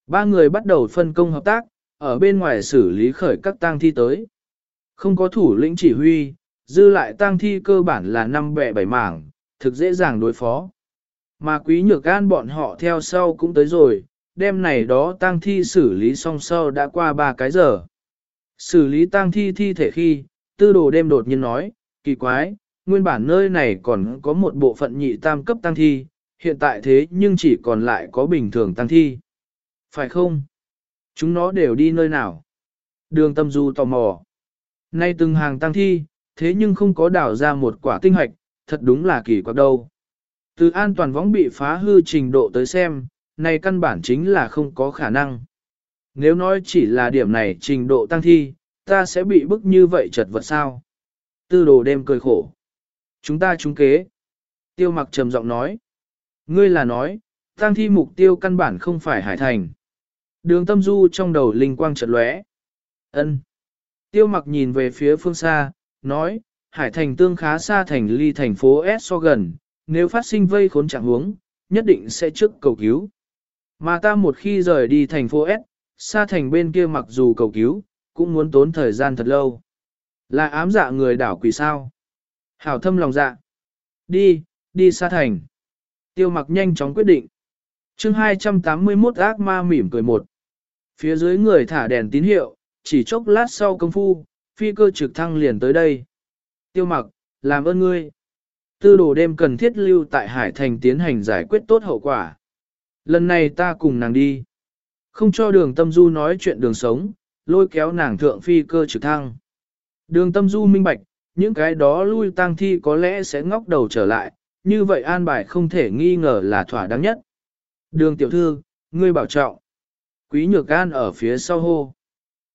ba người bắt đầu phân công hợp tác, ở bên ngoài xử lý khởi các tang thi tới. Không có thủ lĩnh chỉ huy, dư lại tang thi cơ bản là năm bẹ bảy mảng, thực dễ dàng đối phó. Mà quý nhược gan bọn họ theo sau cũng tới rồi, đêm này đó tang thi xử lý xong sau đã qua ba cái giờ. Xử lý tang thi thi thể khi, tư đồ đêm đột nhiên nói, kỳ quái, nguyên bản nơi này còn có một bộ phận nhị tam cấp tang thi, hiện tại thế nhưng chỉ còn lại có bình thường tang thi. Phải không? Chúng nó đều đi nơi nào? Đường tâm du tò mò. Nay từng hàng tăng thi, thế nhưng không có đảo ra một quả tinh hoạch, thật đúng là kỳ quặc đâu. Từ an toàn võng bị phá hư trình độ tới xem, này căn bản chính là không có khả năng. Nếu nói chỉ là điểm này trình độ tăng thi, ta sẽ bị bức như vậy chật vật sao? Tư đồ đêm cười khổ. Chúng ta trúng kế. Tiêu mặc trầm giọng nói. Ngươi là nói, tăng thi mục tiêu căn bản không phải hải thành. Đường tâm du trong đầu linh quang chợt lóe. ân Tiêu mặc nhìn về phía phương xa, nói, hải thành tương khá xa thành ly thành phố S so gần, nếu phát sinh vây khốn trạng huống, nhất định sẽ trước cầu cứu. Mà ta một khi rời đi thành phố S, xa thành bên kia mặc dù cầu cứu, cũng muốn tốn thời gian thật lâu. Là ám dạ người đảo quỷ sao? Hảo thâm lòng dạ. Đi, đi xa thành. Tiêu mặc nhanh chóng quyết định. chương 281 ác ma mỉm cười một. Phía dưới người thả đèn tín hiệu, chỉ chốc lát sau công phu, phi cơ trực thăng liền tới đây. Tiêu mặc, làm ơn ngươi. Tư đồ đêm cần thiết lưu tại Hải Thành tiến hành giải quyết tốt hậu quả. Lần này ta cùng nàng đi. Không cho đường tâm du nói chuyện đường sống, lôi kéo nàng thượng phi cơ trực thăng. Đường tâm du minh bạch, những cái đó lui tang thi có lẽ sẽ ngóc đầu trở lại, như vậy an bài không thể nghi ngờ là thỏa đáng nhất. Đường tiểu thư, ngươi bảo trọng. Quý nhược an ở phía sau hô.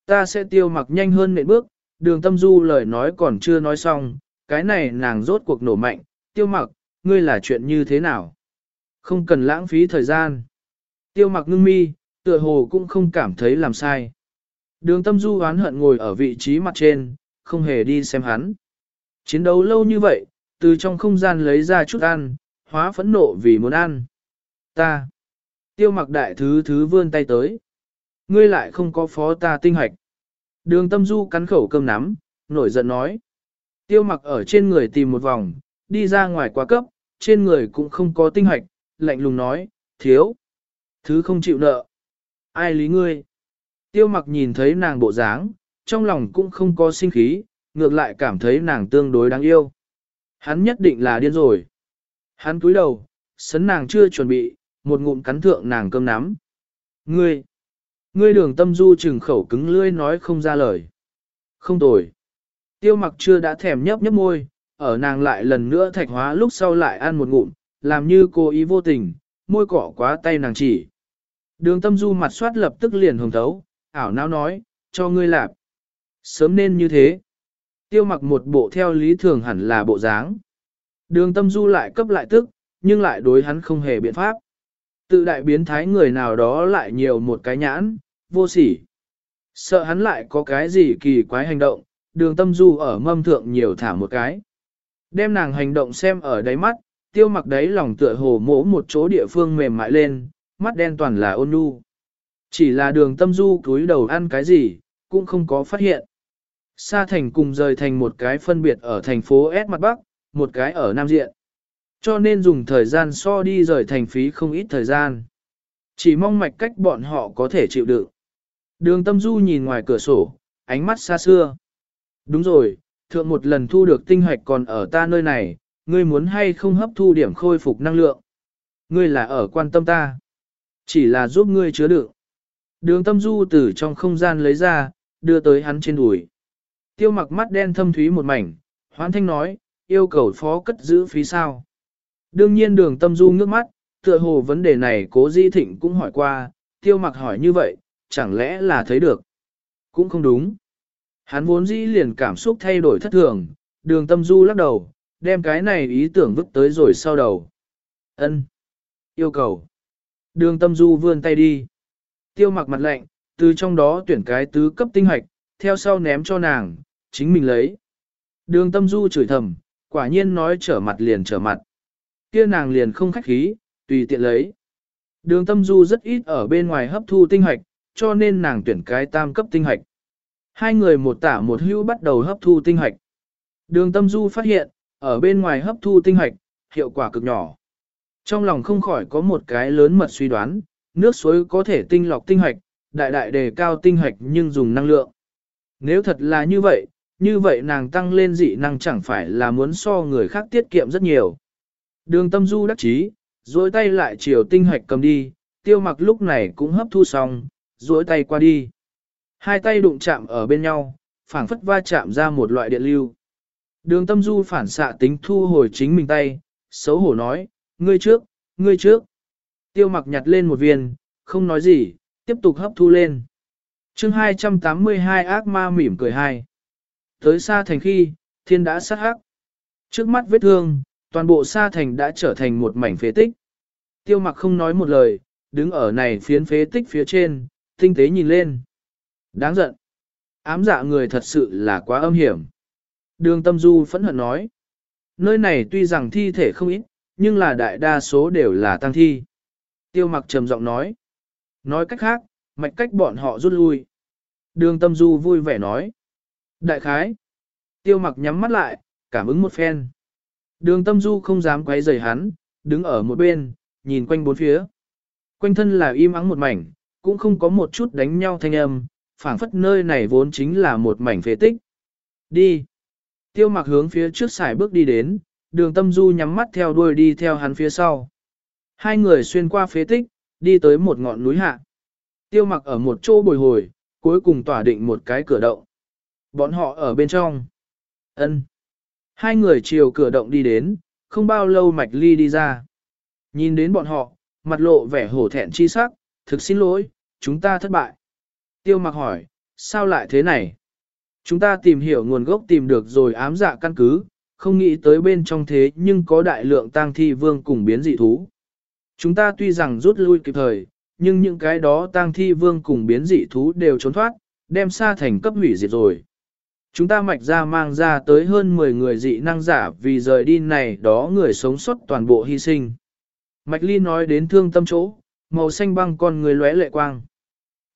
Ta sẽ tiêu mặc nhanh hơn nệm bước, đường tâm du lời nói còn chưa nói xong, cái này nàng rốt cuộc nổ mạnh, tiêu mặc, ngươi là chuyện như thế nào? Không cần lãng phí thời gian. Tiêu mặc ngưng mi, tựa hồ cũng không cảm thấy làm sai. Đường tâm du oán hận ngồi ở vị trí mặt trên, không hề đi xem hắn. Chiến đấu lâu như vậy, từ trong không gian lấy ra chút ăn, hóa phẫn nộ vì muốn ăn. Ta. Tiêu mặc đại thứ thứ vươn tay tới. Ngươi lại không có phó ta tinh hoạch. Đường tâm du cắn khẩu cơm nắm, nổi giận nói. Tiêu mặc ở trên người tìm một vòng, đi ra ngoài quá cấp, trên người cũng không có tinh hoạch, lạnh lùng nói, thiếu. Thứ không chịu nợ. Ai lý ngươi? Tiêu mặc nhìn thấy nàng bộ dáng, trong lòng cũng không có sinh khí, ngược lại cảm thấy nàng tương đối đáng yêu. Hắn nhất định là điên rồi. Hắn cúi đầu, sấn nàng chưa chuẩn bị, một ngụm cắn thượng nàng cơm nắm. Ngươi! Ngươi đường tâm du trừng khẩu cứng lưỡi nói không ra lời. Không tồi. Tiêu mặc chưa đã thèm nhấp nhấp môi, ở nàng lại lần nữa thạch hóa lúc sau lại ăn một ngụm, làm như cô ý vô tình, môi cỏ quá tay nàng chỉ. Đường tâm du mặt soát lập tức liền hồng thấu, ảo não nói, cho ngươi lạp. Sớm nên như thế. Tiêu mặc một bộ theo lý thường hẳn là bộ dáng. Đường tâm du lại cấp lại tức, nhưng lại đối hắn không hề biện pháp. Tự đại biến thái người nào đó lại nhiều một cái nhãn, vô sỉ. Sợ hắn lại có cái gì kỳ quái hành động, đường tâm du ở mâm thượng nhiều thả một cái. Đem nàng hành động xem ở đáy mắt, tiêu mặc đáy lòng tựa hồ mỗ một chỗ địa phương mềm mại lên, mắt đen toàn là ôn nhu. Chỉ là đường tâm du cúi đầu ăn cái gì, cũng không có phát hiện. Sa thành cùng rời thành một cái phân biệt ở thành phố S mặt Bắc, một cái ở Nam Diện. Cho nên dùng thời gian so đi rời thành phí không ít thời gian. Chỉ mong mạch cách bọn họ có thể chịu đựng. Đường tâm du nhìn ngoài cửa sổ, ánh mắt xa xưa. Đúng rồi, thượng một lần thu được tinh hoạch còn ở ta nơi này, ngươi muốn hay không hấp thu điểm khôi phục năng lượng. Ngươi là ở quan tâm ta. Chỉ là giúp ngươi chứa đựng. Đường tâm du từ trong không gian lấy ra, đưa tới hắn trên đùi. Tiêu mặc mắt đen thâm thúy một mảnh, hoán thanh nói, yêu cầu phó cất giữ phí sao. Đương nhiên đường tâm du ngước mắt, tựa hồ vấn đề này cố di thịnh cũng hỏi qua, tiêu mặc hỏi như vậy, chẳng lẽ là thấy được. Cũng không đúng. Hắn vốn dĩ liền cảm xúc thay đổi thất thường, đường tâm du lắc đầu, đem cái này ý tưởng vứt tới rồi sau đầu. ân Yêu cầu. Đường tâm du vươn tay đi. Tiêu mặc mặt lạnh, từ trong đó tuyển cái tứ cấp tinh hoạch, theo sau ném cho nàng, chính mình lấy. Đường tâm du chửi thầm, quả nhiên nói trở mặt liền trở mặt. Kia nàng liền không khách khí, tùy tiện lấy. Đường tâm du rất ít ở bên ngoài hấp thu tinh hoạch, cho nên nàng tuyển cái tam cấp tinh hoạch. Hai người một tả một hữu bắt đầu hấp thu tinh hạch, Đường tâm du phát hiện, ở bên ngoài hấp thu tinh hạch hiệu quả cực nhỏ. Trong lòng không khỏi có một cái lớn mật suy đoán, nước suối có thể tinh lọc tinh hạch, đại đại đề cao tinh hạch nhưng dùng năng lượng. Nếu thật là như vậy, như vậy nàng tăng lên dị năng chẳng phải là muốn so người khác tiết kiệm rất nhiều. Đường tâm du đắc chí, duỗi tay lại chiều tinh hạch cầm đi, tiêu mặc lúc này cũng hấp thu xong, duỗi tay qua đi. Hai tay đụng chạm ở bên nhau, phảng phất va chạm ra một loại điện lưu. Đường tâm du phản xạ tính thu hồi chính mình tay, xấu hổ nói, ngươi trước, ngươi trước. Tiêu mặc nhặt lên một viên, không nói gì, tiếp tục hấp thu lên. chương 282 ác ma mỉm cười hai. Tới xa thành khi, thiên đã sát hắc. Trước mắt vết thương, toàn bộ xa thành đã trở thành một mảnh phế tích. Tiêu mặc không nói một lời, đứng ở này phiến phế tích phía trên, tinh tế nhìn lên. Đáng giận. Ám dạ người thật sự là quá âm hiểm. Đường tâm du phẫn hận nói. Nơi này tuy rằng thi thể không ít, nhưng là đại đa số đều là tăng thi. Tiêu mặc trầm giọng nói. Nói cách khác, mạch cách bọn họ rút lui. Đường tâm du vui vẻ nói. Đại khái. Tiêu mặc nhắm mắt lại, cảm ứng một phen. Đường tâm du không dám quấy rầy hắn, đứng ở một bên, nhìn quanh bốn phía. Quanh thân là im ắng một mảnh, cũng không có một chút đánh nhau thanh âm, phảng phất nơi này vốn chính là một mảnh phế tích. Đi. Tiêu mặc hướng phía trước xài bước đi đến, đường tâm du nhắm mắt theo đuôi đi theo hắn phía sau. Hai người xuyên qua phế tích, đi tới một ngọn núi hạ. Tiêu mặc ở một chỗ bồi hồi, cuối cùng tỏa định một cái cửa động. Bọn họ ở bên trong. ân Hai người chiều cửa động đi đến, không bao lâu mạch ly đi ra. Nhìn đến bọn họ, mặt lộ vẻ hổ thẹn chi sắc, thực xin lỗi, chúng ta thất bại. Tiêu mặc hỏi, sao lại thế này? Chúng ta tìm hiểu nguồn gốc tìm được rồi ám dạ căn cứ, không nghĩ tới bên trong thế nhưng có đại lượng tang thi vương cùng biến dị thú. Chúng ta tuy rằng rút lui kịp thời, nhưng những cái đó tang thi vương cùng biến dị thú đều trốn thoát, đem xa thành cấp hủy diệt rồi. Chúng ta mạch ra mang ra tới hơn 10 người dị năng giả vì rời đi này đó người sống sót toàn bộ hy sinh. Mạch Ly nói đến thương tâm chỗ, màu xanh băng con người lóe lệ quang.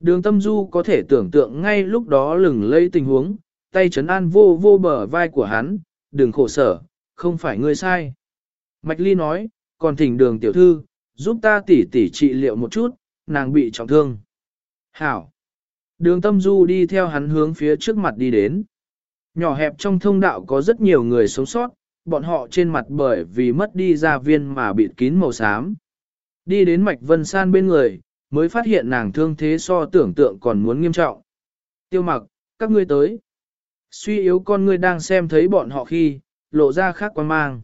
Đường tâm du có thể tưởng tượng ngay lúc đó lừng lây tình huống, tay chấn an vô vô bờ vai của hắn, đừng khổ sở, không phải ngươi sai. Mạch Ly nói, còn thỉnh đường tiểu thư, giúp ta tỉ tỉ trị liệu một chút, nàng bị trọng thương. Hảo. Đường tâm du đi theo hắn hướng phía trước mặt đi đến. Nhỏ hẹp trong thông đạo có rất nhiều người sống sót, bọn họ trên mặt bởi vì mất đi gia viên mà bị kín màu xám. Đi đến mạch vân san bên người, mới phát hiện nàng thương thế so tưởng tượng còn muốn nghiêm trọng. Tiêu mặc, các ngươi tới. Suy yếu con ngươi đang xem thấy bọn họ khi, lộ ra khác quan mang.